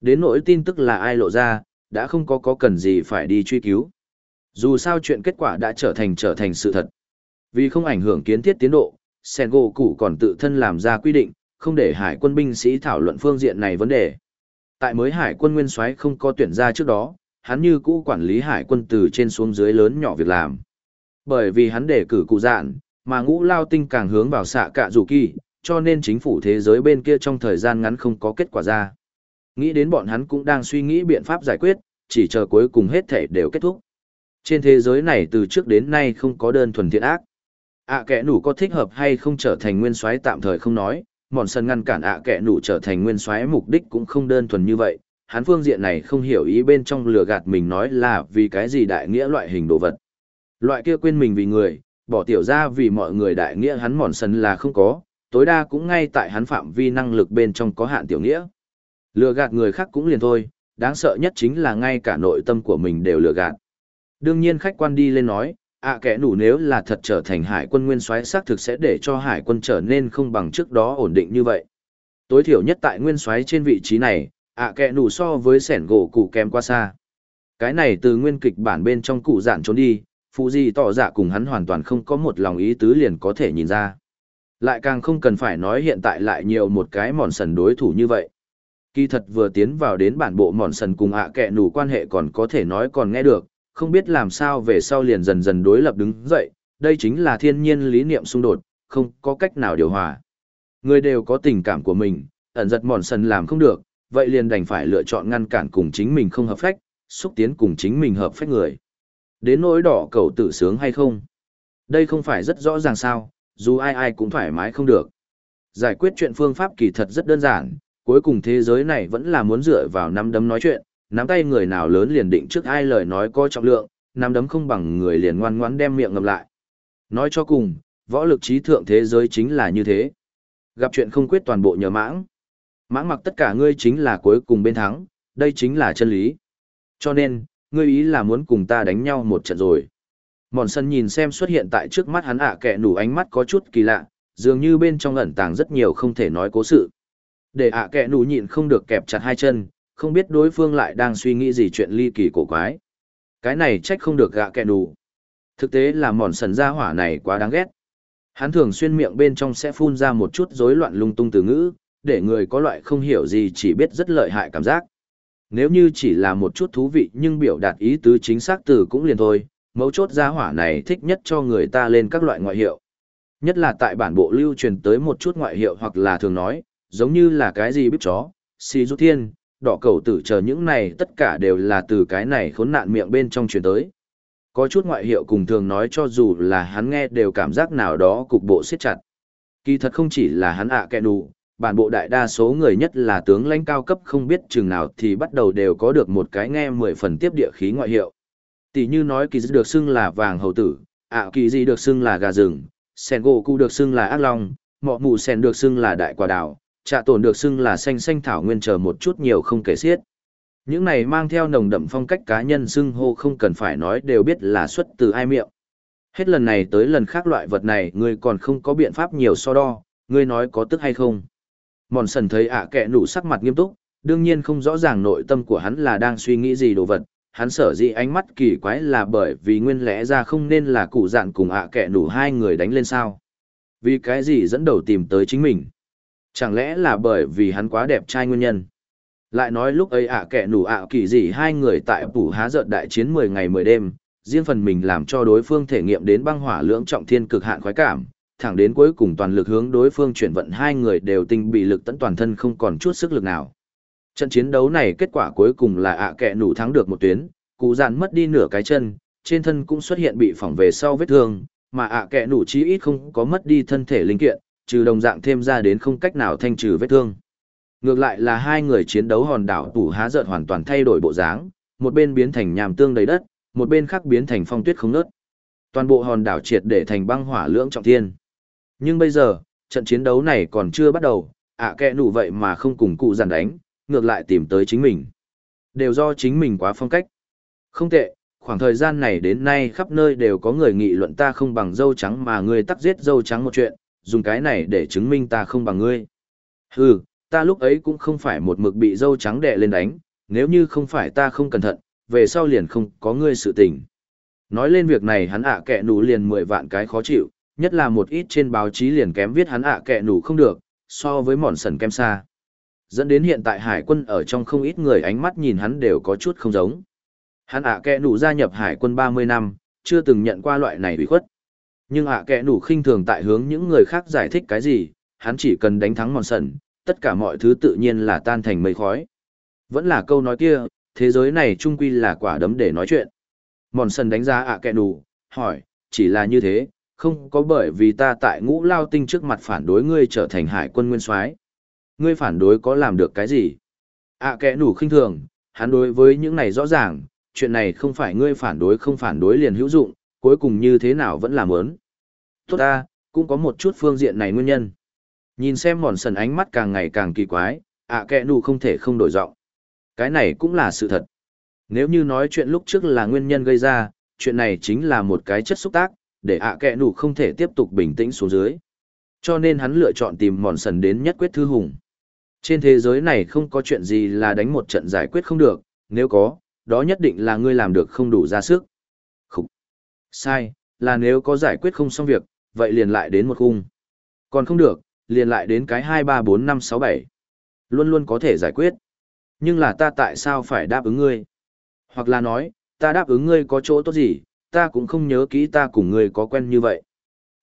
Đến nỗi tin tức là ai lộ ra, đã không có có cần gì phải đi truy cứu dù sao chuyện kết quả đã trở thành trở thành sự thật. Vì không ảnh hưởng kiến thiết tiến độ, Sen gỗ cụ còn tự thân làm ra quy định, không để hải quân binh sĩ thảo luận phương diện này vấn đề. Tại mới hải quân nguyên soái không có tuyển ra trước đó, hắn như cũ quản lý hải quân từ trên xuống dưới lớn nhỏ việc làm. Bởi vì hắn đề cử cụ dạn, mà ngũ lao tinh càng hướng vào xạ cạ dù kỳ, cho nên chính phủ thế giới bên kia trong thời gian ngắn không có kết quả ra. Nghĩ đến bọn hắn cũng đang suy nghĩ biện pháp giải quyết, chỉ chờ cuối cùng hết thể đều kết thúc. Trên thế giới này từ trước đến nay không có đơn thuần thiện ác. ạ à, kẻ nủ có thích hợp hay không trở thành nguyên soái tạm thời không nói, mòn sân ngăn cản ạ à, kẻ nủ trở thành nguyên soái mục đích cũng không đơn thuần như vậy. Hắn phương diện này không hiểu ý bên trong lừa gạt mình nói là vì cái gì đại nghĩa loại hình đồ vật. Loại kia quên mình vì người, bỏ tiểu ra vì mọi người đại nghĩa hắn mòn sân là không có, tối đa cũng ngay tại hắn phạm vi năng lực bên trong có hạn tiểu nghĩa. Lừa gạt người khác cũng liền thôi, đáng sợ nhất chính là ngay cả nội tâm của mình đều lừa gạt. Đương nhiên khách quan đi lên nói, ạ à kẻ nủ nếu là thật trở thành hải quân nguyên soái xác thực sẽ để cho hải quân trở nên không bằng trước đó ổn định như vậy. Tối thiểu nhất tại nguyên soái trên vị trí này, ạ à kẻ nủ so với sẻn gỗ cụ kém qua xa. Cái này từ nguyên kịch bản bên trong cụ giản trốn đi, phụ gì tỏ dạ cùng hắn hoàn toàn không có một lòng ý tứ liền có thể nhìn ra. Lại càng không cần phải nói hiện tại lại nhiều một cái mòn sần đối thủ như vậy. Kỳ thật vừa tiến vào đến bản bộ mòn sần cùng ạ à kẹ nủ quan hệ còn có thể nói còn nghe được, không biết làm sao về sau liền dần dần đối lập đứng dậy, đây chính là thiên nhiên lý niệm xung đột, không có cách nào điều hòa. Người đều có tình cảm của mình, ẩn giật mòn sần làm không được, vậy liền đành phải lựa chọn ngăn cản cùng chính mình không hợp phách, xúc tiến cùng chính mình hợp phách người. Đến nỗi đỏ cầu tự sướng hay không? Đây không phải rất rõ ràng sao, dù ai ai cũng thoải mái không được. Giải quyết chuyện phương pháp kỳ thật rất đơn giản, cuối cùng thế giới này vẫn là muốn dựa vào năm đấm nói chuyện, nắm tay người nào lớn liền định trước ai lời nói có trọng lượng, nắm đấm không bằng người liền ngoan ngoãn đem miệng ngậm lại. Nói cho cùng, võ lực trí thượng thế giới chính là như thế. Gặp chuyện không quyết toàn bộ nhờ mãng. Mãng mặc tất cả ngươi chính là cuối cùng bên thắng, đây chính là chân lý. Cho nên, ngươi ý là muốn cùng ta đánh nhau một trận rồi. Mòn sân nhìn xem xuất hiện tại trước mắt hắn ạ à nủ ánh mắt có chút kỳ lạ, dường như bên trong ẩn tàng rất nhiều không thể nói cố sự. Để ạ à nủ nhịn không được kẹp chặt hai chân, không biết đối phương lại đang suy nghĩ gì chuyện ly kỳ cổ quái. Cái này trách không được gạ kẹ đủ. Thực tế là mòn sần ra hỏa này quá đáng ghét. Hắn thường xuyên miệng bên trong sẽ phun ra một chút rối loạn lung tung từ ngữ, để người có loại không hiểu gì chỉ biết rất lợi hại cảm giác. Nếu như chỉ là một chút thú vị nhưng biểu đạt ý tứ chính xác từ cũng liền thôi, mấu chốt gia hỏa này thích nhất cho người ta lên các loại ngoại hiệu. Nhất là tại bản bộ lưu truyền tới một chút ngoại hiệu hoặc là thường nói, giống như là cái gì biết chó, si rút thiên, đỏ cầu tử chờ những này tất cả đều là từ cái này khốn nạn miệng bên trong truyền tới. Có chút ngoại hiệu cùng thường nói cho dù là hắn nghe đều cảm giác nào đó cục bộ siết chặt. Kỳ thật không chỉ là hắn ạ à kẹ đủ, bản bộ đại đa số người nhất là tướng lãnh cao cấp không biết chừng nào thì bắt đầu đều có được một cái nghe mười phần tiếp địa khí ngoại hiệu. Tỷ như nói kỳ được xưng là vàng hầu tử, ạ kỳ gì được xưng là gà rừng, sen gỗ cụ được xưng là ác long, mọ mù sen được xưng là đại quả đào, trạ tổn được xưng là xanh xanh thảo nguyên chờ một chút nhiều không kể xiết. Những này mang theo nồng đậm phong cách cá nhân xưng hô không cần phải nói đều biết là xuất từ ai miệng. Hết lần này tới lần khác loại vật này ngươi còn không có biện pháp nhiều so đo, ngươi nói có tức hay không. Mòn sần thấy ạ kẹ nụ sắc mặt nghiêm túc, đương nhiên không rõ ràng nội tâm của hắn là đang suy nghĩ gì đồ vật. Hắn sở dĩ ánh mắt kỳ quái là bởi vì nguyên lẽ ra không nên là cụ dạn cùng ạ kẹ nụ hai người đánh lên sao. Vì cái gì dẫn đầu tìm tới chính mình. Chẳng lẽ là bởi vì hắn quá đẹp trai nguyên nhân? Lại nói lúc ấy ạ kẻ nủ ạ kỳ gì hai người tại phủ há giận đại chiến 10 ngày 10 đêm, riêng phần mình làm cho đối phương thể nghiệm đến băng hỏa lưỡng trọng thiên cực hạn khoái cảm, thẳng đến cuối cùng toàn lực hướng đối phương chuyển vận hai người đều tinh bị lực tận toàn thân không còn chút sức lực nào. Trận chiến đấu này kết quả cuối cùng là ạ kẻ nủ thắng được một tuyến, cụ dạn mất đi nửa cái chân, trên thân cũng xuất hiện bị phỏng về sau vết thương, mà ạ kẻ nủ chí ít không có mất đi thân thể linh kiện, trừ đồng dạng thêm ra đến không cách nào thanh trừ vết thương. Ngược lại là hai người chiến đấu hòn đảo tủ há giận hoàn toàn thay đổi bộ dáng, một bên biến thành nhàm tương đầy đất, một bên khác biến thành phong tuyết không nớt. Toàn bộ hòn đảo triệt để thành băng hỏa lưỡng trọng thiên. Nhưng bây giờ, trận chiến đấu này còn chưa bắt đầu, ạ à kẹ nụ vậy mà không cùng cụ giàn đánh, ngược lại tìm tới chính mình. Đều do chính mình quá phong cách. Không tệ, khoảng thời gian này đến nay khắp nơi đều có người nghị luận ta không bằng dâu trắng mà người tắc giết dâu trắng một chuyện, dùng cái này để chứng minh ta không bằng ngươi. Hừ, ta lúc ấy cũng không phải một mực bị dâu trắng đè lên đánh, nếu như không phải ta không cẩn thận, về sau liền không có ngươi sự tình. Nói lên việc này hắn ạ à kẹ nụ liền 10 vạn cái khó chịu, nhất là một ít trên báo chí liền kém viết hắn ạ à kẹ nụ không được, so với mòn sần kem xa. Dẫn đến hiện tại hải quân ở trong không ít người ánh mắt nhìn hắn đều có chút không giống. Hắn ạ à kẹ nụ gia nhập hải quân 30 năm, chưa từng nhận qua loại này ủy khuất. Nhưng ạ kẹ nủ khinh thường tại hướng những người khác giải thích cái gì, hắn chỉ cần đánh thắng mòn sần, tất cả mọi thứ tự nhiên là tan thành mây khói. Vẫn là câu nói kia, thế giới này trung quy là quả đấm để nói chuyện. Mòn sần đánh giá ạ kẹ nủ, hỏi, chỉ là như thế, không có bởi vì ta tại ngũ lao tinh trước mặt phản đối ngươi trở thành hải quân nguyên soái Ngươi phản đối có làm được cái gì? ạ kẹ nủ khinh thường, hắn đối với những này rõ ràng, chuyện này không phải ngươi phản đối không phản đối liền hữu dụng, cuối cùng như thế nào vẫn làm mớn. Tốt ta, cũng có một chút phương diện này nguyên nhân. Nhìn xem mòn sần ánh mắt càng ngày càng kỳ quái, ạ kẹ nụ không thể không đổi giọng cái này cũng là sự thật. Nếu như nói chuyện lúc trước là nguyên nhân gây ra, chuyện này chính là một cái chất xúc tác, để ạ kẹ nụ không thể tiếp tục bình tĩnh xuống dưới. Cho nên hắn lựa chọn tìm mòn sần đến nhất quyết thư hùng. Trên thế giới này không có chuyện gì là đánh một trận giải quyết không được, nếu có, đó nhất định là ngươi làm được không đủ ra sức. Khúc. Sai, là nếu có giải quyết không xong việc, vậy liền lại đến một khung. Còn không được, liền lại đến cái 2 3 4 5 6 7. Luôn luôn có thể giải quyết. Nhưng là ta tại sao phải đáp ứng ngươi? Hoặc là nói, ta đáp ứng ngươi có chỗ tốt gì, ta cũng không nhớ kỹ ta cùng ngươi có quen như vậy.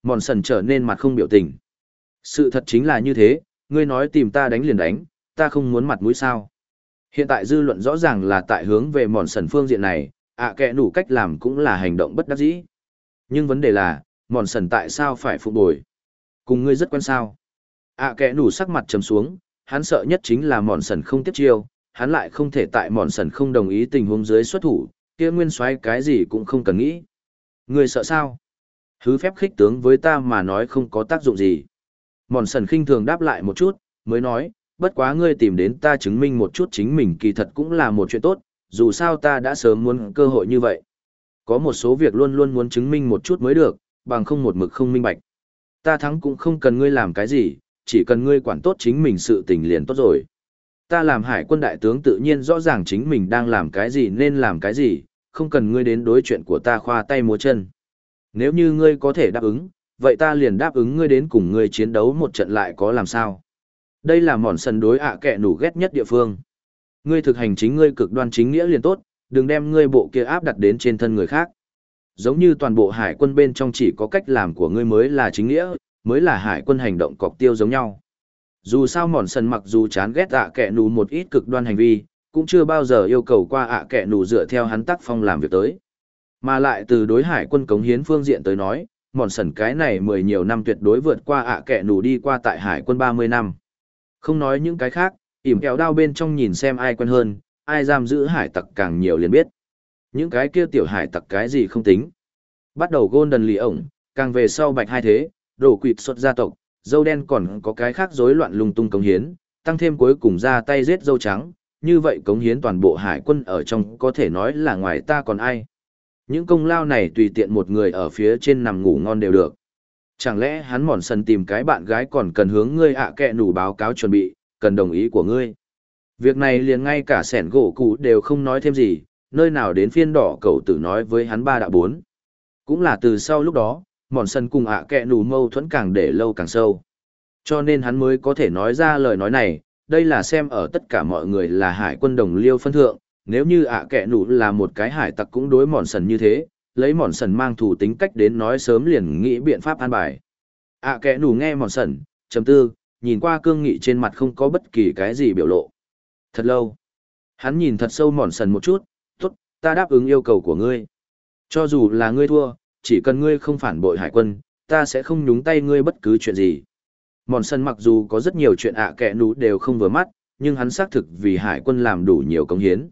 Mòn sần trở nên mặt không biểu tình. Sự thật chính là như thế, ngươi nói tìm ta đánh liền đánh, ta không muốn mặt mũi sao. Hiện tại dư luận rõ ràng là tại hướng về mòn sần phương diện này, ạ à kệ đủ cách làm cũng là hành động bất đắc dĩ. Nhưng vấn đề là, mòn sần tại sao phải phục bồi? Cùng ngươi rất quen sao? ạ à kệ đủ sắc mặt trầm xuống, hắn sợ nhất chính là mòn sần không tiếp chiêu, hắn lại không thể tại mòn sần không đồng ý tình huống dưới xuất thủ, kia nguyên soái cái gì cũng không cần nghĩ. Ngươi sợ sao? Hứ phép khích tướng với ta mà nói không có tác dụng gì. Mòn sần khinh thường đáp lại một chút, mới nói, bất quá ngươi tìm đến ta chứng minh một chút chính mình kỳ thật cũng là một chuyện tốt, dù sao ta đã sớm muốn cơ hội như vậy. Có một số việc luôn luôn muốn chứng minh một chút mới được, bằng không một mực không minh bạch. Ta thắng cũng không cần ngươi làm cái gì, chỉ cần ngươi quản tốt chính mình sự tình liền tốt rồi ta làm hải quân đại tướng tự nhiên rõ ràng chính mình đang làm cái gì nên làm cái gì, không cần ngươi đến đối chuyện của ta khoa tay múa chân. Nếu như ngươi có thể đáp ứng, vậy ta liền đáp ứng ngươi đến cùng ngươi chiến đấu một trận lại có làm sao. Đây là mòn sân đối ạ à nủ ghét nhất địa phương. Ngươi thực hành chính ngươi cực đoan chính nghĩa liền tốt, đừng đem ngươi bộ kia áp đặt đến trên thân người khác. Giống như toàn bộ hải quân bên trong chỉ có cách làm của ngươi mới là chính nghĩa, mới là hải quân hành động cọc tiêu giống nhau. Dù sao mòn sần mặc dù chán ghét ạ kẹ nù một ít cực đoan hành vi, cũng chưa bao giờ yêu cầu qua ạ kẹ nù dựa theo hắn tác phong làm việc tới. Mà lại từ đối hải quân cống hiến phương diện tới nói, mòn sần cái này mười nhiều năm tuyệt đối vượt qua ạ kẹ nù đi qua tại hải quân ba mươi năm. Không nói những cái khác, ỉm kéo đao bên trong nhìn xem ai quen hơn, ai giam giữ hải tặc càng nhiều liền biết. Những cái kia tiểu hải tặc cái gì không tính. Bắt đầu Golden lì ổng, càng về sau bạch hai thế, đổ quỵt xuất gia tộc, dâu đen còn có cái khác rối loạn lung tung cống hiến, tăng thêm cuối cùng ra tay giết dâu trắng, như vậy cống hiến toàn bộ hải quân ở trong có thể nói là ngoài ta còn ai. Những công lao này tùy tiện một người ở phía trên nằm ngủ ngon đều được. Chẳng lẽ hắn mòn sần tìm cái bạn gái còn cần hướng ngươi ạ à kẹ nủ báo cáo chuẩn bị, cần đồng ý của ngươi. Việc này liền ngay cả sẻn gỗ cũ đều không nói thêm gì, nơi nào đến phiên đỏ cậu tử nói với hắn ba đạo bốn. Cũng là từ sau lúc đó, mòn sân cùng ạ à kẹ nù mâu thuẫn càng để lâu càng sâu. Cho nên hắn mới có thể nói ra lời nói này, đây là xem ở tất cả mọi người là hải quân đồng liêu phân thượng, nếu như ạ à kẹ nù là một cái hải tặc cũng đối mòn sần như thế, lấy mòn sần mang thủ tính cách đến nói sớm liền nghĩ biện pháp an bài. ạ à kẹ nù nghe mòn sần, chấm tư, nhìn qua cương nghị trên mặt không có bất kỳ cái gì biểu lộ. Thật lâu. Hắn nhìn thật sâu mòn sần một chút, ta đáp ứng yêu cầu của ngươi. Cho dù là ngươi thua, chỉ cần ngươi không phản bội hải quân, ta sẽ không nhúng tay ngươi bất cứ chuyện gì. Mòn sân mặc dù có rất nhiều chuyện ạ à kẻ nú đều không vừa mắt, nhưng hắn xác thực vì hải quân làm đủ nhiều công hiến.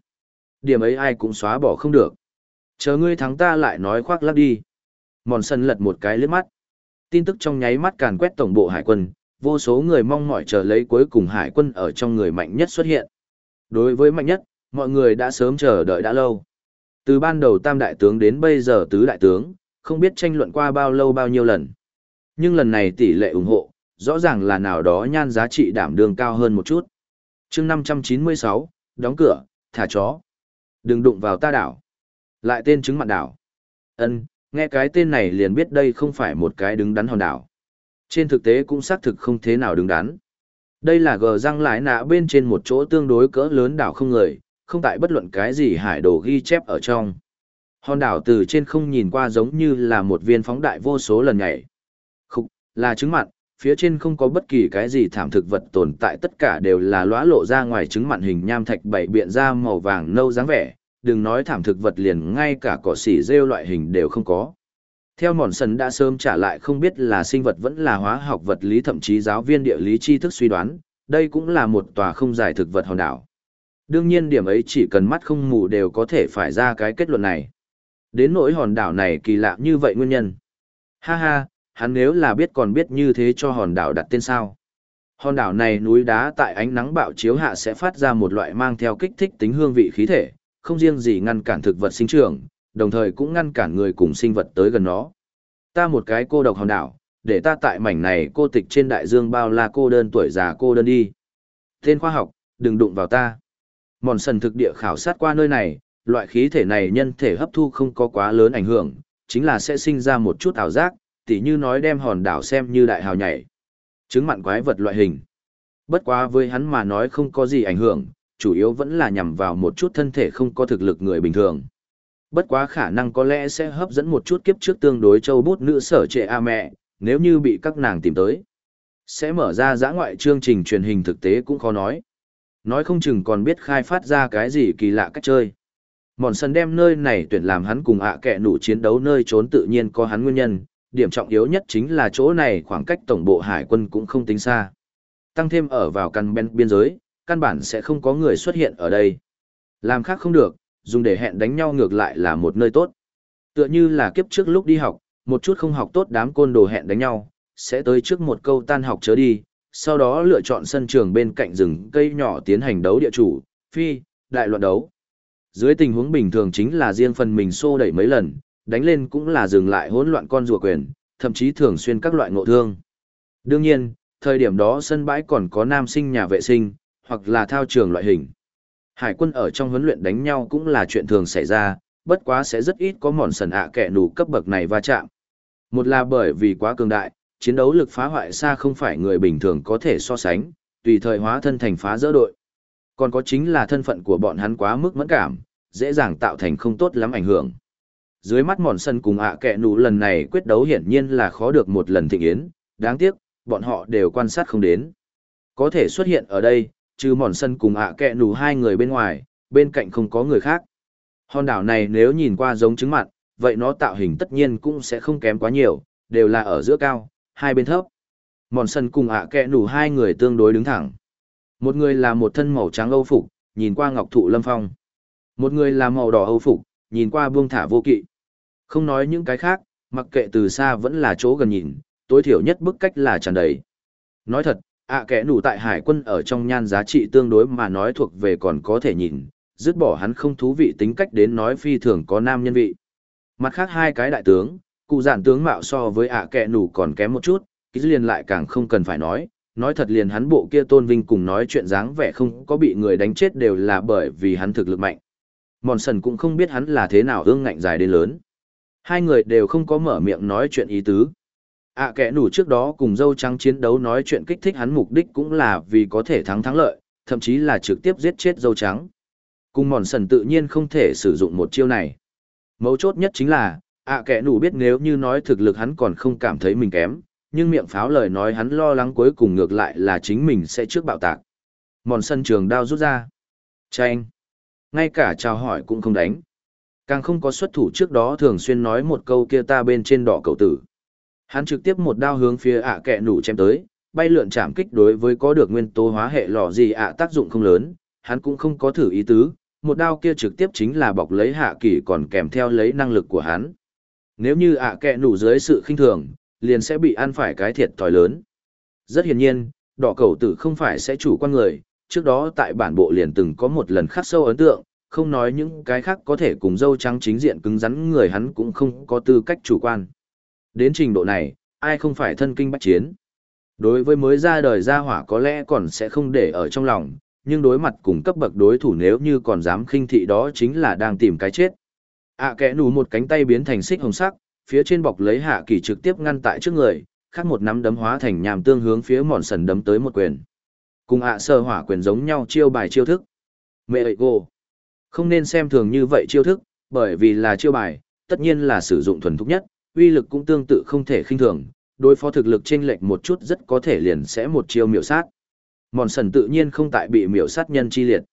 Điểm ấy ai cũng xóa bỏ không được. Chờ ngươi thắng ta lại nói khoác lắc đi. Mòn sân lật một cái lướt mắt. Tin tức trong nháy mắt càn quét tổng bộ hải quân, vô số người mong mỏi chờ lấy cuối cùng hải quân ở trong người mạnh nhất xuất hiện. Đối với mạnh nhất, mọi người đã sớm chờ đợi đã lâu. Từ ban đầu tam đại tướng đến bây giờ tứ đại tướng, không biết tranh luận qua bao lâu bao nhiêu lần. Nhưng lần này tỷ lệ ủng hộ, rõ ràng là nào đó nhan giá trị đảm đường cao hơn một chút. chương 596, đóng cửa, thả chó. Đừng đụng vào ta đảo. Lại tên chứng mặn đảo. ân nghe cái tên này liền biết đây không phải một cái đứng đắn hòn đảo. Trên thực tế cũng xác thực không thế nào đứng đắn. Đây là gờ răng lái nạ bên trên một chỗ tương đối cỡ lớn đảo không người, không tại bất luận cái gì hải đồ ghi chép ở trong. Hòn đảo từ trên không nhìn qua giống như là một viên phóng đại vô số lần nhảy. Không, là trứng mặn, phía trên không có bất kỳ cái gì thảm thực vật tồn tại tất cả đều là lóa lộ ra ngoài trứng mặn hình nham thạch bảy biện ra màu vàng nâu dáng vẻ, đừng nói thảm thực vật liền ngay cả cỏ xỉ rêu loại hình đều không có. Theo mòn sần đã sớm trả lại không biết là sinh vật vẫn là hóa học vật lý thậm chí giáo viên địa lý tri thức suy đoán, đây cũng là một tòa không giải thực vật hòn đảo. Đương nhiên điểm ấy chỉ cần mắt không mù đều có thể phải ra cái kết luận này. Đến nỗi hòn đảo này kỳ lạ như vậy nguyên nhân. Ha ha, hắn nếu là biết còn biết như thế cho hòn đảo đặt tên sao. Hòn đảo này núi đá tại ánh nắng bạo chiếu hạ sẽ phát ra một loại mang theo kích thích tính hương vị khí thể, không riêng gì ngăn cản thực vật sinh trưởng, đồng thời cũng ngăn cản người cùng sinh vật tới gần nó. Ta một cái cô độc hòn đảo, để ta tại mảnh này cô tịch trên đại dương bao la cô đơn tuổi già cô đơn đi. Tên khoa học, đừng đụng vào ta. Mòn sần thực địa khảo sát qua nơi này, loại khí thể này nhân thể hấp thu không có quá lớn ảnh hưởng, chính là sẽ sinh ra một chút ảo giác, tỉ như nói đem hòn đảo xem như đại hào nhảy. Chứng mặn quái vật loại hình. Bất quá với hắn mà nói không có gì ảnh hưởng, chủ yếu vẫn là nhằm vào một chút thân thể không có thực lực người bình thường. Bất quá khả năng có lẽ sẽ hấp dẫn một chút kiếp trước tương đối châu bút nữ sở trệ a mẹ, nếu như bị các nàng tìm tới. Sẽ mở ra giã ngoại chương trình truyền hình thực tế cũng khó nói. Nói không chừng còn biết khai phát ra cái gì kỳ lạ cách chơi. Mòn sân đem nơi này tuyển làm hắn cùng ạ à kẹ nụ chiến đấu nơi trốn tự nhiên có hắn nguyên nhân, điểm trọng yếu nhất chính là chỗ này khoảng cách tổng bộ hải quân cũng không tính xa. Tăng thêm ở vào căn bên biên giới, căn bản sẽ không có người xuất hiện ở đây. Làm khác không được, dùng để hẹn đánh nhau ngược lại là một nơi tốt. Tựa như là kiếp trước lúc đi học, một chút không học tốt đám côn đồ hẹn đánh nhau, sẽ tới trước một câu tan học chớ đi, sau đó lựa chọn sân trường bên cạnh rừng cây nhỏ tiến hành đấu địa chủ, phi, đại loạn đấu. Dưới tình huống bình thường chính là riêng phần mình xô đẩy mấy lần, đánh lên cũng là dừng lại hỗn loạn con rùa quyền, thậm chí thường xuyên các loại ngộ thương. Đương nhiên, thời điểm đó sân bãi còn có nam sinh nhà vệ sinh, hoặc là thao trường loại hình. Hải quân ở trong huấn luyện đánh nhau cũng là chuyện thường xảy ra, bất quá sẽ rất ít có mòn sần ạ à kẻ nù cấp bậc này va chạm. Một là bởi vì quá cường đại, chiến đấu lực phá hoại xa không phải người bình thường có thể so sánh, tùy thời hóa thân thành phá dỡ đội. Còn có chính là thân phận của bọn hắn quá mức mẫn cảm, dễ dàng tạo thành không tốt lắm ảnh hưởng. Dưới mắt mòn sân cùng ạ à kẹ nụ lần này quyết đấu hiển nhiên là khó được một lần thịnh yến, đáng tiếc, bọn họ đều quan sát không đến. Có thể xuất hiện ở đây, trừ mòn sân cùng ạ à kẹ nụ hai người bên ngoài, bên cạnh không có người khác. Hòn đảo này nếu nhìn qua giống trứng mặn, vậy nó tạo hình tất nhiên cũng sẽ không kém quá nhiều, đều là ở giữa cao, hai bên thấp. Mòn sân cùng ạ à kẹ nủ hai người tương đối đứng thẳng. Một người là một thân màu trắng âu phục, nhìn qua ngọc thụ lâm phong. Một người là màu đỏ âu phục, nhìn qua buông thả vô kỵ. Không nói những cái khác, mặc kệ từ xa vẫn là chỗ gần nhìn, tối thiểu nhất bức cách là tràn đầy. Nói thật, ạ kẻ nủ tại hải quân ở trong nhan giá trị tương đối mà nói thuộc về còn có thể nhìn, dứt bỏ hắn không thú vị tính cách đến nói phi thường có nam nhân vị. Mặt khác hai cái đại tướng, cụ giản tướng mạo so với ạ kẹ nủ còn kém một chút, ký liền lại càng không cần phải nói, nói thật liền hắn bộ kia tôn vinh cùng nói chuyện dáng vẻ không có bị người đánh chết đều là bởi vì hắn thực lực mạnh. Mòn sần cũng không biết hắn là thế nào ương ngạnh dài đến lớn. Hai người đều không có mở miệng nói chuyện ý tứ. ạ à, kẻ nủ trước đó cùng dâu trắng chiến đấu nói chuyện kích thích hắn mục đích cũng là vì có thể thắng thắng lợi, thậm chí là trực tiếp giết chết dâu trắng. Cùng mòn sần tự nhiên không thể sử dụng một chiêu này. Mấu chốt nhất chính là, ạ à, kẻ nủ biết nếu như nói thực lực hắn còn không cảm thấy mình kém, nhưng miệng pháo lời nói hắn lo lắng cuối cùng ngược lại là chính mình sẽ trước bạo tạc. Mòn sân trường đao rút ra. Chanh. Ngay cả chào hỏi cũng không đánh. Càng không có xuất thủ trước đó thường xuyên nói một câu kia ta bên trên đỏ cậu tử. Hắn trực tiếp một đao hướng phía ạ à kẹ nủ chém tới, bay lượn chạm kích đối với có được nguyên tố hóa hệ lò gì ạ tác dụng không lớn, hắn cũng không có thử ý tứ, một đao kia trực tiếp chính là bọc lấy hạ kỳ còn kèm theo lấy năng lực của hắn. Nếu như ạ kẹ nủ dưới sự khinh thường, liền sẽ bị ăn phải cái thiệt thòi lớn. Rất hiển nhiên, đỏ cầu tử không phải sẽ chủ quan người, trước đó tại bản bộ liền từng có một lần khắc sâu ấn tượng, không nói những cái khác có thể cùng dâu trắng chính diện cứng rắn người hắn cũng không có tư cách chủ quan. Đến trình độ này, ai không phải thân kinh bách chiến. Đối với mới ra đời gia hỏa có lẽ còn sẽ không để ở trong lòng, nhưng đối mặt cùng cấp bậc đối thủ nếu như còn dám khinh thị đó chính là đang tìm cái chết ạ à, kẽ nù một cánh tay biến thành xích hồng sắc, phía trên bọc lấy hạ kỳ trực tiếp ngăn tại trước người, khác một nắm đấm hóa thành nhàm tương hướng phía mòn sần đấm tới một quyền. Cùng ạ sơ hỏa quyền giống nhau chiêu bài chiêu thức. Mẹ ơi cô. Không nên xem thường như vậy chiêu thức, bởi vì là chiêu bài, tất nhiên là sử dụng thuần thục nhất, uy lực cũng tương tự không thể khinh thường, đối phó thực lực chênh lệch một chút rất có thể liền sẽ một chiêu miểu sát. Mòn sần tự nhiên không tại bị miểu sát nhân chi liệt.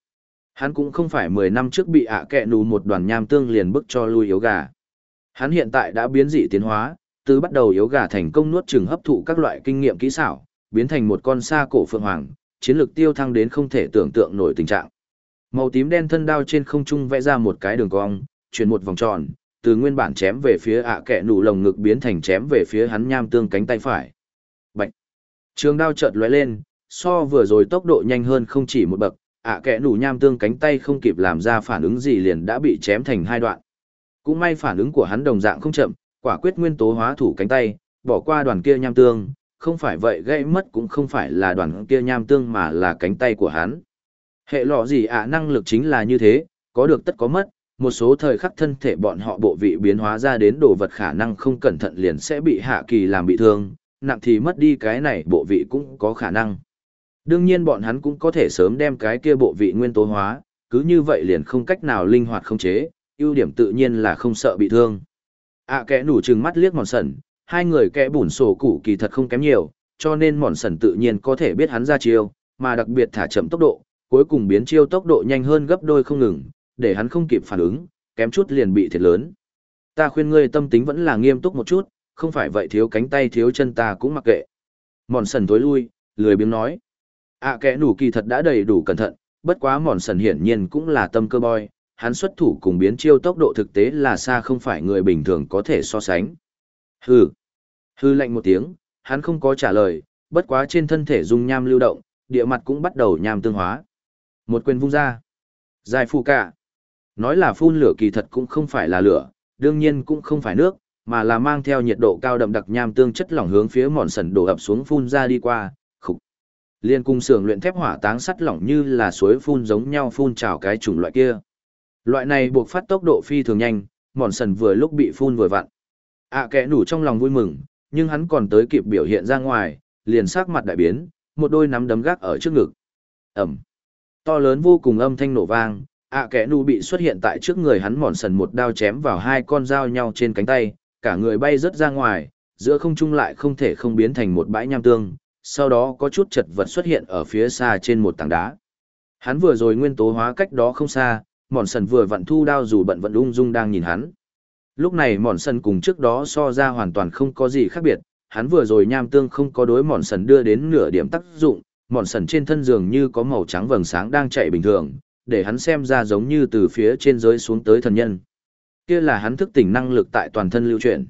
Hắn cũng không phải 10 năm trước bị ạ kẹ nù một đoàn nham tương liền bức cho lui yếu gà. Hắn hiện tại đã biến dị tiến hóa, từ bắt đầu yếu gà thành công nuốt chừng hấp thụ các loại kinh nghiệm kỹ xảo, biến thành một con sa cổ phượng hoàng, chiến lược tiêu thăng đến không thể tưởng tượng nổi tình trạng. Màu tím đen thân đao trên không trung vẽ ra một cái đường cong, chuyển một vòng tròn, từ nguyên bản chém về phía ạ kẹ nụ lồng ngực biến thành chém về phía hắn nham tương cánh tay phải. Bạch! Trường đao chợt lóe lên, so vừa rồi tốc độ nhanh hơn không chỉ một bậc, ạ kẽ nủ nham tương cánh tay không kịp làm ra phản ứng gì liền đã bị chém thành hai đoạn. Cũng may phản ứng của hắn đồng dạng không chậm, quả quyết nguyên tố hóa thủ cánh tay, bỏ qua đoàn kia nham tương, không phải vậy gãy mất cũng không phải là đoàn kia nham tương mà là cánh tay của hắn. Hệ lọ gì ạ năng lực chính là như thế, có được tất có mất, một số thời khắc thân thể bọn họ bộ vị biến hóa ra đến đồ vật khả năng không cẩn thận liền sẽ bị hạ kỳ làm bị thương, nặng thì mất đi cái này bộ vị cũng có khả năng. Đương nhiên bọn hắn cũng có thể sớm đem cái kia bộ vị nguyên tố hóa, cứ như vậy liền không cách nào linh hoạt không chế, ưu điểm tự nhiên là không sợ bị thương. À kẻ nủ trừng mắt liếc mòn sần, hai người kẻ bùn sổ củ kỳ thật không kém nhiều, cho nên mòn sần tự nhiên có thể biết hắn ra chiêu, mà đặc biệt thả chậm tốc độ, cuối cùng biến chiêu tốc độ nhanh hơn gấp đôi không ngừng, để hắn không kịp phản ứng, kém chút liền bị thiệt lớn. Ta khuyên ngươi tâm tính vẫn là nghiêm túc một chút, không phải vậy thiếu cánh tay thiếu chân ta cũng mặc kệ. Mòn sần tối lui, lười biếng nói. À kẻ nủ kỳ thật đã đầy đủ cẩn thận, bất quá mòn sần hiển nhiên cũng là tâm cơ boy, hắn xuất thủ cùng biến chiêu tốc độ thực tế là xa không phải người bình thường có thể so sánh. Hừ. Hừ lạnh một tiếng, hắn không có trả lời, bất quá trên thân thể dung nham lưu động, địa mặt cũng bắt đầu nham tương hóa. Một quyền vung ra. Dài phu cả. Nói là phun lửa kỳ thật cũng không phải là lửa, đương nhiên cũng không phải nước, mà là mang theo nhiệt độ cao đậm đặc nham tương chất lỏng hướng phía mòn sần đổ ập xuống phun ra đi qua. Liên cung xưởng luyện thép hỏa táng sắt lỏng như là suối phun giống nhau phun trào cái chủng loại kia. Loại này buộc phát tốc độ phi thường nhanh, mòn sần vừa lúc bị phun vừa vặn. ạ à, kẻ nủ trong lòng vui mừng, nhưng hắn còn tới kịp biểu hiện ra ngoài, liền sắc mặt đại biến, một đôi nắm đấm gác ở trước ngực. Ẩm. To lớn vô cùng âm thanh nổ vang, ạ kẻ nụ bị xuất hiện tại trước người hắn mòn sần một đao chém vào hai con dao nhau trên cánh tay, cả người bay rớt ra ngoài, giữa không trung lại không thể không biến thành một bãi nham tương, sau đó có chút chật vật xuất hiện ở phía xa trên một tảng đá. Hắn vừa rồi nguyên tố hóa cách đó không xa, mòn sần vừa vặn thu đao dù bận vận ung dung đang nhìn hắn. Lúc này mòn sần cùng trước đó so ra hoàn toàn không có gì khác biệt, hắn vừa rồi nham tương không có đối mòn sần đưa đến nửa điểm tác dụng, mòn sần trên thân giường như có màu trắng vầng sáng đang chạy bình thường, để hắn xem ra giống như từ phía trên giới xuống tới thần nhân. Kia là hắn thức tỉnh năng lực tại toàn thân lưu chuyển.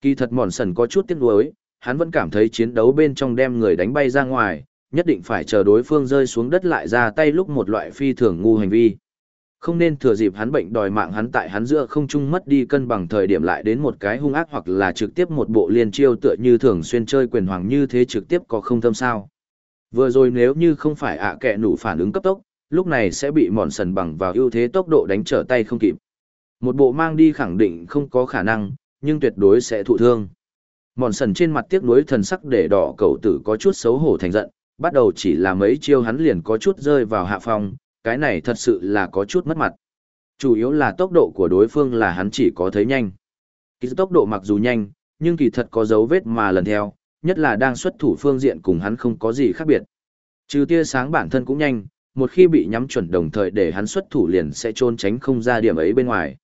Kỳ thật mòn sần có chút tiếc nuối, hắn vẫn cảm thấy chiến đấu bên trong đem người đánh bay ra ngoài, nhất định phải chờ đối phương rơi xuống đất lại ra tay lúc một loại phi thường ngu hành vi. Không nên thừa dịp hắn bệnh đòi mạng hắn tại hắn giữa không trung mất đi cân bằng thời điểm lại đến một cái hung ác hoặc là trực tiếp một bộ liên chiêu tựa như thường xuyên chơi quyền hoàng như thế trực tiếp có không thâm sao. Vừa rồi nếu như không phải ạ kẹ nủ phản ứng cấp tốc, lúc này sẽ bị mòn sần bằng vào ưu thế tốc độ đánh trở tay không kịp. Một bộ mang đi khẳng định không có khả năng, nhưng tuyệt đối sẽ thụ thương. Mòn sần trên mặt tiếc nuối thần sắc để đỏ cầu tử có chút xấu hổ thành giận, bắt đầu chỉ là mấy chiêu hắn liền có chút rơi vào hạ phong, cái này thật sự là có chút mất mặt. Chủ yếu là tốc độ của đối phương là hắn chỉ có thấy nhanh. Kỳ tốc độ mặc dù nhanh, nhưng kỳ thật có dấu vết mà lần theo, nhất là đang xuất thủ phương diện cùng hắn không có gì khác biệt. Trừ tia sáng bản thân cũng nhanh, một khi bị nhắm chuẩn đồng thời để hắn xuất thủ liền sẽ trôn tránh không ra điểm ấy bên ngoài.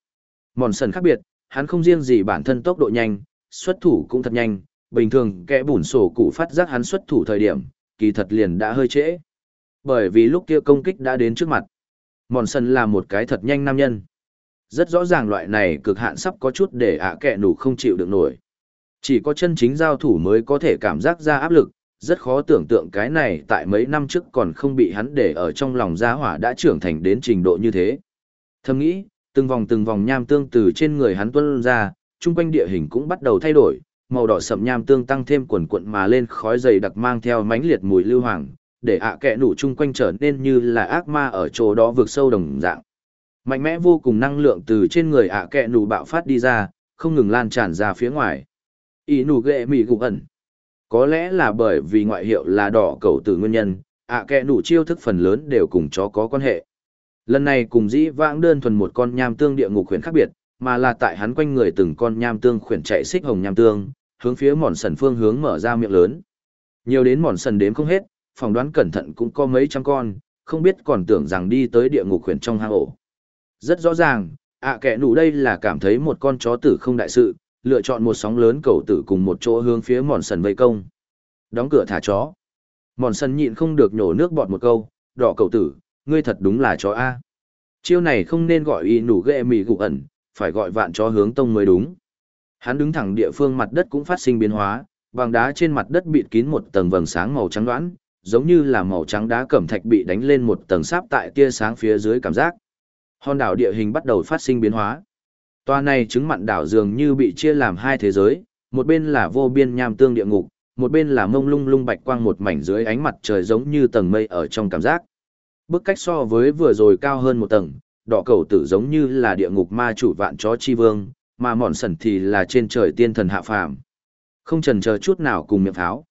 Mòn sần khác biệt, hắn không riêng gì bản thân tốc độ nhanh, xuất thủ cũng thật nhanh, bình thường kẻ bùn sổ cụ phát giác hắn xuất thủ thời điểm, kỳ thật liền đã hơi trễ. Bởi vì lúc kia công kích đã đến trước mặt. Mòn sân là một cái thật nhanh nam nhân. Rất rõ ràng loại này cực hạn sắp có chút để ạ kẻ nủ không chịu được nổi. Chỉ có chân chính giao thủ mới có thể cảm giác ra áp lực, rất khó tưởng tượng cái này tại mấy năm trước còn không bị hắn để ở trong lòng gia hỏa đã trưởng thành đến trình độ như thế. Thầm nghĩ, từng vòng từng vòng nham tương từ trên người hắn tuân ra, chung quanh địa hình cũng bắt đầu thay đổi, màu đỏ sậm nham tương tăng thêm quần cuộn mà lên khói dày đặc mang theo mánh liệt mùi lưu hoàng, để ạ kẹ nụ chung quanh trở nên như là ác ma ở chỗ đó vượt sâu đồng dạng. Mạnh mẽ vô cùng năng lượng từ trên người ạ kẹ nụ bạo phát đi ra, không ngừng lan tràn ra phía ngoài. Ý nụ ghệ mị gục ẩn. Có lẽ là bởi vì ngoại hiệu là đỏ cầu từ nguyên nhân, ạ kẹ nụ chiêu thức phần lớn đều cùng chó có quan hệ. Lần này cùng dĩ vãng đơn thuần một con nham tương địa ngục khuyển khác biệt, mà là tại hắn quanh người từng con nham tương khuyển chạy xích hồng nham tương, hướng phía mòn sần phương hướng mở ra miệng lớn. Nhiều đến mòn sần đếm không hết, phỏng đoán cẩn thận cũng có mấy trăm con, không biết còn tưởng rằng đi tới địa ngục khuyển trong hang ổ. Rất rõ ràng, ạ à kẻ nụ đây là cảm thấy một con chó tử không đại sự, lựa chọn một sóng lớn cầu tử cùng một chỗ hướng phía mòn sần vây công. Đóng cửa thả chó. Mòn sần nhịn không được nhổ nước bọt một câu, đỏ cầu tử, ngươi thật đúng là chó A. Chiêu này không nên gọi y nụ ghệ mì gụ ẩn, phải gọi vạn chó hướng tông mới đúng. Hắn đứng thẳng địa phương mặt đất cũng phát sinh biến hóa, bằng đá trên mặt đất bịt kín một tầng vầng sáng màu trắng đoán, giống như là màu trắng đá cẩm thạch bị đánh lên một tầng sáp tại tia sáng phía dưới cảm giác. Hòn đảo địa hình bắt đầu phát sinh biến hóa. Toa này chứng mặn đảo dường như bị chia làm hai thế giới, một bên là vô biên nham tương địa ngục, một bên là mông lung lung bạch quang một mảnh dưới ánh mặt trời giống như tầng mây ở trong cảm giác. Bức cách so với vừa rồi cao hơn một tầng, đỏ cầu tử giống như là địa ngục ma chủ vạn chó chi vương, mà mòn sần thì là trên trời tiên thần hạ phàm. Không trần chờ chút nào cùng miệng tháo.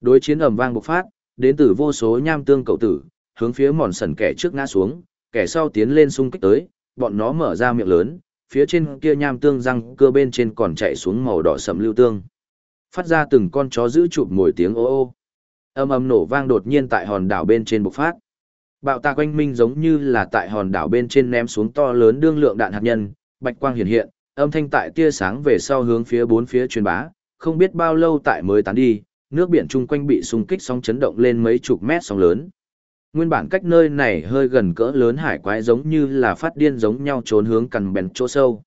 Đối chiến ầm vang bộc phát, đến từ vô số nham tương cầu tử, hướng phía mòn sần kẻ trước ngã xuống, kẻ sau tiến lên xung kích tới, bọn nó mở ra miệng lớn, phía trên kia nham tương răng cơ bên trên còn chạy xuống màu đỏ sẫm lưu tương. Phát ra từng con chó giữ chụp mồi tiếng ô ô. Âm âm nổ vang đột nhiên tại hòn đảo bên trên bộc phát. Bạo tạc quanh minh giống như là tại hòn đảo bên trên ném xuống to lớn đương lượng đạn hạt nhân, bạch quang hiện hiện, âm thanh tại tia sáng về sau hướng phía bốn phía truyền bá, không biết bao lâu tại mới tán đi, nước biển chung quanh bị xung kích sóng chấn động lên mấy chục mét sóng lớn. Nguyên bản cách nơi này hơi gần cỡ lớn hải quái giống như là phát điên giống nhau trốn hướng cằn bèn chỗ sâu.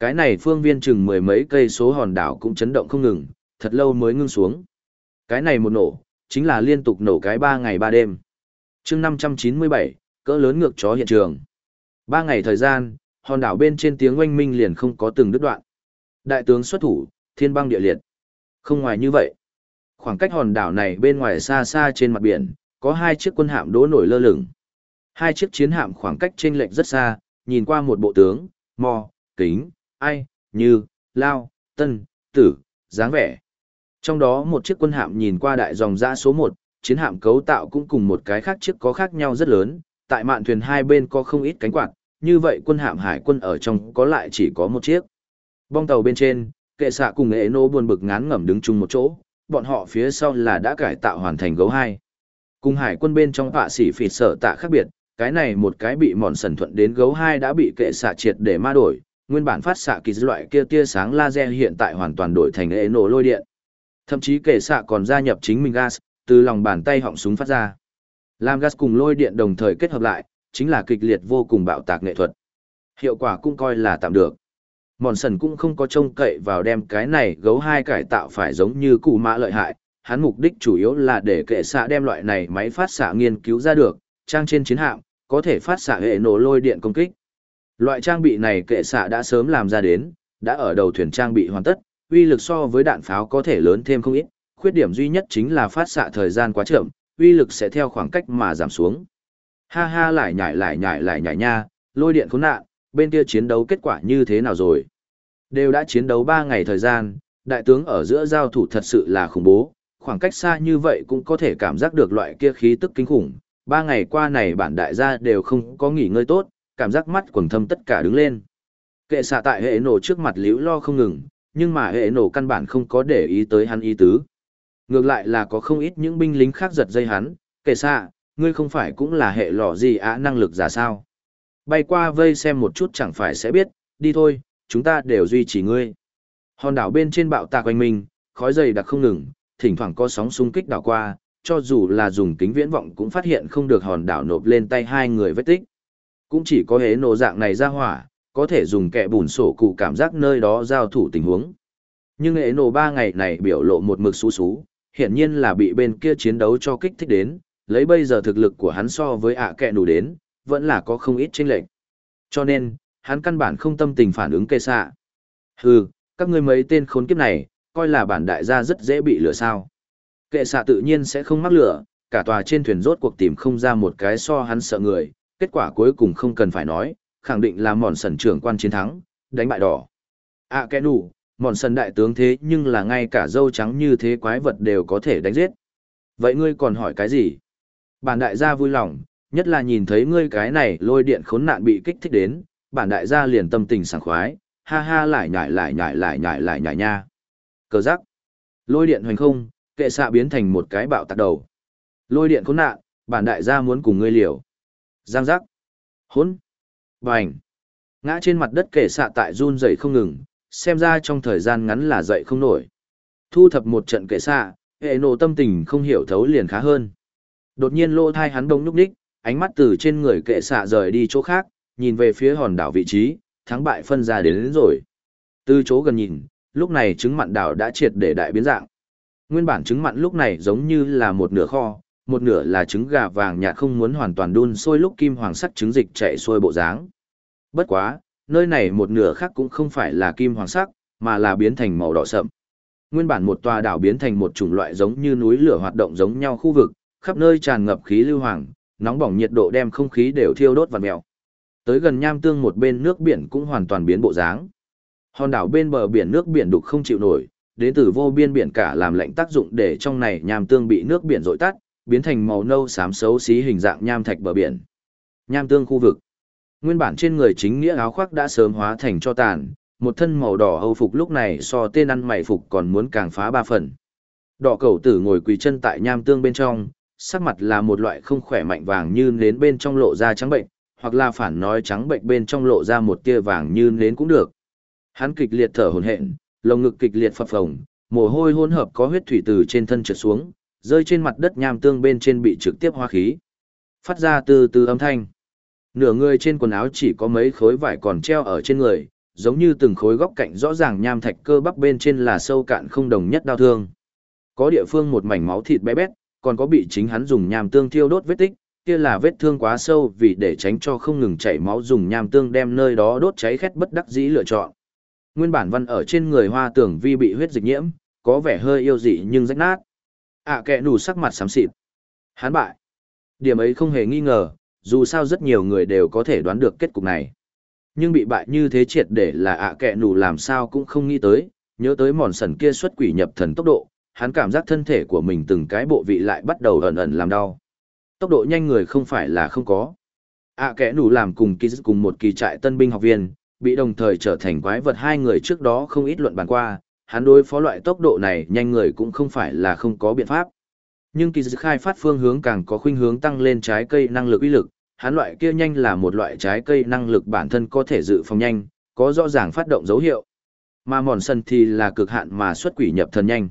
Cái này phương viên chừng mười mấy cây số hòn đảo cũng chấn động không ngừng, thật lâu mới ngưng xuống. Cái này một nổ, chính là liên tục nổ cái ba ngày ba đêm chương năm trăm chín mươi bảy cỡ lớn ngược chó hiện trường. Ba ngày thời gian, hòn đảo bên trên tiếng oanh minh liền không có từng đứt đoạn. Đại tướng xuất thủ, thiên băng địa liệt. Không ngoài như vậy, khoảng cách hòn đảo này bên ngoài xa xa trên mặt biển, có hai chiếc quân hạm đỗ nổi lơ lửng. Hai chiếc chiến hạm khoảng cách chênh lệch rất xa, nhìn qua một bộ tướng, mò, kính, ai, như, lao, tân, tử, dáng vẻ. Trong đó một chiếc quân hạm nhìn qua đại dòng giã số 1, chiến hạm cấu tạo cũng cùng một cái khác chiếc có khác nhau rất lớn, tại mạn thuyền hai bên có không ít cánh quạt, như vậy quân hạm hải quân ở trong có lại chỉ có một chiếc. Bong tàu bên trên, kệ xạ cùng ế nô buồn bực ngán ngẩm đứng chung một chỗ, bọn họ phía sau là đã cải tạo hoàn thành gấu hai. Cùng hải quân bên trong họa sĩ phỉ sở tạ khác biệt, cái này một cái bị mòn sần thuận đến gấu hai đã bị kệ xạ triệt để ma đổi, nguyên bản phát xạ kỳ loại kia tia sáng laser hiện tại hoàn toàn đổi thành ế nổ lôi điện. Thậm chí kệ xạ còn gia nhập chính mình gas, từ lòng bàn tay họng súng phát ra. Làm gas cùng lôi điện đồng thời kết hợp lại, chính là kịch liệt vô cùng bạo tạc nghệ thuật. Hiệu quả cũng coi là tạm được. Mòn sần cũng không có trông cậy vào đem cái này gấu hai cải tạo phải giống như cụ mã lợi hại. Hắn mục đích chủ yếu là để kệ xạ đem loại này máy phát xạ nghiên cứu ra được, trang trên chiến hạm, có thể phát xạ hệ nổ lôi điện công kích. Loại trang bị này kệ xạ đã sớm làm ra đến, đã ở đầu thuyền trang bị hoàn tất, uy lực so với đạn pháo có thể lớn thêm không ít, khuyết điểm duy nhất chính là phát xạ thời gian quá chậm, uy lực sẽ theo khoảng cách mà giảm xuống. Ha ha lại nhảy lại nhảy lại nhảy nha, lôi điện khốn nạn, bên kia chiến đấu kết quả như thế nào rồi? Đều đã chiến đấu 3 ngày thời gian, đại tướng ở giữa giao thủ thật sự là khủng bố, khoảng cách xa như vậy cũng có thể cảm giác được loại kia khí tức kinh khủng. 3 ngày qua này bản đại gia đều không có nghỉ ngơi tốt, cảm giác mắt quầng thâm tất cả đứng lên. Kệ xạ tại hệ nổ trước mặt liễu lo không ngừng, nhưng mà hệ nổ căn bản không có để ý tới hắn ý tứ. Ngược lại là có không ít những binh lính khác giật dây hắn, kệ xạ, ngươi không phải cũng là hệ lọ gì á năng lực giả sao. Bay qua vây xem một chút chẳng phải sẽ biết, đi thôi, chúng ta đều duy trì ngươi. Hòn đảo bên trên bạo tạc quanh mình, khói dày đặc không ngừng, thỉnh thoảng có sóng xung kích đảo qua, cho dù là dùng kính viễn vọng cũng phát hiện không được hòn đảo nộp lên tay hai người vết tích. Cũng chỉ có hế nổ dạng này ra hỏa, có thể dùng kẻ bùn sổ cụ cảm giác nơi đó giao thủ tình huống. Nhưng hế nổ ba ngày này biểu lộ một mực xú xú, hiển nhiên là bị bên kia chiến đấu cho kích thích đến, lấy bây giờ thực lực của hắn so với ạ kẹ đủ đến, vẫn là có không ít chênh lệch. Cho nên, hắn căn bản không tâm tình phản ứng kê xạ. Hừ, các ngươi mấy tên khốn kiếp này, coi là bản đại gia rất dễ bị lừa sao. Kệ xạ tự nhiên sẽ không mắc lửa, cả tòa trên thuyền rốt cuộc tìm không ra một cái so hắn sợ người, kết quả cuối cùng không cần phải nói, khẳng định là mòn sẩn trưởng quan chiến thắng, đánh bại đỏ. À kẻ đủ, mọn sần đại tướng thế nhưng là ngay cả dâu trắng như thế quái vật đều có thể đánh giết. Vậy ngươi còn hỏi cái gì? Bản đại gia vui lòng, nhất là nhìn thấy ngươi cái này lôi điện khốn nạn bị kích thích đến, bản đại gia liền tâm tình sảng khoái, ha ha lại nhải lại nhải lại nhải lại nhải nha. Cờ giác. Lôi điện hoành không, kệ xạ biến thành một cái bạo tạc đầu. Lôi điện khốn nạn, bản đại gia muốn cùng ngươi liều. Giang giác. Hốn. Bành. Ngã trên mặt đất kệ xạ tại run rẩy không ngừng, xem ra trong thời gian ngắn là dậy không nổi. Thu thập một trận kệ xạ, hệ nộ tâm tình không hiểu thấu liền khá hơn. Đột nhiên lỗ thai hắn đông nhúc đích, ánh mắt từ trên người kệ xạ rời đi chỗ khác, nhìn về phía hòn đảo vị trí, thắng bại phân ra đến, đến rồi. Từ chỗ gần nhìn, lúc này trứng mặn đảo đã triệt để đại biến dạng. Nguyên bản trứng mặn lúc này giống như là một nửa kho, một nửa là trứng gà vàng nhạt không muốn hoàn toàn đun sôi lúc kim hoàng sắc trứng dịch chạy xuôi bộ dáng. Bất quá, nơi này một nửa khác cũng không phải là kim hoàng sắc, mà là biến thành màu đỏ sậm. Nguyên bản một tòa đảo biến thành một chủng loại giống như núi lửa hoạt động giống nhau khu vực, khắp nơi tràn ngập khí lưu hoàng, nóng bỏng nhiệt độ đem không khí đều thiêu đốt và mèo. Tới gần nham tương một bên nước biển cũng hoàn toàn biến bộ dáng. Hòn đảo bên bờ biển nước biển đục không chịu nổi, đến từ vô biên biển cả làm lạnh tác dụng để trong này nham tương bị nước biển dội tắt, biến thành màu nâu xám xấu xí hình dạng nham thạch bờ biển. Nham tương khu vực. Nguyên bản trên người chính nghĩa áo khoác đã sớm hóa thành cho tàn, một thân màu đỏ hâu phục lúc này so tên ăn mày phục còn muốn càng phá ba phần. Đỏ cầu tử ngồi quỳ chân tại nham tương bên trong, sắc mặt là một loại không khỏe mạnh vàng như nến bên trong lộ ra trắng bệnh, hoặc là phản nói trắng bệnh bên trong lộ ra một tia vàng như nến cũng được. Hắn kịch liệt thở hổn hển, lồng ngực kịch liệt phập phồng, mồ hôi hỗn hợp có huyết thủy từ trên thân trượt xuống, rơi trên mặt đất nham tương bên trên bị trực tiếp hóa khí. Phát ra từ từ âm thanh. Nửa người trên quần áo chỉ có mấy khối vải còn treo ở trên người, giống như từng khối góc cạnh rõ ràng nham thạch cơ bắp bên trên là sâu cạn không đồng nhất đau thương. Có địa phương một mảnh máu thịt bé bét, còn có bị chính hắn dùng nham tương thiêu đốt vết tích, kia là vết thương quá sâu vì để tránh cho không ngừng chảy máu dùng nham tương đem nơi đó đốt cháy khét bất đắc dĩ lựa chọn. Nguyên bản văn ở trên người hoa tưởng vi bị huyết dịch nhiễm, có vẻ hơi yêu dị nhưng rách nát. ạ à, kệ đủ sắc mặt xám xịt. hắn bại. Điểm ấy không hề nghi ngờ, dù sao rất nhiều người đều có thể đoán được kết cục này. Nhưng bị bại như thế triệt để là ạ à kẹ nù làm sao cũng không nghĩ tới, nhớ tới mòn sần kia xuất quỷ nhập thần tốc độ, hắn cảm giác thân thể của mình từng cái bộ vị lại bắt đầu ẩn ẩn làm đau. Tốc độ nhanh người không phải là không có. ạ à kẽ nù làm cùng kỳ cùng một kỳ trại tân binh học viên, bị đồng thời trở thành quái vật hai người trước đó không ít luận bàn qua, hắn đối phó loại tốc độ này nhanh người cũng không phải là không có biện pháp. Nhưng kỳ khai phát phương hướng càng có khuynh hướng tăng lên trái cây năng lực uy lực, hắn loại kia nhanh là một loại trái cây năng lực bản thân có thể dự phòng nhanh, có rõ ràng phát động dấu hiệu. Mà mòn sân thì là cực hạn mà xuất quỷ nhập thần nhanh.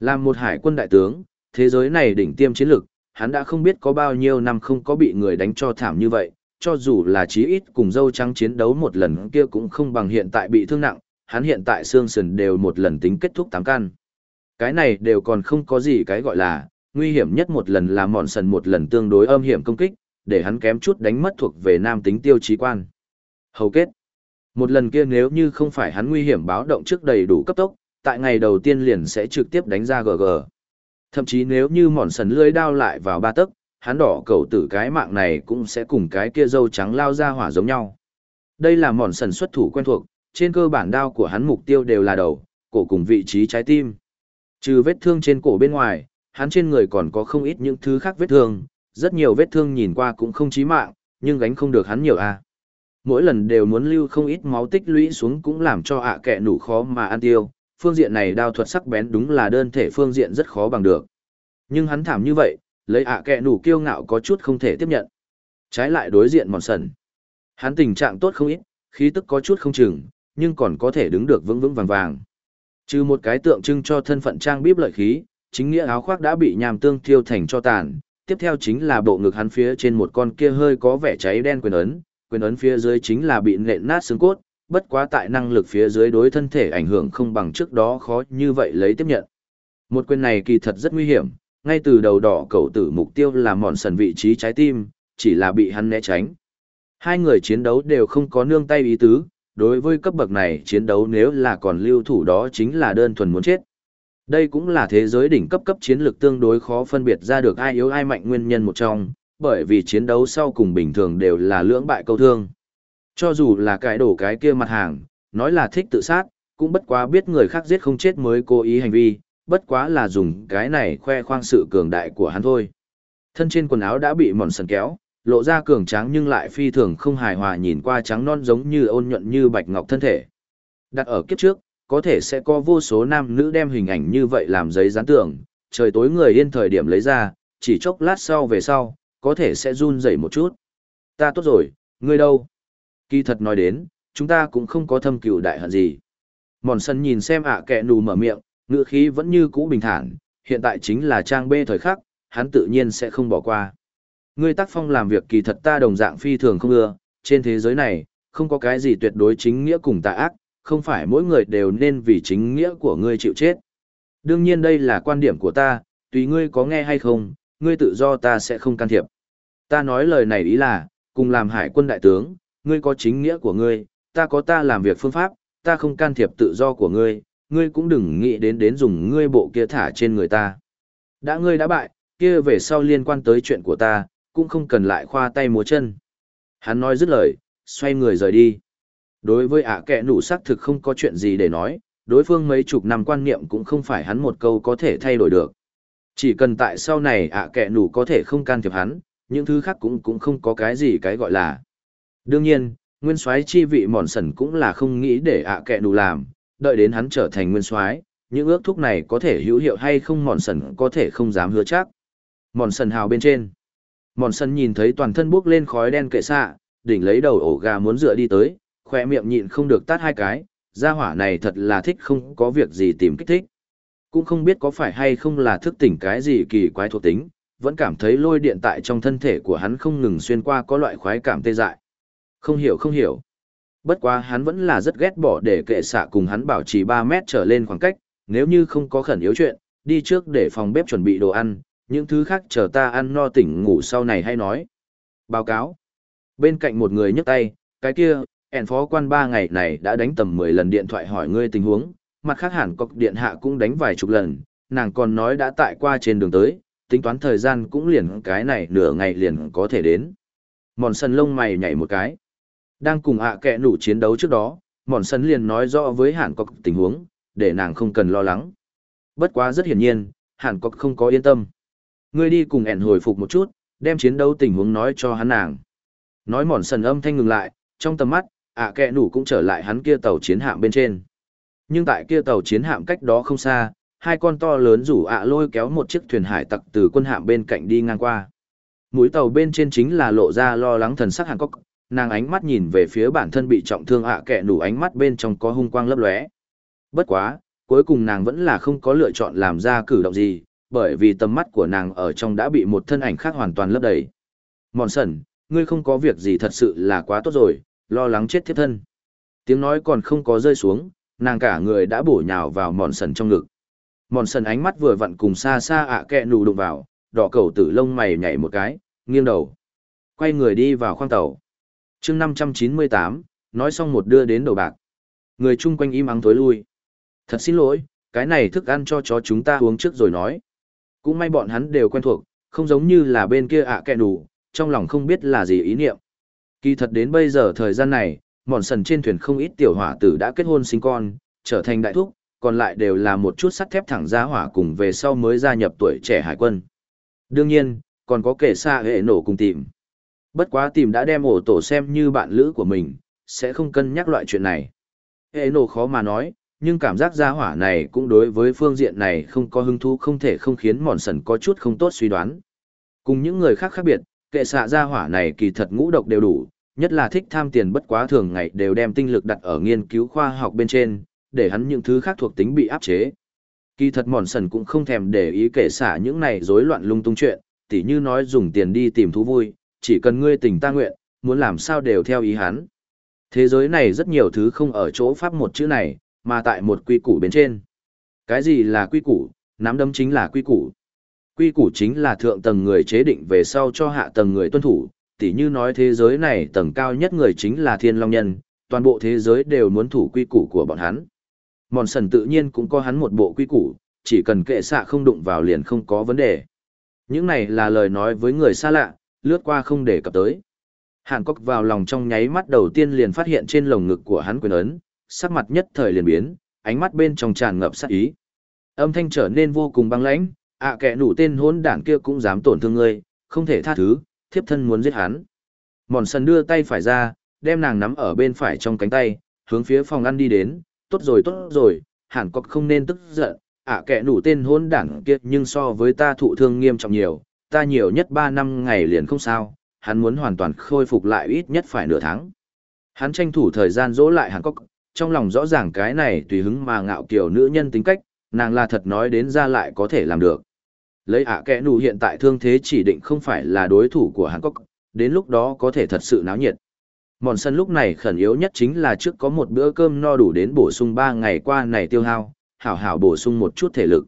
Làm một hải quân đại tướng, thế giới này đỉnh tiêm chiến lực, hắn đã không biết có bao nhiêu năm không có bị người đánh cho thảm như vậy, cho dù là chí ít cùng dâu trắng chiến đấu một lần kia cũng không bằng hiện tại bị thương nặng, hắn hiện tại xương sườn đều một lần tính kết thúc tám căn. Cái này đều còn không có gì cái gọi là, nguy hiểm nhất một lần là mòn sần một lần tương đối âm hiểm công kích, để hắn kém chút đánh mất thuộc về nam tính tiêu chí quan. Hầu kết. Một lần kia nếu như không phải hắn nguy hiểm báo động trước đầy đủ cấp tốc, tại ngày đầu tiên liền sẽ trực tiếp đánh ra GG. Thậm chí nếu như mòn sần lưới đao lại vào ba tấc, hắn đỏ cầu tử cái mạng này cũng sẽ cùng cái kia dâu trắng lao ra hỏa giống nhau. Đây là mòn sần xuất thủ quen thuộc, trên cơ bản đao của hắn mục tiêu đều là đầu, cổ cùng vị trí trái tim. Trừ vết thương trên cổ bên ngoài, hắn trên người còn có không ít những thứ khác vết thương, rất nhiều vết thương nhìn qua cũng không chí mạng, nhưng gánh không được hắn nhiều a. Mỗi lần đều muốn lưu không ít máu tích lũy xuống cũng làm cho ạ kẹ nủ khó mà ăn tiêu, phương diện này đao thuật sắc bén đúng là đơn thể phương diện rất khó bằng được. Nhưng hắn thảm như vậy, lấy ạ kẹ nủ kiêu ngạo có chút không thể tiếp nhận. Trái lại đối diện mòn sần. Hắn tình trạng tốt không ít, khí tức có chút không chừng, nhưng còn có thể đứng được vững vững vàng vàng. Trừ một cái tượng trưng cho thân phận trang bíp lợi khí, chính nghĩa áo khoác đã bị nhàm tương thiêu thành cho tàn, tiếp theo chính là bộ ngực hắn phía trên một con kia hơi có vẻ cháy đen quyền ấn, quyền ấn phía dưới chính là bị nện nát xương cốt, bất quá tại năng lực phía dưới đối thân thể ảnh hưởng không bằng trước đó khó như vậy lấy tiếp nhận. Một quyền này kỳ thật rất nguy hiểm, ngay từ đầu đỏ cầu tử mục tiêu là mòn sần vị trí trái tim, chỉ là bị hắn né tránh. Hai người chiến đấu đều không có nương tay ý tứ, đối với cấp bậc này chiến đấu nếu là còn lưu thủ đó chính là đơn thuần muốn chết. Đây cũng là thế giới đỉnh cấp cấp chiến lược tương đối khó phân biệt ra được ai yếu ai mạnh nguyên nhân một trong, bởi vì chiến đấu sau cùng bình thường đều là lưỡng bại câu thương. Cho dù là cái đổ cái kia mặt hàng, nói là thích tự sát, cũng bất quá biết người khác giết không chết mới cố ý hành vi, bất quá là dùng cái này khoe khoang sự cường đại của hắn thôi. Thân trên quần áo đã bị mòn sần kéo, lộ ra cường tráng nhưng lại phi thường không hài hòa nhìn qua trắng non giống như ôn nhuận như bạch ngọc thân thể. Đặt ở kiếp trước, có thể sẽ có vô số nam nữ đem hình ảnh như vậy làm giấy dán tường, trời tối người yên thời điểm lấy ra, chỉ chốc lát sau về sau, có thể sẽ run rẩy một chút. Ta tốt rồi, ngươi đâu? Kỳ thật nói đến, chúng ta cũng không có thâm cựu đại hận gì. Mòn sân nhìn xem ạ kẹ nù mở miệng, ngựa khí vẫn như cũ bình thản, hiện tại chính là trang bê thời khắc, hắn tự nhiên sẽ không bỏ qua. Ngươi tác phong làm việc kỳ thật ta đồng dạng phi thường không ưa, trên thế giới này, không có cái gì tuyệt đối chính nghĩa cùng tà ác, không phải mỗi người đều nên vì chính nghĩa của ngươi chịu chết. Đương nhiên đây là quan điểm của ta, tùy ngươi có nghe hay không, ngươi tự do ta sẽ không can thiệp. Ta nói lời này ý là, cùng làm hải quân đại tướng, ngươi có chính nghĩa của ngươi, ta có ta làm việc phương pháp, ta không can thiệp tự do của ngươi, ngươi cũng đừng nghĩ đến đến dùng ngươi bộ kia thả trên người ta. Đã ngươi đã bại, kia về sau liên quan tới chuyện của ta, cũng không cần lại khoa tay múa chân. Hắn nói dứt lời, xoay người rời đi. Đối với ả kẻ nụ xác thực không có chuyện gì để nói, đối phương mấy chục năm quan niệm cũng không phải hắn một câu có thể thay đổi được. Chỉ cần tại sau này ả kẻ nụ có thể không can thiệp hắn, những thứ khác cũng cũng không có cái gì cái gọi là. Đương nhiên, nguyên soái chi vị mòn sần cũng là không nghĩ để ạ kẻ nụ làm, đợi đến hắn trở thành nguyên soái những ước thúc này có thể hữu hiệu hay không mòn sần có thể không dám hứa chắc. Mòn sần hào bên trên. Mòn sần nhìn thấy toàn thân bốc lên khói đen kệ xạ, đỉnh lấy đầu ổ gà muốn dựa đi tới, khoe miệng nhịn không được tát hai cái, gia hỏa này thật là thích không có việc gì tìm kích thích. Cũng không biết có phải hay không là thức tỉnh cái gì kỳ quái thuộc tính, vẫn cảm thấy lôi điện tại trong thân thể của hắn không ngừng xuyên qua có loại khoái cảm tê dại. Không hiểu không hiểu. Bất quá hắn vẫn là rất ghét bỏ để kệ xạ cùng hắn bảo trì 3 mét trở lên khoảng cách, nếu như không có khẩn yếu chuyện, đi trước để phòng bếp chuẩn bị đồ ăn, những thứ khác chờ ta ăn no tỉnh ngủ sau này hay nói. Báo cáo. Bên cạnh một người nhấc tay, cái kia, ẻn phó quan ba ngày này đã đánh tầm 10 lần điện thoại hỏi ngươi tình huống, mặt khác hẳn cọc điện hạ cũng đánh vài chục lần, nàng còn nói đã tại qua trên đường tới, tính toán thời gian cũng liền cái này nửa ngày liền có thể đến. Mòn sân lông mày nhảy một cái. Đang cùng ạ à kẹ nủ chiến đấu trước đó, mòn sân liền nói rõ với hẳn cọc tình huống, để nàng không cần lo lắng. Bất quá rất hiển nhiên, hẳn cọc không có yên tâm. Ngươi đi cùng ẻn hồi phục một chút, đem chiến đấu tình huống nói cho hắn nàng. Nói mòn sần âm thanh ngừng lại, trong tầm mắt, ạ à kẹ nủ cũng trở lại hắn kia tàu chiến hạm bên trên. Nhưng tại kia tàu chiến hạm cách đó không xa, hai con to lớn rủ ạ lôi kéo một chiếc thuyền hải tặc từ quân hạm bên cạnh đi ngang qua. Mũi tàu bên trên chính là lộ ra lo lắng thần sắc Hàn Cốc, nàng ánh mắt nhìn về phía bản thân bị trọng thương ạ à kẹ nủ ánh mắt bên trong có hung quang lấp lóe. Bất quá, cuối cùng nàng vẫn là không có lựa chọn làm ra cử động gì, bởi vì tầm mắt của nàng ở trong đã bị một thân ảnh khác hoàn toàn lấp đầy. Mòn sẩn, ngươi không có việc gì thật sự là quá tốt rồi, lo lắng chết thiết thân. Tiếng nói còn không có rơi xuống, nàng cả người đã bổ nhào vào mòn sần trong ngực. Mòn sần ánh mắt vừa vặn cùng xa xa ạ à kẹ nụ đụng vào, đỏ cầu tử lông mày nhảy một cái, nghiêng đầu. Quay người đi vào khoang tàu. chương 598, nói xong một đưa đến đầu bạc. Người chung quanh im ắng tối lui. Thật xin lỗi, cái này thức ăn cho chó chúng ta uống trước rồi nói. Cũng may bọn hắn đều quen thuộc, không giống như là bên kia ạ à kẹ nụ, trong lòng không biết là gì ý niệm. Kỳ thật đến bây giờ thời gian này, mòn sần trên thuyền không ít tiểu hỏa tử đã kết hôn sinh con, trở thành đại thúc, còn lại đều là một chút sắt thép thẳng ra hỏa cùng về sau mới gia nhập tuổi trẻ hải quân. Đương nhiên, còn có kể xa hệ nổ cùng tìm. Bất quá tìm đã đem ổ tổ xem như bạn lữ của mình, sẽ không cân nhắc loại chuyện này. Hệ nổ khó mà nói, nhưng cảm giác gia hỏa này cũng đối với phương diện này không có hứng thú không thể không khiến mòn sần có chút không tốt suy đoán. Cùng những người khác khác biệt, kệ xạ gia hỏa này kỳ thật ngũ độc đều đủ, nhất là thích tham tiền bất quá thường ngày đều đem tinh lực đặt ở nghiên cứu khoa học bên trên, để hắn những thứ khác thuộc tính bị áp chế. Kỳ thật mòn sần cũng không thèm để ý kể xạ những này rối loạn lung tung chuyện, tỉ như nói dùng tiền đi tìm thú vui, chỉ cần ngươi tình ta nguyện, muốn làm sao đều theo ý hắn. Thế giới này rất nhiều thứ không ở chỗ pháp một chữ này, mà tại một quy củ bên trên. Cái gì là quy củ? Nắm đấm chính là quy củ. Quy củ chính là thượng tầng người chế định về sau cho hạ tầng người tuân thủ, tỉ như nói thế giới này tầng cao nhất người chính là thiên long nhân, toàn bộ thế giới đều muốn thủ quy củ của bọn hắn. Mòn sần tự nhiên cũng có hắn một bộ quy củ, chỉ cần kệ xạ không đụng vào liền không có vấn đề. Những này là lời nói với người xa lạ, lướt qua không để cập tới. Hàn Cốc vào lòng trong nháy mắt đầu tiên liền phát hiện trên lồng ngực của hắn quyền ấn, sắc mặt nhất thời liền biến, ánh mắt bên trong tràn ngập sát ý. Âm thanh trở nên vô cùng băng lãnh, ạ à, kẻ nủ tên hỗn đảng kia cũng dám tổn thương ngươi, không thể tha thứ, thiếp thân muốn giết hắn. Mòn sần đưa tay phải ra, đem nàng nắm ở bên phải trong cánh tay, hướng phía phòng ăn đi đến, tốt rồi tốt rồi, hẳn có không nên tức giận, ạ à, kẻ nủ tên hôn đảng kia nhưng so với ta thụ thương nghiêm trọng nhiều, ta nhiều nhất 3 năm ngày liền không sao, hắn muốn hoàn toàn khôi phục lại ít nhất phải nửa tháng. Hắn tranh thủ thời gian dỗ lại Hàn Cốc, trong lòng rõ ràng cái này tùy hứng mà ngạo kiểu nữ nhân tính cách, nàng là thật nói đến ra lại có thể làm được. Lấy ạ à kẻ hiện tại thương thế chỉ định không phải là đối thủ của Hàn Cốc, đến lúc đó có thể thật sự náo nhiệt. Mòn sân lúc này khẩn yếu nhất chính là trước có một bữa cơm no đủ đến bổ sung 3 ngày qua này tiêu hao, hảo hảo bổ sung một chút thể lực.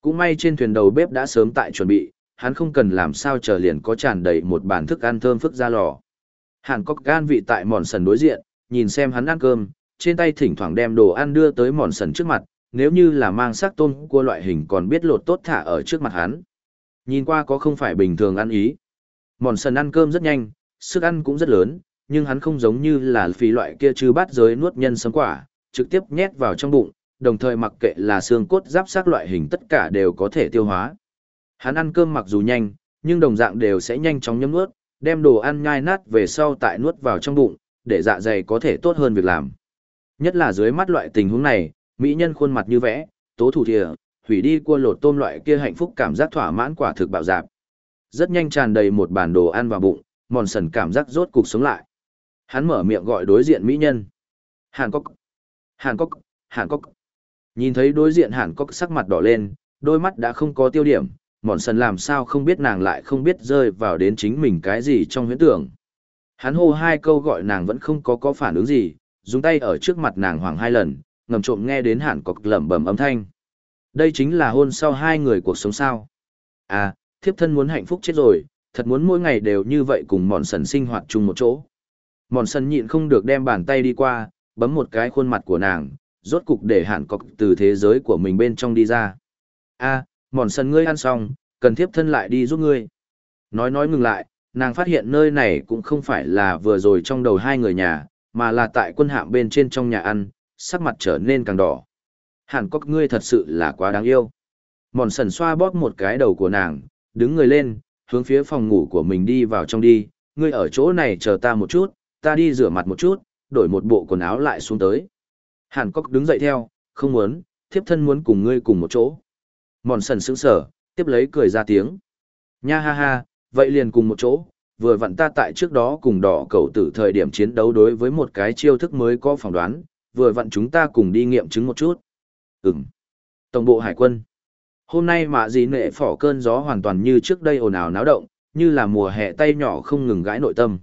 Cũng may trên thuyền đầu bếp đã sớm tại chuẩn bị, hắn không cần làm sao chờ liền có tràn đầy một bàn thức ăn thơm phức ra lò. Hàn Cốc gan vị tại mòn sần đối diện, nhìn xem hắn ăn cơm, trên tay thỉnh thoảng đem đồ ăn đưa tới mòn sần trước mặt, nếu như là mang sắc tôm cua loại hình còn biết lột tốt thả ở trước mặt hắn. Nhìn qua có không phải bình thường ăn ý. Mòn sần ăn cơm rất nhanh, sức ăn cũng rất lớn, nhưng hắn không giống như là phí loại kia chứ bát giới nuốt nhân sấm quả, trực tiếp nhét vào trong bụng, đồng thời mặc kệ là xương cốt giáp xác loại hình tất cả đều có thể tiêu hóa. Hắn ăn cơm mặc dù nhanh, nhưng đồng dạng đều sẽ nhanh chóng nhấm nuốt, đem đồ ăn nhai nát về sau tại nuốt vào trong bụng, để dạ dày có thể tốt hơn việc làm. Nhất là dưới mắt loại tình huống này, mỹ nhân khuôn mặt như vẽ, tố thủ thìa, hủy đi cua lột tôm loại kia hạnh phúc cảm giác thỏa mãn quả thực bạo dạp. Rất nhanh tràn đầy một bản đồ ăn vào bụng, mòn sần cảm giác rốt cục sống lại. Hắn mở miệng gọi đối diện mỹ nhân. Hàn Cốc. Hàn Cốc. Hàn Cốc. Nhìn thấy đối diện Hàn Cốc sắc mặt đỏ lên, đôi mắt đã không có tiêu điểm, mòn sần làm sao không biết nàng lại không biết rơi vào đến chính mình cái gì trong huyễn tưởng. Hắn hô hai câu gọi nàng vẫn không có có phản ứng gì, dùng tay ở trước mặt nàng hoàng hai lần, ngầm trộm nghe đến Hàn cọc lẩm bẩm âm thanh. Đây chính là hôn sau hai người cuộc sống sao. À, thiếp thân muốn hạnh phúc chết rồi, thật muốn mỗi ngày đều như vậy cùng mòn sần sinh hoạt chung một chỗ. Mòn sần nhịn không được đem bàn tay đi qua, bấm một cái khuôn mặt của nàng, rốt cục để hẳn cọc từ thế giới của mình bên trong đi ra. a mòn sần ngươi ăn xong, cần thiếp thân lại đi giúp ngươi. Nói nói ngừng lại, nàng phát hiện nơi này cũng không phải là vừa rồi trong đầu hai người nhà, mà là tại quân hạm bên trên trong nhà ăn, sắc mặt trở nên càng đỏ. Hàn cốc ngươi thật sự là quá đáng yêu. Mòn sần xoa bóp một cái đầu của nàng, đứng người lên, hướng phía phòng ngủ của mình đi vào trong đi, ngươi ở chỗ này chờ ta một chút, ta đi rửa mặt một chút, đổi một bộ quần áo lại xuống tới. Hàn Cốc đứng dậy theo, không muốn, thiếp thân muốn cùng ngươi cùng một chỗ. Mòn sần sững sở, tiếp lấy cười ra tiếng. Nha ha ha, vậy liền cùng một chỗ, vừa vặn ta tại trước đó cùng đỏ cầu tử thời điểm chiến đấu đối với một cái chiêu thức mới có phỏng đoán, vừa vặn chúng ta cùng đi nghiệm chứng một chút. Ừm. Tổng bộ hải quân. Hôm nay mạ gì nệ phỏ cơn gió hoàn toàn như trước đây ồn ào náo động, như là mùa hè tay nhỏ không ngừng gãi nội tâm.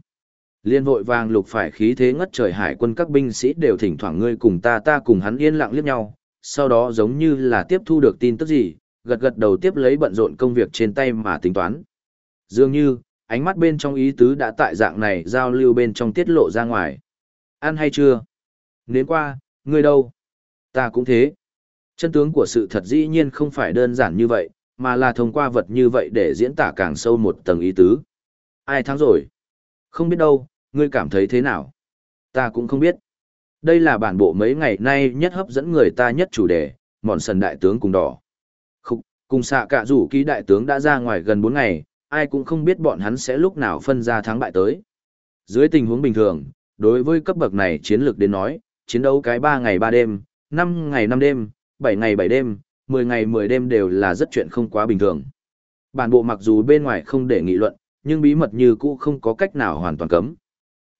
Liên vội vàng lục phải khí thế ngất trời hải quân các binh sĩ đều thỉnh thoảng ngươi cùng ta ta cùng hắn yên lặng liếc nhau, sau đó giống như là tiếp thu được tin tức gì, gật gật đầu tiếp lấy bận rộn công việc trên tay mà tính toán. Dường như, ánh mắt bên trong ý tứ đã tại dạng này giao lưu bên trong tiết lộ ra ngoài. Ăn hay chưa? Nến qua, ngươi đâu? Ta cũng thế. Chân tướng của sự thật dĩ nhiên không phải đơn giản như vậy, mà là thông qua vật như vậy để diễn tả càng sâu một tầng ý tứ. Ai thắng rồi? Không biết đâu, ngươi cảm thấy thế nào? Ta cũng không biết. Đây là bản bộ mấy ngày nay nhất hấp dẫn người ta nhất chủ đề, mòn sần đại tướng cùng đỏ. Khúc, cùng xạ cả rủ ký đại tướng đã ra ngoài gần 4 ngày, ai cũng không biết bọn hắn sẽ lúc nào phân ra thắng bại tới. Dưới tình huống bình thường, đối với cấp bậc này chiến lược đến nói, chiến đấu cái 3 ngày 3 đêm, 5 ngày 5 đêm, 7 ngày 7 đêm, 10 ngày 10 đêm đều là rất chuyện không quá bình thường. Bản bộ mặc dù bên ngoài không để nghị luận, nhưng bí mật như cũ không có cách nào hoàn toàn cấm.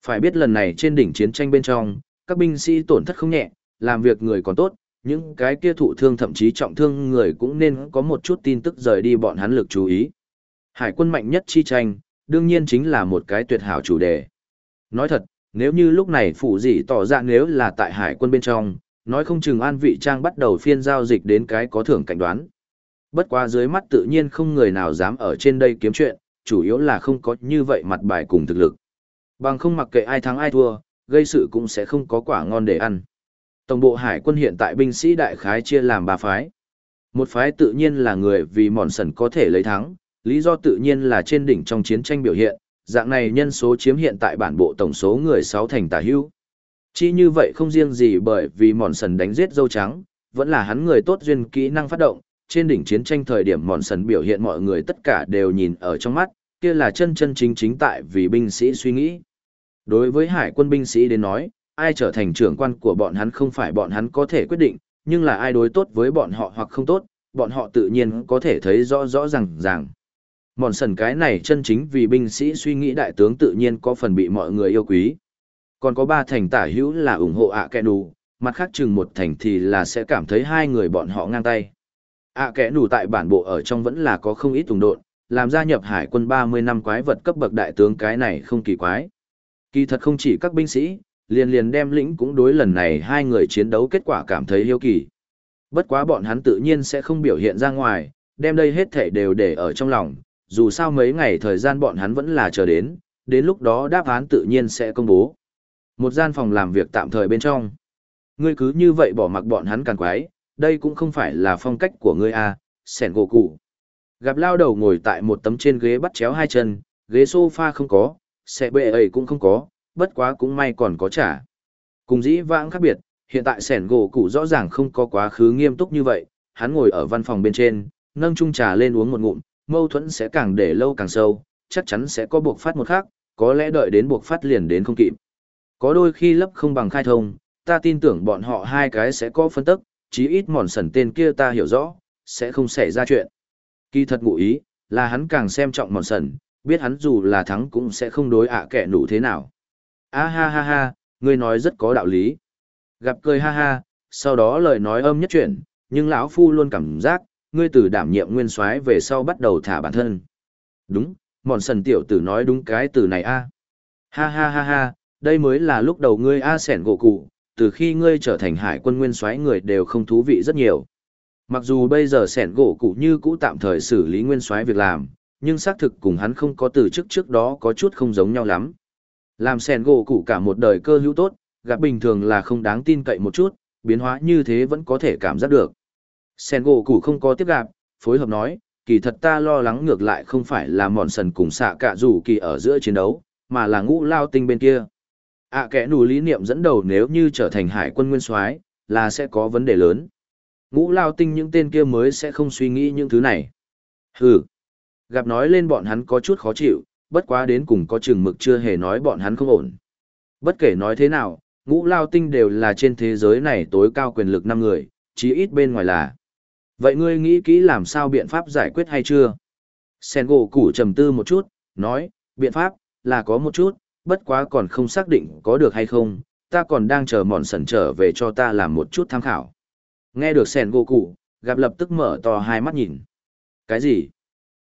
Phải biết lần này trên đỉnh chiến tranh bên trong, các binh sĩ tổn thất không nhẹ, làm việc người còn tốt, những cái kia thụ thương thậm chí trọng thương người cũng nên có một chút tin tức rời đi bọn hắn lực chú ý. Hải quân mạnh nhất chi tranh, đương nhiên chính là một cái tuyệt hảo chủ đề. Nói thật, nếu như lúc này phụ dị tỏ ra nếu là tại hải quân bên trong, nói không chừng an vị trang bắt đầu phiên giao dịch đến cái có thưởng cảnh đoán. Bất quá dưới mắt tự nhiên không người nào dám ở trên đây kiếm chuyện, chủ yếu là không có như vậy mặt bài cùng thực lực. Bằng không mặc kệ ai thắng ai thua, gây sự cũng sẽ không có quả ngon để ăn. Tổng bộ hải quân hiện tại binh sĩ đại khái chia làm ba phái. Một phái tự nhiên là người vì mòn sần có thể lấy thắng, lý do tự nhiên là trên đỉnh trong chiến tranh biểu hiện, dạng này nhân số chiếm hiện tại bản bộ tổng số người sáu thành tả hữu. Chỉ như vậy không riêng gì bởi vì mòn sần đánh giết dâu trắng, vẫn là hắn người tốt duyên kỹ năng phát động, trên đỉnh chiến tranh thời điểm mòn sần biểu hiện mọi người tất cả đều nhìn ở trong mắt, kia là chân chân chính chính tại vì binh sĩ suy nghĩ. Đối với hải quân binh sĩ đến nói, ai trở thành trưởng quan của bọn hắn không phải bọn hắn có thể quyết định, nhưng là ai đối tốt với bọn họ hoặc không tốt, bọn họ tự nhiên có thể thấy rõ rõ ràng ràng. Mòn sần cái này chân chính vì binh sĩ suy nghĩ đại tướng tự nhiên có phần bị mọi người yêu quý. Còn có ba thành tả hữu là ủng hộ ạ kẻ đủ, mặt khác chừng một thành thì là sẽ cảm thấy hai người bọn họ ngang tay. ạ kẻ đủ tại bản bộ ở trong vẫn là có không ít tùng độn, làm gia nhập hải quân 30 năm quái vật cấp bậc đại tướng cái này không kỳ quái. Kỳ thật không chỉ các binh sĩ, liền liền đem lĩnh cũng đối lần này hai người chiến đấu kết quả cảm thấy hiếu kỳ. Bất quá bọn hắn tự nhiên sẽ không biểu hiện ra ngoài, đem đây hết thể đều để ở trong lòng, dù sao mấy ngày thời gian bọn hắn vẫn là chờ đến, đến lúc đó đáp án tự nhiên sẽ công bố. Một gian phòng làm việc tạm thời bên trong. Ngươi cứ như vậy bỏ mặc bọn hắn càng quái, đây cũng không phải là phong cách của ngươi à, sẻn gỗ cụ. Gặp lao đầu ngồi tại một tấm trên ghế bắt chéo hai chân, ghế sofa không có, xe bệ ấy cũng không có, bất quá cũng may còn có trả. Cùng dĩ vãng khác biệt, hiện tại sẻn gỗ cụ rõ ràng không có quá khứ nghiêm túc như vậy, hắn ngồi ở văn phòng bên trên, nâng chung trà lên uống một ngụm, mâu thuẫn sẽ càng để lâu càng sâu, chắc chắn sẽ có buộc phát một khác, có lẽ đợi đến buộc phát liền đến không kịp. Có đôi khi lấp không bằng khai thông, ta tin tưởng bọn họ hai cái sẽ có phân tức, chí ít mòn sần tên kia ta hiểu rõ, sẽ không xảy ra chuyện. Kỳ thật ngụ ý, là hắn càng xem trọng mòn sần, biết hắn dù là thắng cũng sẽ không đối ạ kẻ nụ thế nào. A ha ha ha, ngươi nói rất có đạo lý. Gặp cười ha ha, sau đó lời nói âm nhất chuyển, nhưng lão phu luôn cảm giác, ngươi từ đảm nhiệm nguyên soái về sau bắt đầu thả bản thân. Đúng, mòn sần tiểu tử nói đúng cái từ này a. Ha ha ha ha, đây mới là lúc đầu ngươi a sẻn gỗ cụ, từ khi ngươi trở thành hải quân nguyên soái người đều không thú vị rất nhiều. Mặc dù bây giờ sẻn gỗ cụ như cũ tạm thời xử lý nguyên soái việc làm, nhưng xác thực cùng hắn không có từ chức trước đó có chút không giống nhau lắm. Làm sẻn gỗ cụ cả một đời cơ hữu tốt, gặp bình thường là không đáng tin cậy một chút, biến hóa như thế vẫn có thể cảm giác được. Sen gỗ cụ không có tiếp gặp, phối hợp nói, kỳ thật ta lo lắng ngược lại không phải là mòn sần cùng xạ cả rủ kỳ ở giữa chiến đấu, mà là ngũ lao tinh bên kia. ạ à, kẻ nù lý niệm dẫn đầu nếu như trở thành hải quân nguyên soái là sẽ có vấn đề lớn. Ngũ lao tinh những tên kia mới sẽ không suy nghĩ những thứ này. Hừ. Gặp nói lên bọn hắn có chút khó chịu, bất quá đến cùng có chừng mực chưa hề nói bọn hắn không ổn. Bất kể nói thế nào, ngũ lao tinh đều là trên thế giới này tối cao quyền lực năm người, chí ít bên ngoài là. Vậy ngươi nghĩ kỹ làm sao biện pháp giải quyết hay chưa? Sen gỗ củ trầm tư một chút, nói, biện pháp, là có một chút, bất quá còn không xác định có được hay không, ta còn đang chờ mòn sẩn trở về cho ta làm một chút tham khảo. Nghe được Sen gỗ củ, gặp lập tức mở to hai mắt nhìn. Cái gì?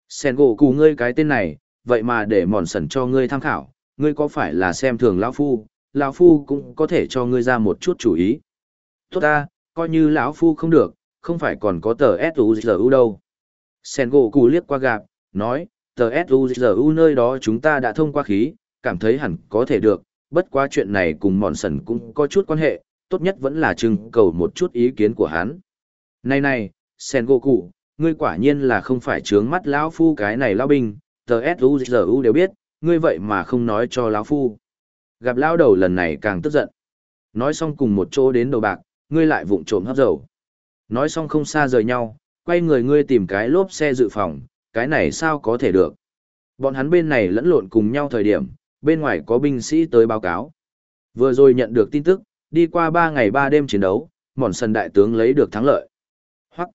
Sen gỗ củ ngươi cái tên này, vậy mà để mòn sẩn cho ngươi tham khảo, ngươi có phải là xem thường lão phu, lão phu cũng có thể cho ngươi ra một chút chủ ý. Tốt ta, coi như lão phu không được, không phải còn có tờ S R U đâu. Sen gỗ cù liếc qua gạp, nói, tờ S R U nơi đó chúng ta đã thông qua khí, cảm thấy hẳn có thể được, bất quá chuyện này cùng mòn sần cũng có chút quan hệ, tốt nhất vẫn là trưng cầu một chút ý kiến của hắn. Này này, Sen gỗ cù ngươi quả nhiên là không phải trướng mắt lão phu cái này lão binh, tờ S R U đều biết, ngươi vậy mà không nói cho lão phu. Gặp lão đầu lần này càng tức giận. Nói xong cùng một chỗ đến đầu bạc, ngươi lại vụng trộm hấp dầu. Nói xong không xa rời nhau, quay người ngươi tìm cái lốp xe dự phòng, cái này sao có thể được. Bọn hắn bên này lẫn lộn cùng nhau thời điểm, bên ngoài có binh sĩ tới báo cáo. Vừa rồi nhận được tin tức, đi qua 3 ngày 3 đêm chiến đấu, mòn sân đại tướng lấy được thắng lợi. Hoặc,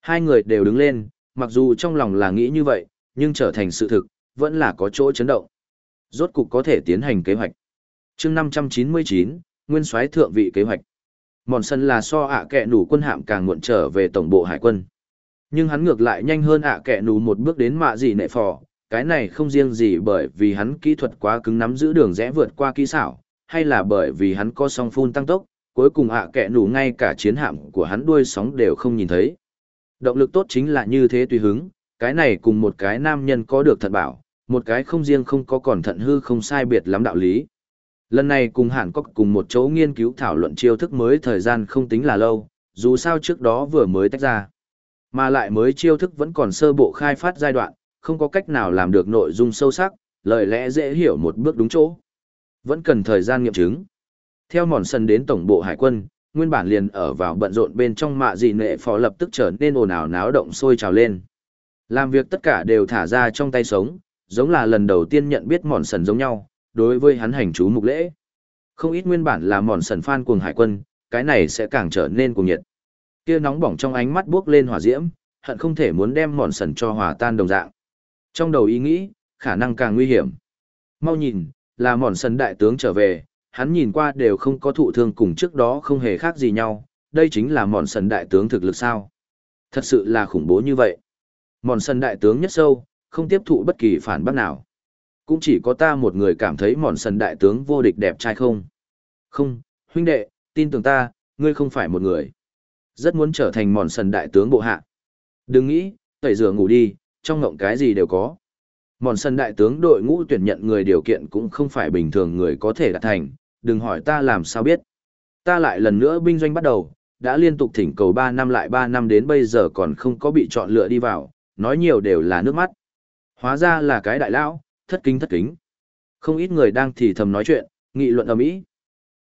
hai người đều đứng lên, mặc dù trong lòng là nghĩ như vậy, nhưng trở thành sự thực, vẫn là có chỗ chấn động. Rốt cục có thể tiến hành kế hoạch. chương 599, Nguyên soái thượng vị kế hoạch. Mòn sân là so ạ kẹ nủ quân hạm càng muộn trở về tổng bộ hải quân. Nhưng hắn ngược lại nhanh hơn ạ kẹ nủ một bước đến mạ gì nệ phò, cái này không riêng gì bởi vì hắn kỹ thuật quá cứng nắm giữ đường rẽ vượt qua kỹ xảo, hay là bởi vì hắn có song phun tăng tốc, cuối cùng ạ kẹ nủ ngay cả chiến hạm của hắn đuôi sóng đều không nhìn thấy. Động lực tốt chính là như thế tùy hứng, cái này cùng một cái nam nhân có được thật bảo, một cái không riêng không có còn thận hư không sai biệt lắm đạo lý. Lần này cùng Hàn Quốc cùng một chỗ nghiên cứu thảo luận chiêu thức mới thời gian không tính là lâu, dù sao trước đó vừa mới tách ra. Mà lại mới chiêu thức vẫn còn sơ bộ khai phát giai đoạn, không có cách nào làm được nội dung sâu sắc, lời lẽ dễ hiểu một bước đúng chỗ. Vẫn cần thời gian nghiệm chứng. Theo mòn sân đến tổng bộ hải quân, nguyên bản liền ở vào bận rộn bên trong mạ dị nệ phó lập tức trở nên ồn ào náo động sôi trào lên. Làm việc tất cả đều thả ra trong tay sống, giống là lần đầu tiên nhận biết mòn sần giống nhau, đối với hắn hành chú mục lễ. Không ít nguyên bản là mòn sần phan cuồng hải quân, cái này sẽ càng trở nên cuồng nhiệt. Kia nóng bỏng trong ánh mắt buốc lên hỏa diễm, hận không thể muốn đem mòn sần cho hòa tan đồng dạng. Trong đầu ý nghĩ, khả năng càng nguy hiểm. Mau nhìn, là mòn sần đại tướng trở về, hắn nhìn qua đều không có thụ thương cùng trước đó không hề khác gì nhau, đây chính là mòn sần đại tướng thực lực sao. Thật sự là khủng bố như vậy. Mòn sần đại tướng nhất sâu, không tiếp thụ bất kỳ phản bác nào. Cũng chỉ có ta một người cảm thấy mòn sần đại tướng vô địch đẹp trai không. Không, huynh đệ, tin tưởng ta, ngươi không phải một người. Rất muốn trở thành mòn sần đại tướng bộ hạ. Đừng nghĩ, tẩy rửa ngủ đi, trong ngộng cái gì đều có. Mòn sân đại tướng đội ngũ tuyển nhận người điều kiện cũng không phải bình thường người có thể đạt thành, đừng hỏi ta làm sao biết. Ta lại lần nữa binh doanh bắt đầu, đã liên tục thỉnh cầu 3 năm lại 3 năm đến bây giờ còn không có bị chọn lựa đi vào, nói nhiều đều là nước mắt. Hóa ra là cái đại lão, thất kính thất kính. Không ít người đang thì thầm nói chuyện, nghị luận âm Mỹ.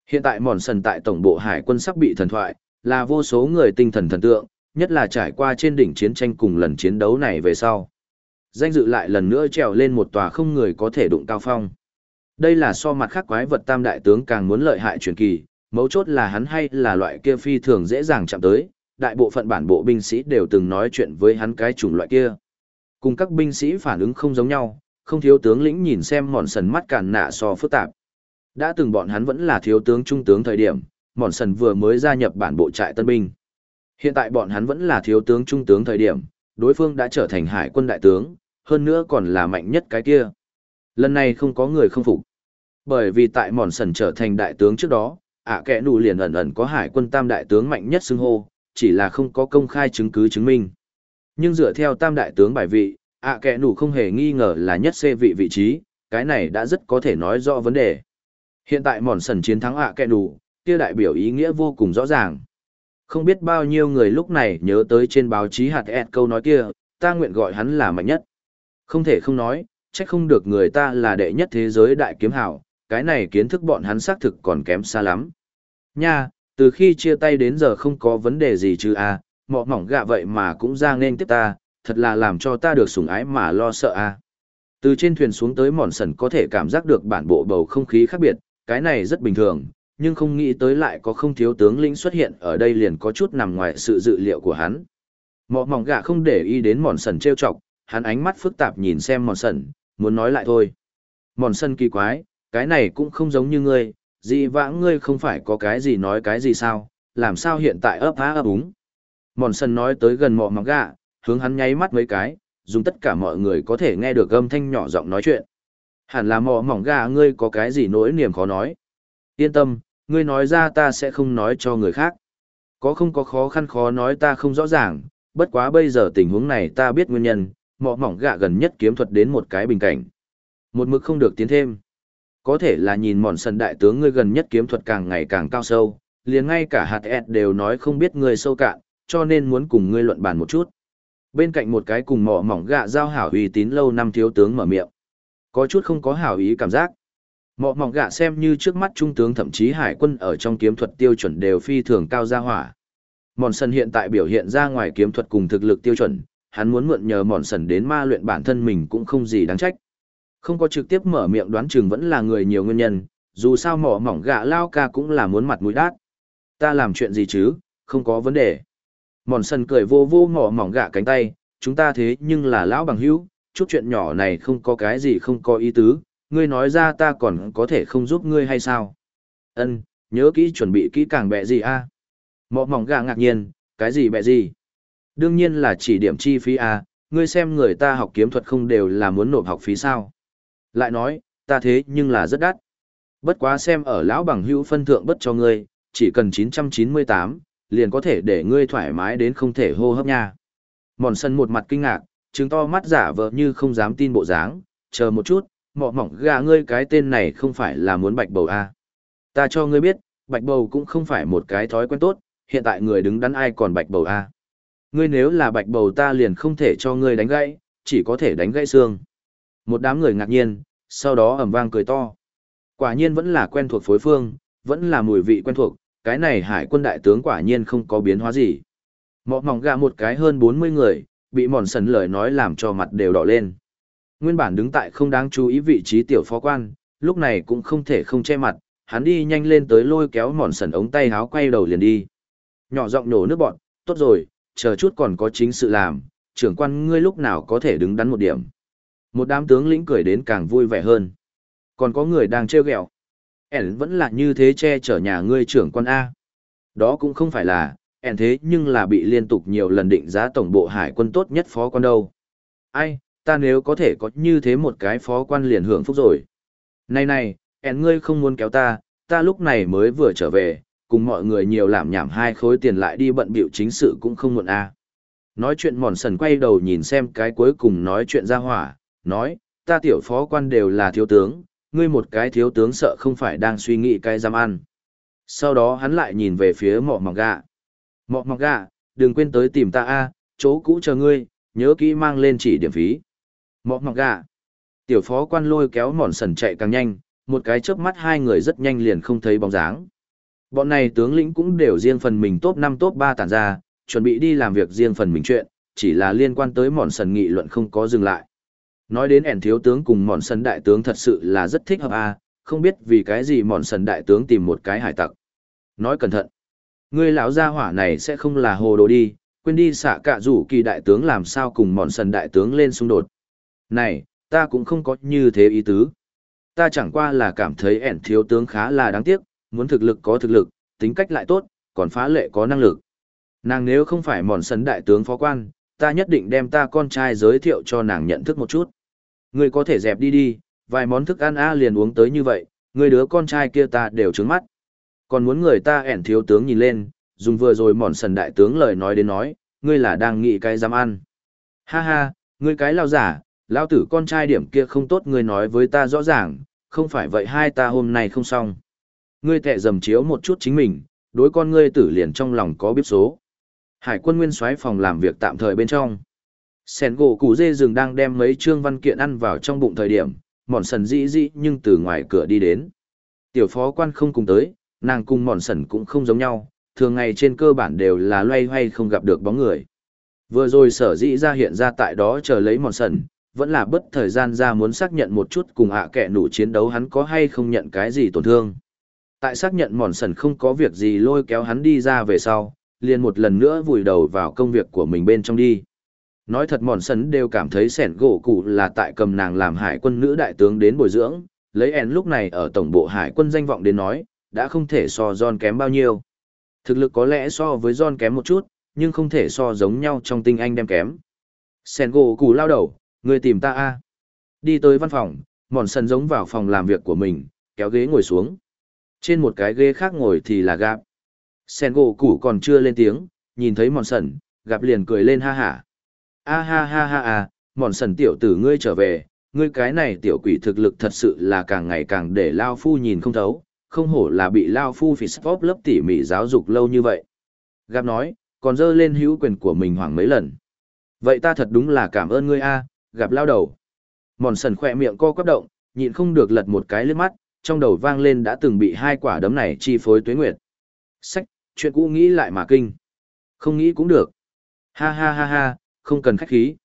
Hiện tại mòn sần tại tổng bộ hải quân sắp bị thần thoại, là vô số người tinh thần thần tượng, nhất là trải qua trên đỉnh chiến tranh cùng lần chiến đấu này về sau. Danh dự lại lần nữa trèo lên một tòa không người có thể đụng cao phong. Đây là so mặt khác quái vật tam đại tướng càng muốn lợi hại truyền kỳ, mấu chốt là hắn hay là loại kia phi thường dễ dàng chạm tới, đại bộ phận bản bộ binh sĩ đều từng nói chuyện với hắn cái chủng loại kia. Cùng các binh sĩ phản ứng không giống nhau, không thiếu tướng lĩnh nhìn xem mòn sần mắt cản nạ so phức tạp. Đã từng bọn hắn vẫn là thiếu tướng trung tướng thời điểm, mòn sần vừa mới gia nhập bản bộ trại tân binh. Hiện tại bọn hắn vẫn là thiếu tướng trung tướng thời điểm, đối phương đã trở thành hải quân đại tướng, hơn nữa còn là mạnh nhất cái kia. Lần này không có người không phục. Bởi vì tại mòn sần trở thành đại tướng trước đó, ạ kẽ nụ liền ẩn ẩn có hải quân tam đại tướng mạnh nhất xưng hô, chỉ là không có công khai chứng cứ chứng minh. Nhưng dựa theo tam đại tướng bài vị, ạ kẻ nủ không hề nghi ngờ là nhất xê vị vị trí, cái này đã rất có thể nói rõ vấn đề. Hiện tại mòn sần chiến thắng ạ kẻ nủ, kia đại biểu ý nghĩa vô cùng rõ ràng. Không biết bao nhiêu người lúc này nhớ tới trên báo chí hạt ẹt câu nói kia, ta nguyện gọi hắn là mạnh nhất. Không thể không nói, chắc không được người ta là đệ nhất thế giới đại kiếm hảo, cái này kiến thức bọn hắn xác thực còn kém xa lắm. Nha, từ khi chia tay đến giờ không có vấn đề gì chứ à, mọ mỏng gạ vậy mà cũng ra nên tiếp ta, thật là làm cho ta được sủng ái mà lo sợ à. Từ trên thuyền xuống tới mòn sần có thể cảm giác được bản bộ bầu không khí khác biệt, cái này rất bình thường, nhưng không nghĩ tới lại có không thiếu tướng lĩnh xuất hiện ở đây liền có chút nằm ngoài sự dự liệu của hắn. Mọ mỏng gạ không để ý đến mòn sần trêu chọc, hắn ánh mắt phức tạp nhìn xem mòn sần, muốn nói lại thôi. Mòn sần kỳ quái, cái này cũng không giống như ngươi, dị vãng ngươi không phải có cái gì nói cái gì sao, làm sao hiện tại ấp há ấp úng. Mòn sần nói tới gần mọ mỏng gạ, hướng hắn nháy mắt mấy cái, dùng tất cả mọi người có thể nghe được âm thanh nhỏ giọng nói chuyện. Hẳn là mọ mỏng gà ngươi có cái gì nỗi niềm khó nói. Yên tâm, ngươi nói ra ta sẽ không nói cho người khác. Có không có khó khăn khó nói ta không rõ ràng, bất quá bây giờ tình huống này ta biết nguyên nhân, mọ mỏng gạ gần nhất kiếm thuật đến một cái bình cảnh. Một mực không được tiến thêm. Có thể là nhìn mòn sân đại tướng ngươi gần nhất kiếm thuật càng ngày càng cao sâu, liền ngay cả hạt ẹt đều nói không biết ngươi sâu cạn, cho nên muốn cùng ngươi luận bàn một chút. Bên cạnh một cái cùng mỏ mỏng gạ giao hảo uy tín lâu năm thiếu tướng mở miệng. Có chút không có hảo ý cảm giác. mỏ mỏng gạ xem như trước mắt trung tướng thậm chí hải quân ở trong kiếm thuật tiêu chuẩn đều phi thường cao gia hỏa. Mòn sần hiện tại biểu hiện ra ngoài kiếm thuật cùng thực lực tiêu chuẩn, hắn muốn mượn nhờ mòn sần đến ma luyện bản thân mình cũng không gì đáng trách. Không có trực tiếp mở miệng đoán chừng vẫn là người nhiều nguyên nhân, dù sao mỏ mỏng gạ lao ca cũng là muốn mặt mũi đát. Ta làm chuyện gì chứ, không có vấn đề. Mòn sần cười vô vô mỏ mỏng gạ cánh tay, chúng ta thế nhưng là lão bằng hữu, chút chuyện nhỏ này không có cái gì không có ý tứ, ngươi nói ra ta còn có thể không giúp ngươi hay sao? Ân, nhớ kỹ chuẩn bị kỹ càng bẹ gì a? mỏ mỏng gạ ngạc nhiên, cái gì bẹ gì? Đương nhiên là chỉ điểm chi phí à, ngươi xem người ta học kiếm thuật không đều là muốn nộp học phí sao. Lại nói, ta thế nhưng là rất đắt. Bất quá xem ở lão bằng hữu phân thượng bất cho ngươi, chỉ cần 998, liền có thể để ngươi thoải mái đến không thể hô hấp nha. Mòn sân một mặt kinh ngạc, trứng to mắt giả vờ như không dám tin bộ dáng, chờ một chút, mọ mỏng gà ngươi cái tên này không phải là muốn bạch bầu à. Ta cho ngươi biết, bạch bầu cũng không phải một cái thói quen tốt, hiện tại người đứng đắn ai còn bạch bầu à. Ngươi nếu là bạch bầu ta liền không thể cho ngươi đánh gãy, chỉ có thể đánh gãy xương. Một đám người ngạc nhiên, sau đó ầm vang cười to. Quả nhiên vẫn là quen thuộc phối phương, vẫn là mùi vị quen thuộc, cái này hải quân đại tướng quả nhiên không có biến hóa gì. Mọ mỏng gà một cái hơn 40 người, bị mòn sần lời nói làm cho mặt đều đỏ lên. Nguyên bản đứng tại không đáng chú ý vị trí tiểu phó quan, lúc này cũng không thể không che mặt, hắn đi nhanh lên tới lôi kéo mòn sần ống tay háo quay đầu liền đi. Nhỏ giọng nổ nước bọn, tốt rồi, chờ chút còn có chính sự làm, trưởng quan ngươi lúc nào có thể đứng đắn một điểm. Một đám tướng lĩnh cười đến càng vui vẻ hơn. Còn có người đang trêu ghẹo. Ẻn vẫn là như thế che chở nhà ngươi trưởng quan A. Đó cũng không phải là, ẻn thế nhưng là bị liên tục nhiều lần định giá tổng bộ hải quân tốt nhất phó quan đâu. Ai, ta nếu có thể có như thế một cái phó quan liền hưởng phúc rồi. Này này, ẻn ngươi không muốn kéo ta, ta lúc này mới vừa trở về, cùng mọi người nhiều làm nhảm hai khối tiền lại đi bận biểu chính sự cũng không muộn a. Nói chuyện mòn sần quay đầu nhìn xem cái cuối cùng nói chuyện ra hỏa, nói, ta tiểu phó quan đều là thiếu tướng, ngươi một cái thiếu tướng sợ không phải đang suy nghĩ cái giam ăn. Sau đó hắn lại nhìn về phía mọ mọc gạ. Mọ mọc gạ, đừng quên tới tìm ta a, chỗ cũ chờ ngươi, nhớ kỹ mang lên chỉ điểm phí. Mọ mọc gạ. Tiểu phó quan lôi kéo mòn sần chạy càng nhanh, một cái chớp mắt hai người rất nhanh liền không thấy bóng dáng. Bọn này tướng lĩnh cũng đều riêng phần mình top 5 top 3 tản ra, chuẩn bị đi làm việc riêng phần mình chuyện, chỉ là liên quan tới mòn sần nghị luận không có dừng lại. Nói đến ẻn thiếu tướng cùng mòn sân đại tướng thật sự là rất thích hợp a không biết vì cái gì mòn sân đại tướng tìm một cái hải tặc. Nói cẩn thận, ngươi lão gia hỏa này sẽ không là hồ đồ đi, quên đi xạ cả rủ kỳ đại tướng làm sao cùng mòn sân đại tướng lên xung đột. Này, ta cũng không có như thế ý tứ. Ta chẳng qua là cảm thấy ẻn thiếu tướng khá là đáng tiếc, muốn thực lực có thực lực, tính cách lại tốt, còn phá lệ có năng lực. Nàng nếu không phải mòn sân đại tướng phó quan, ta nhất định đem ta con trai giới thiệu cho nàng nhận thức một chút. Ngươi có thể dẹp đi đi, vài món thức ăn a liền uống tới như vậy, Ngươi đứa con trai kia ta đều trứng mắt. Còn muốn người ta ẻn thiếu tướng nhìn lên, dùng vừa rồi mòn sần đại tướng lời nói đến nói, ngươi là đang nghĩ cái dám ăn. Ha ha, ngươi cái lao giả, lao tử con trai điểm kia không tốt ngươi nói với ta rõ ràng, không phải vậy hai ta hôm nay không xong. Ngươi tệ dầm chiếu một chút chính mình, đối con ngươi tử liền trong lòng có biết số. Hải quân nguyên soái phòng làm việc tạm thời bên trong. Sẻn gỗ củ dê rừng đang đem mấy chương văn kiện ăn vào trong bụng thời điểm, mòn sần dĩ dĩ nhưng từ ngoài cửa đi đến. Tiểu phó quan không cùng tới, nàng cùng mòn sần cũng không giống nhau, thường ngày trên cơ bản đều là loay hoay không gặp được bóng người. Vừa rồi sở dĩ ra hiện ra tại đó chờ lấy mòn sần, vẫn là bất thời gian ra muốn xác nhận một chút cùng ạ à kẻ nụ chiến đấu hắn có hay không nhận cái gì tổn thương tại xác nhận mòn sần không có việc gì lôi kéo hắn đi ra về sau liền một lần nữa vùi đầu vào công việc của mình bên trong đi nói thật mòn sần đều cảm thấy sẻn gỗ cụ là tại cầm nàng làm hải quân nữ đại tướng đến bồi dưỡng. Lấy ẻn lúc này ở tổng bộ hải quân danh vọng đến nói đã không thể so John kém bao nhiêu. Thực lực có lẽ so với John kém một chút nhưng không thể so giống nhau trong tinh anh đem kém. Sẻn gỗ cụ lao đầu người tìm ta a. Đi tới văn phòng mòn sần giống vào phòng làm việc của mình kéo ghế ngồi xuống. Trên một cái ghế khác ngồi thì là gạp. Sen gỗ củ còn chưa lên tiếng, nhìn thấy mòn sần, gặp liền cười lên ha hả. A ha ha ha ha, mòn sần tiểu tử ngươi trở về, ngươi cái này tiểu quỷ thực lực thật sự là càng ngày càng để Lao Phu nhìn không thấu, không hổ là bị Lao Phu phì sport lớp tỉ mỉ giáo dục lâu như vậy. Gặp nói, còn dơ lên hữu quyền của mình hoảng mấy lần. Vậy ta thật đúng là cảm ơn ngươi a, gặp lao đầu. Mòn sần khỏe miệng co quắp động, nhịn không được lật một cái lướt mắt, trong đầu vang lên đã từng bị hai quả đấm này chi phối tuế nguyệt. Sách, chuyện cũ nghĩ lại mà kinh. Không nghĩ cũng được. Ha ha ha ha, không cần khách khí.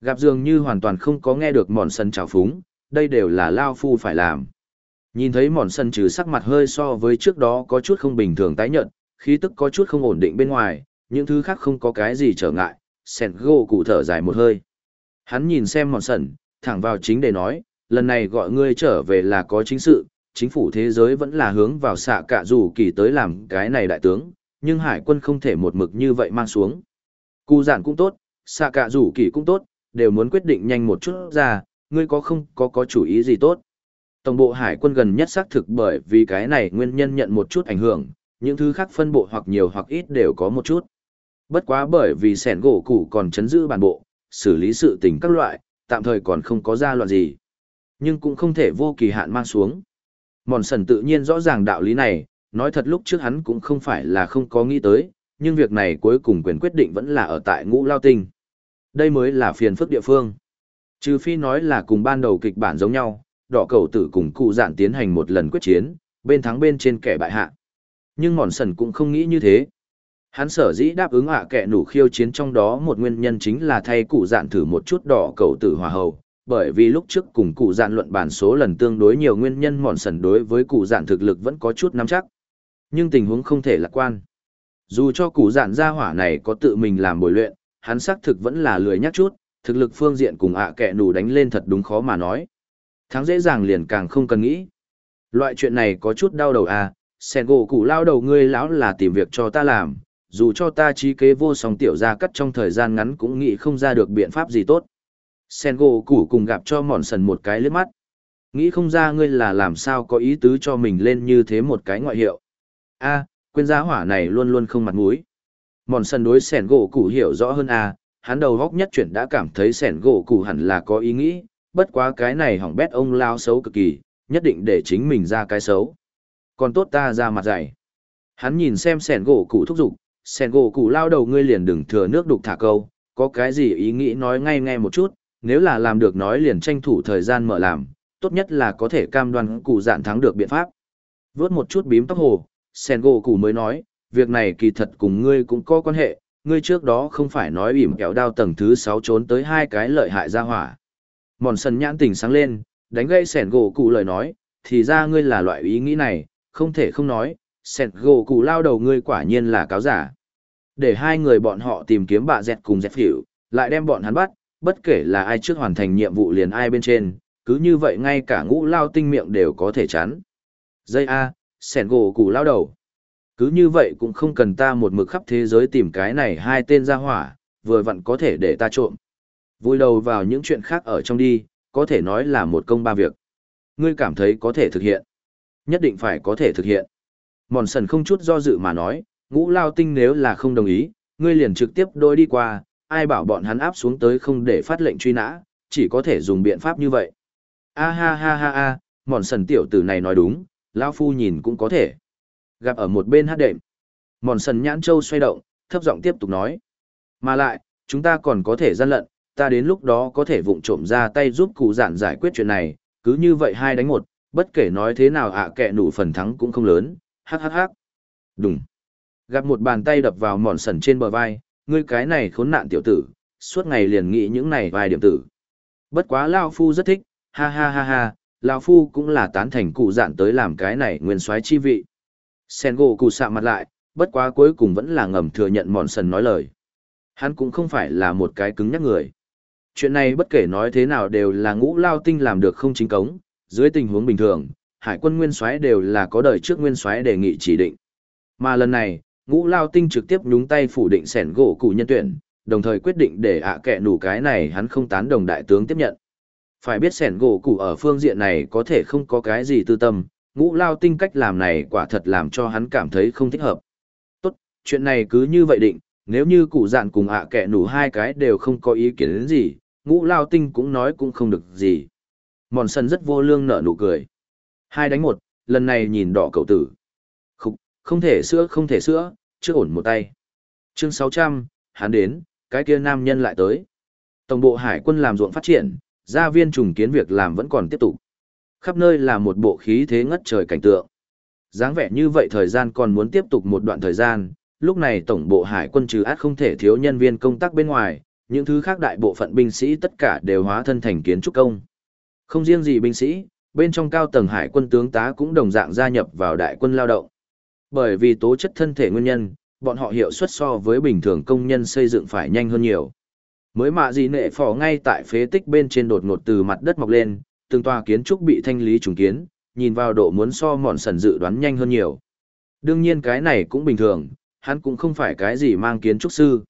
Gặp dường như hoàn toàn không có nghe được mòn sân trào phúng, đây đều là Lao Phu phải làm. Nhìn thấy mòn sân trừ sắc mặt hơi so với trước đó có chút không bình thường tái nhận, khí tức có chút không ổn định bên ngoài, những thứ khác không có cái gì trở ngại, sẹn gỗ cụ thở dài một hơi. Hắn nhìn xem mòn sân, thẳng vào chính để nói, lần này gọi ngươi trở về là có chính sự, chính phủ thế giới vẫn là hướng vào xạ cả dù kỳ tới làm cái này đại tướng, nhưng hải quân không thể một mực như vậy mang xuống. Cụ giản cũng tốt, xạ cả rủ kỳ cũng tốt, đều muốn quyết định nhanh một chút ra, ngươi có không có có chủ ý gì tốt. Tổng bộ hải quân gần nhất xác thực bởi vì cái này nguyên nhân nhận một chút ảnh hưởng, những thứ khác phân bộ hoặc nhiều hoặc ít đều có một chút. Bất quá bởi vì sẻn gỗ cũ còn chấn giữ bản bộ, xử lý sự tình các loại, tạm thời còn không có ra loạn gì. Nhưng cũng không thể vô kỳ hạn mang xuống. Mòn sần tự nhiên rõ ràng đạo lý này, nói thật lúc trước hắn cũng không phải là không có nghĩ tới, nhưng việc này cuối cùng quyền quyết định vẫn là ở tại ngũ lao tinh. Đây mới là phiền phức địa phương. Trừ phi nói là cùng ban đầu kịch bản giống nhau, đỏ cầu tử cùng cụ dạn tiến hành một lần quyết chiến, bên thắng bên trên kẻ bại hạ. Nhưng mòn sần cũng không nghĩ như thế. Hắn sở dĩ đáp ứng ạ à kẻ nủ khiêu chiến trong đó một nguyên nhân chính là thay cụ dạn thử một chút đỏ cầu tử hòa hầu, bởi vì lúc trước cùng cụ dạn luận bản số lần tương đối nhiều nguyên nhân mòn sần đối với cụ dạn thực lực vẫn có chút nắm chắc. Nhưng tình huống không thể lạc quan. Dù cho cụ dạn gia hỏa này có tự mình làm bồi luyện, hắn xác thực vẫn là lười nhắc chút, thực lực phương diện cùng ạ à kẻ nủ đánh lên thật đúng khó mà nói. Thắng dễ dàng liền càng không cần nghĩ. Loại chuyện này có chút đau đầu à, sen gỗ cụ lao đầu ngươi lão là tìm việc cho ta làm, dù cho ta trí kế vô song tiểu ra cắt trong thời gian ngắn cũng nghĩ không ra được biện pháp gì tốt. Sen gỗ cụ cùng gặp cho mòn sần một cái lướt mắt. Nghĩ không ra ngươi là làm sao có ý tứ cho mình lên như thế một cái ngoại hiệu. a quên giá hỏa này luôn luôn không mặt mũi. Mòn sân đối sẻn gỗ cụ hiểu rõ hơn à hắn đầu góc nhất chuyển đã cảm thấy sẻn gỗ cụ hẳn là có ý nghĩ, bất quá cái này hỏng bét ông lao xấu cực kỳ, nhất định để chính mình ra cái xấu. Còn tốt ta ra mặt dày. Hắn nhìn xem sẻn gỗ cụ thúc giục, sẻn gỗ cụ lao đầu ngươi liền đừng thừa nước đục thả câu, có cái gì ý nghĩ nói ngay nghe một chút, nếu là làm được nói liền tranh thủ thời gian mở làm, tốt nhất là có thể cam đoan cụ dạn thắng được biện pháp. Vớt một chút bím tóc hồ, sẻn gỗ cụ mới nói, việc này kỳ thật cùng ngươi cũng có quan hệ, ngươi trước đó không phải nói ỉm kéo đao tầng thứ 6 trốn tới hai cái lợi hại ra hỏa. Mòn sần nhãn tỉnh sáng lên đánh gây sẻn gỗ cụ lời nói thì ra ngươi là loại ý nghĩ này không thể không nói sẻn gỗ cụ lao đầu ngươi quả nhiên là cáo giả. Để hai người bọn họ tìm kiếm bà dẹt cùng dẹt hiểu, lại đem bọn hắn bắt bất kể là ai trước hoàn thành nhiệm vụ liền ai bên trên cứ như vậy ngay cả ngũ lao tinh miệng đều có thể chắn. Dây a sẻn gỗ cụ lao đầu cứ như vậy cũng không cần ta một mực khắp thế giới tìm cái này hai tên ra hỏa vừa vặn có thể để ta trộm Vui đầu vào những chuyện khác ở trong đi, có thể nói là một công ba việc. Ngươi cảm thấy có thể thực hiện. Nhất định phải có thể thực hiện. Mòn sần không chút do dự mà nói, ngũ lao tinh nếu là không đồng ý, ngươi liền trực tiếp đôi đi qua, ai bảo bọn hắn áp xuống tới không để phát lệnh truy nã, chỉ có thể dùng biện pháp như vậy. A ha ha ha ha, mòn sần tiểu tử này nói đúng, lao phu nhìn cũng có thể. Gặp ở một bên hát đệm. Mòn sần nhãn châu xoay động, thấp giọng tiếp tục nói. Mà lại, chúng ta còn có thể gian lận, ta đến lúc đó có thể vụng trộm ra tay giúp cụ giản giải quyết chuyện này, cứ như vậy hai đánh một, bất kể nói thế nào ạ à kẹ nụ phần thắng cũng không lớn, hắc hắc hắc. Đúng. Gặp một bàn tay đập vào mòn sần trên bờ vai, ngươi cái này khốn nạn tiểu tử, suốt ngày liền nghĩ những này vài điểm tử. Bất quá Lao Phu rất thích, ha ha ha ha, Lao Phu cũng là tán thành cụ dạn tới làm cái này nguyên soái chi vị. Sen gỗ cụ sạ mặt lại, bất quá cuối cùng vẫn là ngầm thừa nhận mòn sần nói lời. Hắn cũng không phải là một cái cứng nhắc người. Chuyện này bất kể nói thế nào đều là ngũ lao tinh làm được không chính cống, dưới tình huống bình thường, hải quân nguyên soái đều là có đời trước nguyên soái đề nghị chỉ định. Mà lần này, ngũ lao tinh trực tiếp nhúng tay phủ định sẻn gỗ cụ nhân tuyển, đồng thời quyết định để ạ à nủ cái này hắn không tán đồng đại tướng tiếp nhận. Phải biết sẻn gỗ cụ ở phương diện này có thể không có cái gì tư tâm, ngũ lao tinh cách làm này quả thật làm cho hắn cảm thấy không thích hợp. Tốt, chuyện này cứ như vậy định, nếu như cụ dạn cùng ạ à kẹ nủ hai cái đều không có ý kiến đến gì, ngũ lao tinh cũng nói cũng không được gì. Mòn sân rất vô lương nở nụ cười. Hai đánh một, lần này nhìn đỏ cậu tử. Không, không thể sữa không thể sữa, chưa ổn một tay. Chương sáu trăm hắn đến, cái kia nam nhân lại tới. Tổng bộ hải quân làm ruộng phát triển, gia viên trùng kiến việc làm vẫn còn tiếp tục. Khắp nơi là một bộ khí thế ngất trời cảnh tượng. dáng vẻ như vậy thời gian còn muốn tiếp tục một đoạn thời gian, lúc này tổng bộ hải quân trừ át không thể thiếu nhân viên công tác bên ngoài, những thứ khác đại bộ phận binh sĩ tất cả đều hóa thân thành kiến trúc công. Không riêng gì binh sĩ, bên trong cao tầng hải quân tướng tá cũng đồng dạng gia nhập vào đại quân lao động. Bởi vì tố chất thân thể nguyên nhân, bọn họ hiệu suất so với bình thường công nhân xây dựng phải nhanh hơn nhiều. Mới mạ gì nệ phỏ ngay tại phế tích bên trên đột ngột từ mặt đất mọc lên, từng tòa kiến trúc bị thanh lý trùng kiến, nhìn vào độ muốn so mòn sần dự đoán nhanh hơn nhiều. Đương nhiên cái này cũng bình thường, hắn cũng không phải cái gì mang kiến trúc sư.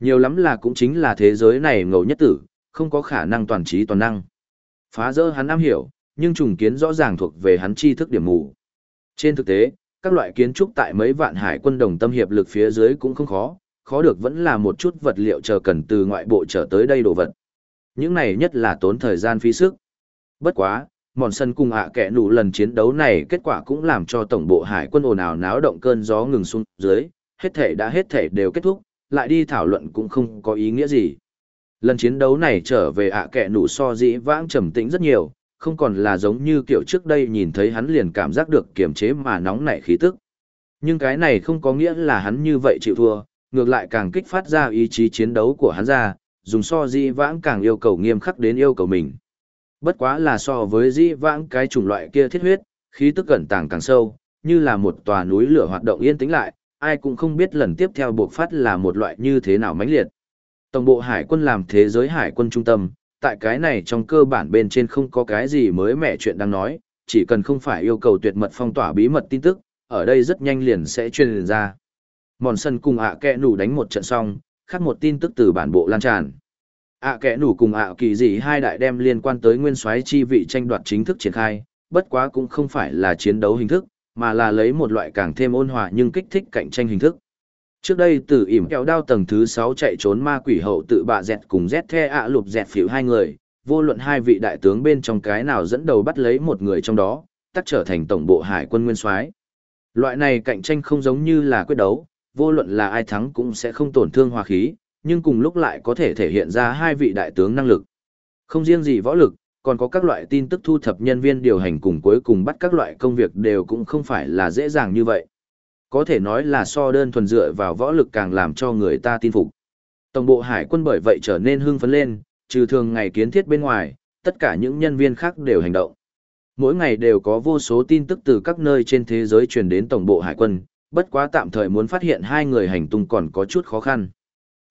Nhiều lắm là cũng chính là thế giới này ngầu nhất tử, không có khả năng toàn trí toàn năng. Phá dỡ hắn am hiểu, nhưng trùng kiến rõ ràng thuộc về hắn tri thức điểm mù. Trên thực tế, các loại kiến trúc tại mấy vạn hải quân đồng tâm hiệp lực phía dưới cũng không khó, khó được vẫn là một chút vật liệu chờ cần từ ngoại bộ trở tới đây đồ vật. Những này nhất là tốn thời gian phí sức. Bất quá, mòn sân cùng ạ à kẻ nụ lần chiến đấu này kết quả cũng làm cho tổng bộ hải quân ồn ào náo động cơn gió ngừng xuống dưới, hết thể đã hết thể đều kết thúc, lại đi thảo luận cũng không có ý nghĩa gì. Lần chiến đấu này trở về ạ à kẻ nụ so dĩ vãng trầm tĩnh rất nhiều, không còn là giống như kiểu trước đây nhìn thấy hắn liền cảm giác được kiềm chế mà nóng nảy khí tức. Nhưng cái này không có nghĩa là hắn như vậy chịu thua, ngược lại càng kích phát ra ý chí chiến đấu của hắn ra, dùng so dĩ vãng càng yêu cầu nghiêm khắc đến yêu cầu mình. Bất quá là so với dĩ vãng cái chủng loại kia thiết huyết, khí tức cẩn tàng càng sâu, như là một tòa núi lửa hoạt động yên tĩnh lại, ai cũng không biết lần tiếp theo buộc phát là một loại như thế nào mãnh liệt. Tổng bộ hải quân làm thế giới hải quân trung tâm, tại cái này trong cơ bản bên trên không có cái gì mới mẻ chuyện đang nói, chỉ cần không phải yêu cầu tuyệt mật phong tỏa bí mật tin tức, ở đây rất nhanh liền sẽ truyền ra. Mòn sân cùng ạ à kẹ nủ đánh một trận xong, khác một tin tức từ bản bộ lan tràn ạ à kẹ nủ cùng ạ kỳ dị hai đại đem liên quan tới nguyên soái chi vị tranh đoạt chính thức triển khai, bất quá cũng không phải là chiến đấu hình thức, mà là lấy một loại càng thêm ôn hòa nhưng kích thích cạnh tranh hình thức. Trước đây từ ỉm kéo đao tầng thứ sáu chạy trốn ma quỷ hậu tự bạ dẹt cùng dẹt the ạ lục dẹt phiểu hai người, vô luận hai vị đại tướng bên trong cái nào dẫn đầu bắt lấy một người trong đó, tắt trở thành tổng bộ hải quân nguyên soái. Loại này cạnh tranh không giống như là quyết đấu, vô luận là ai thắng cũng sẽ không tổn thương hòa khí, nhưng cùng lúc lại có thể thể hiện ra hai vị đại tướng năng lực. Không riêng gì võ lực, còn có các loại tin tức thu thập nhân viên điều hành cùng cuối cùng bắt các loại công việc đều cũng không phải là dễ dàng như vậy. Có thể nói là so đơn thuần dựa vào võ lực càng làm cho người ta tin phục. Tổng bộ hải quân bởi vậy trở nên hưng phấn lên, trừ thường ngày kiến thiết bên ngoài, tất cả những nhân viên khác đều hành động. Mỗi ngày đều có vô số tin tức từ các nơi trên thế giới truyền đến tổng bộ hải quân, bất quá tạm thời muốn phát hiện hai người hành tung còn có chút khó khăn.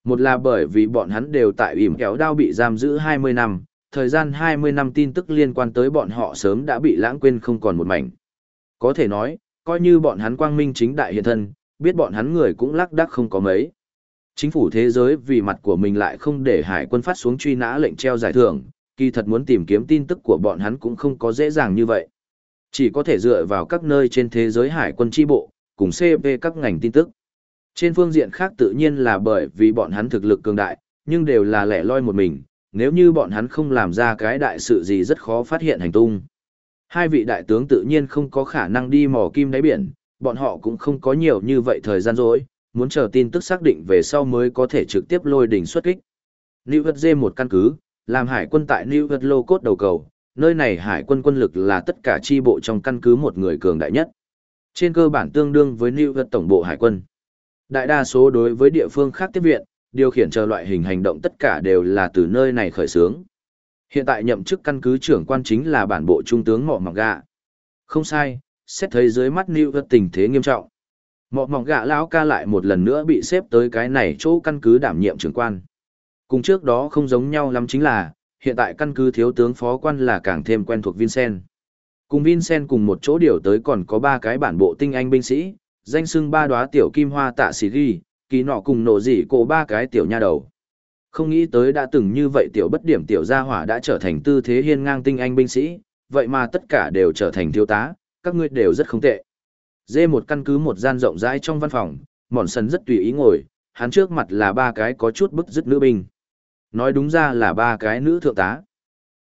Một là bởi vì bọn hắn đều tại ỉm kéo đao bị giam giữ 20 năm, thời gian 20 năm tin tức liên quan tới bọn họ sớm đã bị lãng quên không còn một mảnh. Có thể nói, coi như bọn hắn quang minh chính đại hiện thân, biết bọn hắn người cũng lắc đắc không có mấy. Chính phủ thế giới vì mặt của mình lại không để hải quân phát xuống truy nã lệnh treo giải thưởng, kỳ thật muốn tìm kiếm tin tức của bọn hắn cũng không có dễ dàng như vậy. Chỉ có thể dựa vào các nơi trên thế giới hải quân tri bộ, cùng CP các ngành tin tức. Trên phương diện khác tự nhiên là bởi vì bọn hắn thực lực cường đại, nhưng đều là lẻ loi một mình, nếu như bọn hắn không làm ra cái đại sự gì rất khó phát hiện hành tung. Hai vị đại tướng tự nhiên không có khả năng đi mò kim đáy biển, bọn họ cũng không có nhiều như vậy thời gian rỗi, muốn chờ tin tức xác định về sau mới có thể trực tiếp lôi đỉnh xuất kích. New Vật Dê một căn cứ, làm hải quân tại New Vật Lô Cốt đầu cầu, nơi này hải quân quân lực là tất cả chi bộ trong căn cứ một người cường đại nhất. Trên cơ bản tương đương với New Vật tổng bộ hải quân. Đại đa số đối với địa phương khác tiếp viện, điều khiển chờ loại hình hành động tất cả đều là từ nơi này khởi xướng. Hiện tại nhậm chức căn cứ trưởng quan chính là bản bộ trung tướng Mọ Mọc Gạ. Không sai, xét thấy dưới mắt New Vật tình thế nghiêm trọng. Mọ Mọc Gạ lão ca lại một lần nữa bị xếp tới cái này chỗ căn cứ đảm nhiệm trưởng quan. Cùng trước đó không giống nhau lắm chính là, hiện tại căn cứ thiếu tướng phó quan là càng thêm quen thuộc Vincent. Cùng Vincent cùng một chỗ điều tới còn có ba cái bản bộ tinh anh binh sĩ, danh xưng ba đóa tiểu kim hoa tạ xì ghi, kỳ nọ cùng nổ dị cổ ba cái tiểu nha đầu. Không nghĩ tới đã từng như vậy tiểu bất điểm tiểu gia hỏa đã trở thành tư thế hiên ngang tinh anh binh sĩ, vậy mà tất cả đều trở thành thiếu tá, các ngươi đều rất không tệ. Dê một căn cứ một gian rộng rãi trong văn phòng, mòn sân rất tùy ý ngồi, hắn trước mặt là ba cái có chút bức dứt nữ binh. Nói đúng ra là ba cái nữ thượng tá.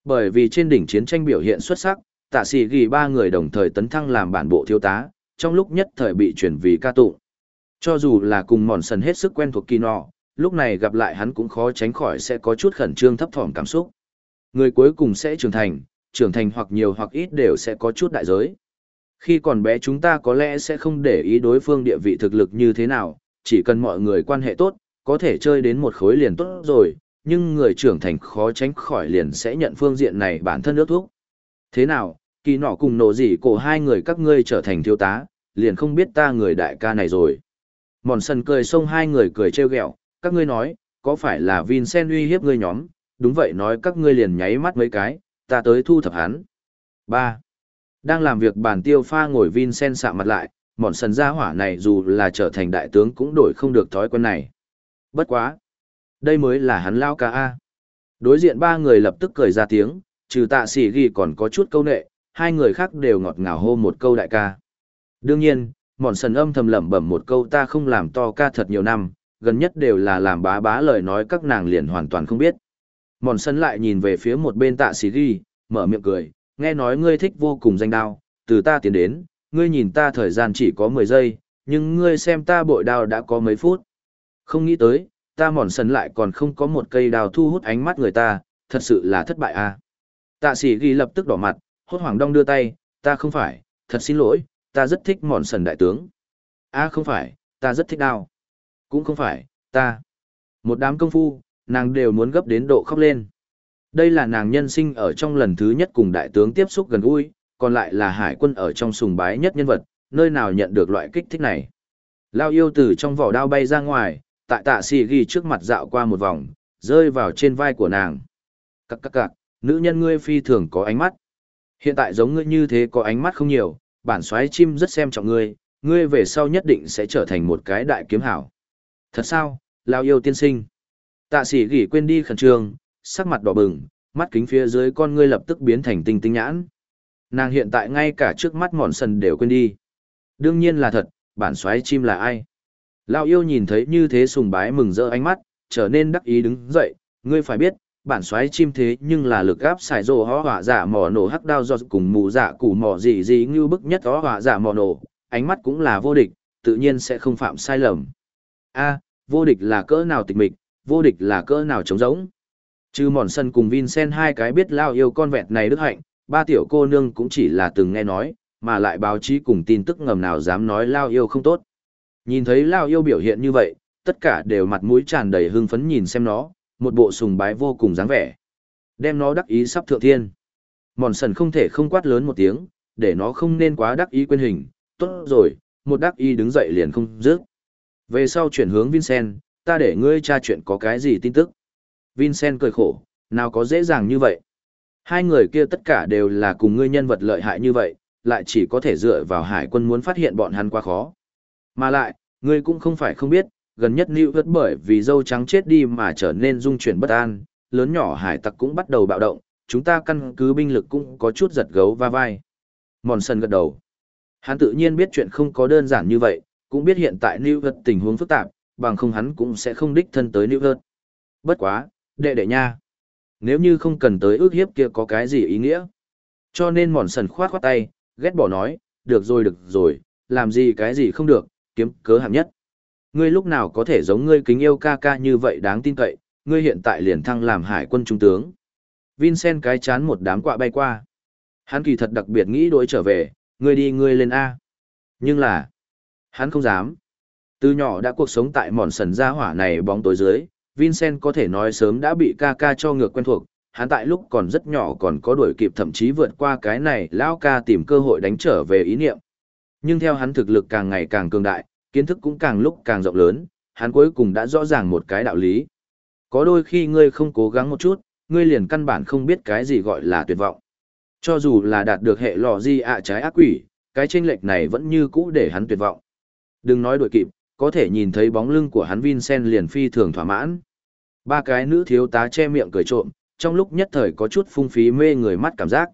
Bởi vì trên đỉnh chiến tranh biểu hiện xuất sắc, tạ sĩ ghi ba người đồng thời tấn thăng làm bản bộ thiếu tá, trong lúc nhất thời bị chuyển vì ca tụng. Cho dù là cùng mòn sần hết sức quen thuộc kỳ nọ, lúc này gặp lại hắn cũng khó tránh khỏi sẽ có chút khẩn trương thấp thỏm cảm xúc. Người cuối cùng sẽ trưởng thành, trưởng thành hoặc nhiều hoặc ít đều sẽ có chút đại giới. Khi còn bé chúng ta có lẽ sẽ không để ý đối phương địa vị thực lực như thế nào, chỉ cần mọi người quan hệ tốt, có thể chơi đến một khối liền tốt rồi, nhưng người trưởng thành khó tránh khỏi liền sẽ nhận phương diện này bản thân ước thuốc. Thế nào, kỳ nọ cùng nổ gì cổ hai người các ngươi trở thành thiếu tá, liền không biết ta người đại ca này rồi. Mòn sần cười xông hai người cười trêu ghẹo, các ngươi nói, có phải là Vincent uy hiếp ngươi nhóm, đúng vậy nói các ngươi liền nháy mắt mấy cái, ta tới thu thập hắn. ba Đang làm việc bàn tiêu pha ngồi Vincent sạm mặt lại, mòn sần gia hỏa này dù là trở thành đại tướng cũng đổi không được thói quen này. Bất quá. Đây mới là hắn lao ca A. Đối diện ba người lập tức cười ra tiếng, trừ tạ sĩ ghi còn có chút câu nệ, hai người khác đều ngọt ngào hô một câu đại ca. Đương nhiên, mòn sần âm thầm lẩm bẩm một câu ta không làm to ca thật nhiều năm, gần nhất đều là làm bá bá lời nói các nàng liền hoàn toàn không biết. Mòn sần lại nhìn về phía một bên tạ sĩ ghi, mở miệng cười, nghe nói ngươi thích vô cùng danh đao, từ ta tiến đến, ngươi nhìn ta thời gian chỉ có 10 giây, nhưng ngươi xem ta bội đao đã có mấy phút. Không nghĩ tới, ta mòn sần lại còn không có một cây đao thu hút ánh mắt người ta, thật sự là thất bại à. Tạ sĩ ghi lập tức đỏ mặt, hốt hoảng đong đưa tay, ta không phải, thật xin lỗi, ta rất thích mòn sần đại tướng. À không phải, ta rất thích đao. Cũng không phải, ta. Một đám công phu, nàng đều muốn gấp đến độ khóc lên. Đây là nàng nhân sinh ở trong lần thứ nhất cùng đại tướng tiếp xúc gần gũi, còn lại là hải quân ở trong sùng bái nhất nhân vật, nơi nào nhận được loại kích thích này. Lao yêu từ trong vỏ đao bay ra ngoài, tại tạ xì ghi trước mặt dạo qua một vòng, rơi vào trên vai của nàng. Cắc cắc cắc, nữ nhân ngươi phi thường có ánh mắt. Hiện tại giống ngươi như thế có ánh mắt không nhiều, bản xoáy chim rất xem trọng ngươi, ngươi về sau nhất định sẽ trở thành một cái đại kiếm hảo. Thật sao, lao yêu tiên sinh. Tạ sĩ gỉ quên đi khẩn trương, sắc mặt đỏ bừng, mắt kính phía dưới con ngươi lập tức biến thành tinh tinh nhãn. Nàng hiện tại ngay cả trước mắt mòn sần đều quên đi. Đương nhiên là thật, bản xoáy chim là ai? Lao yêu nhìn thấy như thế sùng bái mừng rỡ ánh mắt, trở nên đắc ý đứng dậy, ngươi phải biết, bản xoáy chim thế nhưng là lực gáp xài rồ ho hỏa giả mỏ nổ hắc đao do cùng mù giả củ mỏ gì gì như bức nhất ho hỏa giả mỏ nổ, ánh mắt cũng là vô địch, tự nhiên sẽ không phạm sai lầm. A, vô địch là cỡ nào tịch mịch, vô địch là cỡ nào trống rỗng. Chứ mòn sân cùng Vincent hai cái biết lao yêu con vẹt này đức hạnh, ba tiểu cô nương cũng chỉ là từng nghe nói, mà lại báo chí cùng tin tức ngầm nào dám nói lao yêu không tốt. Nhìn thấy lao yêu biểu hiện như vậy, tất cả đều mặt mũi tràn đầy hưng phấn nhìn xem nó, một bộ sùng bái vô cùng dáng vẻ. Đem nó đắc ý sắp thượng thiên. Mòn sần không thể không quát lớn một tiếng, để nó không nên quá đắc ý quên hình, tốt rồi, một đắc ý đứng dậy liền không dứt. Về sau chuyển hướng Vincent, ta để ngươi tra chuyện có cái gì tin tức. Vincent cười khổ, nào có dễ dàng như vậy. Hai người kia tất cả đều là cùng ngươi nhân vật lợi hại như vậy, lại chỉ có thể dựa vào hải quân muốn phát hiện bọn hắn quá khó. Mà lại, ngươi cũng không phải không biết, gần nhất New York bởi vì dâu trắng chết đi mà trở nên dung chuyển bất an, lớn nhỏ hải tặc cũng bắt đầu bạo động, chúng ta căn cứ binh lực cũng có chút giật gấu va vai. Mòn sân gật đầu. Hắn tự nhiên biết chuyện không có đơn giản như vậy, cũng biết hiện tại New York tình huống phức tạp, bằng không hắn cũng sẽ không đích thân tới New York. Bất quá, đệ đệ nha. Nếu như không cần tới ước hiếp kia có cái gì ý nghĩa. Cho nên mòn sần khoát khoát tay, ghét bỏ nói, được rồi được rồi, làm gì cái gì không được, kiếm cớ hạng nhất. Ngươi lúc nào có thể giống ngươi kính yêu ca ca như vậy đáng tin cậy, ngươi hiện tại liền thăng làm hải quân trung tướng. Vincent cái chán một đám quạ bay qua. Hắn kỳ thật đặc biệt nghĩ đối trở về, ngươi đi ngươi lên A. Nhưng là, hắn không dám. Từ nhỏ đã cuộc sống tại mòn sần gia hỏa này bóng tối dưới, Vincent có thể nói sớm đã bị ca ca cho ngược quen thuộc, hắn tại lúc còn rất nhỏ còn có đuổi kịp thậm chí vượt qua cái này lão ca tìm cơ hội đánh trở về ý niệm. Nhưng theo hắn thực lực càng ngày càng cường đại, kiến thức cũng càng lúc càng rộng lớn, hắn cuối cùng đã rõ ràng một cái đạo lý. Có đôi khi ngươi không cố gắng một chút, ngươi liền căn bản không biết cái gì gọi là tuyệt vọng. Cho dù là đạt được hệ lò di ạ trái ác quỷ, cái chênh lệch này vẫn như cũ để hắn tuyệt vọng. Đừng nói đuổi kịp, có thể nhìn thấy bóng lưng của hắn Vincent liền phi thường thỏa mãn. Ba cái nữ thiếu tá che miệng cười trộm, trong lúc nhất thời có chút phung phí mê người mắt cảm giác.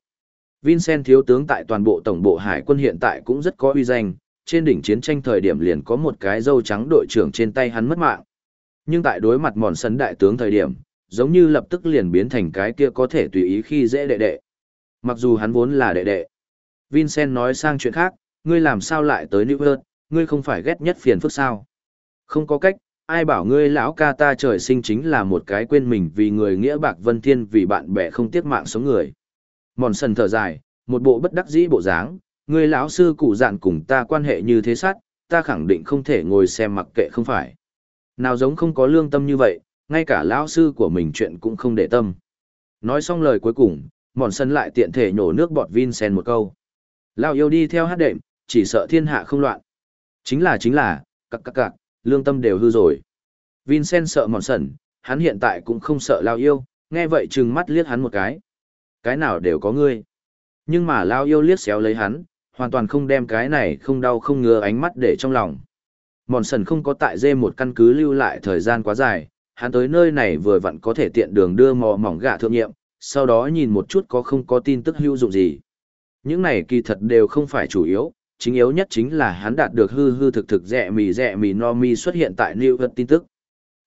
Vincent thiếu tướng tại toàn bộ tổng bộ hải quân hiện tại cũng rất có uy danh, trên đỉnh chiến tranh thời điểm liền có một cái dâu trắng đội trưởng trên tay hắn mất mạng. Nhưng tại đối mặt mòn sấn đại tướng thời điểm, giống như lập tức liền biến thành cái kia có thể tùy ý khi dễ đệ đệ. Mặc dù hắn vốn là đệ đệ. Vincent nói sang chuyện khác, ngươi làm sao lại tới New York, ngươi không phải ghét nhất phiền phức sao. Không có cách, ai bảo ngươi lão ca ta trời sinh chính là một cái quên mình vì người nghĩa bạc vân thiên vì bạn bè không tiếc mạng sống người. Mòn sần thở dài, một bộ bất đắc dĩ bộ dáng, Người lão sư cụ dạn cùng ta quan hệ như thế sát, ta khẳng định không thể ngồi xem mặc kệ không phải. Nào giống không có lương tâm như vậy, ngay cả lão sư của mình chuyện cũng không để tâm. Nói xong lời cuối cùng, mòn sân lại tiện thể nhổ nước bọt Vincent một câu. Lao yêu đi theo hát đệm, chỉ sợ thiên hạ không loạn. Chính là chính là, cặc cặc cặc, lương tâm đều hư rồi. Vincent sợ mòn sần, hắn hiện tại cũng không sợ lao yêu, nghe vậy trừng mắt liếc hắn một cái. Cái nào đều có ngươi. Nhưng mà lao yêu liếc xéo lấy hắn, hoàn toàn không đem cái này không đau không ngứa ánh mắt để trong lòng. Mòn sần không có tại dê một căn cứ lưu lại thời gian quá dài, hắn tới nơi này vừa vặn có thể tiện đường đưa mò mỏng gạ thượng nhiệm, sau đó nhìn một chút có không có tin tức hữu dụng gì. Những này kỳ thật đều không phải chủ yếu, chính yếu nhất chính là hắn đạt được hư hư thực thực rẻ mì rẻ mì no mi xuất hiện tại New York tin tức.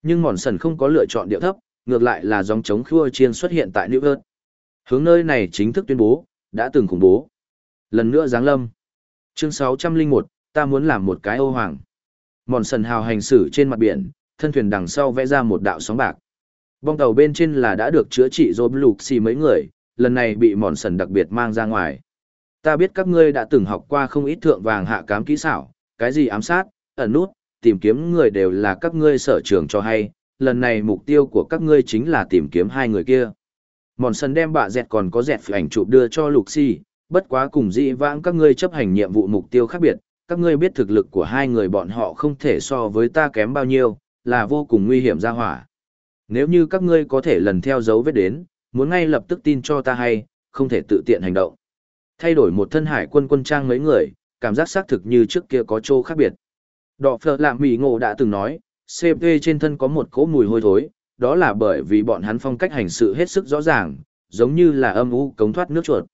Nhưng mòn sần không có lựa chọn điệu thấp, ngược lại là dòng chống khua chiên xuất hiện tại New York. Hướng nơi này chính thức tuyên bố, đã từng khủng bố. Lần nữa giáng lâm. Chương 601, ta muốn làm một cái ô hoàng. Mòn sần hào hành xử trên mặt biển, thân thuyền đằng sau vẽ ra một đạo sóng bạc. Bong tàu bên trên là đã được chữa trị rồi lục xì mấy người, lần này bị mòn sần đặc biệt mang ra ngoài. Ta biết các ngươi đã từng học qua không ít thượng vàng hạ cám kỹ xảo, cái gì ám sát, ẩn nút, tìm kiếm người đều là các ngươi sở trường cho hay, lần này mục tiêu của các ngươi chính là tìm kiếm hai người kia. Mòn sần đem bạ dẹt còn có dẹt ảnh chụp đưa cho lục xì, bất quá cùng dị vãng các ngươi chấp hành nhiệm vụ mục tiêu khác biệt, các ngươi biết thực lực của hai người bọn họ không thể so với ta kém bao nhiêu, là vô cùng nguy hiểm ra hỏa. Nếu như các ngươi có thể lần theo dấu vết đến, muốn ngay lập tức tin cho ta hay, không thể tự tiện hành động. Thay đổi một thân hải quân quân trang mấy người, cảm giác xác thực như trước kia có chỗ khác biệt. Đọ phở lạm mỉ ngộ đã từng nói, CP trên thân có một cỗ mùi hôi thối, đó là bởi vì bọn hắn phong cách hành sự hết sức rõ ràng, giống như là âm u cống thoát nước chuột.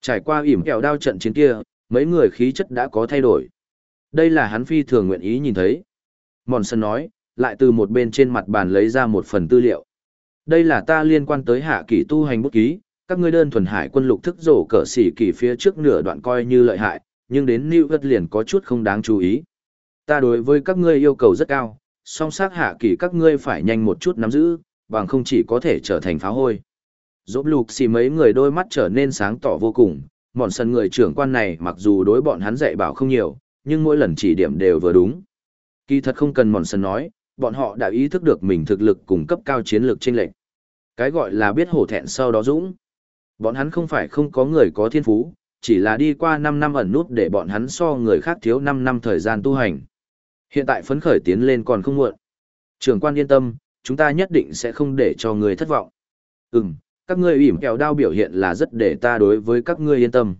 Trải qua ỉm kẹo đao trận chiến kia, mấy người khí chất đã có thay đổi. Đây là hắn phi thường nguyện ý nhìn thấy. Mòn sân nói, lại từ một bên trên mặt bàn lấy ra một phần tư liệu. Đây là ta liên quan tới hạ kỷ tu hành bút ký, các ngươi đơn thuần hải quân lục thức rổ cỡ xỉ kỷ phía trước nửa đoạn coi như lợi hại, nhưng đến New York liền có chút không đáng chú ý. Ta đối với các ngươi yêu cầu rất cao, song sát hạ kỷ các ngươi phải nhanh một chút nắm giữ, bằng không chỉ có thể trở thành pháo hôi. Dỗ lục xì mấy người đôi mắt trở nên sáng tỏ vô cùng, mòn sân người trưởng quan này mặc dù đối bọn hắn dạy bảo không nhiều, nhưng mỗi lần chỉ điểm đều vừa đúng. Kỳ thật không cần mòn sân nói, bọn họ đã ý thức được mình thực lực cùng cấp cao chiến lược trên lệch. Cái gọi là biết hổ thẹn sau đó dũng. Bọn hắn không phải không có người có thiên phú, chỉ là đi qua 5 năm ẩn nút để bọn hắn so người khác thiếu 5 năm thời gian tu hành. Hiện tại phấn khởi tiến lên còn không muộn. Trưởng quan yên tâm, chúng ta nhất định sẽ không để cho người thất vọng. Ừm, các ngươi ỉm kẹo đao biểu hiện là rất để ta đối với các ngươi yên tâm.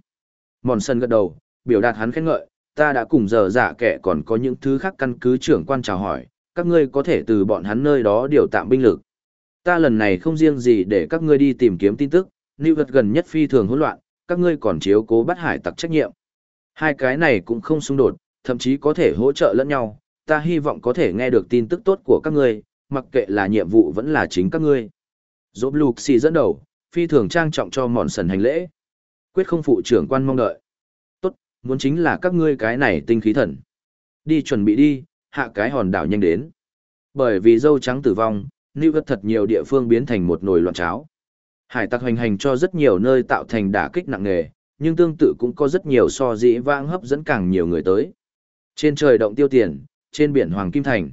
Mòn sân gật đầu, biểu đạt hắn khen ngợi, ta đã cùng giờ giả kẻ còn có những thứ khác căn cứ trưởng quan chào hỏi, các ngươi có thể từ bọn hắn nơi đó điều tạm binh lực. Ta lần này không riêng gì để các ngươi đi tìm kiếm tin tức, lưu vật gần nhất phi thường hỗn loạn, các ngươi còn chiếu cố bắt hải tặc trách nhiệm. Hai cái này cũng không xung đột, thậm chí có thể hỗ trợ lẫn nhau, ta hy vọng có thể nghe được tin tức tốt của các ngươi, mặc kệ là nhiệm vụ vẫn là chính các ngươi. Dốt lục xì dẫn đầu, phi thường trang trọng cho mòn sần hành lễ. Quyết không phụ trưởng quan mong đợi. Tốt, muốn chính là các ngươi cái này tinh khí thần. Đi chuẩn bị đi, hạ cái hòn đảo nhanh đến. Bởi vì dâu trắng tử vong, New York thật nhiều địa phương biến thành một nồi loạn cháo. Hải tặc hành hành cho rất nhiều nơi tạo thành đả kích nặng nề, nhưng tương tự cũng có rất nhiều so dĩ vãng hấp dẫn càng nhiều người tới. Trên trời động tiêu tiền, trên biển Hoàng Kim Thành.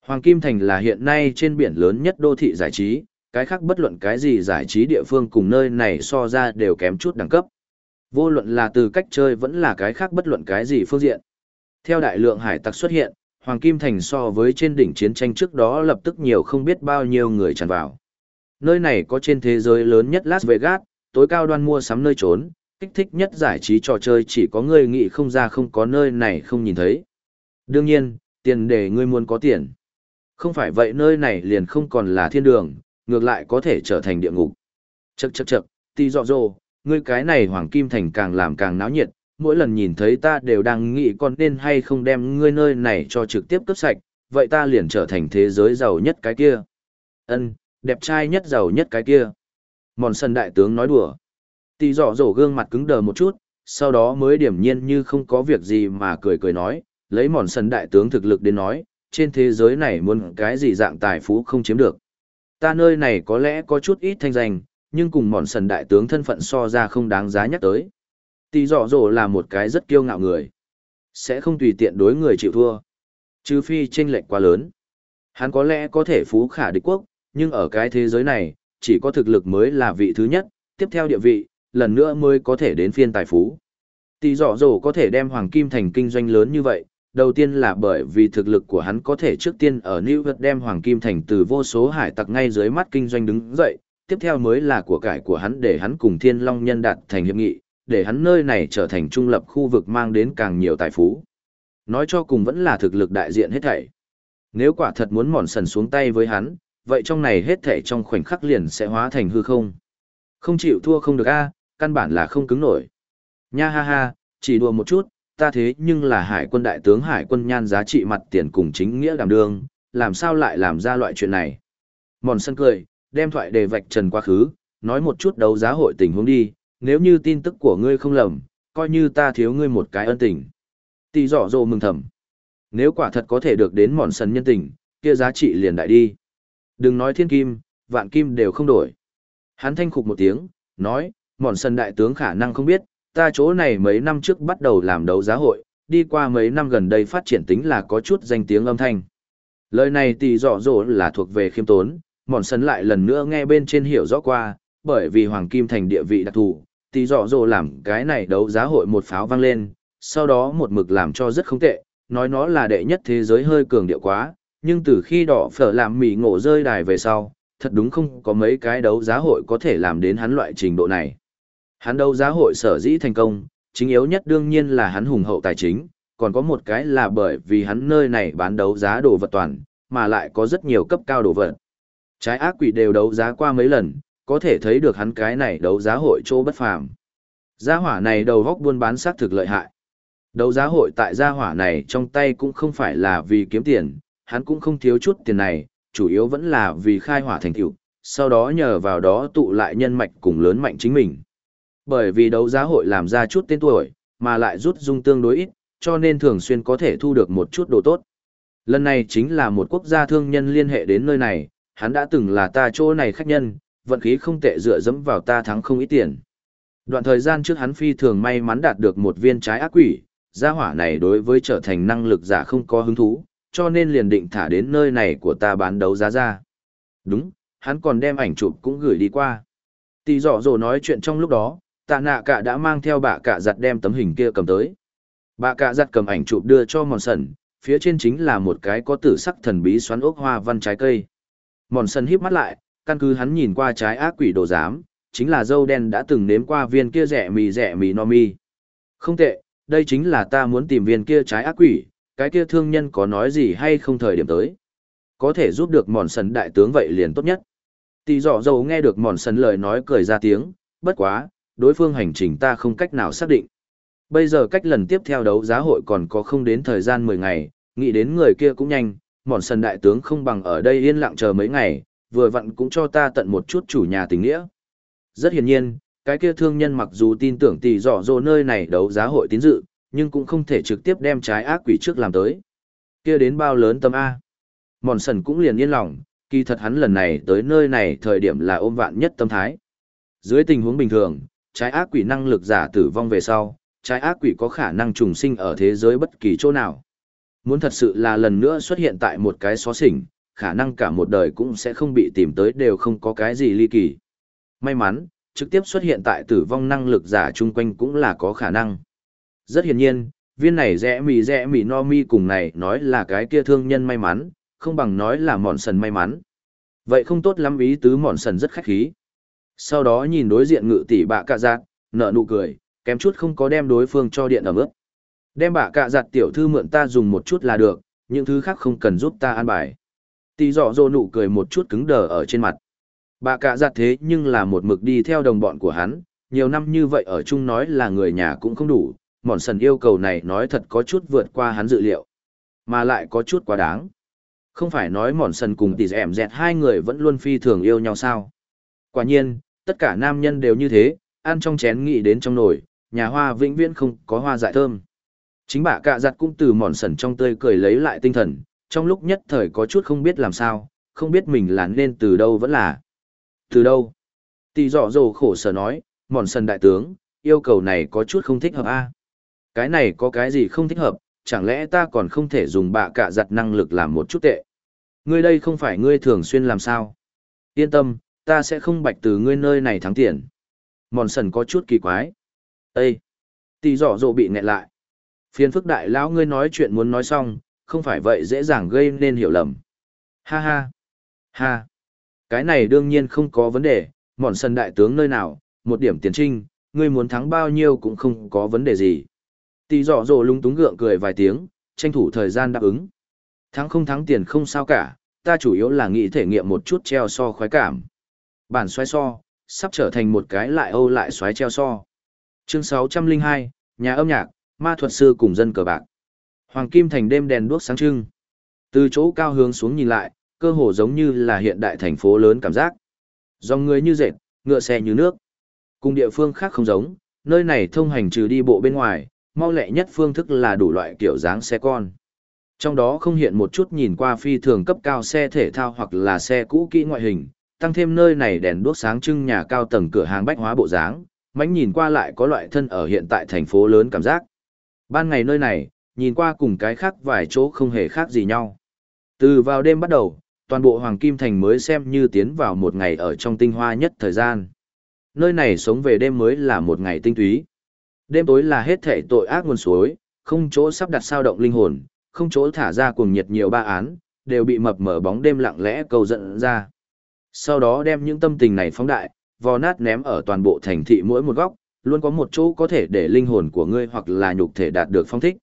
Hoàng Kim Thành là hiện nay trên biển lớn nhất đô thị giải trí, cái khác bất luận cái gì giải trí địa phương cùng nơi này so ra đều kém chút đẳng cấp. Vô luận là từ cách chơi vẫn là cái khác bất luận cái gì phương diện. Theo đại lượng hải tặc xuất hiện, Hoàng Kim Thành so với trên đỉnh chiến tranh trước đó lập tức nhiều không biết bao nhiêu người tràn vào. Nơi này có trên thế giới lớn nhất Las Vegas, tối cao đoan mua sắm nơi trốn, kích thích nhất giải trí trò chơi chỉ có người nghĩ không ra không có nơi này không nhìn thấy. Đương nhiên, tiền để ngươi muốn có tiền. Không phải vậy nơi này liền không còn là thiên đường, ngược lại có thể trở thành địa ngục. Chậc chậc chậc, tì dọ dồ, ngươi cái này Hoàng Kim Thành càng làm càng náo nhiệt, mỗi lần nhìn thấy ta đều đang nghĩ con nên hay không đem ngươi nơi này cho trực tiếp cướp sạch, vậy ta liền trở thành thế giới giàu nhất cái kia. Ân, đẹp trai nhất giàu nhất cái kia. Mòn sân đại tướng nói đùa. Tì dọ dồ gương mặt cứng đờ một chút, sau đó mới điểm nhiên như không có việc gì mà cười cười nói, lấy mòn sân đại tướng thực lực đến nói, trên thế giới này muốn cái gì dạng tài phú không chiếm được. Ta nơi này có lẽ có chút ít thanh danh, nhưng cùng mòn sần đại tướng thân phận so ra không đáng giá nhắc tới. Tỷ dọ dỗ là một cái rất kiêu ngạo người. Sẽ không tùy tiện đối người chịu thua. Trừ phi chênh lệch quá lớn. Hắn có lẽ có thể phú khả địch quốc, nhưng ở cái thế giới này, chỉ có thực lực mới là vị thứ nhất, tiếp theo địa vị, lần nữa mới có thể đến phiên tài phú. Tỷ dọ dỗ có thể đem Hoàng Kim thành kinh doanh lớn như vậy, đầu tiên là bởi vì thực lực của hắn có thể trước tiên ở New York đem Hoàng Kim thành từ vô số hải tặc ngay dưới mắt kinh doanh đứng dậy, tiếp theo mới là của cải của hắn để hắn cùng Thiên Long nhân đạt thành hiệp nghị, để hắn nơi này trở thành trung lập khu vực mang đến càng nhiều tài phú. Nói cho cùng vẫn là thực lực đại diện hết thảy. Nếu quả thật muốn mòn sần xuống tay với hắn, vậy trong này hết thảy trong khoảnh khắc liền sẽ hóa thành hư không. Không chịu thua không được a, căn bản là không cứng nổi. Nha ha ha, chỉ đùa một chút, ta thế nhưng là hải quân đại tướng hải quân nhan giá trị mặt tiền cùng chính nghĩa đảm đương, làm sao lại làm ra loại chuyện này. Mòn sân cười, đem thoại đề vạch trần quá khứ, nói một chút đấu giá hội tình huống đi, nếu như tin tức của ngươi không lầm, coi như ta thiếu ngươi một cái ân tình. Tỷ dọ rồ mừng thầm. Nếu quả thật có thể được đến mòn sân nhân tình, kia giá trị liền đại đi. Đừng nói thiên kim, vạn kim đều không đổi. Hắn thanh khục một tiếng, nói, mòn sân đại tướng khả năng không biết, ta chỗ này mấy năm trước bắt đầu làm đấu giá hội, đi qua mấy năm gần đây phát triển tính là có chút danh tiếng âm thanh. Lời này tỷ dọ dỗ là thuộc về khiêm tốn, mòn sân lại lần nữa nghe bên trên hiểu rõ qua, bởi vì Hoàng Kim thành địa vị đặc thù, tỷ dọ dỗ làm cái này đấu giá hội một pháo vang lên, sau đó một mực làm cho rất không tệ, nói nó là đệ nhất thế giới hơi cường điệu quá, nhưng từ khi đỏ phở làm mỉ ngộ rơi đài về sau, thật đúng không có mấy cái đấu giá hội có thể làm đến hắn loại trình độ này. Hắn đấu giá hội sở dĩ thành công, chính yếu nhất đương nhiên là hắn hùng hậu tài chính, còn có một cái là bởi vì hắn nơi này bán đấu giá đồ vật toàn, mà lại có rất nhiều cấp cao đồ vật. Trái ác quỷ đều đấu giá qua mấy lần, có thể thấy được hắn cái này đấu giá hội chỗ bất phàm. Giá hỏa này đầu góc buôn bán xác thực lợi hại. Đấu giá hội tại gia hỏa này trong tay cũng không phải là vì kiếm tiền, hắn cũng không thiếu chút tiền này, chủ yếu vẫn là vì khai hỏa thành tựu, sau đó nhờ vào đó tụ lại nhân mạch cùng lớn mạnh chính mình. Bởi vì đấu giá hội làm ra chút tên tuổi, mà lại rút dung tương đối ít, cho nên thường xuyên có thể thu được một chút đồ tốt. Lần này chính là một quốc gia thương nhân liên hệ đến nơi này, hắn đã từng là ta chỗ này khách nhân, vận khí không tệ dựa dẫm vào ta thắng không ít tiền. Đoạn thời gian trước hắn phi thường may mắn đạt được một viên trái ác quỷ, gia hỏa này đối với trở thành năng lực giả không có hứng thú, cho nên liền định thả đến nơi này của ta bán đấu giá ra. Đúng, hắn còn đem ảnh chụp cũng gửi đi qua. Tỷ dọ dồ nói chuyện trong lúc đó, tạ nạ cả đã mang theo bà cả giặt đem tấm hình kia cầm tới. Bà cả giặt cầm ảnh chụp đưa cho mòn sần, phía trên chính là một cái có tử sắc thần bí xoắn ốc hoa văn trái cây. Mòn sần híp mắt lại, căn cứ hắn nhìn qua trái ác quỷ đồ giám, chính là dâu đen đã từng nếm qua viên kia rẻ mì rẻ mì no mi. Không tệ, đây chính là ta muốn tìm viên kia trái ác quỷ, cái kia thương nhân có nói gì hay không thời điểm tới. Có thể giúp được mòn sần đại tướng vậy liền tốt nhất. Tỷ dọ Dâu nghe được mòn sần lời nói cười ra tiếng, bất quá, đối phương hành trình ta không cách nào xác định. Bây giờ cách lần tiếp theo đấu giá hội còn có không đến thời gian 10 ngày, nghĩ đến người kia cũng nhanh, mòn sần đại tướng không bằng ở đây yên lặng chờ mấy ngày, vừa vặn cũng cho ta tận một chút chủ nhà tình nghĩa. Rất hiển nhiên, cái kia thương nhân mặc dù tin tưởng tỷ dọ dỗ nơi này đấu giá hội tín dự, nhưng cũng không thể trực tiếp đem trái ác quỷ trước làm tới. Kia đến bao lớn tâm A. Mòn sần cũng liền yên lòng, kỳ thật hắn lần này tới nơi này thời điểm là ôm vạn nhất tâm thái. Dưới tình huống bình thường, trái ác quỷ năng lực giả tử vong về sau, trái ác quỷ có khả năng trùng sinh ở thế giới bất kỳ chỗ nào. Muốn thật sự là lần nữa xuất hiện tại một cái xó xỉnh, khả năng cả một đời cũng sẽ không bị tìm tới đều không có cái gì ly kỳ. May mắn, trực tiếp xuất hiện tại tử vong năng lực giả chung quanh cũng là có khả năng. Rất hiển nhiên, viên này rẽ mì rẽ mì no mi cùng này nói là cái kia thương nhân may mắn, không bằng nói là mòn sần may mắn. Vậy không tốt lắm ý tứ mòn sần rất khách khí. Sau đó nhìn đối diện ngự tỷ bạ cạ giặt, nở nụ cười, kém chút không có đem đối phương cho điện ở mức. Đem bạ cạ giặt tiểu thư mượn ta dùng một chút là được, những thứ khác không cần giúp ta an bài. Tỷ dọ dô nụ cười một chút cứng đờ ở trên mặt. Bạ cạ giặt thế nhưng là một mực đi theo đồng bọn của hắn, nhiều năm như vậy ở chung nói là người nhà cũng không đủ, mòn sần yêu cầu này nói thật có chút vượt qua hắn dự liệu mà lại có chút quá đáng không phải nói mòn sần cùng tỉ dẻm dẹt hai người vẫn luôn phi thường yêu nhau sao quả nhiên tất cả nam nhân đều như thế ăn trong chén nghĩ đến trong nồi nhà hoa vĩnh viễn không có hoa dại thơm chính bà cạ giặt cũng từ mòn sần trong tươi cười lấy lại tinh thần trong lúc nhất thời có chút không biết làm sao không biết mình là nên từ đâu vẫn là từ đâu tỳ dọ dồ khổ sở nói mòn sần đại tướng yêu cầu này có chút không thích hợp a cái này có cái gì không thích hợp, chẳng lẽ ta còn không thể dùng bạ cả giặt năng lực làm một chút tệ. Ngươi đây không phải ngươi thường xuyên làm sao. Yên tâm, ta sẽ không bạch từ ngươi nơi này thắng tiền. Mòn sần có chút kỳ quái. Ê! Tỷ giỏ rộ bị nghẹn lại. Phiền phức đại lão ngươi nói chuyện muốn nói xong, không phải vậy dễ dàng gây nên hiểu lầm. Ha ha! Ha! Cái này đương nhiên không có vấn đề, mòn sần đại tướng nơi nào, một điểm tiền trinh, ngươi muốn thắng bao nhiêu cũng không có vấn đề gì. Tỷ dọ rộ lung túng gượng cười vài tiếng, tranh thủ thời gian đáp ứng. Thắng không thắng tiền không sao cả, ta chủ yếu là nghĩ thể nghiệm một chút treo so khoái cảm. Bản xoáy so, sắp trở thành một cái lại âu lại xoáy treo so. Chương 602, nhà âm nhạc, ma thuật sư cùng dân cờ bạc. Hoàng Kim Thành đêm đèn đuốc sáng trưng. Từ chỗ cao hướng xuống nhìn lại, cơ hồ giống như là hiện đại thành phố lớn cảm giác. Dòng người như dệt, ngựa xe như nước. Cùng địa phương khác không giống, nơi này thông hành trừ đi bộ bên ngoài, mau lẹ nhất phương thức là đủ loại kiểu dáng xe con. Trong đó không hiện một chút nhìn qua phi thường cấp cao xe thể thao hoặc là xe cũ kỹ ngoại hình, tăng thêm nơi này đèn đuốc sáng trưng nhà cao tầng cửa hàng bách hóa bộ dáng, mánh nhìn qua lại có loại thân ở hiện tại thành phố lớn cảm giác. Ban ngày nơi này, nhìn qua cùng cái khác vài chỗ không hề khác gì nhau. Từ vào đêm bắt đầu, toàn bộ Hoàng Kim Thành mới xem như tiến vào một ngày ở trong tinh hoa nhất thời gian. Nơi này sống về đêm mới là một ngày tinh túy. Đêm tối là hết thể tội ác nguồn suối, không chỗ sắp đặt sao động linh hồn, không chỗ thả ra cuồng nhiệt nhiều ba án, đều bị mập mở bóng đêm lặng lẽ cầu dẫn ra. Sau đó đem những tâm tình này phóng đại, vò nát ném ở toàn bộ thành thị mỗi một góc, luôn có một chỗ có thể để linh hồn của ngươi hoặc là nhục thể đạt được phong thích.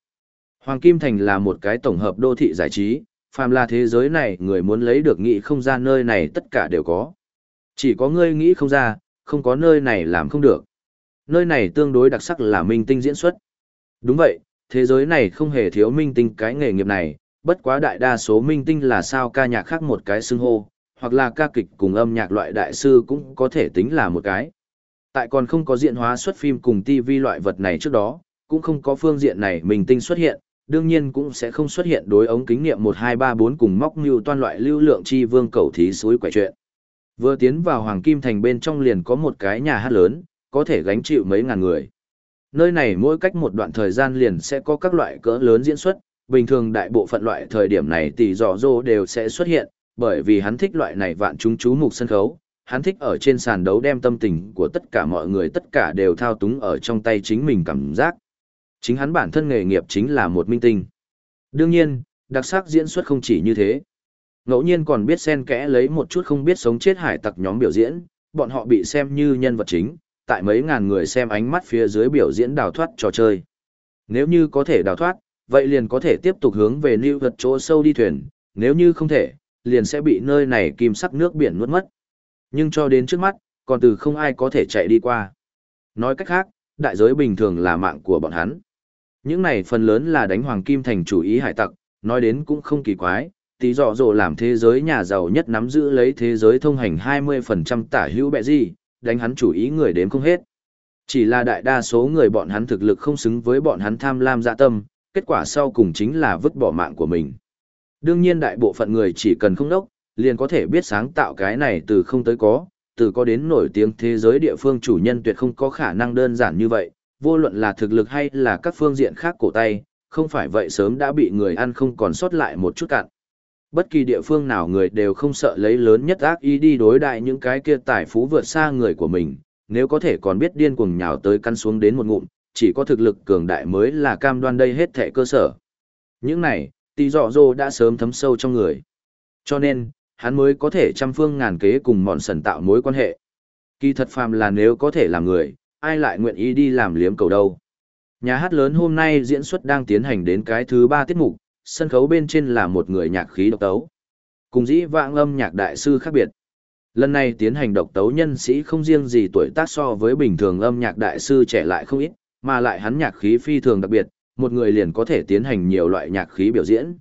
Hoàng Kim Thành là một cái tổng hợp đô thị giải trí, phàm là thế giới này người muốn lấy được nghĩ không ra nơi này tất cả đều có. Chỉ có ngươi nghĩ không ra, không có nơi này làm không được. Nơi này tương đối đặc sắc là minh tinh diễn xuất. Đúng vậy, thế giới này không hề thiếu minh tinh cái nghề nghiệp này, bất quá đại đa số minh tinh là sao ca nhạc khác một cái xưng hô, hoặc là ca kịch cùng âm nhạc loại đại sư cũng có thể tính là một cái. Tại còn không có diện hóa xuất phim cùng TV loại vật này trước đó, cũng không có phương diện này mình tinh xuất hiện, đương nhiên cũng sẽ không xuất hiện đối ống kính niệm 1234 cùng móc như toan loại lưu lượng chi vương cầu thí suối quẻ chuyện. Vừa tiến vào Hoàng Kim Thành bên trong liền có một cái nhà hát lớn, có thể gánh chịu mấy ngàn người. Nơi này mỗi cách một đoạn thời gian liền sẽ có các loại cỡ lớn diễn xuất, bình thường đại bộ phận loại thời điểm này tỷ dò dô đều sẽ xuất hiện, bởi vì hắn thích loại này vạn chúng chú mục sân khấu, hắn thích ở trên sàn đấu đem tâm tình của tất cả mọi người tất cả đều thao túng ở trong tay chính mình cảm giác. Chính hắn bản thân nghề nghiệp chính là một minh tinh. Đương nhiên, đặc sắc diễn xuất không chỉ như thế. Ngẫu nhiên còn biết xen kẽ lấy một chút không biết sống chết hải tặc nhóm biểu diễn, bọn họ bị xem như nhân vật chính, tại mấy ngàn người xem ánh mắt phía dưới biểu diễn đào thoát trò chơi. Nếu như có thể đào thoát, vậy liền có thể tiếp tục hướng về lưu vật chỗ sâu đi thuyền, nếu như không thể, liền sẽ bị nơi này kim sắc nước biển nuốt mất. Nhưng cho đến trước mắt, còn từ không ai có thể chạy đi qua. Nói cách khác, đại giới bình thường là mạng của bọn hắn. Những này phần lớn là đánh hoàng kim thành chủ ý hải tặc, nói đến cũng không kỳ quái, tí dọ dồ làm thế giới nhà giàu nhất nắm giữ lấy thế giới thông hành 20% tả hữu bẹ gì, đánh hắn chủ ý người đến không hết. Chỉ là đại đa số người bọn hắn thực lực không xứng với bọn hắn tham lam dạ tâm, kết quả sau cùng chính là vứt bỏ mạng của mình. Đương nhiên đại bộ phận người chỉ cần không đốc, liền có thể biết sáng tạo cái này từ không tới có, từ có đến nổi tiếng thế giới địa phương chủ nhân tuyệt không có khả năng đơn giản như vậy, vô luận là thực lực hay là các phương diện khác cổ tay, không phải vậy sớm đã bị người ăn không còn sót lại một chút cạn. Bất kỳ địa phương nào người đều không sợ lấy lớn nhất ác ý đi đối đại những cái kia tài phú vượt xa người của mình, nếu có thể còn biết điên cuồng nhào tới căn xuống đến một ngụm, chỉ có thực lực cường đại mới là cam đoan đây hết thệ cơ sở. Những này, tỷ dọ dô đã sớm thấm sâu trong người. Cho nên, hắn mới có thể trăm phương ngàn kế cùng mòn sần tạo mối quan hệ. Kỳ thật phàm là nếu có thể làm người, ai lại nguyện ý đi làm liếm cầu đâu. Nhà hát lớn hôm nay diễn xuất đang tiến hành đến cái thứ ba tiết mục, sân khấu bên trên là một người nhạc khí độc tấu. Cùng dĩ vãng âm nhạc đại sư khác biệt. Lần này tiến hành độc tấu nhân sĩ không riêng gì tuổi tác so với bình thường âm nhạc đại sư trẻ lại không ít, mà lại hắn nhạc khí phi thường đặc biệt, một người liền có thể tiến hành nhiều loại nhạc khí biểu diễn.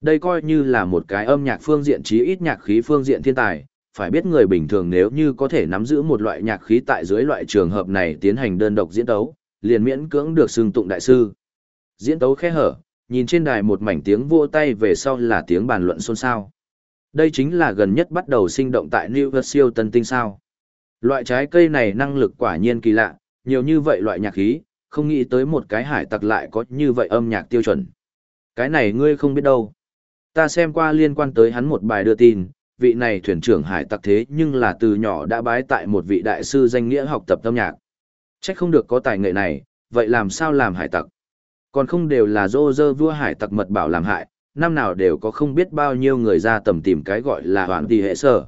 Đây coi như là một cái âm nhạc phương diện chí ít nhạc khí phương diện thiên tài, phải biết người bình thường nếu như có thể nắm giữ một loại nhạc khí tại dưới loại trường hợp này tiến hành đơn độc diễn tấu, liền miễn cưỡng được xưng tụng đại sư. Diễn tấu khe hở, nhìn trên đài một mảnh tiếng vỗ tay về sau là tiếng bàn luận xôn xao. Đây chính là gần nhất bắt đầu sinh động tại New York siêu tân tinh sao. Loại trái cây này năng lực quả nhiên kỳ lạ, nhiều như vậy loại nhạc khí, không nghĩ tới một cái hải tặc lại có như vậy âm nhạc tiêu chuẩn. Cái này ngươi không biết đâu. Ta xem qua liên quan tới hắn một bài đưa tin, vị này thuyền trưởng hải tặc thế nhưng là từ nhỏ đã bái tại một vị đại sư danh nghĩa học tập âm nhạc. Chắc không được có tài nghệ này, vậy làm sao làm hải tặc? Còn không đều là dô dơ vua hải tặc mật bảo làm hại, năm nào đều có không biết bao nhiêu người ra tầm tìm cái gọi là hoàn tỷ hệ sở.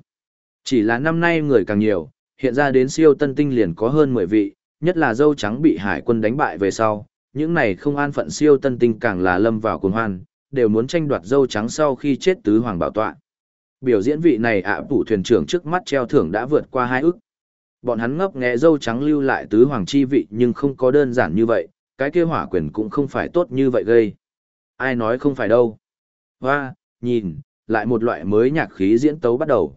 Chỉ là năm nay người càng nhiều, hiện ra đến siêu tân tinh liền có hơn 10 vị, nhất là dâu trắng bị hải quân đánh bại về sau, những này không an phận siêu tân tinh càng là lâm vào cuồng hoan, đều muốn tranh đoạt dâu trắng sau khi chết tứ hoàng bảo tọa. Biểu diễn vị này ạ à, thuyền trưởng trước mắt treo thưởng đã vượt qua hai ức. Bọn hắn ngấp nghé dâu trắng lưu lại tứ hoàng chi vị nhưng không có đơn giản như vậy, cái kia hỏa quyền cũng không phải tốt như vậy gây. Ai nói không phải đâu. Hoa, nhìn, lại một loại mới nhạc khí diễn tấu bắt đầu.